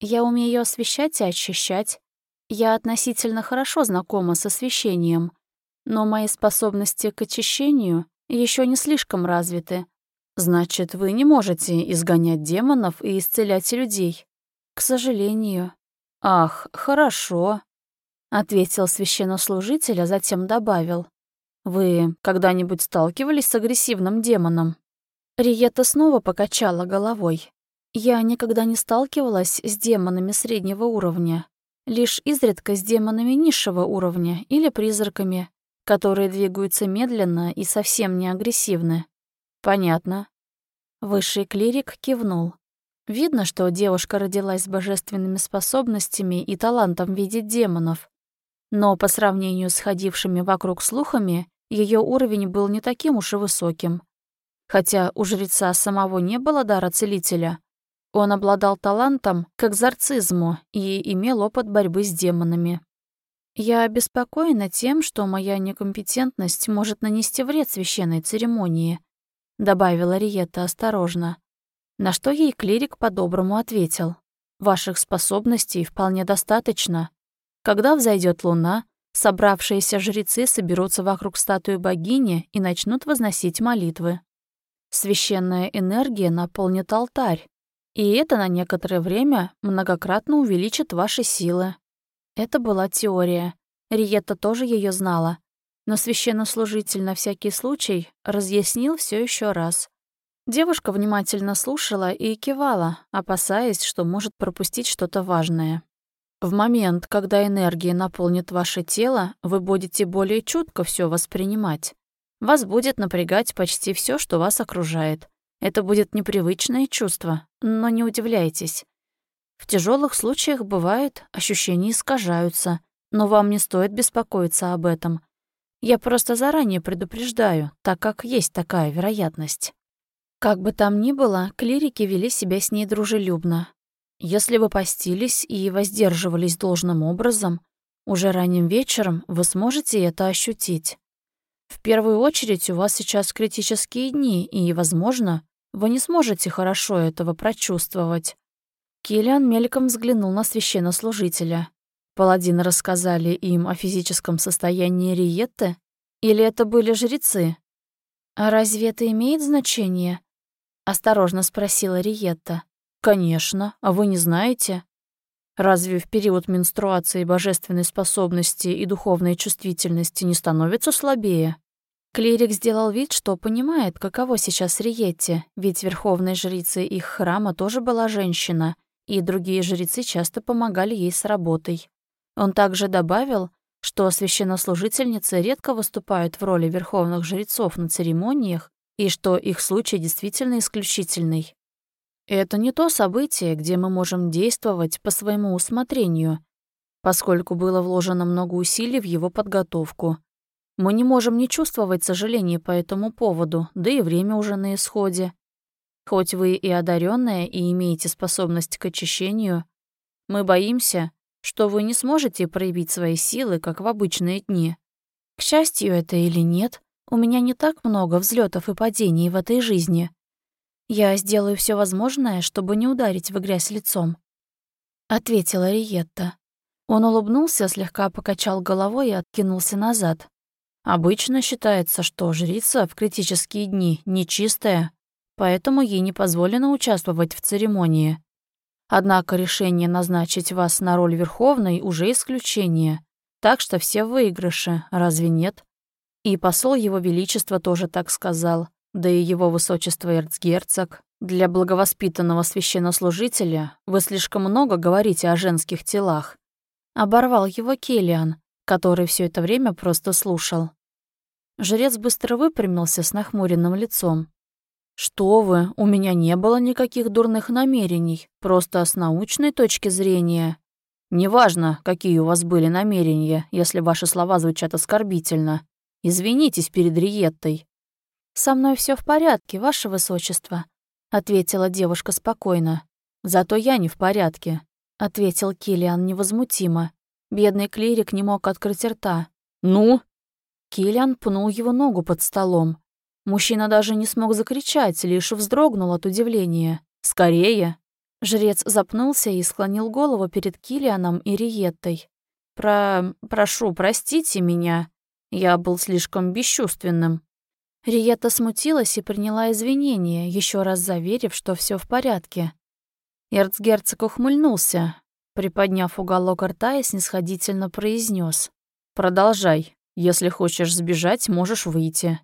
«Я умею освещать и очищать, я относительно хорошо знакома с освещением, но мои способности к очищению еще не слишком развиты. Значит, вы не можете изгонять демонов и исцелять людей. К сожалению. Ах, хорошо, ответил священнослужитель, а затем добавил. Вы когда-нибудь сталкивались с агрессивным демоном?» Риета снова покачала головой. «Я никогда не сталкивалась с демонами среднего уровня, лишь изредка с демонами низшего уровня или призраками, которые двигаются медленно и совсем не агрессивны. Понятно. Высший клирик кивнул. Видно, что девушка родилась с божественными способностями и талантом видеть демонов. Но по сравнению с ходившими вокруг слухами, ее уровень был не таким уж и высоким. Хотя у жреца самого не было дара целителя, он обладал талантом к экзорцизму и имел опыт борьбы с демонами. Я обеспокоена тем, что моя некомпетентность может нанести вред священной церемонии, добавила Риетта осторожно. На что ей клирик по-доброму ответил. Ваших способностей вполне достаточно. Когда взойдет луна, собравшиеся жрецы соберутся вокруг статуи богини и начнут возносить молитвы. Священная энергия наполнит алтарь, и это на некоторое время многократно увеличит ваши силы. Это была теория. Риетта тоже ее знала. Но священнослужитель на всякий случай разъяснил все еще раз. Девушка внимательно слушала и кивала, опасаясь, что может пропустить что-то важное. В момент, когда энергия наполнит ваше тело, вы будете более чутко все воспринимать. Вас будет напрягать почти все, что вас окружает. Это будет непривычное чувство, но не удивляйтесь. В тяжелых случаях бывает, ощущения искажаются, но вам не стоит беспокоиться об этом. Я просто заранее предупреждаю, так как есть такая вероятность. Как бы там ни было, клирики вели себя с ней дружелюбно. Если вы постились и воздерживались должным образом, уже ранним вечером вы сможете это ощутить. В первую очередь у вас сейчас критические дни, и, возможно, вы не сможете хорошо этого прочувствовать. Киллиан мельком взглянул на священнослужителя. Паладины рассказали им о физическом состоянии Риетты? Или это были жрецы? «А разве это имеет значение?» — осторожно спросила Риетта. «Конечно, а вы не знаете?» Разве в период менструации божественной способности и духовной чувствительности не становятся слабее? Клирик сделал вид, что понимает, каково сейчас Риетте, ведь верховной жрицей их храма тоже была женщина, и другие жрецы часто помогали ей с работой. Он также добавил, что священнослужительницы редко выступают в роли верховных жрецов на церемониях и что их случай действительно исключительный. Это не то событие, где мы можем действовать по своему усмотрению, поскольку было вложено много усилий в его подготовку. Мы не можем не чувствовать сожаления по этому поводу, да и время уже на исходе. Хоть вы и одаренная и имеете способность к очищению, мы боимся, что вы не сможете проявить свои силы, как в обычные дни. К счастью это или нет, у меня не так много взлетов и падений в этой жизни. Я сделаю все возможное, чтобы не ударить в грязь лицом», — ответила Риетта. Он улыбнулся, слегка покачал головой и откинулся назад. Обычно считается, что жрица в критические дни нечистая, поэтому ей не позволено участвовать в церемонии. Однако решение назначить вас на роль Верховной уже исключение, так что все выигрыши, разве нет? И посол Его Величества тоже так сказал, да и Его Высочество эрцгерцог. Для благовоспитанного священнослужителя вы слишком много говорите о женских телах. Оборвал его Келлиан, который все это время просто слушал. Жрец быстро выпрямился с нахмуренным лицом. «Что вы, у меня не было никаких дурных намерений, просто с научной точки зрения. Неважно, какие у вас были намерения, если ваши слова звучат оскорбительно. Извинитесь перед Риеттой». «Со мной все в порядке, ваше высочество», — ответила девушка спокойно. «Зато я не в порядке», — ответил Килиан невозмутимо. Бедный клирик не мог открыть рта. «Ну?» Киллиан пнул его ногу под столом. Мужчина даже не смог закричать, лишь вздрогнул от удивления. «Скорее!» Жрец запнулся и склонил голову перед Килианом и Риеттой. «Про... прошу, простите меня. Я был слишком бесчувственным». Риетта смутилась и приняла извинения, еще раз заверив, что все в порядке. Эрцгерцог ухмыльнулся, приподняв уголок рта и снисходительно произнес: «Продолжай». Если хочешь сбежать, можешь выйти».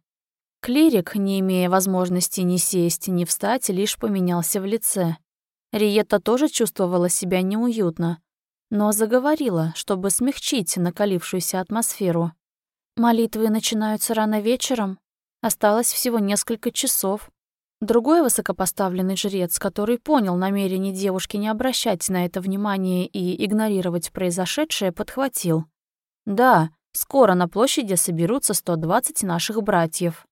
Клирик, не имея возможности ни сесть, ни встать, лишь поменялся в лице. Риетта тоже чувствовала себя неуютно, но заговорила, чтобы смягчить накалившуюся атмосферу. «Молитвы начинаются рано вечером. Осталось всего несколько часов. Другой высокопоставленный жрец, который понял намерение девушки не обращать на это внимание и игнорировать произошедшее, подхватил. «Да, скоро на площади соберутся 120 наших братьев.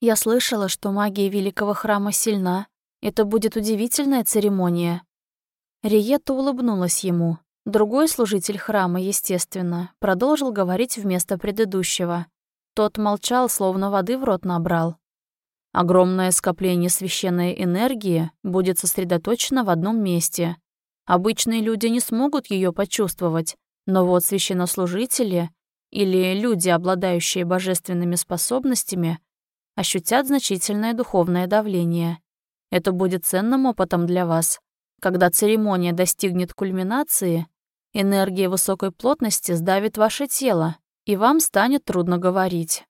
Я слышала, что магия Великого Храма сильна. Это будет удивительная церемония». Риетта улыбнулась ему. Другой служитель храма, естественно, продолжил говорить вместо предыдущего. Тот молчал, словно воды в рот набрал. Огромное скопление священной энергии будет сосредоточено в одном месте. Обычные люди не смогут ее почувствовать, но вот священнослужители или люди, обладающие божественными способностями, ощутят значительное духовное давление. Это будет ценным опытом для вас. Когда церемония достигнет кульминации, энергия высокой плотности сдавит ваше тело, и вам станет трудно говорить.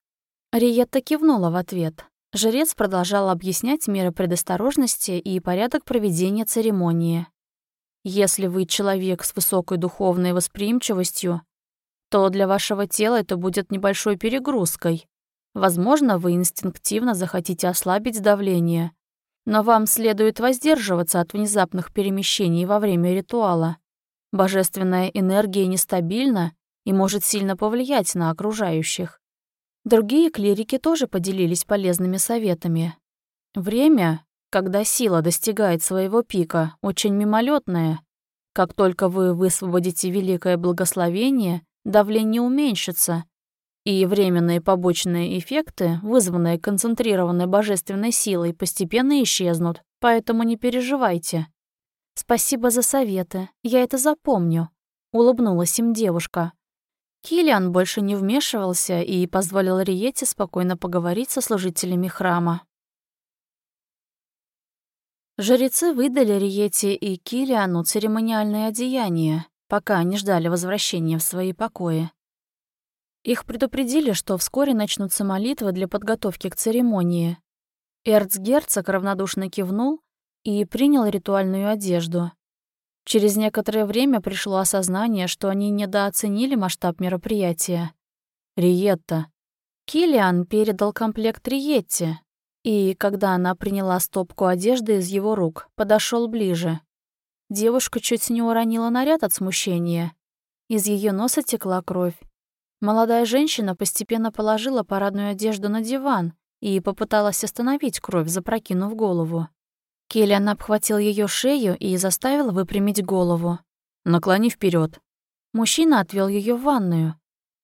Риетта кивнула в ответ. Жрец продолжал объяснять меры предосторожности и порядок проведения церемонии. Если вы человек с высокой духовной восприимчивостью, то для вашего тела это будет небольшой перегрузкой. Возможно, вы инстинктивно захотите ослабить давление, но вам следует воздерживаться от внезапных перемещений во время ритуала. Божественная энергия нестабильна и может сильно повлиять на окружающих. Другие клирики тоже поделились полезными советами. Время, когда сила достигает своего пика, очень мимолетное. Как только вы высвободите великое благословение, давление уменьшится, и временные побочные эффекты, вызванные концентрированной божественной силой, постепенно исчезнут, поэтому не переживайте. «Спасибо за советы, я это запомню», — улыбнулась им девушка. Килиан больше не вмешивался и позволил Риете спокойно поговорить со служителями храма. Жрецы выдали Риете и Килиану церемониальное одеяние, пока они ждали возвращения в свои покои. Их предупредили, что вскоре начнутся молитвы для подготовки к церемонии. Эрцгерцог равнодушно кивнул и принял ритуальную одежду. Через некоторое время пришло осознание, что они недооценили масштаб мероприятия. Риетта. Килиан передал комплект Риетте, и, когда она приняла стопку одежды из его рук, подошел ближе. Девушка чуть не уронила наряд от смущения. Из ее носа текла кровь. Молодая женщина постепенно положила парадную одежду на диван и попыталась остановить кровь, запрокинув голову. Келлиан обхватил ее шею и заставил выпрямить голову. «Наклони вперед. Мужчина отвел ее в ванную.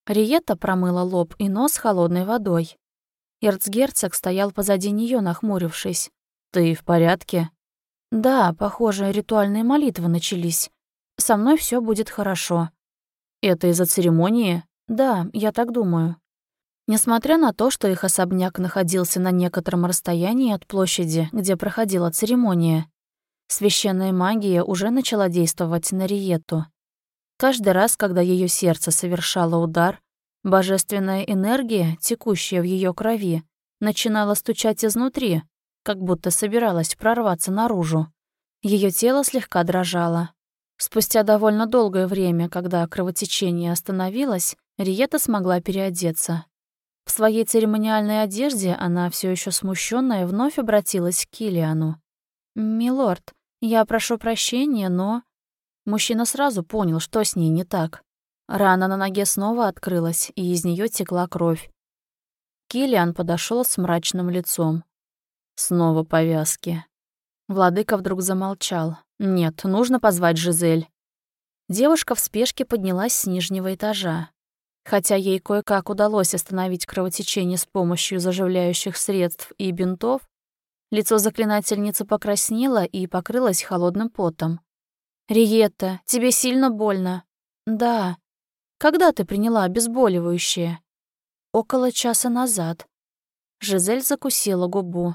Риетта промыла лоб и нос холодной водой. Эрцгерцог стоял позади нее, нахмурившись. «Ты в порядке?» «Да, похоже, ритуальные молитвы начались. Со мной все будет хорошо». «Это из-за церемонии?» «Да, я так думаю». Несмотря на то, что их особняк находился на некотором расстоянии от площади, где проходила церемония, священная магия уже начала действовать на Риету. Каждый раз, когда ее сердце совершало удар, божественная энергия, текущая в ее крови, начинала стучать изнутри, как будто собиралась прорваться наружу. Ее тело слегка дрожало. Спустя довольно долгое время, когда кровотечение остановилось, Риета смогла переодеться. В своей церемониальной одежде она все еще смущенная вновь обратилась к Килиану. «Милорд, я прошу прощения, но...» Мужчина сразу понял, что с ней не так. Рана на ноге снова открылась, и из нее текла кровь. Килиан подошел с мрачным лицом. Снова повязки. Владыка вдруг замолчал. «Нет, нужно позвать Жизель». Девушка в спешке поднялась с нижнего этажа. Хотя ей кое-как удалось остановить кровотечение с помощью заживляющих средств и бинтов, лицо заклинательницы покраснело и покрылось холодным потом. «Риетта, тебе сильно больно?» «Да». «Когда ты приняла обезболивающее?» «Около часа назад». Жизель закусила губу.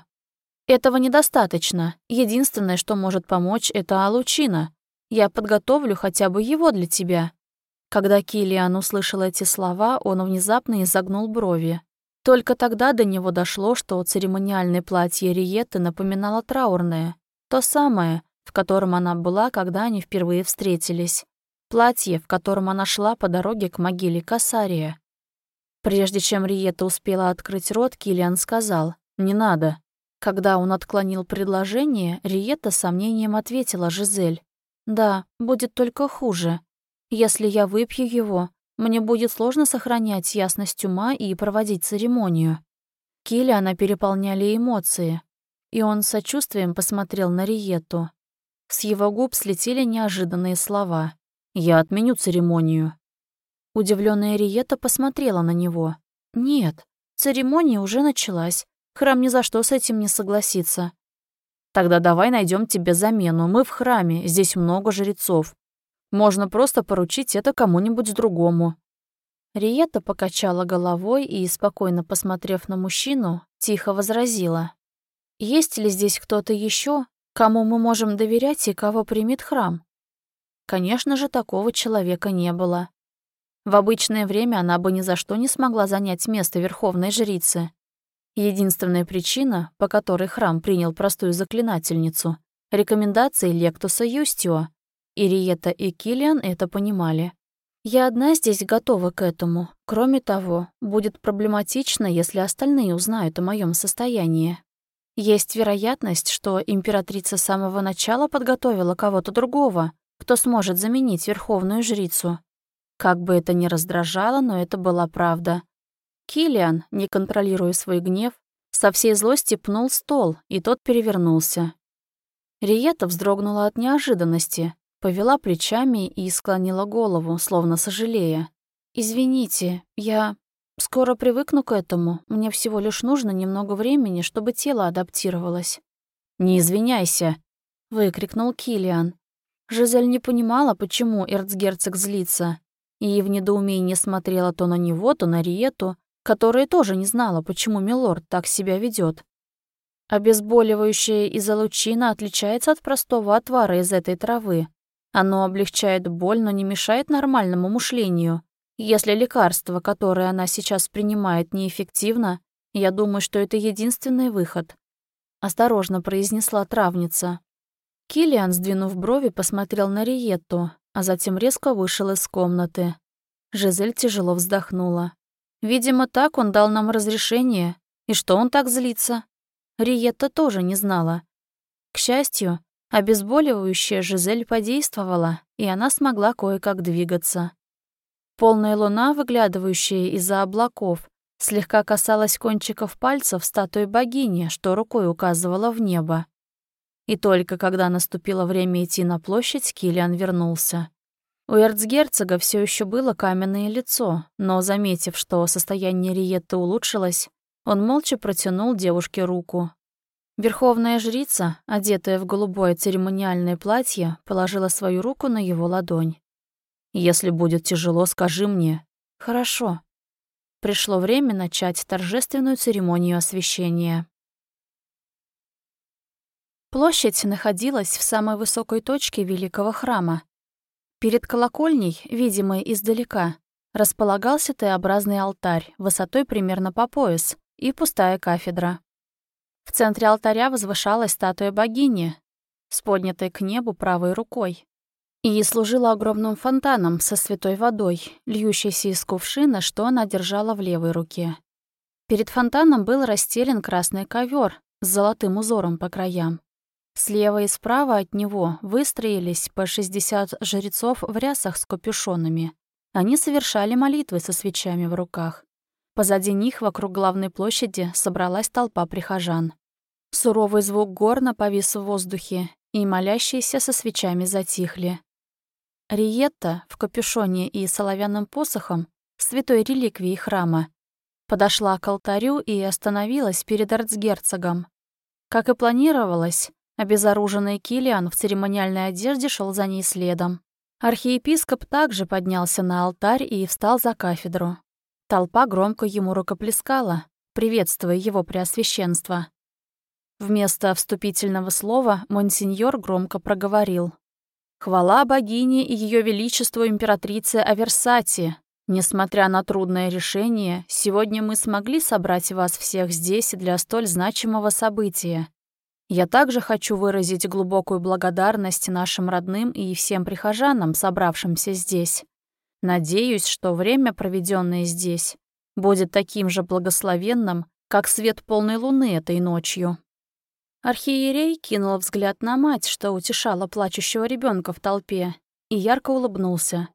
«Этого недостаточно. Единственное, что может помочь, это алучина. Я подготовлю хотя бы его для тебя». Когда Килиан услышал эти слова, он внезапно изогнул брови. Только тогда до него дошло, что церемониальное платье Риетты напоминало траурное, то самое, в котором она была, когда они впервые встретились. Платье, в котором она шла по дороге к могиле Касария. Прежде чем Риетта успела открыть рот, Килиан сказал «Не надо». Когда он отклонил предложение, Риетта с сомнением ответила Жизель. «Да, будет только хуже. Если я выпью его, мне будет сложно сохранять ясность ума и проводить церемонию». Килиана переполняли эмоции, и он с сочувствием посмотрел на Риетту. С его губ слетели неожиданные слова. «Я отменю церемонию». Удивленная Риетта посмотрела на него. «Нет, церемония уже началась. Храм ни за что с этим не согласится. Тогда давай найдем тебе замену. Мы в храме, здесь много жрецов. Можно просто поручить это кому-нибудь другому». Риетта покачала головой и, спокойно посмотрев на мужчину, тихо возразила. «Есть ли здесь кто-то еще, кому мы можем доверять и кого примет храм?» Конечно же, такого человека не было. В обычное время она бы ни за что не смогла занять место верховной жрицы. Единственная причина, по которой храм принял простую заклинательницу — рекомендации Лектуса Юстио. Ириета и Килиан это понимали. Я одна здесь готова к этому. Кроме того, будет проблематично, если остальные узнают о моем состоянии. Есть вероятность, что императрица с самого начала подготовила кого-то другого, кто сможет заменить верховную жрицу. Как бы это ни раздражало, но это была правда. Килиан, не контролируя свой гнев, со всей злости пнул стол, и тот перевернулся. Риета вздрогнула от неожиданности, повела плечами и склонила голову, словно сожалея. «Извините, я скоро привыкну к этому. Мне всего лишь нужно немного времени, чтобы тело адаптировалось». «Не извиняйся», — выкрикнул Килиан. Жизель не понимала, почему эрцгерцог злится, и в недоумении смотрела то на него, то на Риету, которая тоже не знала, почему Милорд так себя ведет. Обезболивающее изолучина отличается от простого отвара из этой травы. Оно облегчает боль, но не мешает нормальному мышлению. Если лекарство, которое она сейчас принимает, неэффективно, я думаю, что это единственный выход. Осторожно произнесла травница. Килиан, сдвинув брови, посмотрел на Риетту, а затем резко вышел из комнаты. Жизель тяжело вздохнула. Видимо, так он дал нам разрешение. И что он так злится? Риетта тоже не знала. К счастью, обезболивающая Жизель подействовала, и она смогла кое-как двигаться. Полная луна, выглядывающая из-за облаков, слегка касалась кончиков пальцев статуи богини, что рукой указывала в небо. И только когда наступило время идти на площадь, Килиан вернулся. У эрцгерцога все еще было каменное лицо, но, заметив, что состояние Риетты улучшилось, он молча протянул девушке руку. Верховная жрица, одетая в голубое церемониальное платье, положила свою руку на его ладонь. «Если будет тяжело, скажи мне». «Хорошо». Пришло время начать торжественную церемонию освящения. Площадь находилась в самой высокой точке великого храма, Перед колокольней, видимой издалека, располагался Т-образный алтарь, высотой примерно по пояс, и пустая кафедра. В центре алтаря возвышалась статуя богини с поднятой к небу правой рукой и служила огромным фонтаном со святой водой, льющейся из кувшина, что она держала в левой руке. Перед фонтаном был расстелен красный ковер с золотым узором по краям. Слева и справа от него выстроились по 60 жрецов в рясах с капюшонами. Они совершали молитвы со свечами в руках. Позади них, вокруг главной площади, собралась толпа прихожан. Суровый звук горна повис в воздухе, и молящиеся со свечами затихли. Риетта в капюшоне и соловянным посохом, святой реликвией храма, подошла к алтарю и остановилась перед арцгерцогом. Как и планировалось, Обезоруженный Килиан в церемониальной одежде шел за ней следом. Архиепископ также поднялся на алтарь и встал за кафедру. Толпа громко ему рукоплескала, приветствуя его преосвященство. Вместо вступительного слова монсеньор громко проговорил. Хвала богине и ее величеству императрице Аверсати. Несмотря на трудное решение, сегодня мы смогли собрать вас всех здесь для столь значимого события. Я также хочу выразить глубокую благодарность нашим родным и всем прихожанам, собравшимся здесь. Надеюсь, что время, проведенное здесь, будет таким же благословенным, как свет полной луны этой ночью. Архиерей кинул взгляд на мать, что утешала плачущего ребенка в толпе, и ярко улыбнулся.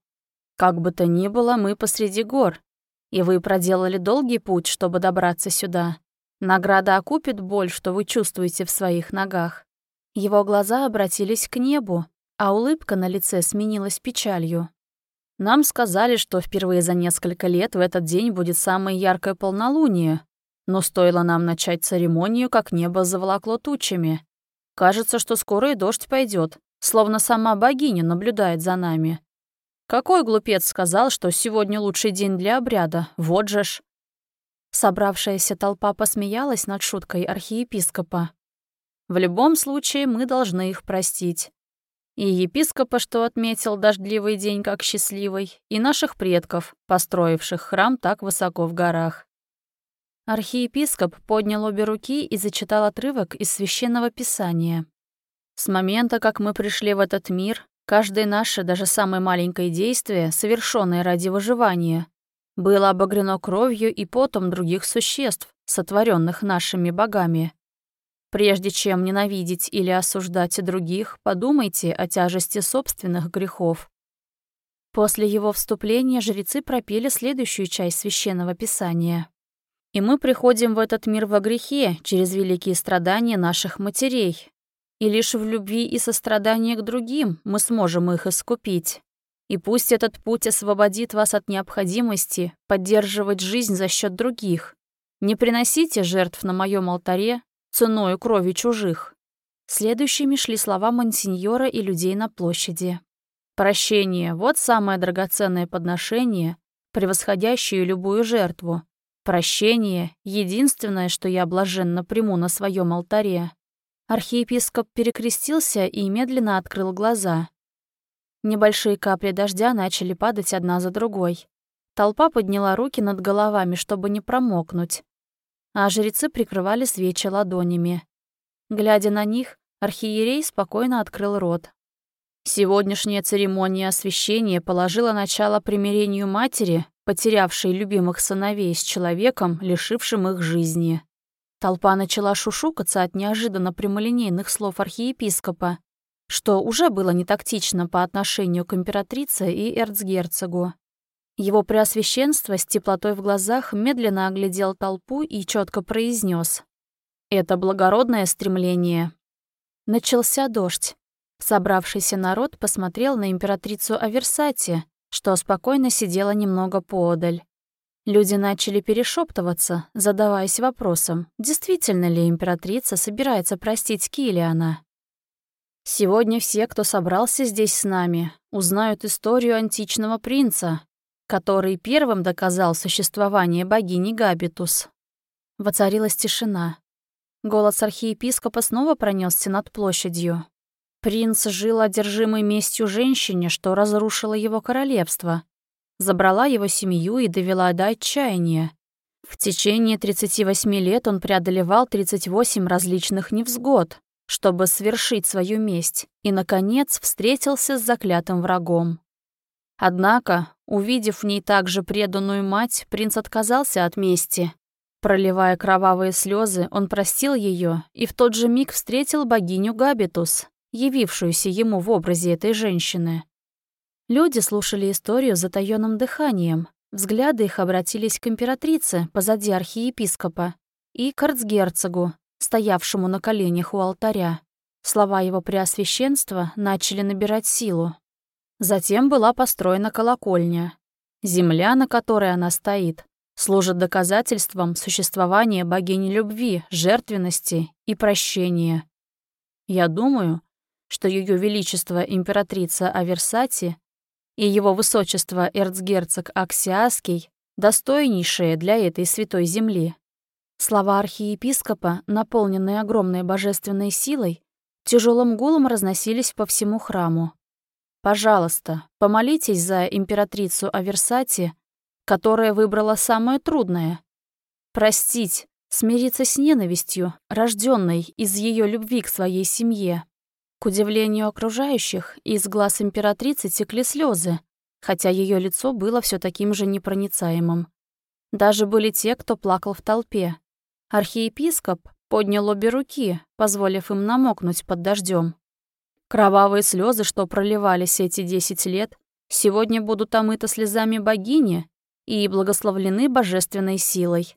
«Как бы то ни было, мы посреди гор, и вы проделали долгий путь, чтобы добраться сюда. Награда окупит боль, что вы чувствуете в своих ногах. Его глаза обратились к небу, а улыбка на лице сменилась печалью. Нам сказали, что впервые за несколько лет в этот день будет самое яркое полнолуние, но стоило нам начать церемонию, как небо заволокло тучами. Кажется, что скоро и дождь пойдет, словно сама богиня наблюдает за нами. Какой глупец сказал, что сегодня лучший день для обряда? Вот же ж. Собравшаяся толпа посмеялась над шуткой архиепископа. В любом случае, мы должны их простить. И епископа, что отметил дождливый день как счастливый, и наших предков, построивших храм так высоко в горах. Архиепископ поднял обе руки и зачитал отрывок из Священного Писания. «С момента, как мы пришли в этот мир, каждое наше, даже самое маленькое действие, совершенное ради выживания, было обогрено кровью и потом других существ, сотворенных нашими богами. Прежде чем ненавидеть или осуждать других, подумайте о тяжести собственных грехов. После его вступления жрецы пропели следующую часть священного писания. «И мы приходим в этот мир во грехе через великие страдания наших матерей, и лишь в любви и сострадании к другим мы сможем их искупить. И пусть этот путь освободит вас от необходимости поддерживать жизнь за счет других. Не приносите жертв на моем алтаре ценой крови чужих. Следующими шли слова мансиньора и людей на площади. Прощение — вот самое драгоценное подношение, превосходящее любую жертву. Прощение — единственное, что я блаженно приму на своем алтаре. Архиепископ перекрестился и медленно открыл глаза. Небольшие капли дождя начали падать одна за другой. Толпа подняла руки над головами, чтобы не промокнуть. А жрецы прикрывали свечи ладонями. Глядя на них, архиерей спокойно открыл рот. Сегодняшняя церемония освящения положила начало примирению матери, потерявшей любимых сыновей с человеком, лишившим их жизни. Толпа начала шушукаться от неожиданно прямолинейных слов архиепископа, что уже было не тактично по отношению к императрице и эрцгерцогу. Его преосвященство с теплотой в глазах медленно оглядел толпу и четко произнес: «Это благородное стремление». Начался дождь. Собравшийся народ посмотрел на императрицу Аверсати, что спокойно сидела немного поодаль. Люди начали перешептываться, задаваясь вопросом, действительно ли императрица собирается простить Килиана. Сегодня все, кто собрался здесь с нами, узнают историю античного принца, который первым доказал существование богини Габитус. Воцарилась тишина. Голос архиепископа снова пронесся над площадью. Принц жил одержимой местью женщине, что разрушила его королевство, забрала его семью и довела до отчаяния. В течение 38 лет он преодолевал 38 различных невзгод, чтобы свершить свою месть, и, наконец, встретился с заклятым врагом. Однако, увидев в ней также преданную мать, принц отказался от мести. Проливая кровавые слезы, он простил ее и в тот же миг встретил богиню Габитус, явившуюся ему в образе этой женщины. Люди слушали историю с затаённым дыханием, взгляды их обратились к императрице позади архиепископа и к арцгерцогу, стоявшему на коленях у алтаря. Слова его преосвященства начали набирать силу. Затем была построена колокольня. Земля, на которой она стоит, служит доказательством существования богини любви, жертвенности и прощения. Я думаю, что Ее Величество императрица Аверсати и Его Высочество эрцгерцог Аксиаский достойнейшие для этой святой земли. Слова архиепископа, наполненные огромной божественной силой, тяжелым гулом разносились по всему храму. Пожалуйста, помолитесь за императрицу Аверсати, которая выбрала самое трудное. Простить, смириться с ненавистью, рожденной из ее любви к своей семье. К удивлению окружающих, из глаз императрицы текли слезы, хотя ее лицо было все таким же непроницаемым. Даже были те, кто плакал в толпе. Архиепископ поднял обе руки, позволив им намокнуть под дождем. Кровавые слезы, что проливались эти десять лет, сегодня будут омыты слезами богини и благословлены божественной силой.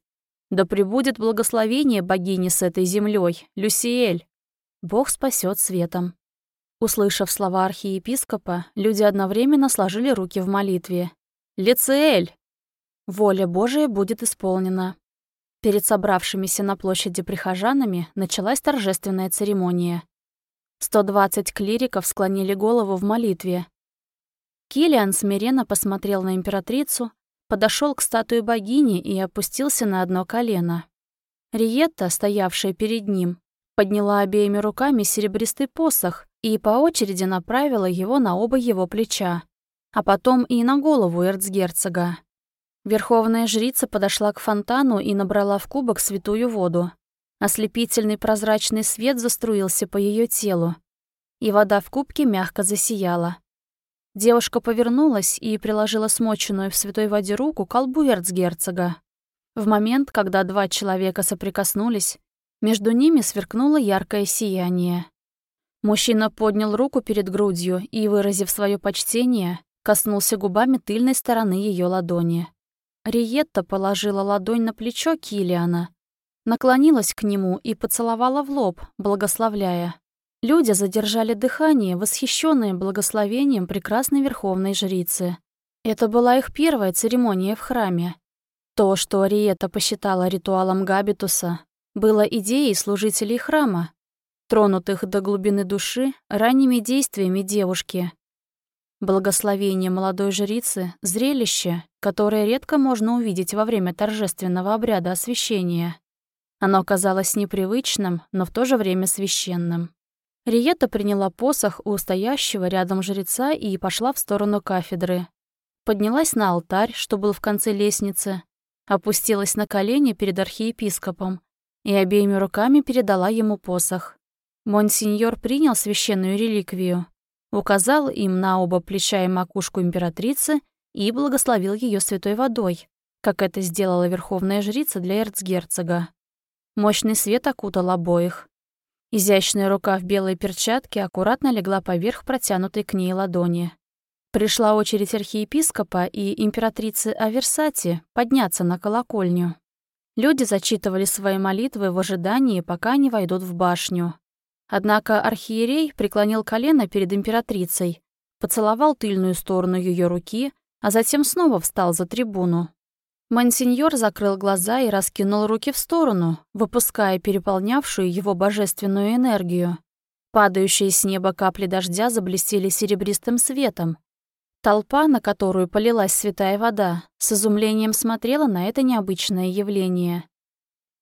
Да пребудет благословение богини с этой землей, Люсиэль. Бог спасет светом. Услышав слова архиепископа, люди одновременно сложили руки в молитве. «Лициэль!» Воля Божия будет исполнена. Перед собравшимися на площади прихожанами началась торжественная церемония. 120 клириков склонили голову в молитве. Килиан смиренно посмотрел на императрицу, подошел к статуе богини и опустился на одно колено. Риетта, стоявшая перед ним, подняла обеими руками серебристый посох и по очереди направила его на оба его плеча, а потом и на голову эрцгерцога. Верховная жрица подошла к фонтану и набрала в кубок святую воду. Ослепительный прозрачный свет заструился по ее телу, и вода в кубке мягко засияла. Девушка повернулась и приложила смоченную в святой воде руку к колбу эрцгерцога. В момент, когда два человека соприкоснулись, между ними сверкнуло яркое сияние. Мужчина поднял руку перед грудью и, выразив свое почтение, коснулся губами тыльной стороны ее ладони. Риетта положила ладонь на плечо Килиана, наклонилась к нему и поцеловала в лоб, благословляя. Люди задержали дыхание, восхищенные благословением прекрасной верховной жрицы. Это была их первая церемония в храме. То, что Ариета посчитала ритуалом Габитуса, было идеей служителей храма, тронутых до глубины души ранними действиями девушки. Благословение молодой жрицы — зрелище, которое редко можно увидеть во время торжественного обряда освящения. Оно казалось непривычным, но в то же время священным. Риета приняла посох у стоящего рядом жреца и пошла в сторону кафедры. Поднялась на алтарь, что был в конце лестницы, опустилась на колени перед архиепископом и обеими руками передала ему посох. Монсеньор принял священную реликвию, указал им на оба плеча и макушку императрицы и благословил ее святой водой, как это сделала верховная жрица для эрцгерцога. Мощный свет окутал обоих. Изящная рука в белой перчатке аккуратно легла поверх протянутой к ней ладони. Пришла очередь архиепископа и императрицы Аверсати подняться на колокольню. Люди зачитывали свои молитвы в ожидании, пока они войдут в башню. Однако архиерей преклонил колено перед императрицей, поцеловал тыльную сторону ее руки, а затем снова встал за трибуну. Монсеньор закрыл глаза и раскинул руки в сторону, выпуская переполнявшую его божественную энергию. Падающие с неба капли дождя заблестели серебристым светом. Толпа, на которую полилась святая вода, с изумлением смотрела на это необычное явление.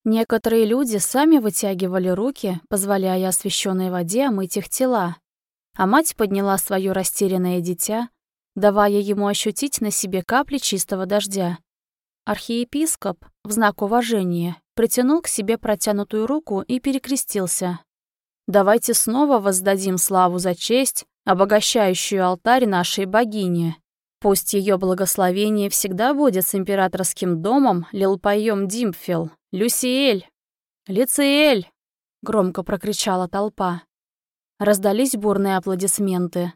Некоторые люди сами вытягивали руки, позволяя освященной воде омыть их тела. А мать подняла свое растерянное дитя, давая ему ощутить на себе капли чистого дождя. Архиепископ, в знак уважения, притянул к себе протянутую руку и перекрестился. «Давайте снова воздадим славу за честь, обогащающую алтарь нашей богини. Пусть ее благословение всегда будет с императорским домом Лилпайом Димпфил». «Люсиэль! Лициэль!» — громко прокричала толпа. Раздались бурные аплодисменты.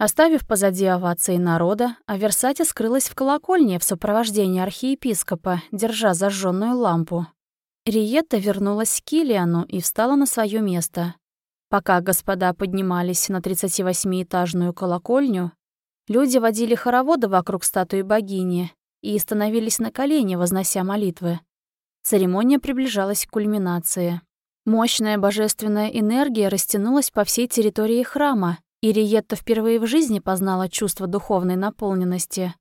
Оставив позади овации народа, Аверсати скрылась в колокольне в сопровождении архиепископа, держа зажженную лампу. Риетта вернулась к Килиану и встала на свое место. Пока господа поднимались на 38-этажную колокольню, люди водили хороводы вокруг статуи богини и становились на колени, вознося молитвы. Церемония приближалась к кульминации. Мощная божественная энергия растянулась по всей территории храма, и Риетта впервые в жизни познала чувство духовной наполненности.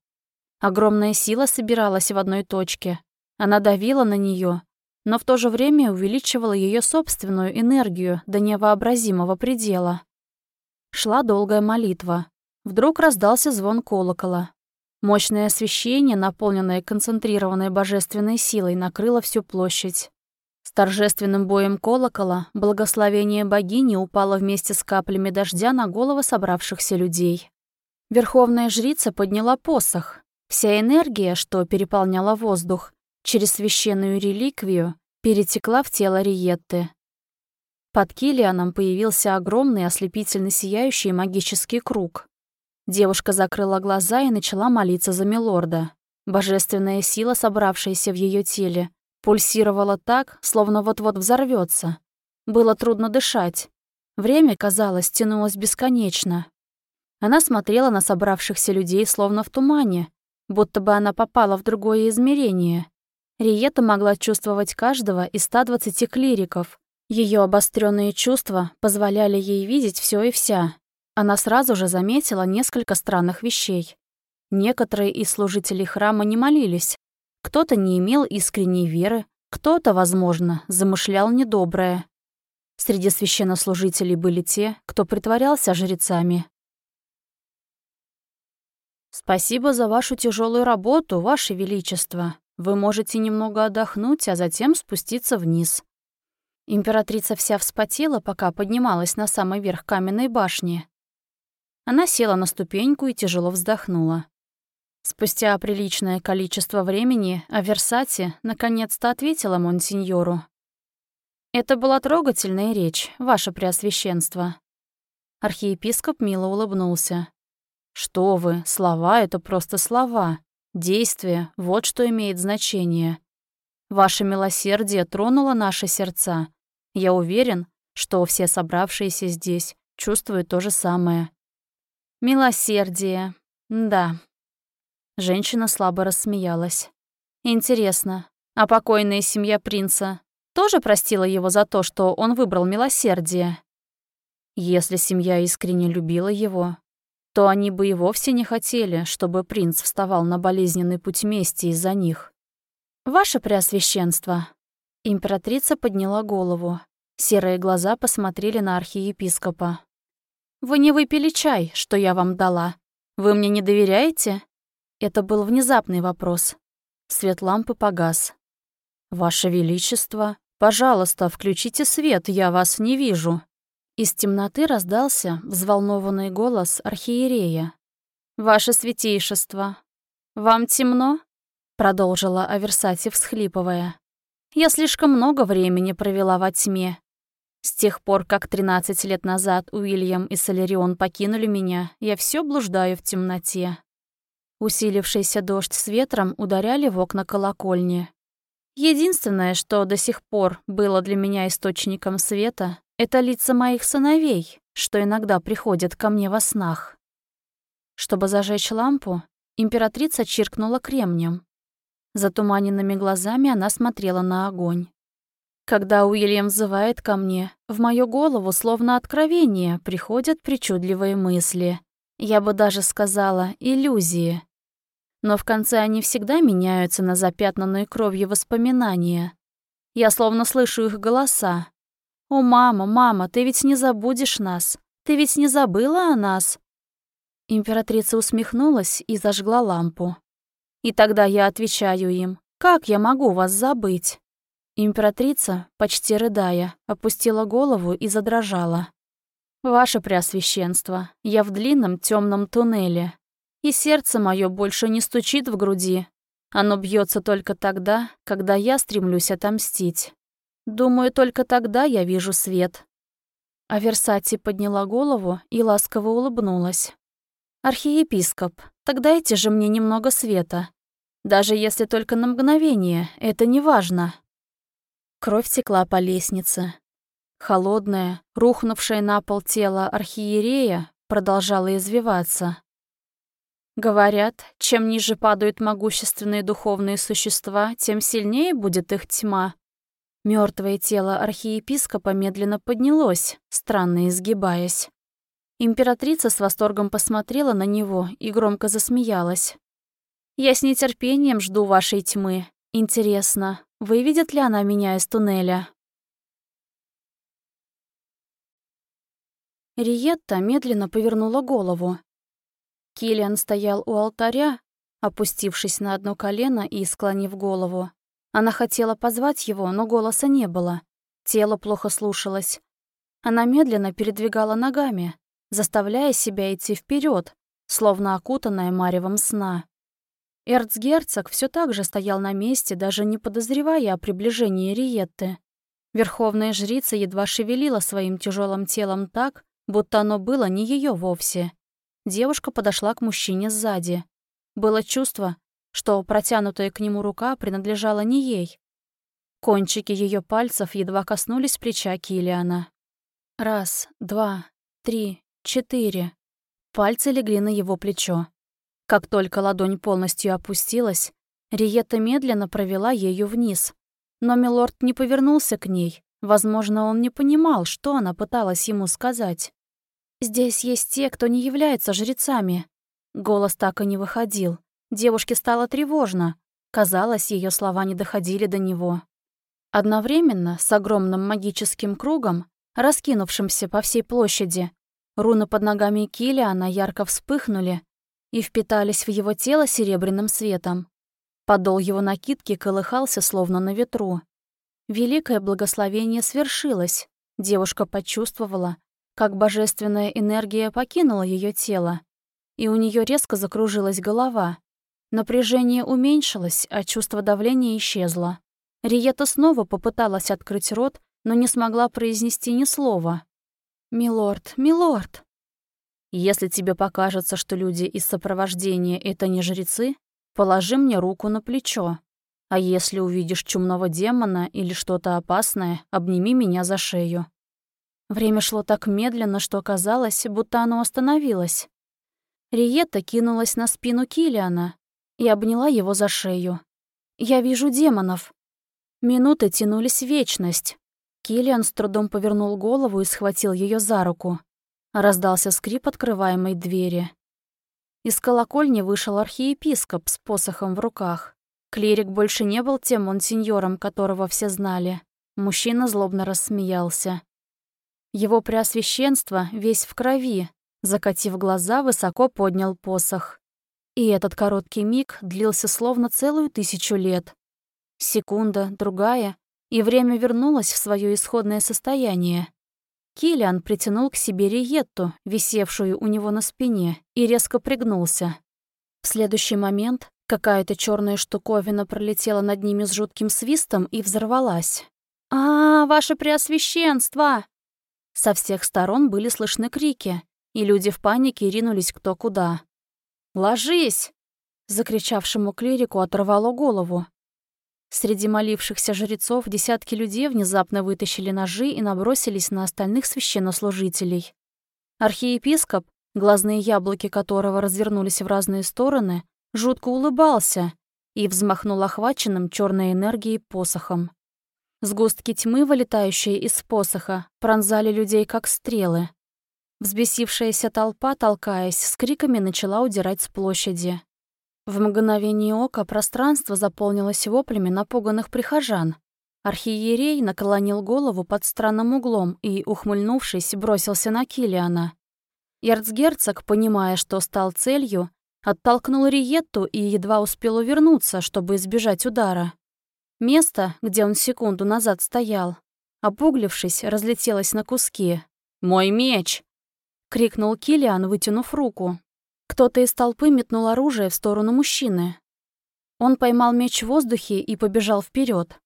Огромная сила собиралась в одной точке. Она давила на нее, но в то же время увеличивала ее собственную энергию до невообразимого предела. Шла долгая молитва. вдруг раздался звон колокола. Мощное освещение, наполненное концентрированной божественной силой, накрыло всю площадь. С торжественным боем колокола благословение богини упало вместе с каплями дождя на головы собравшихся людей. Верховная жрица подняла посох. Вся энергия, что переполняла воздух, через священную реликвию перетекла в тело Риетты. Под Килианом появился огромный ослепительно сияющий магический круг. Девушка закрыла глаза и начала молиться за Милорда. Божественная сила, собравшаяся в ее теле, пульсировала так, словно вот-вот взорвется. Было трудно дышать. Время, казалось, тянулось бесконечно. Она смотрела на собравшихся людей, словно в тумане, будто бы она попала в другое измерение. Риета могла чувствовать каждого из 120 клириков, ее обостренные чувства позволяли ей видеть все и вся. Она сразу же заметила несколько странных вещей. Некоторые из служителей храма не молились. Кто-то не имел искренней веры, кто-то, возможно, замышлял недоброе. Среди священнослужителей были те, кто притворялся жрецами. «Спасибо за вашу тяжелую работу, Ваше Величество. Вы можете немного отдохнуть, а затем спуститься вниз», Императрица вся вспотела, пока поднималась на самый верх каменной башни. Она села на ступеньку и тяжело вздохнула. Спустя приличное количество времени Аверсати наконец-то ответила Монсеньору. «Это была трогательная речь, ваше преосвященство». Архиепископ мило улыбнулся. «Что вы, слова — это просто слова. Действие — вот что имеет значение. Ваше милосердие тронуло наши сердца, я уверен, что все собравшиеся здесь чувствуют то же самое. Милосердие. Да. Женщина слабо рассмеялась. Интересно, а покойная семья принца тоже простила его за то, что он выбрал милосердие? Если семья искренне любила его, то они бы и вовсе не хотели, чтобы принц вставал на болезненный путь мести из-за них. «Ваше Преосвященство», Императрица подняла голову. Серые глаза посмотрели на архиепископа. «Вы не выпили чай, что я вам дала. Вы мне не доверяете?» Это был внезапный вопрос. Свет лампы погас. «Ваше Величество, пожалуйста, включите свет, я вас не вижу». Из темноты раздался взволнованный голос архиерея. «Ваше Святейшество, вам темно?» Продолжила Аверсати, всхлипывая. Я слишком много времени провела во тьме. С тех пор, как 13 лет назад Уильям и Солерион покинули меня, я все блуждаю в темноте. Усилившийся дождь с ветром ударяли в окна колокольни. Единственное, что до сих пор было для меня источником света, это лица моих сыновей, что иногда приходят ко мне во снах. Чтобы зажечь лампу, императрица чиркнула кремнем. Затуманенными глазами она смотрела на огонь. Когда Уильям взывает ко мне, в мою голову, словно откровение, приходят причудливые мысли. Я бы даже сказала, иллюзии. Но в конце они всегда меняются на запятнанные кровью воспоминания. Я словно слышу их голоса. «О, мама, мама, ты ведь не забудешь нас. Ты ведь не забыла о нас?» Императрица усмехнулась и зажгла лампу. И тогда я отвечаю им, как я могу вас забыть? Императрица, почти рыдая, опустила голову и задрожала. «Ваше Преосвященство, я в длинном темном туннеле, и сердце мое больше не стучит в груди. Оно бьется только тогда, когда я стремлюсь отомстить. Думаю, только тогда я вижу свет». А Версати подняла голову и ласково улыбнулась. «Архиепископ, так дайте же мне немного света. Даже если только на мгновение, это не важно». Кровь текла по лестнице. Холодное, рухнувшее на пол тело архиерея продолжало извиваться. Говорят, чем ниже падают могущественные духовные существа, тем сильнее будет их тьма. Мертвое тело архиепископа медленно поднялось, странно изгибаясь. Императрица с восторгом посмотрела на него и громко засмеялась. «Я с нетерпением жду вашей тьмы. Интересно, выведет ли она меня из туннеля?» Риетта медленно повернула голову. Килиан стоял у алтаря, опустившись на одно колено и склонив голову. Она хотела позвать его, но голоса не было. Тело плохо слушалось. Она медленно передвигала ногами, заставляя себя идти вперед, словно окутанная маревом сна. Эрцгерцог все так же стоял на месте, даже не подозревая о приближении Риетты. Верховная жрица едва шевелила своим тяжелым телом так, будто оно было не ее вовсе. Девушка подошла к мужчине сзади. Было чувство, что протянутая к нему рука принадлежала не ей. Кончики ее пальцев едва коснулись плеча Килиана. Раз, два, три, четыре. Пальцы легли на его плечо. Как только ладонь полностью опустилась, Риетта медленно провела ею вниз. Но Милорд не повернулся к ней. Возможно, он не понимал, что она пыталась ему сказать. «Здесь есть те, кто не является жрецами». Голос так и не выходил. Девушке стало тревожно. Казалось, ее слова не доходили до него. Одновременно с огромным магическим кругом, раскинувшимся по всей площади, руны под ногами Килиана ярко вспыхнули и впитались в его тело серебряным светом. Подол его накидки колыхался словно на ветру. Великое благословение свершилось. Девушка почувствовала, как божественная энергия покинула ее тело, и у нее резко закружилась голова. Напряжение уменьшилось, а чувство давления исчезло. Риета снова попыталась открыть рот, но не смогла произнести ни слова. «Милорд, милорд!» «Если тебе покажется, что люди из сопровождения — это не жрецы, положи мне руку на плечо. А если увидишь чумного демона или что-то опасное, обними меня за шею». Время шло так медленно, что казалось, будто оно остановилось. Риета кинулась на спину Килиана, и обняла его за шею. «Я вижу демонов». Минуты тянулись в вечность. Киллиан с трудом повернул голову и схватил ее за руку. Раздался скрип открываемой двери. Из колокольни вышел архиепископ с посохом в руках. Клирик больше не был тем монсеньором, которого все знали. Мужчина злобно рассмеялся. Его преосвященство весь в крови, закатив глаза, высоко поднял посох. И этот короткий миг длился словно целую тысячу лет. Секунда, другая, и время вернулось в свое исходное состояние. Килиан притянул к себе Риетту, висевшую у него на спине, и резко пригнулся. В следующий момент какая-то черная штуковина пролетела над ними с жутким свистом и взорвалась. «А, ваше преосвященство!» Со всех сторон были слышны крики, и люди в панике ринулись кто куда. «Ложись!» Закричавшему клирику оторвало голову. Среди молившихся жрецов десятки людей внезапно вытащили ножи и набросились на остальных священнослужителей. Архиепископ, глазные яблоки которого развернулись в разные стороны, жутко улыбался и взмахнул охваченным черной энергией посохом. Сгустки тьмы, вылетающие из посоха, пронзали людей как стрелы. Взбесившаяся толпа, толкаясь, с криками начала удирать с площади. В мгновение ока пространство заполнилось воплями напуганных прихожан. Архиерей наклонил голову под странным углом и, ухмыльнувшись, бросился на Килиана. Эрцгерцог, понимая, что стал целью, оттолкнул Риетту и едва успел увернуться, чтобы избежать удара. Место, где он секунду назад стоял, обуглившись, разлетелось на куски. «Мой меч!» — крикнул Килиан, вытянув руку. Кто-то из толпы метнул оружие в сторону мужчины. Он поймал меч в воздухе и побежал вперед.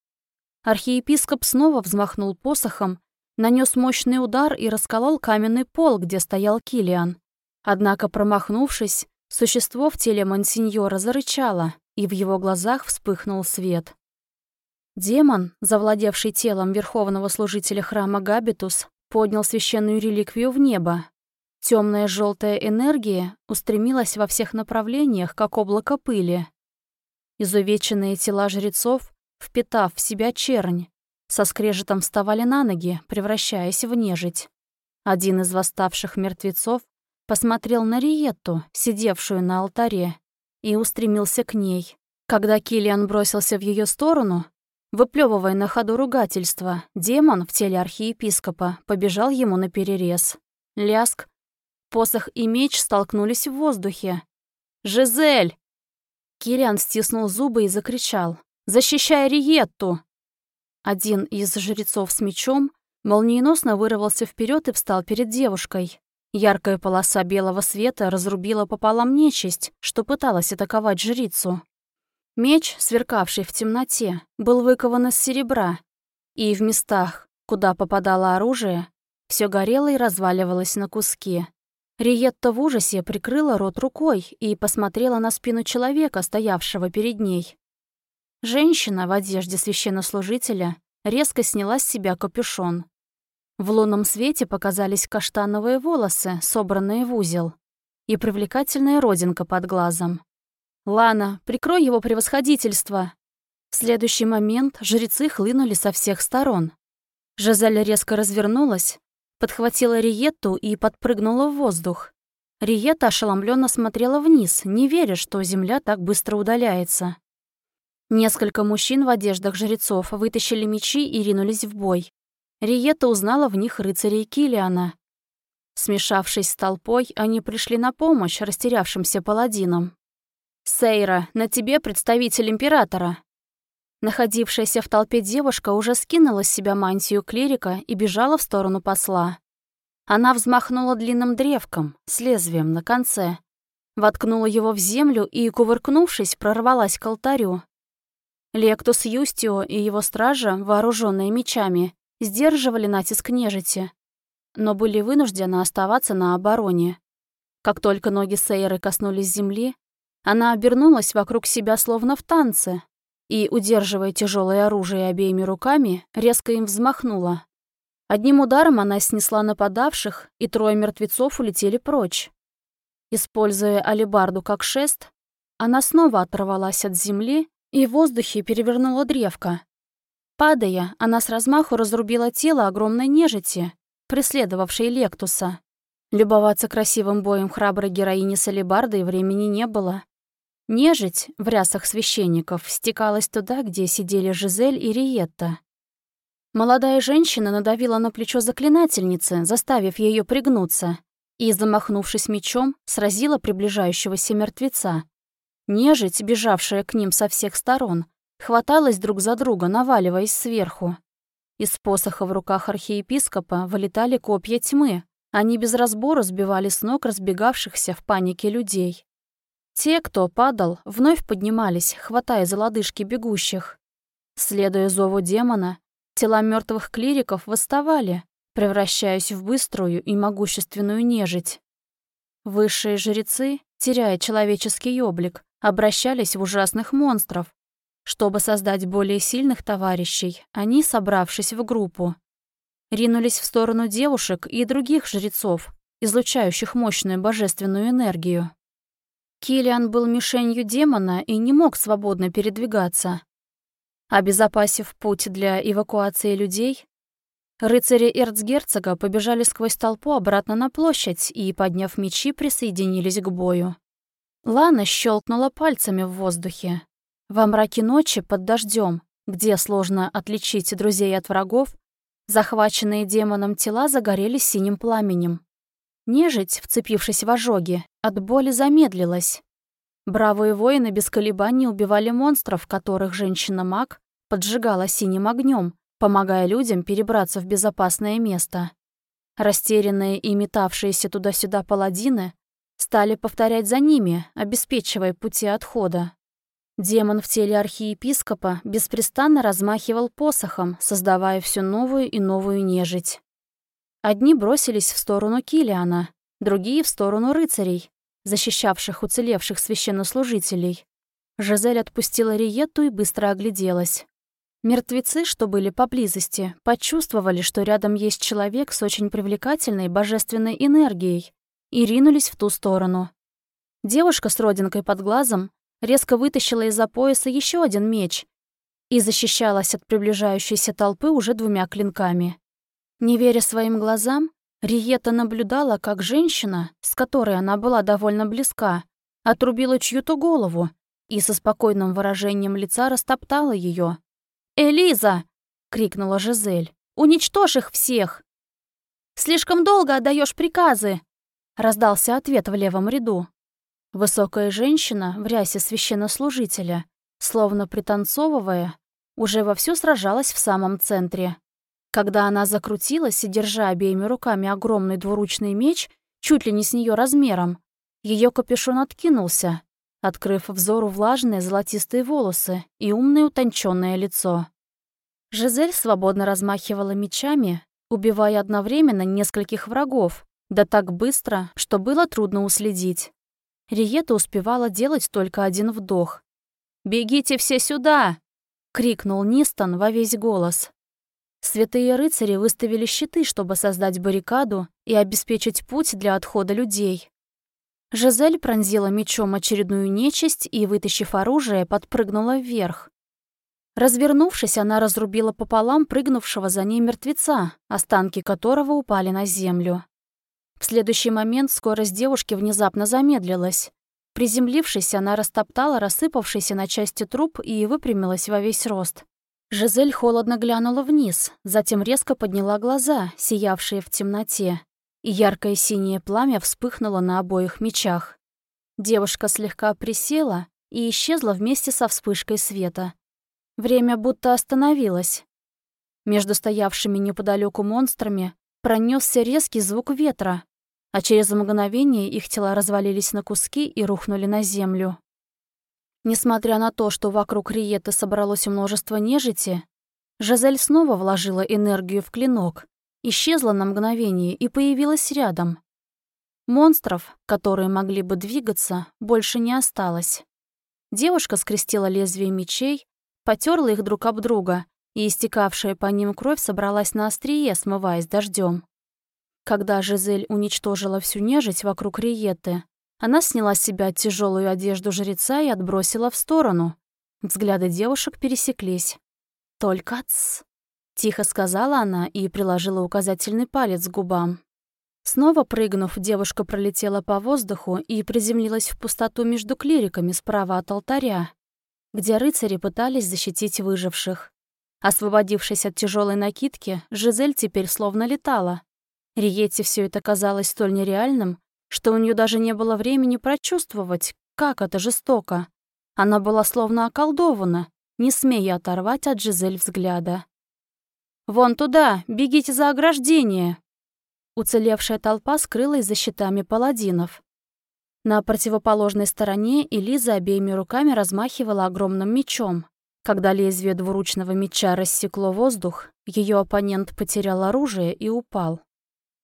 Архиепископ снова взмахнул посохом, нанес мощный удар и расколол каменный пол, где стоял Килиан. Однако, промахнувшись, существо в теле мансиньора зарычало, и в его глазах вспыхнул свет. Демон, завладевший телом верховного служителя храма Габитус, поднял священную реликвию в небо, Темная желтая энергия устремилась во всех направлениях, как облако пыли. Изувеченные тела жрецов, впитав в себя чернь, со скрежетом вставали на ноги, превращаясь в нежить. Один из восставших мертвецов посмотрел на Риетту, сидевшую на алтаре, и устремился к ней. Когда Килиан бросился в ее сторону, выплевывая на ходу ругательства, демон в теле архиепископа побежал ему на перерез. Ляск, Посох и меч столкнулись в воздухе. «Жизель!» Кириан стиснул зубы и закричал. «Защищай Риетту!» Один из жрецов с мечом молниеносно вырвался вперед и встал перед девушкой. Яркая полоса белого света разрубила пополам нечисть, что пыталась атаковать жрицу. Меч, сверкавший в темноте, был выкован из серебра, и в местах, куда попадало оружие, все горело и разваливалось на куски. Риетта в ужасе прикрыла рот рукой и посмотрела на спину человека, стоявшего перед ней. Женщина в одежде священнослужителя резко сняла с себя капюшон. В лунном свете показались каштановые волосы, собранные в узел, и привлекательная родинка под глазом. «Лана, прикрой его превосходительство!» В следующий момент жрецы хлынули со всех сторон. Жизель резко развернулась, подхватила Риетту и подпрыгнула в воздух. Риетта ошеломленно смотрела вниз, не веря, что земля так быстро удаляется. Несколько мужчин в одеждах жрецов вытащили мечи и ринулись в бой. Риетта узнала в них рыцарей Килиана. Смешавшись с толпой, они пришли на помощь растерявшимся паладинам. «Сейра, на тебе представитель Императора!» Находившаяся в толпе девушка уже скинула с себя мантию клирика и бежала в сторону посла. Она взмахнула длинным древком с лезвием на конце, воткнула его в землю и, кувыркнувшись, прорвалась к алтарю. Лектус Юстио и его стража, вооруженные мечами, сдерживали натиск нежити, но были вынуждены оставаться на обороне. Как только ноги Сейры коснулись земли, она обернулась вокруг себя словно в танце и, удерживая тяжелое оружие обеими руками, резко им взмахнула. Одним ударом она снесла нападавших, и трое мертвецов улетели прочь. Используя алебарду как шест, она снова оторвалась от земли и в воздухе перевернула древко, Падая, она с размаху разрубила тело огромной нежити, преследовавшей Лектуса. Любоваться красивым боем храброй героини Салибарды времени не было. Нежить в рясах священников стекалась туда, где сидели Жизель и Риетта. Молодая женщина надавила на плечо заклинательницы, заставив ее пригнуться, и, замахнувшись мечом, сразила приближающегося мертвеца. Нежить, бежавшая к ним со всех сторон, хваталась друг за друга, наваливаясь сверху. Из посоха в руках архиепископа вылетали копья тьмы. Они без разбора сбивали с ног разбегавшихся в панике людей. Те, кто падал, вновь поднимались, хватая за лодыжки бегущих. Следуя зову демона, тела мертвых клириков восставали, превращаясь в быструю и могущественную нежить. Высшие жрецы, теряя человеческий облик, обращались в ужасных монстров, чтобы создать более сильных товарищей, они, собравшись в группу, ринулись в сторону девушек и других жрецов, излучающих мощную божественную энергию. Килиан был мишенью демона и не мог свободно передвигаться. Обезопасив путь для эвакуации людей, рыцари эрцгерцога побежали сквозь толпу обратно на площадь и, подняв мечи, присоединились к бою. Лана щелкнула пальцами в воздухе. Во мраке ночи под дождем, где сложно отличить друзей от врагов, захваченные демоном тела загорелись синим пламенем. Нежить, вцепившись в ожоги, от боли замедлилась. Бравые воины без колебаний убивали монстров, которых женщина-маг поджигала синим огнем, помогая людям перебраться в безопасное место. Растерянные и метавшиеся туда-сюда паладины стали повторять за ними, обеспечивая пути отхода. Демон в теле архиепископа беспрестанно размахивал посохом, создавая всю новую и новую нежить. Одни бросились в сторону Килиана, другие — в сторону рыцарей, защищавших уцелевших священнослужителей. Жизель отпустила Риетту и быстро огляделась. Мертвецы, что были поблизости, почувствовали, что рядом есть человек с очень привлекательной божественной энергией, и ринулись в ту сторону. Девушка с родинкой под глазом резко вытащила из-за пояса еще один меч и защищалась от приближающейся толпы уже двумя клинками. Не веря своим глазам, Риета наблюдала, как женщина, с которой она была довольно близка, отрубила чью-то голову и со спокойным выражением лица растоптала ее. «Элиза!» — крикнула Жизель. «Уничтожь их всех!» «Слишком долго отдаешь приказы!» Раздался ответ в левом ряду. Высокая женщина в рясе священнослужителя, словно пританцовывая, уже вовсю сражалась в самом центре. Когда она закрутилась, держа обеими руками огромный двуручный меч, чуть ли не с нее размером, ее капюшон откинулся, открыв взору влажные золотистые волосы и умное утонченное лицо. Жизель свободно размахивала мечами, убивая одновременно нескольких врагов, да так быстро, что было трудно уследить. Риета успевала делать только один вдох. «Бегите все сюда!» — крикнул Нистон во весь голос. Святые рыцари выставили щиты, чтобы создать баррикаду и обеспечить путь для отхода людей. Жизель пронзила мечом очередную нечисть и, вытащив оружие, подпрыгнула вверх. Развернувшись, она разрубила пополам прыгнувшего за ней мертвеца, останки которого упали на землю. В следующий момент скорость девушки внезапно замедлилась. Приземлившись, она растоптала рассыпавшийся на части труп и выпрямилась во весь рост. Жизель холодно глянула вниз, затем резко подняла глаза, сиявшие в темноте и яркое синее пламя вспыхнуло на обоих мечах. Девушка слегка присела и исчезла вместе со вспышкой света. Время будто остановилось. Между стоявшими неподалеку монстрами пронесся резкий звук ветра, а через мгновение их тела развалились на куски и рухнули на землю. Несмотря на то, что вокруг Риеты собралось множество нежити, Жизель снова вложила энергию в клинок, исчезла на мгновение и появилась рядом. Монстров, которые могли бы двигаться, больше не осталось. Девушка скрестила лезвие мечей, потерла их друг об друга, и истекавшая по ним кровь собралась на острие, смываясь дождем. Когда Жизель уничтожила всю нежить вокруг Риеты, она сняла с себя тяжелую одежду жреца и отбросила в сторону. Взгляды девушек пересеклись. «Только ц...» Тихо сказала она и приложила указательный палец к губам. Снова прыгнув, девушка пролетела по воздуху и приземлилась в пустоту между клириками справа от алтаря, где рыцари пытались защитить выживших. Освободившись от тяжелой накидки, Жизель теперь словно летала. Риете все это казалось столь нереальным, что у нее даже не было времени прочувствовать, как это жестоко. Она была словно околдована, не смея оторвать от Жизель взгляда. «Вон туда! Бегите за ограждение!» Уцелевшая толпа скрылась за щитами паладинов. На противоположной стороне Элиза обеими руками размахивала огромным мечом. Когда лезвие двуручного меча рассекло воздух, ее оппонент потерял оружие и упал.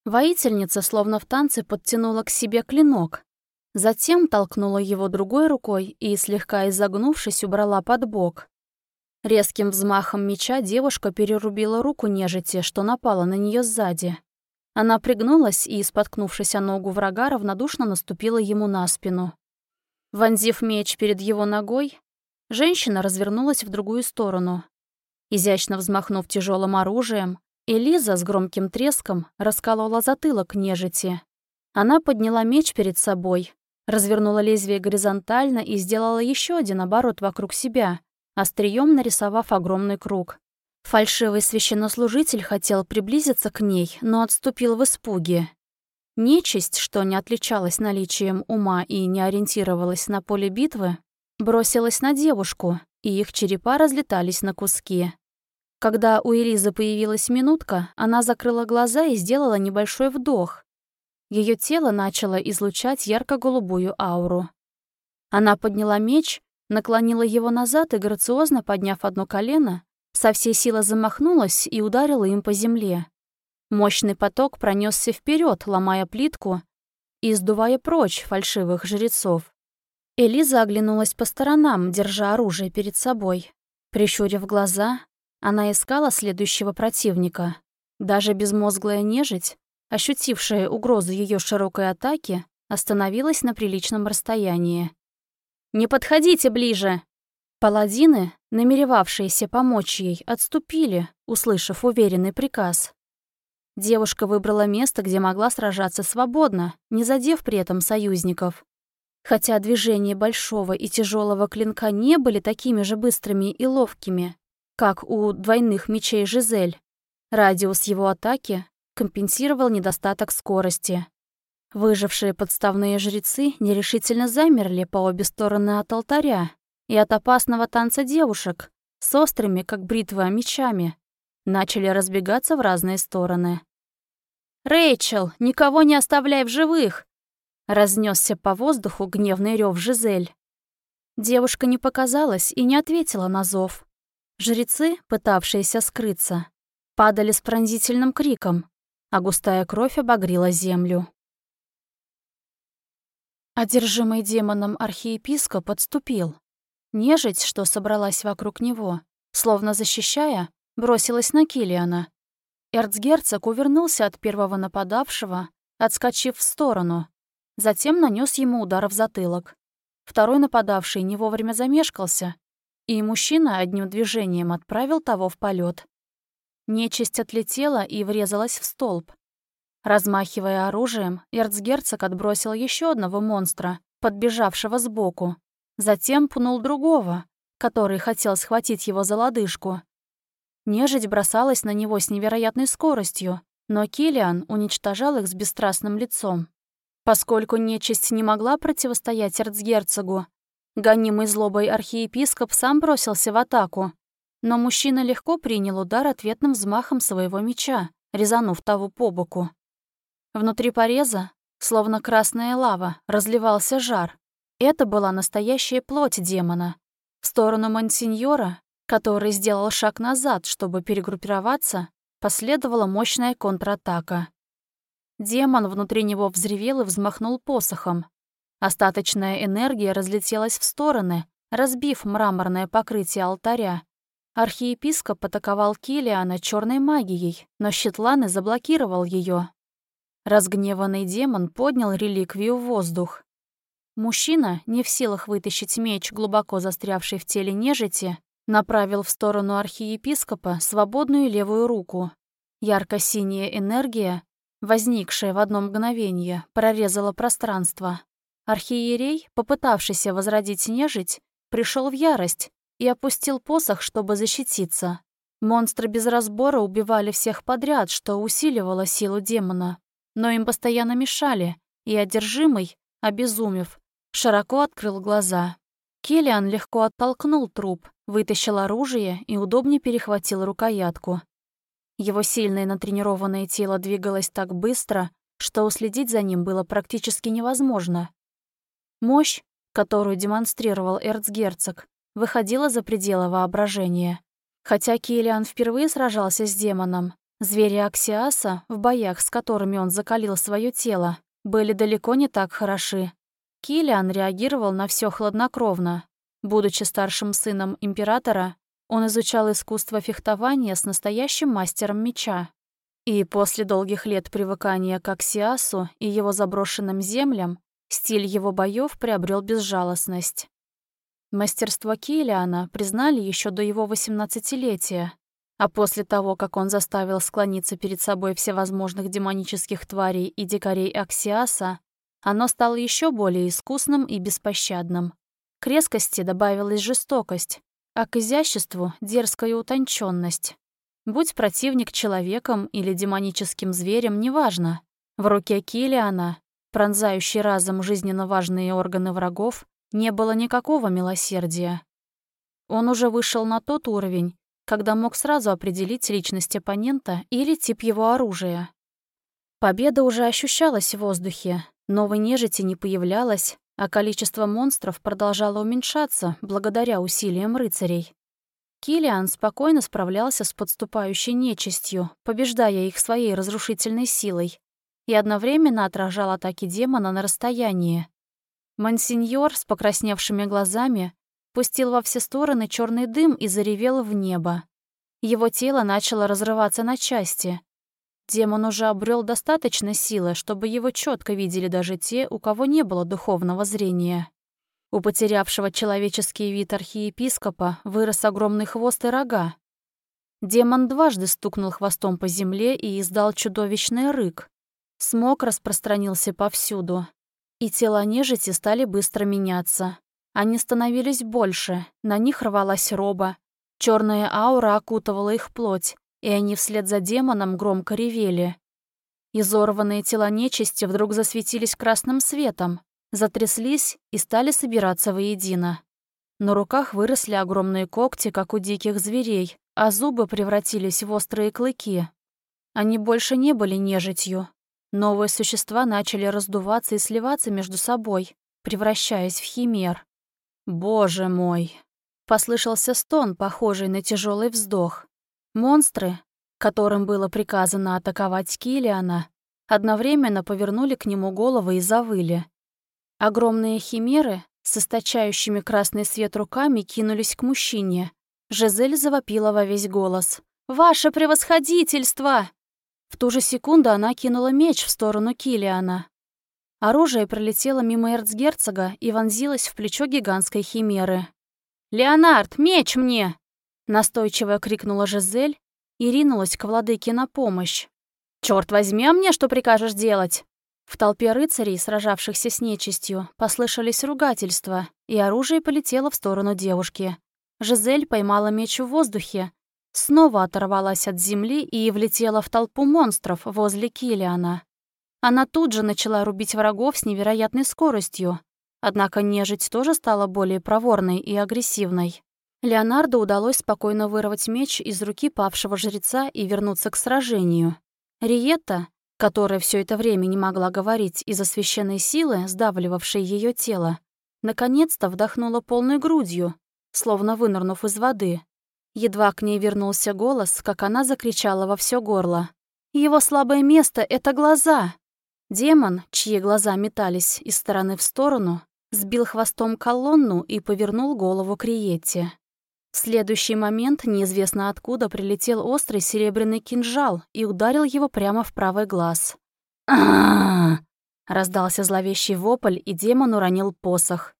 Воительница, словно в танце, подтянула к себе клинок. Затем толкнула его другой рукой и, слегка изогнувшись, убрала под бок. Резким взмахом меча девушка перерубила руку нежити, что напала на нее сзади. Она пригнулась и, споткнувшись о ногу врага, равнодушно наступила ему на спину. Вонзив меч перед его ногой, женщина развернулась в другую сторону. Изящно взмахнув тяжелым оружием, Элиза с громким треском расколола затылок нежити. Она подняла меч перед собой, развернула лезвие горизонтально и сделала еще один оборот вокруг себя, острием нарисовав огромный круг. Фальшивый священнослужитель хотел приблизиться к ней, но отступил в испуге. Нечисть, что не отличалась наличием ума и не ориентировалась на поле битвы, бросилась на девушку, и их черепа разлетались на куски. Когда у Элизы появилась минутка, она закрыла глаза и сделала небольшой вдох. Ее тело начало излучать ярко-голубую ауру. Она подняла меч наклонила его назад и, грациозно подняв одно колено, со всей силы замахнулась и ударила им по земле. Мощный поток пронесся вперед, ломая плитку и сдувая прочь фальшивых жрецов. Элиза оглянулась по сторонам, держа оружие перед собой. Прищурив глаза, она искала следующего противника. Даже безмозглая нежить, ощутившая угрозу ее широкой атаки, остановилась на приличном расстоянии. «Не подходите ближе!» Паладины, намеревавшиеся помочь ей, отступили, услышав уверенный приказ. Девушка выбрала место, где могла сражаться свободно, не задев при этом союзников. Хотя движения большого и тяжелого клинка не были такими же быстрыми и ловкими, как у двойных мечей Жизель, радиус его атаки компенсировал недостаток скорости. Выжившие подставные жрецы нерешительно замерли по обе стороны от алтаря и от опасного танца девушек с острыми, как бритва, мечами, начали разбегаться в разные стороны. «Рэйчел, никого не оставляй в живых!» Разнесся по воздуху гневный рев Жизель. Девушка не показалась и не ответила на зов. Жрецы, пытавшиеся скрыться, падали с пронзительным криком, а густая кровь обогрела землю. Одержимый демоном архиепископ подступил. Нежить, что собралась вокруг него, словно защищая, бросилась на Килиана. Эрцгерцог увернулся от первого нападавшего, отскочив в сторону, затем нанес ему удар в затылок. Второй нападавший не вовремя замешкался, и мужчина одним движением отправил того в полет. Нечисть отлетела и врезалась в столб, Размахивая оружием, эрцгерцог отбросил еще одного монстра, подбежавшего сбоку. Затем пнул другого, который хотел схватить его за лодыжку. Нежить бросалась на него с невероятной скоростью, но Килиан уничтожал их с бесстрастным лицом. Поскольку нечисть не могла противостоять эрцгерцогу, гонимый злобой архиепископ сам бросился в атаку, но мужчина легко принял удар ответным взмахом своего меча, резанув того по боку. Внутри пореза, словно красная лава, разливался жар. Это была настоящая плоть демона. В сторону мансиньора, который сделал шаг назад, чтобы перегруппироваться, последовала мощная контратака. Демон внутри него взревел и взмахнул посохом. Остаточная энергия разлетелась в стороны, разбив мраморное покрытие алтаря. Архиепископ атаковал Килиана черной магией, но щит Ланы заблокировал ее. Разгневанный демон поднял реликвию в воздух. Мужчина, не в силах вытащить меч, глубоко застрявший в теле нежити, направил в сторону архиепископа свободную левую руку. Ярко-синяя энергия, возникшая в одно мгновение, прорезала пространство. Архиерей, попытавшийся возродить нежить, пришел в ярость и опустил посох, чтобы защититься. Монстры без разбора убивали всех подряд, что усиливало силу демона но им постоянно мешали, и одержимый, обезумев, широко открыл глаза. Киллиан легко оттолкнул труп, вытащил оружие и удобнее перехватил рукоятку. Его сильное натренированное тело двигалось так быстро, что уследить за ним было практически невозможно. Мощь, которую демонстрировал эрцгерцог, выходила за пределы воображения. Хотя Киллиан впервые сражался с демоном, Звери Аксиаса, в боях с которыми он закалил свое тело, были далеко не так хороши. Килиан реагировал на все хладнокровно. Будучи старшим сыном императора, он изучал искусство фехтования с настоящим мастером меча. И после долгих лет привыкания к Аксиасу и его заброшенным землям, стиль его боев приобрел безжалостность. Мастерство Килиана признали еще до его 18-летия, а после того, как он заставил склониться перед собой всевозможных демонических тварей и дикарей Аксиаса, оно стало еще более искусным и беспощадным. К резкости добавилась жестокость, а к изяществу — дерзкая утонченность. Будь противник человеком или демоническим зверем, неважно. В руке Килиана, пронзающей разом жизненно важные органы врагов, не было никакого милосердия. Он уже вышел на тот уровень, когда мог сразу определить личность оппонента или тип его оружия. Победа уже ощущалась в воздухе, новой нежити не появлялось, а количество монстров продолжало уменьшаться благодаря усилиям рыцарей. Килиан спокойно справлялся с подступающей нечистью, побеждая их своей разрушительной силой, и одновременно отражал атаки демона на расстоянии. Мансиньор с покрасневшими глазами пустил во все стороны черный дым и заревел в небо. Его тело начало разрываться на части. Демон уже обрел достаточно силы, чтобы его четко видели даже те, у кого не было духовного зрения. У потерявшего человеческий вид архиепископа вырос огромный хвост и рога. Демон дважды стукнул хвостом по земле и издал чудовищный рык. Смог распространился повсюду, и тела нежити стали быстро меняться. Они становились больше, на них рвалась роба. Черная аура окутывала их плоть, и они вслед за демоном громко ревели. Изорванные тела нечисти вдруг засветились красным светом, затряслись и стали собираться воедино. На руках выросли огромные когти, как у диких зверей, а зубы превратились в острые клыки. Они больше не были нежитью. Новые существа начали раздуваться и сливаться между собой, превращаясь в химер. «Боже мой!» Послышался стон, похожий на тяжелый вздох. Монстры, которым было приказано атаковать Килиана, одновременно повернули к нему головы и завыли. Огромные химеры с источающими красный свет руками кинулись к мужчине. Жизель завопила во весь голос. «Ваше превосходительство!» В ту же секунду она кинула меч в сторону Килиана. Оружие пролетело мимо эрцгерцога и вонзилось в плечо гигантской химеры. «Леонард, меч мне!» Настойчиво крикнула Жизель и ринулась к владыке на помощь. «Чёрт возьми, а мне что прикажешь делать?» В толпе рыцарей, сражавшихся с нечистью, послышались ругательства, и оружие полетело в сторону девушки. Жизель поймала меч в воздухе, снова оторвалась от земли и влетела в толпу монстров возле Килиана. Она тут же начала рубить врагов с невероятной скоростью, однако нежить тоже стала более проворной и агрессивной. Леонардо удалось спокойно вырвать меч из руки павшего жреца и вернуться к сражению. Риетта, которая все это время не могла говорить из-за священной силы, сдавливавшей ее тело, наконец-то вдохнула полной грудью, словно вынырнув из воды. Едва к ней вернулся голос, как она закричала во все горло. «Его слабое место — это глаза!» Демон, чьи глаза метались из стороны в сторону, сбил хвостом колонну и повернул голову к Риетте. В следующий момент неизвестно откуда прилетел острый серебряный кинжал и ударил его прямо в правый глаз. а раздался зловещий вопль, и демон уронил посох.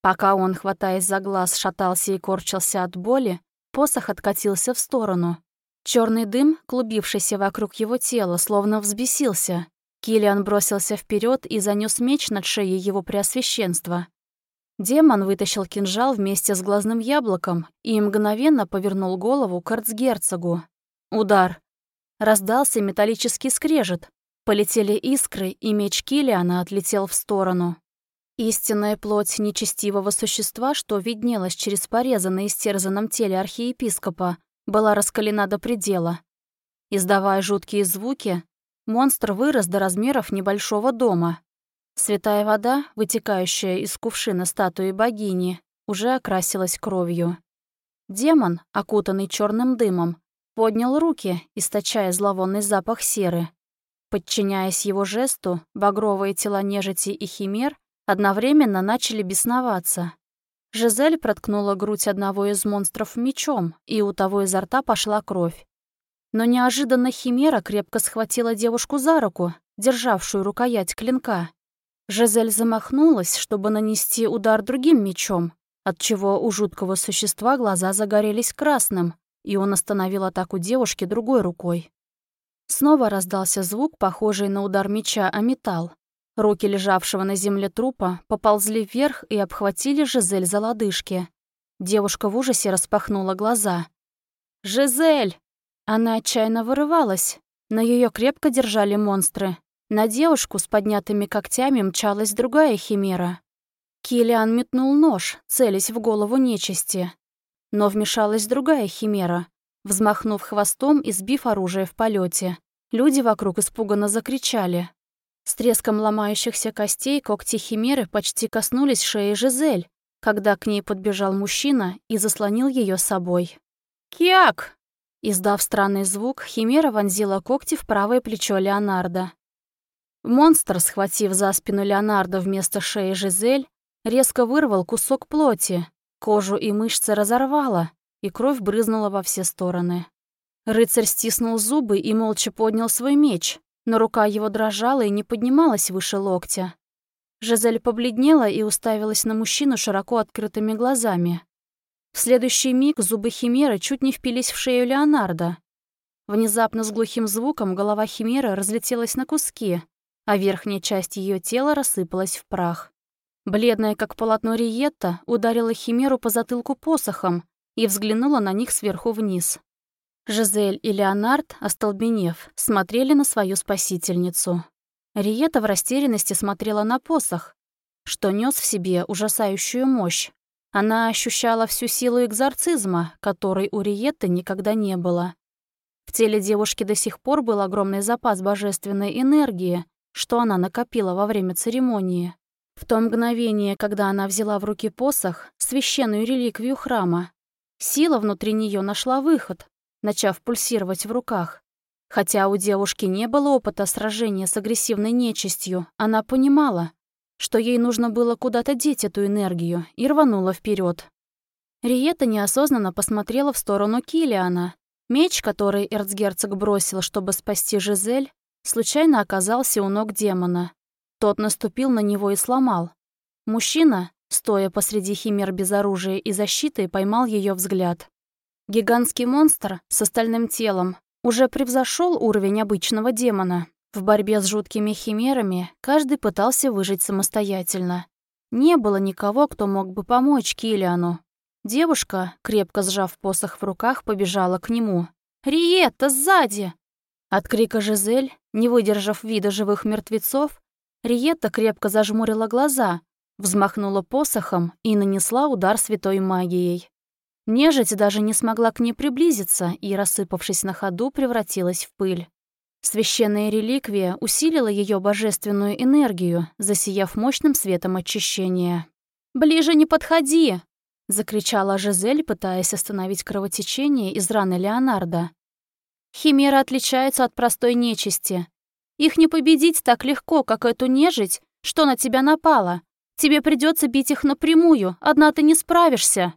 Пока он, хватаясь за глаз, шатался и корчился от боли, посох откатился в сторону. Черный дым, клубившийся вокруг его тела, словно взбесился. Килиан бросился вперед и занес меч над шеей его преосвященства. Демон вытащил кинжал вместе с глазным яблоком и мгновенно повернул голову к арцгерцогу. Удар. Раздался металлический скрежет. Полетели искры, и меч Килиана отлетел в сторону. Истинная плоть нечестивого существа, что виднелась через порезы на истерзанном теле архиепископа, была раскалена до предела. Издавая жуткие звуки, монстр вырос до размеров небольшого дома. Святая вода, вытекающая из кувшина статуи богини, уже окрасилась кровью. Демон, окутанный черным дымом, поднял руки, источая зловонный запах серы. Подчиняясь его жесту, багровые тела нежити и химер одновременно начали бесноваться. Жизель проткнула грудь одного из монстров мечом, и у того изо рта пошла кровь. Но неожиданно Химера крепко схватила девушку за руку, державшую рукоять клинка. Жизель замахнулась, чтобы нанести удар другим мечом, отчего у жуткого существа глаза загорелись красным, и он остановил атаку девушки другой рукой. Снова раздался звук, похожий на удар меча о металл. Руки лежавшего на земле трупа поползли вверх и обхватили Жизель за лодыжки. Девушка в ужасе распахнула глаза. «Жизель!» Она отчаянно вырывалась, но ее крепко держали монстры. На девушку с поднятыми когтями мчалась другая химера. Килиан метнул нож, целясь в голову нечисти. Но вмешалась другая химера, взмахнув хвостом и сбив оружие в полете. Люди вокруг испуганно закричали. С треском ломающихся костей когти химеры почти коснулись шеи Жизель, когда к ней подбежал мужчина и заслонил ее собой. «Киак!» Издав странный звук, химера вонзила когти в правое плечо Леонардо. Монстр, схватив за спину Леонардо вместо шеи Жизель, резко вырвал кусок плоти, кожу и мышцы разорвало, и кровь брызнула во все стороны. Рыцарь стиснул зубы и молча поднял свой меч, но рука его дрожала и не поднималась выше локтя. Жизель побледнела и уставилась на мужчину широко открытыми глазами. В следующий миг зубы Химеры чуть не впились в шею Леонардо. Внезапно с глухим звуком голова Химеры разлетелась на куски, а верхняя часть ее тела рассыпалась в прах. Бледная, как полотно Риетта, ударила Химеру по затылку посохом и взглянула на них сверху вниз. Жизель и Леонард, остолбенев, смотрели на свою спасительницу. Риета в растерянности смотрела на посох, что нес в себе ужасающую мощь. Она ощущала всю силу экзорцизма, которой у Риетты никогда не было. В теле девушки до сих пор был огромный запас божественной энергии, что она накопила во время церемонии. В то мгновение, когда она взяла в руки посох, священную реликвию храма, сила внутри нее нашла выход, начав пульсировать в руках. Хотя у девушки не было опыта сражения с агрессивной нечистью, она понимала, что ей нужно было куда-то деть эту энергию, и рванула вперед. Риета неосознанно посмотрела в сторону Килиана. Меч, который эрцгерцог бросил, чтобы спасти Жизель, случайно оказался у ног демона. Тот наступил на него и сломал. Мужчина, стоя посреди химер без оружия и защиты, поймал ее взгляд. Гигантский монстр с остальным телом уже превзошел уровень обычного демона. В борьбе с жуткими химерами каждый пытался выжить самостоятельно. Не было никого, кто мог бы помочь Килиану. Девушка, крепко сжав посох в руках, побежала к нему. «Риетта, сзади!» От крика Жизель, не выдержав вида живых мертвецов, Риетта крепко зажмурила глаза, взмахнула посохом и нанесла удар святой магией. Нежить даже не смогла к ней приблизиться и, рассыпавшись на ходу, превратилась в пыль. Священная реликвия усилила ее божественную энергию, засияв мощным светом очищения. «Ближе не подходи!» — закричала Жизель, пытаясь остановить кровотечение из раны Леонардо. «Химеры отличаются от простой нечисти. Их не победить так легко, как эту нежить, что на тебя напала. Тебе придется бить их напрямую, одна ты не справишься».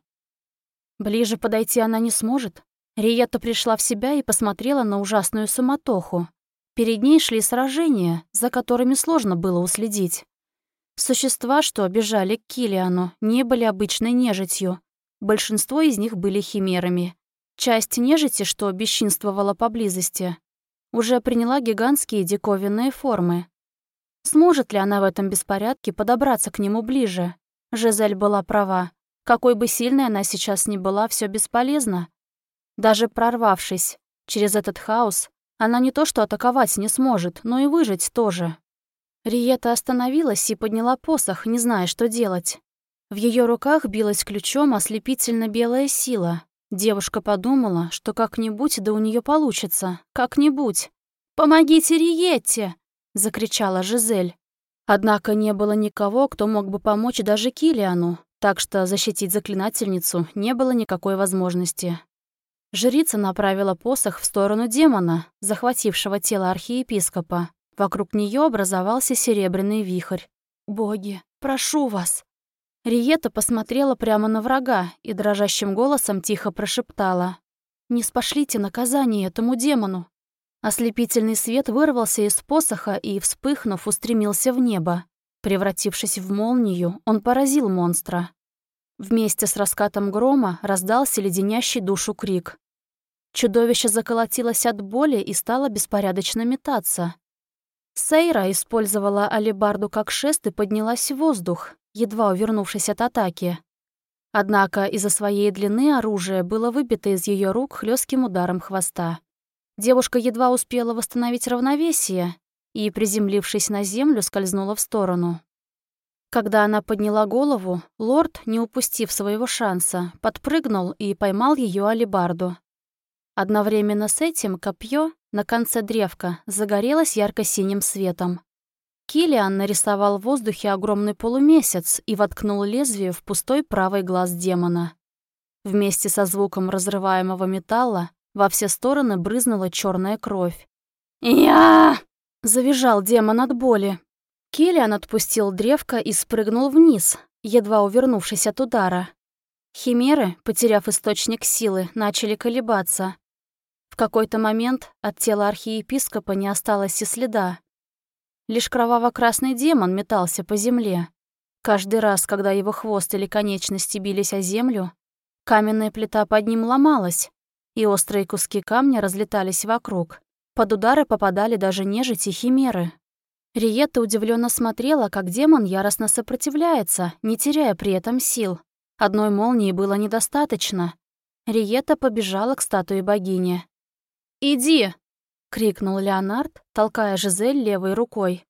Ближе подойти она не сможет. Риетта пришла в себя и посмотрела на ужасную суматоху. Перед ней шли сражения, за которыми сложно было уследить. Существа, что бежали к Килиану, не были обычной нежитью. Большинство из них были химерами. Часть нежити, что бесчинствовала поблизости, уже приняла гигантские диковинные формы. Сможет ли она в этом беспорядке подобраться к нему ближе? Жизель была права. Какой бы сильной она сейчас ни была, все бесполезно. Даже прорвавшись через этот хаос, она не то что атаковать не сможет, но и выжить тоже. Риета остановилась и подняла посох, не зная, что делать. В ее руках билась ключом ослепительно белая сила, Девушка подумала, что как-нибудь да у нее получится, как-нибудь. «Помогите Риетте!» — закричала Жизель. Однако не было никого, кто мог бы помочь даже Килиану, так что защитить заклинательницу не было никакой возможности. Жрица направила посох в сторону демона, захватившего тело архиепископа. Вокруг нее образовался серебряный вихрь. «Боги, прошу вас!» Риета посмотрела прямо на врага и дрожащим голосом тихо прошептала. «Не спошлите наказание этому демону!» Ослепительный свет вырвался из посоха и, вспыхнув, устремился в небо. Превратившись в молнию, он поразил монстра. Вместе с раскатом грома раздался леденящий душу крик. Чудовище заколотилось от боли и стало беспорядочно метаться. Сейра использовала алебарду как шест и поднялась в воздух, едва увернувшись от атаки. Однако из-за своей длины оружие было выбито из ее рук хлестким ударом хвоста. Девушка едва успела восстановить равновесие и, приземлившись на землю, скользнула в сторону. Когда она подняла голову, лорд, не упустив своего шанса, подпрыгнул и поймал ее алебарду. Одновременно с этим копье на конце древка загорелось ярко-синим светом. Килиан нарисовал в воздухе огромный полумесяц и воткнул лезвие в пустой правый глаз демона. Вместе со звуком разрываемого металла во все стороны брызнула черная кровь. «Я!» — завизжал демон от боли. Килиан отпустил древко и спрыгнул вниз, едва увернувшись от удара. Химеры, потеряв источник силы, начали колебаться. В какой-то момент от тела архиепископа не осталось и следа. Лишь кроваво-красный демон метался по земле. Каждый раз, когда его хвост или конечности бились о землю, каменная плита под ним ломалась, и острые куски камня разлетались вокруг. Под удары попадали даже нежити и химеры. Риетта удивленно смотрела, как демон яростно сопротивляется, не теряя при этом сил. Одной молнии было недостаточно. Риетта побежала к статуе богини. «Иди!» — крикнул Леонард, толкая Жизель левой рукой.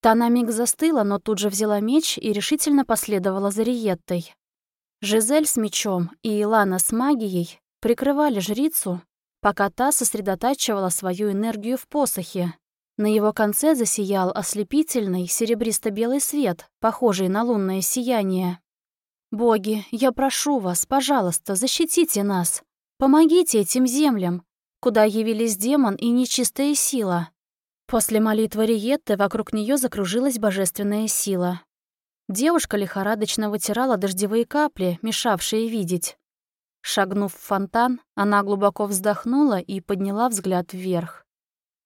Та на миг застыла, но тут же взяла меч и решительно последовала за Риеттой. Жизель с мечом и Илана с магией прикрывали жрицу, пока та сосредотачивала свою энергию в посохе. На его конце засиял ослепительный серебристо-белый свет, похожий на лунное сияние. «Боги, я прошу вас, пожалуйста, защитите нас. Помогите этим землям, куда явились демон и нечистая сила». После молитвы Риетты вокруг нее закружилась божественная сила. Девушка лихорадочно вытирала дождевые капли, мешавшие видеть. Шагнув в фонтан, она глубоко вздохнула и подняла взгляд вверх.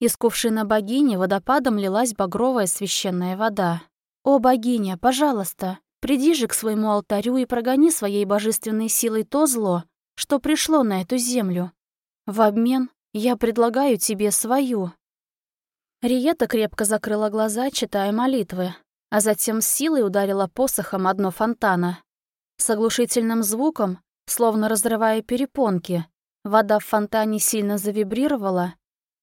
Из кувшина богини водопадом лилась багровая священная вода. «О, богиня, пожалуйста, приди же к своему алтарю и прогони своей божественной силой то зло, что пришло на эту землю. В обмен я предлагаю тебе свою». Риета крепко закрыла глаза, читая молитвы, а затем с силой ударила посохом одно фонтана. С оглушительным звуком, словно разрывая перепонки, вода в фонтане сильно завибрировала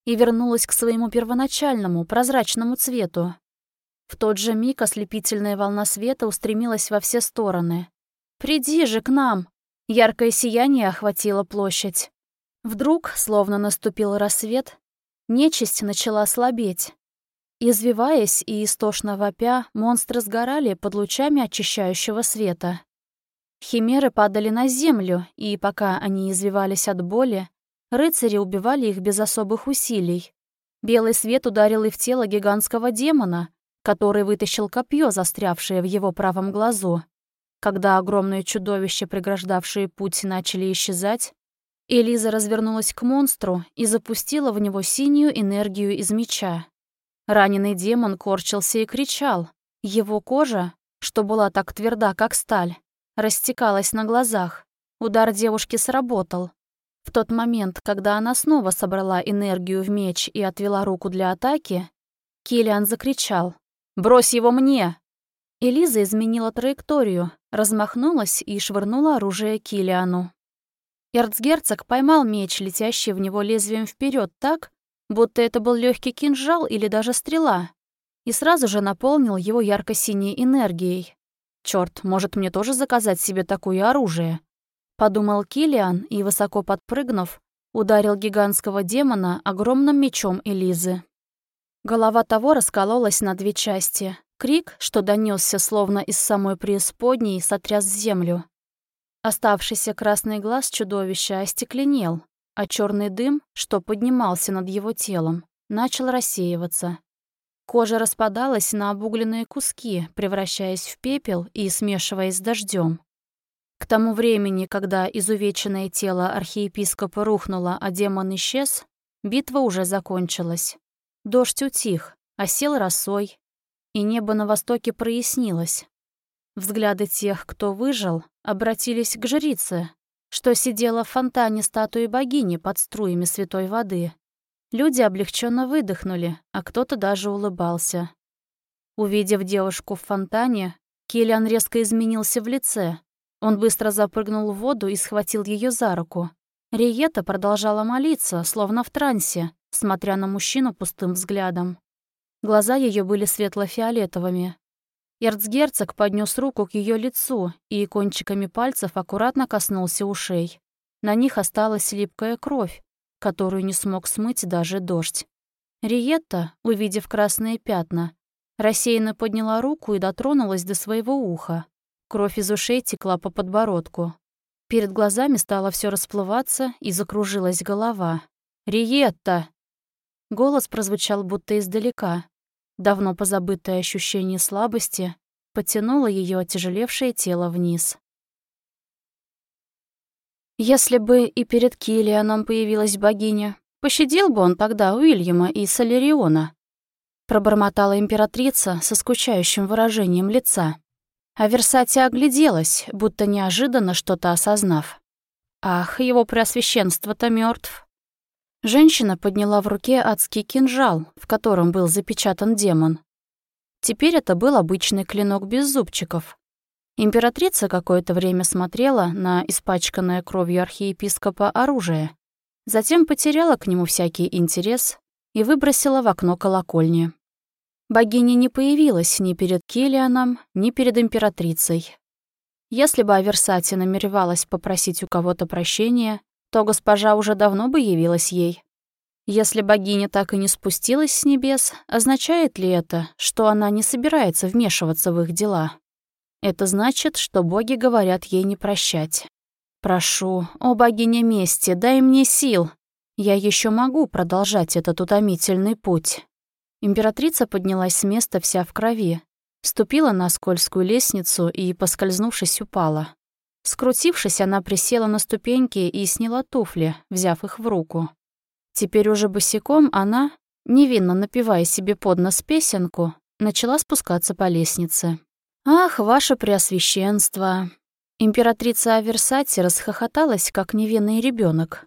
и вернулась к своему первоначальному, прозрачному цвету. В тот же миг ослепительная волна света устремилась во все стороны. «Приди же к нам!» Яркое сияние охватило площадь. Вдруг, словно наступил рассвет, нечисть начала слабеть. Извиваясь и истошно вопя, монстры сгорали под лучами очищающего света. Химеры падали на землю, и пока они извивались от боли, рыцари убивали их без особых усилий. Белый свет ударил и в тело гигантского демона, который вытащил копье, застрявшее в его правом глазу. Когда огромные чудовища, преграждавшие путь, начали исчезать, Элиза развернулась к монстру и запустила в него синюю энергию из меча. Раненый демон корчился и кричал. Его кожа, что была так тверда, как сталь, растекалась на глазах. Удар девушки сработал. В тот момент, когда она снова собрала энергию в меч и отвела руку для атаки, Килиан закричал «Брось его мне!». Элиза изменила траекторию, размахнулась и швырнула оружие Килиану. Эрцгерцог поймал меч, летящий в него лезвием вперед так, будто это был легкий кинжал или даже стрела, и сразу же наполнил его ярко-синей энергией. Черт, может мне тоже заказать себе такое оружие? Подумал Килиан и, высоко подпрыгнув, ударил гигантского демона огромным мечом Элизы. Голова того раскололась на две части. Крик, что донесся словно из самой преисподней, сотряс землю. Оставшийся красный глаз чудовища остекленел, а черный дым, что поднимался над его телом, начал рассеиваться. Кожа распадалась на обугленные куски, превращаясь в пепел и смешиваясь с дождем. К тому времени, когда изувеченное тело архиепископа рухнуло, а демон исчез, битва уже закончилась. Дождь утих, осел росой, и небо на востоке прояснилось. Взгляды тех, кто выжил, обратились к жрице, что сидела в фонтане статуи богини под струями святой воды. Люди облегченно выдохнули, а кто-то даже улыбался. Увидев девушку в фонтане, Киллиан резко изменился в лице. Он быстро запрыгнул в воду и схватил ее за руку. Риета продолжала молиться, словно в трансе, смотря на мужчину пустым взглядом. Глаза ее были светло-фиолетовыми. Эрцгерцог поднес руку к ее лицу и кончиками пальцев аккуратно коснулся ушей. На них осталась липкая кровь, которую не смог смыть даже дождь. Риетта, увидев красные пятна, рассеянно подняла руку и дотронулась до своего уха. Кровь из ушей текла по подбородку. Перед глазами стало все расплываться и закружилась голова. «Риетта!» Голос прозвучал будто издалека. Давно позабытое ощущение слабости потянуло ее отяжелевшее тело вниз. Если бы и перед Килианом появилась богиня, пощадил бы он тогда Уильяма и Солериона. Пробормотала императрица со скучающим выражением лица. А Версатия огляделась, будто неожиданно что-то осознав. Ах, его преосвященство-то мертв. Женщина подняла в руке адский кинжал, в котором был запечатан демон. Теперь это был обычный клинок без зубчиков, Императрица какое-то время смотрела на испачканное кровью архиепископа оружие, Затем потеряла к нему всякий интерес и выбросила в окно колокольни. Богиня не появилась ни перед Килианом, ни перед императрицей. Если бы Аверсати намеревалась попросить у кого-то прощения, то госпожа уже давно бы явилась ей. Если богиня так и не спустилась с небес, означает ли это, что она не собирается вмешиваться в их дела? Это значит, что боги говорят ей не прощать. «Прошу, о богиня мести, дай мне сил. Я еще могу продолжать этот утомительный путь». Императрица поднялась с места вся в крови, ступила на скользкую лестницу и, поскользнувшись, упала. Скрутившись, она присела на ступеньки и сняла туфли, взяв их в руку. Теперь уже босиком она, невинно напевая себе под нос песенку, начала спускаться по лестнице. «Ах, ваше преосвященство!» Императрица Аверсати расхохоталась, как невинный ребенок.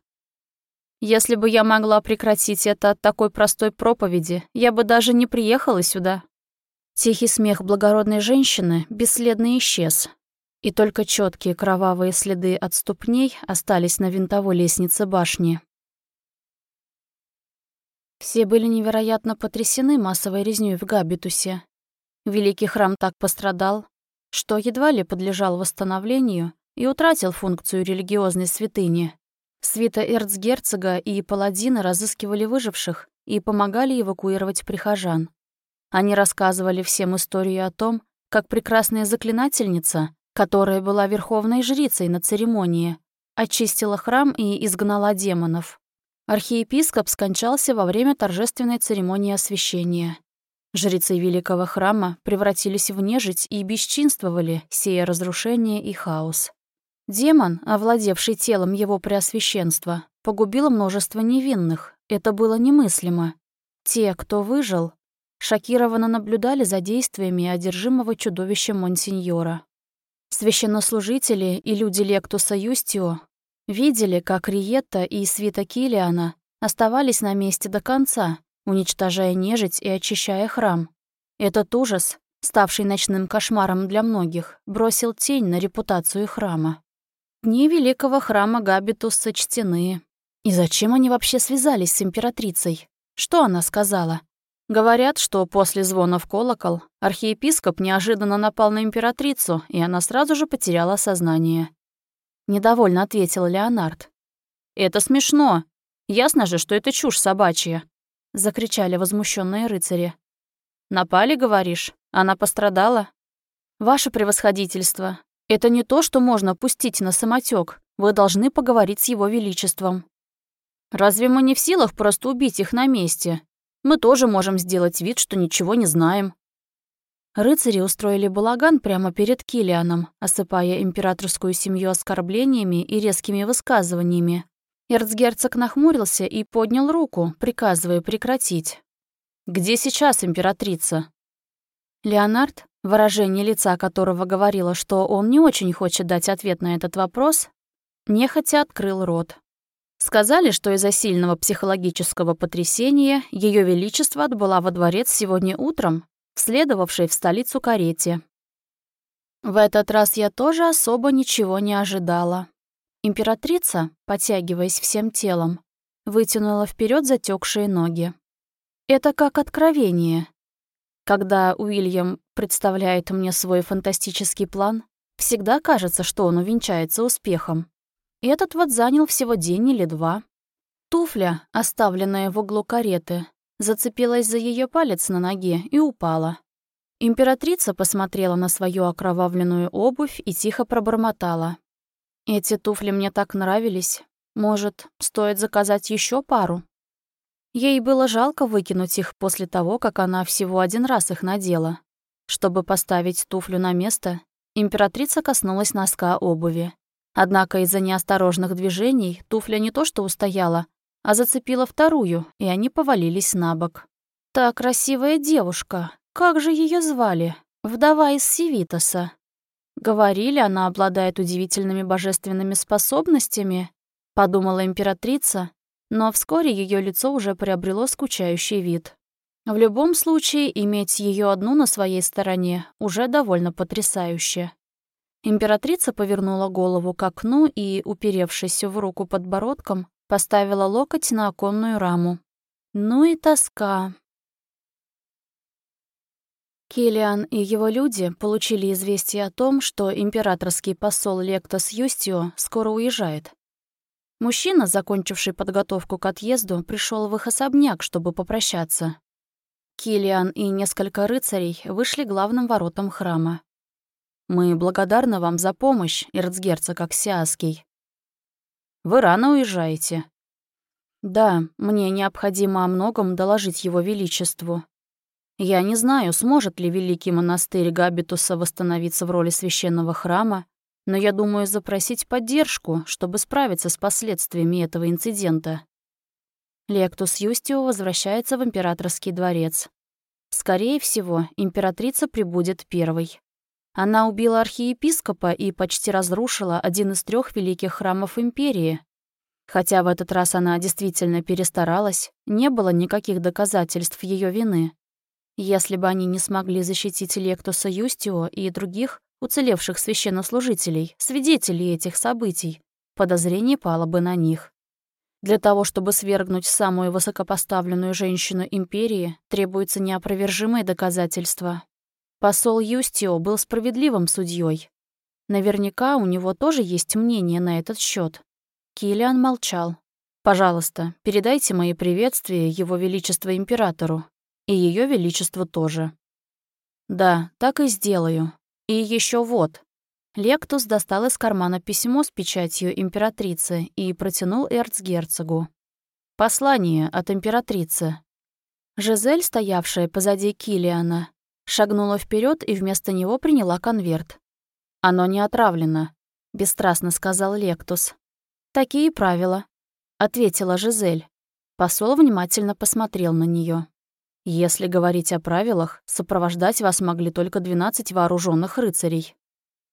«Если бы я могла прекратить это от такой простой проповеди, я бы даже не приехала сюда». Тихий смех благородной женщины бесследно исчез, и только четкие кровавые следы от ступней остались на винтовой лестнице башни. Все были невероятно потрясены массовой резнёй в Габитусе. Великий храм так пострадал, что едва ли подлежал восстановлению и утратил функцию религиозной святыни. Свита эрцгерцога и паладины разыскивали выживших и помогали эвакуировать прихожан. Они рассказывали всем историю о том, как прекрасная заклинательница, которая была верховной жрицей на церемонии, очистила храм и изгнала демонов. Архиепископ скончался во время торжественной церемонии освящения. Жрецы великого храма превратились в нежить и бесчинствовали, сея разрушение и хаос. Демон, овладевший телом его преосвященства, погубил множество невинных. Это было немыслимо. Те, кто выжил, шокированно наблюдали за действиями одержимого чудовища Монсеньора. Священнослужители и люди Лектуса Юстио Видели, как Риетта и Свита Килиана оставались на месте до конца, уничтожая нежить и очищая храм. Этот ужас, ставший ночным кошмаром для многих, бросил тень на репутацию храма. Дни великого храма Габитус сочтены. И зачем они вообще связались с императрицей? Что она сказала? Говорят, что после звона в колокол архиепископ неожиданно напал на императрицу, и она сразу же потеряла сознание. — недовольно ответил Леонард. «Это смешно. Ясно же, что это чушь собачья», — закричали возмущенные рыцари. «Напали, говоришь? Она пострадала?» «Ваше превосходительство, это не то, что можно пустить на самотек. Вы должны поговорить с его величеством». «Разве мы не в силах просто убить их на месте? Мы тоже можем сделать вид, что ничего не знаем», Рыцари устроили балаган прямо перед Килианом, осыпая императорскую семью оскорблениями и резкими высказываниями. Эрцгерцог нахмурился и поднял руку, приказывая прекратить. «Где сейчас императрица?» Леонард, выражение лица которого говорило, что он не очень хочет дать ответ на этот вопрос, нехотя открыл рот. Сказали, что из-за сильного психологического потрясения Ее Величество отбыла во дворец сегодня утром следовавшей в столицу карете. В этот раз я тоже особо ничего не ожидала. Императрица, подтягиваясь всем телом, вытянула вперед затекшие ноги. Это как откровение. Когда Уильям представляет мне свой фантастический план, всегда кажется, что он увенчается успехом. Этот вот занял всего день или два. Туфля, оставленная в углу кареты, зацепилась за ее палец на ноге и упала. Императрица посмотрела на свою окровавленную обувь и тихо пробормотала. «Эти туфли мне так нравились. Может, стоит заказать еще пару?» Ей было жалко выкинуть их после того, как она всего один раз их надела. Чтобы поставить туфлю на место, императрица коснулась носка обуви. Однако из-за неосторожных движений туфля не то что устояла, а зацепила вторую, и они повалились на бок. «Та красивая девушка, как же ее звали? Вдова из Севитоса». Говорили, она обладает удивительными божественными способностями, подумала императрица, но вскоре ее лицо уже приобрело скучающий вид. В любом случае, иметь ее одну на своей стороне уже довольно потрясающе. Императрица повернула голову к окну и, уперевшись в руку подбородком, Поставила локоть на оконную раму. Ну и тоска. Килиан и его люди получили известие о том, что императорский посол Лектос Юстио скоро уезжает. Мужчина, закончивший подготовку к отъезду, пришел в их особняк, чтобы попрощаться. Килиан и несколько рыцарей вышли главным воротам храма. «Мы благодарны вам за помощь, эрцгерцог Аксиаский». «Вы рано уезжаете?» «Да, мне необходимо о многом доложить его величеству», я не знаю, сможет ли великий монастырь Габитуса восстановиться в роли священного храма, но я думаю запросить поддержку, чтобы справиться с последствиями этого инцидента. Лектус Юстио возвращается в императорский дворец. Скорее всего, императрица прибудет первой. Она убила архиепископа и почти разрушила один из трех великих храмов империи. Хотя в этот раз она действительно перестаралась, не было никаких доказательств ее вины. Если бы они не смогли защитить Лектуса Юстио и других уцелевших священнослужителей, свидетелей этих событий, подозрение пало бы на них. Для того, чтобы свергнуть самую высокопоставленную женщину империи, требуется неопровержимое доказательство. Посол Юстио был справедливым судьей. Наверняка у него тоже есть мнение на этот счет. Килиан молчал. «Пожалуйста, передайте мои приветствия Его Величеству Императору. И Ее Величество тоже. Да, так и сделаю. И еще вот. Лектус достал из кармана письмо с печатью императрицы и протянул эрцгерцогу. Послание от императрицы. Жизель, стоявшая позади Килиана, шагнула вперед и вместо него приняла конверт. «Оно не отравлено», — бесстрастно сказал Лектус. «Такие правила», — ответила Жизель. Посол внимательно посмотрел на нее. Если говорить о правилах, сопровождать вас могли только 12 вооруженных рыцарей.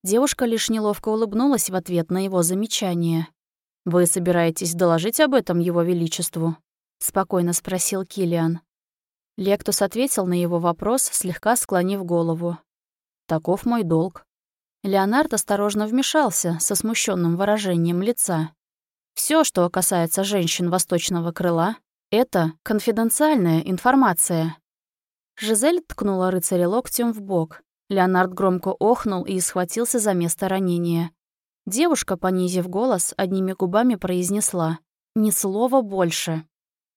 Девушка лишь неловко улыбнулась в ответ на его замечание. «Вы собираетесь доложить об этом его величеству?» — спокойно спросил Килиан. Лектус ответил на его вопрос, слегка склонив голову. «Таков мой долг». Леонард осторожно вмешался со смущенным выражением лица. Все, что касается женщин восточного крыла, это конфиденциальная информация. Жизель ткнула рыцаря локтем в бок. Леонард громко охнул и схватился за место ранения. Девушка, понизив голос, одними губами произнесла «Ни слова больше».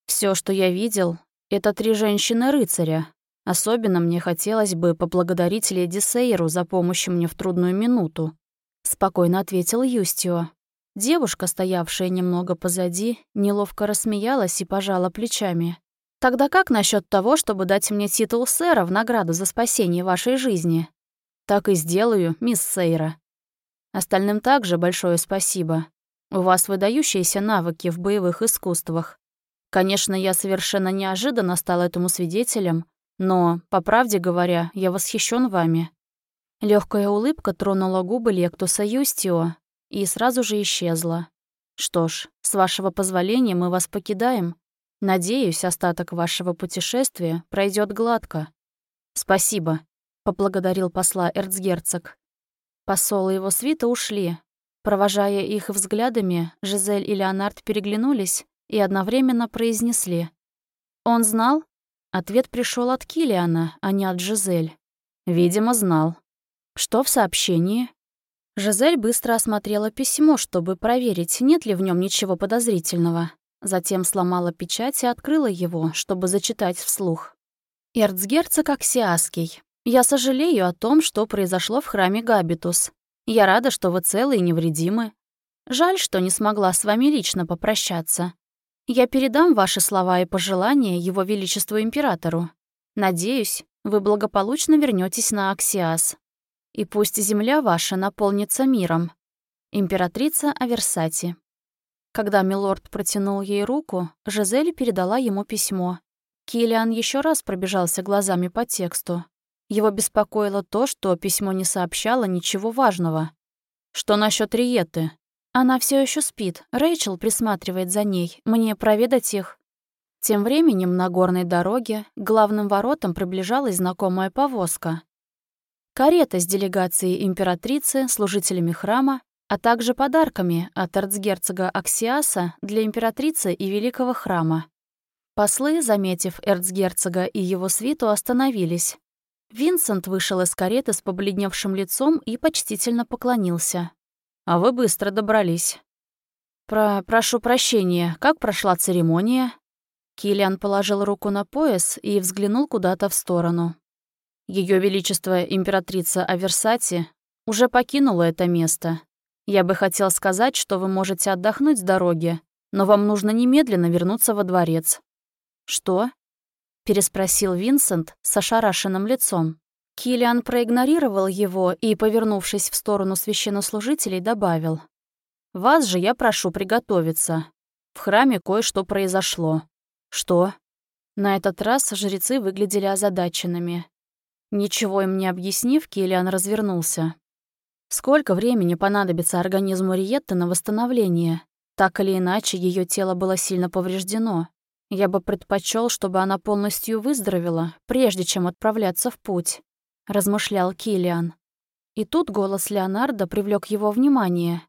Все, что я видел, это три женщины-рыцаря. Особенно мне хотелось бы поблагодарить леди Сейру за помощь мне в трудную минуту», — спокойно ответил Юстио. Девушка, стоявшая немного позади, неловко рассмеялась и пожала плечами. «Тогда как насчет того, чтобы дать мне титул сэра в награду за спасение вашей жизни?» «Так и сделаю, мисс Сейра». Остальным также большое спасибо. У вас выдающиеся навыки в боевых искусствах. Конечно, я совершенно неожиданно стал этому свидетелем, но, по правде говоря, я восхищен вами». Легкая улыбка тронула губы Лектуса Юстио, и сразу же исчезла. Что ж, с вашего позволения мы вас покидаем. Надеюсь, остаток вашего путешествия пройдет гладко. Спасибо, поблагодарил посла эрцгерцог. Посол и его свита ушли. Провожая их взглядами, Жизель и Леонард переглянулись и одновременно произнесли. «Он знал?» Ответ пришел от Килиана, а не от Жизель. Видимо, знал. Что в сообщении? Жизель быстро осмотрела письмо, чтобы проверить, нет ли в нем ничего подозрительного. Затем сломала печать и открыла его, чтобы зачитать вслух. «Эрцгерцог Аксиаский, я сожалею о том, что произошло в храме Габитус. Я рада, что вы целы и невредимы. Жаль, что не смогла с вами лично попрощаться. Я передам ваши слова и пожелания Его Величеству Императору. Надеюсь, вы благополучно вернетесь на Аксиас и пусть земля ваша наполнится миром. Императрица Аверсати. Когда милорд протянул ей руку, Жизель передала ему письмо. Килиан еще раз пробежался глазами по тексту. Его беспокоило то, что письмо не сообщало ничего важного. Что насчет Риеты? Она все еще спит. Рэйчел присматривает за ней. Мне проведать их. Тем временем на горной дороге к главным воротам приближалась знакомая повозка. Карета с делегацией императрицы, служителями храма, а также подарками от эрцгерцога Аксиаса для императрицы и великого храма. Послы, заметив эрцгерцога и его свиту, остановились. Винсент вышел из кареты с побледневшим лицом и почтительно поклонился. «А вы быстро добрались». «Про... прошу прощения, как прошла церемония?» Киллиан положил руку на пояс и взглянул куда-то в сторону. Ее Величество императрица Аверсати уже покинула это место. Я бы хотел сказать, что вы можете отдохнуть с дороги, но вам нужно немедленно вернуться во дворец». «Что?» — переспросил Винсент с ошарашенным лицом. Киллиан проигнорировал его и, повернувшись в сторону священнослужителей, добавил. «Вас же я прошу приготовиться. В храме кое-что произошло». «Что?» На этот раз жрецы выглядели озадаченными. Ничего им не объяснив, Киллиан развернулся. Сколько времени понадобится организму Риетты на восстановление? Так или иначе, ее тело было сильно повреждено. Я бы предпочел, чтобы она полностью выздоровела, прежде чем отправляться в путь, размышлял Килиан. И тут голос Леонардо привлек его внимание.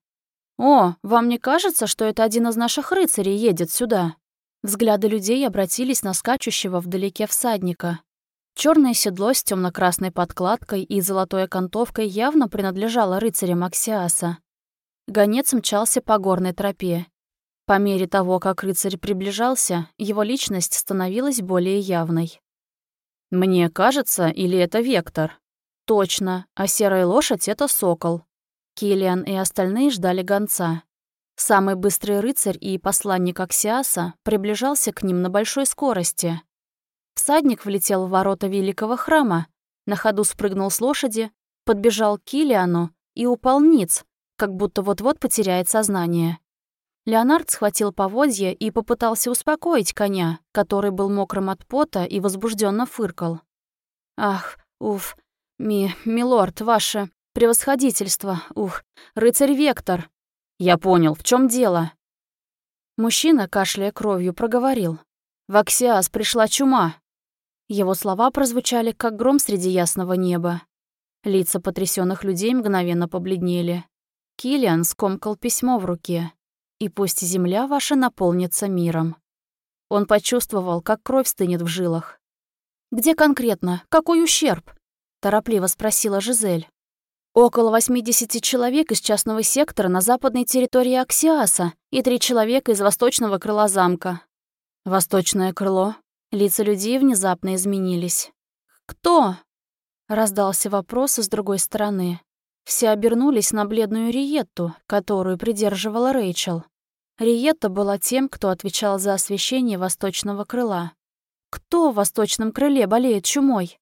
«О, вам не кажется, что это один из наших рыцарей едет сюда?» Взгляды людей обратились на скачущего вдалеке всадника. Черное седло с темно-красной подкладкой и золотой окантовкой явно принадлежало рыцарям Аксиаса. Гонец мчался по горной тропе. По мере того, как рыцарь приближался, его личность становилась более явной. «Мне кажется, или это Вектор?» «Точно, а серая лошадь — это Сокол». Киллиан и остальные ждали гонца. Самый быстрый рыцарь и посланник Аксиаса приближался к ним на большой скорости. Всадник влетел в ворота великого храма, на ходу спрыгнул с лошади, подбежал к Килиану и упал ниц, как будто вот-вот потеряет сознание. Леонард схватил поводья и попытался успокоить коня, который был мокрым от пота и возбужденно фыркал. «Ах, уф, ми, милорд, ваше превосходительство, ух, рыцарь Вектор!» «Я понял, в чем дело?» Мужчина, кашляя кровью, проговорил. «В Аксиас пришла чума. Его слова прозвучали, как гром среди ясного неба. Лица потрясенных людей мгновенно побледнели. Килиан скомкал письмо в руке. «И пусть земля ваша наполнится миром». Он почувствовал, как кровь стынет в жилах. «Где конкретно? Какой ущерб?» – торопливо спросила Жизель. «Около 80 человек из частного сектора на западной территории Аксиаса и три человека из восточного крыла замка». «Восточное крыло?» Лица людей внезапно изменились. «Кто?» — раздался вопрос с другой стороны. Все обернулись на бледную Риетту, которую придерживала Рэйчел. Риетта была тем, кто отвечал за освещение восточного крыла. «Кто в восточном крыле болеет чумой?»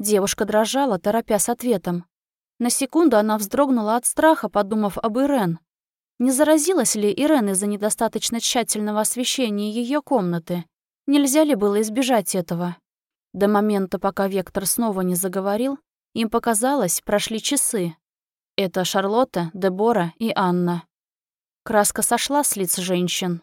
Девушка дрожала, торопясь ответом. На секунду она вздрогнула от страха, подумав об Ирен. Не заразилась ли Ирен из-за недостаточно тщательного освещения ее комнаты? Нельзя ли было избежать этого? До момента, пока Вектор снова не заговорил, им показалось, прошли часы. Это Шарлотта, Дебора и Анна. Краска сошла с лиц женщин.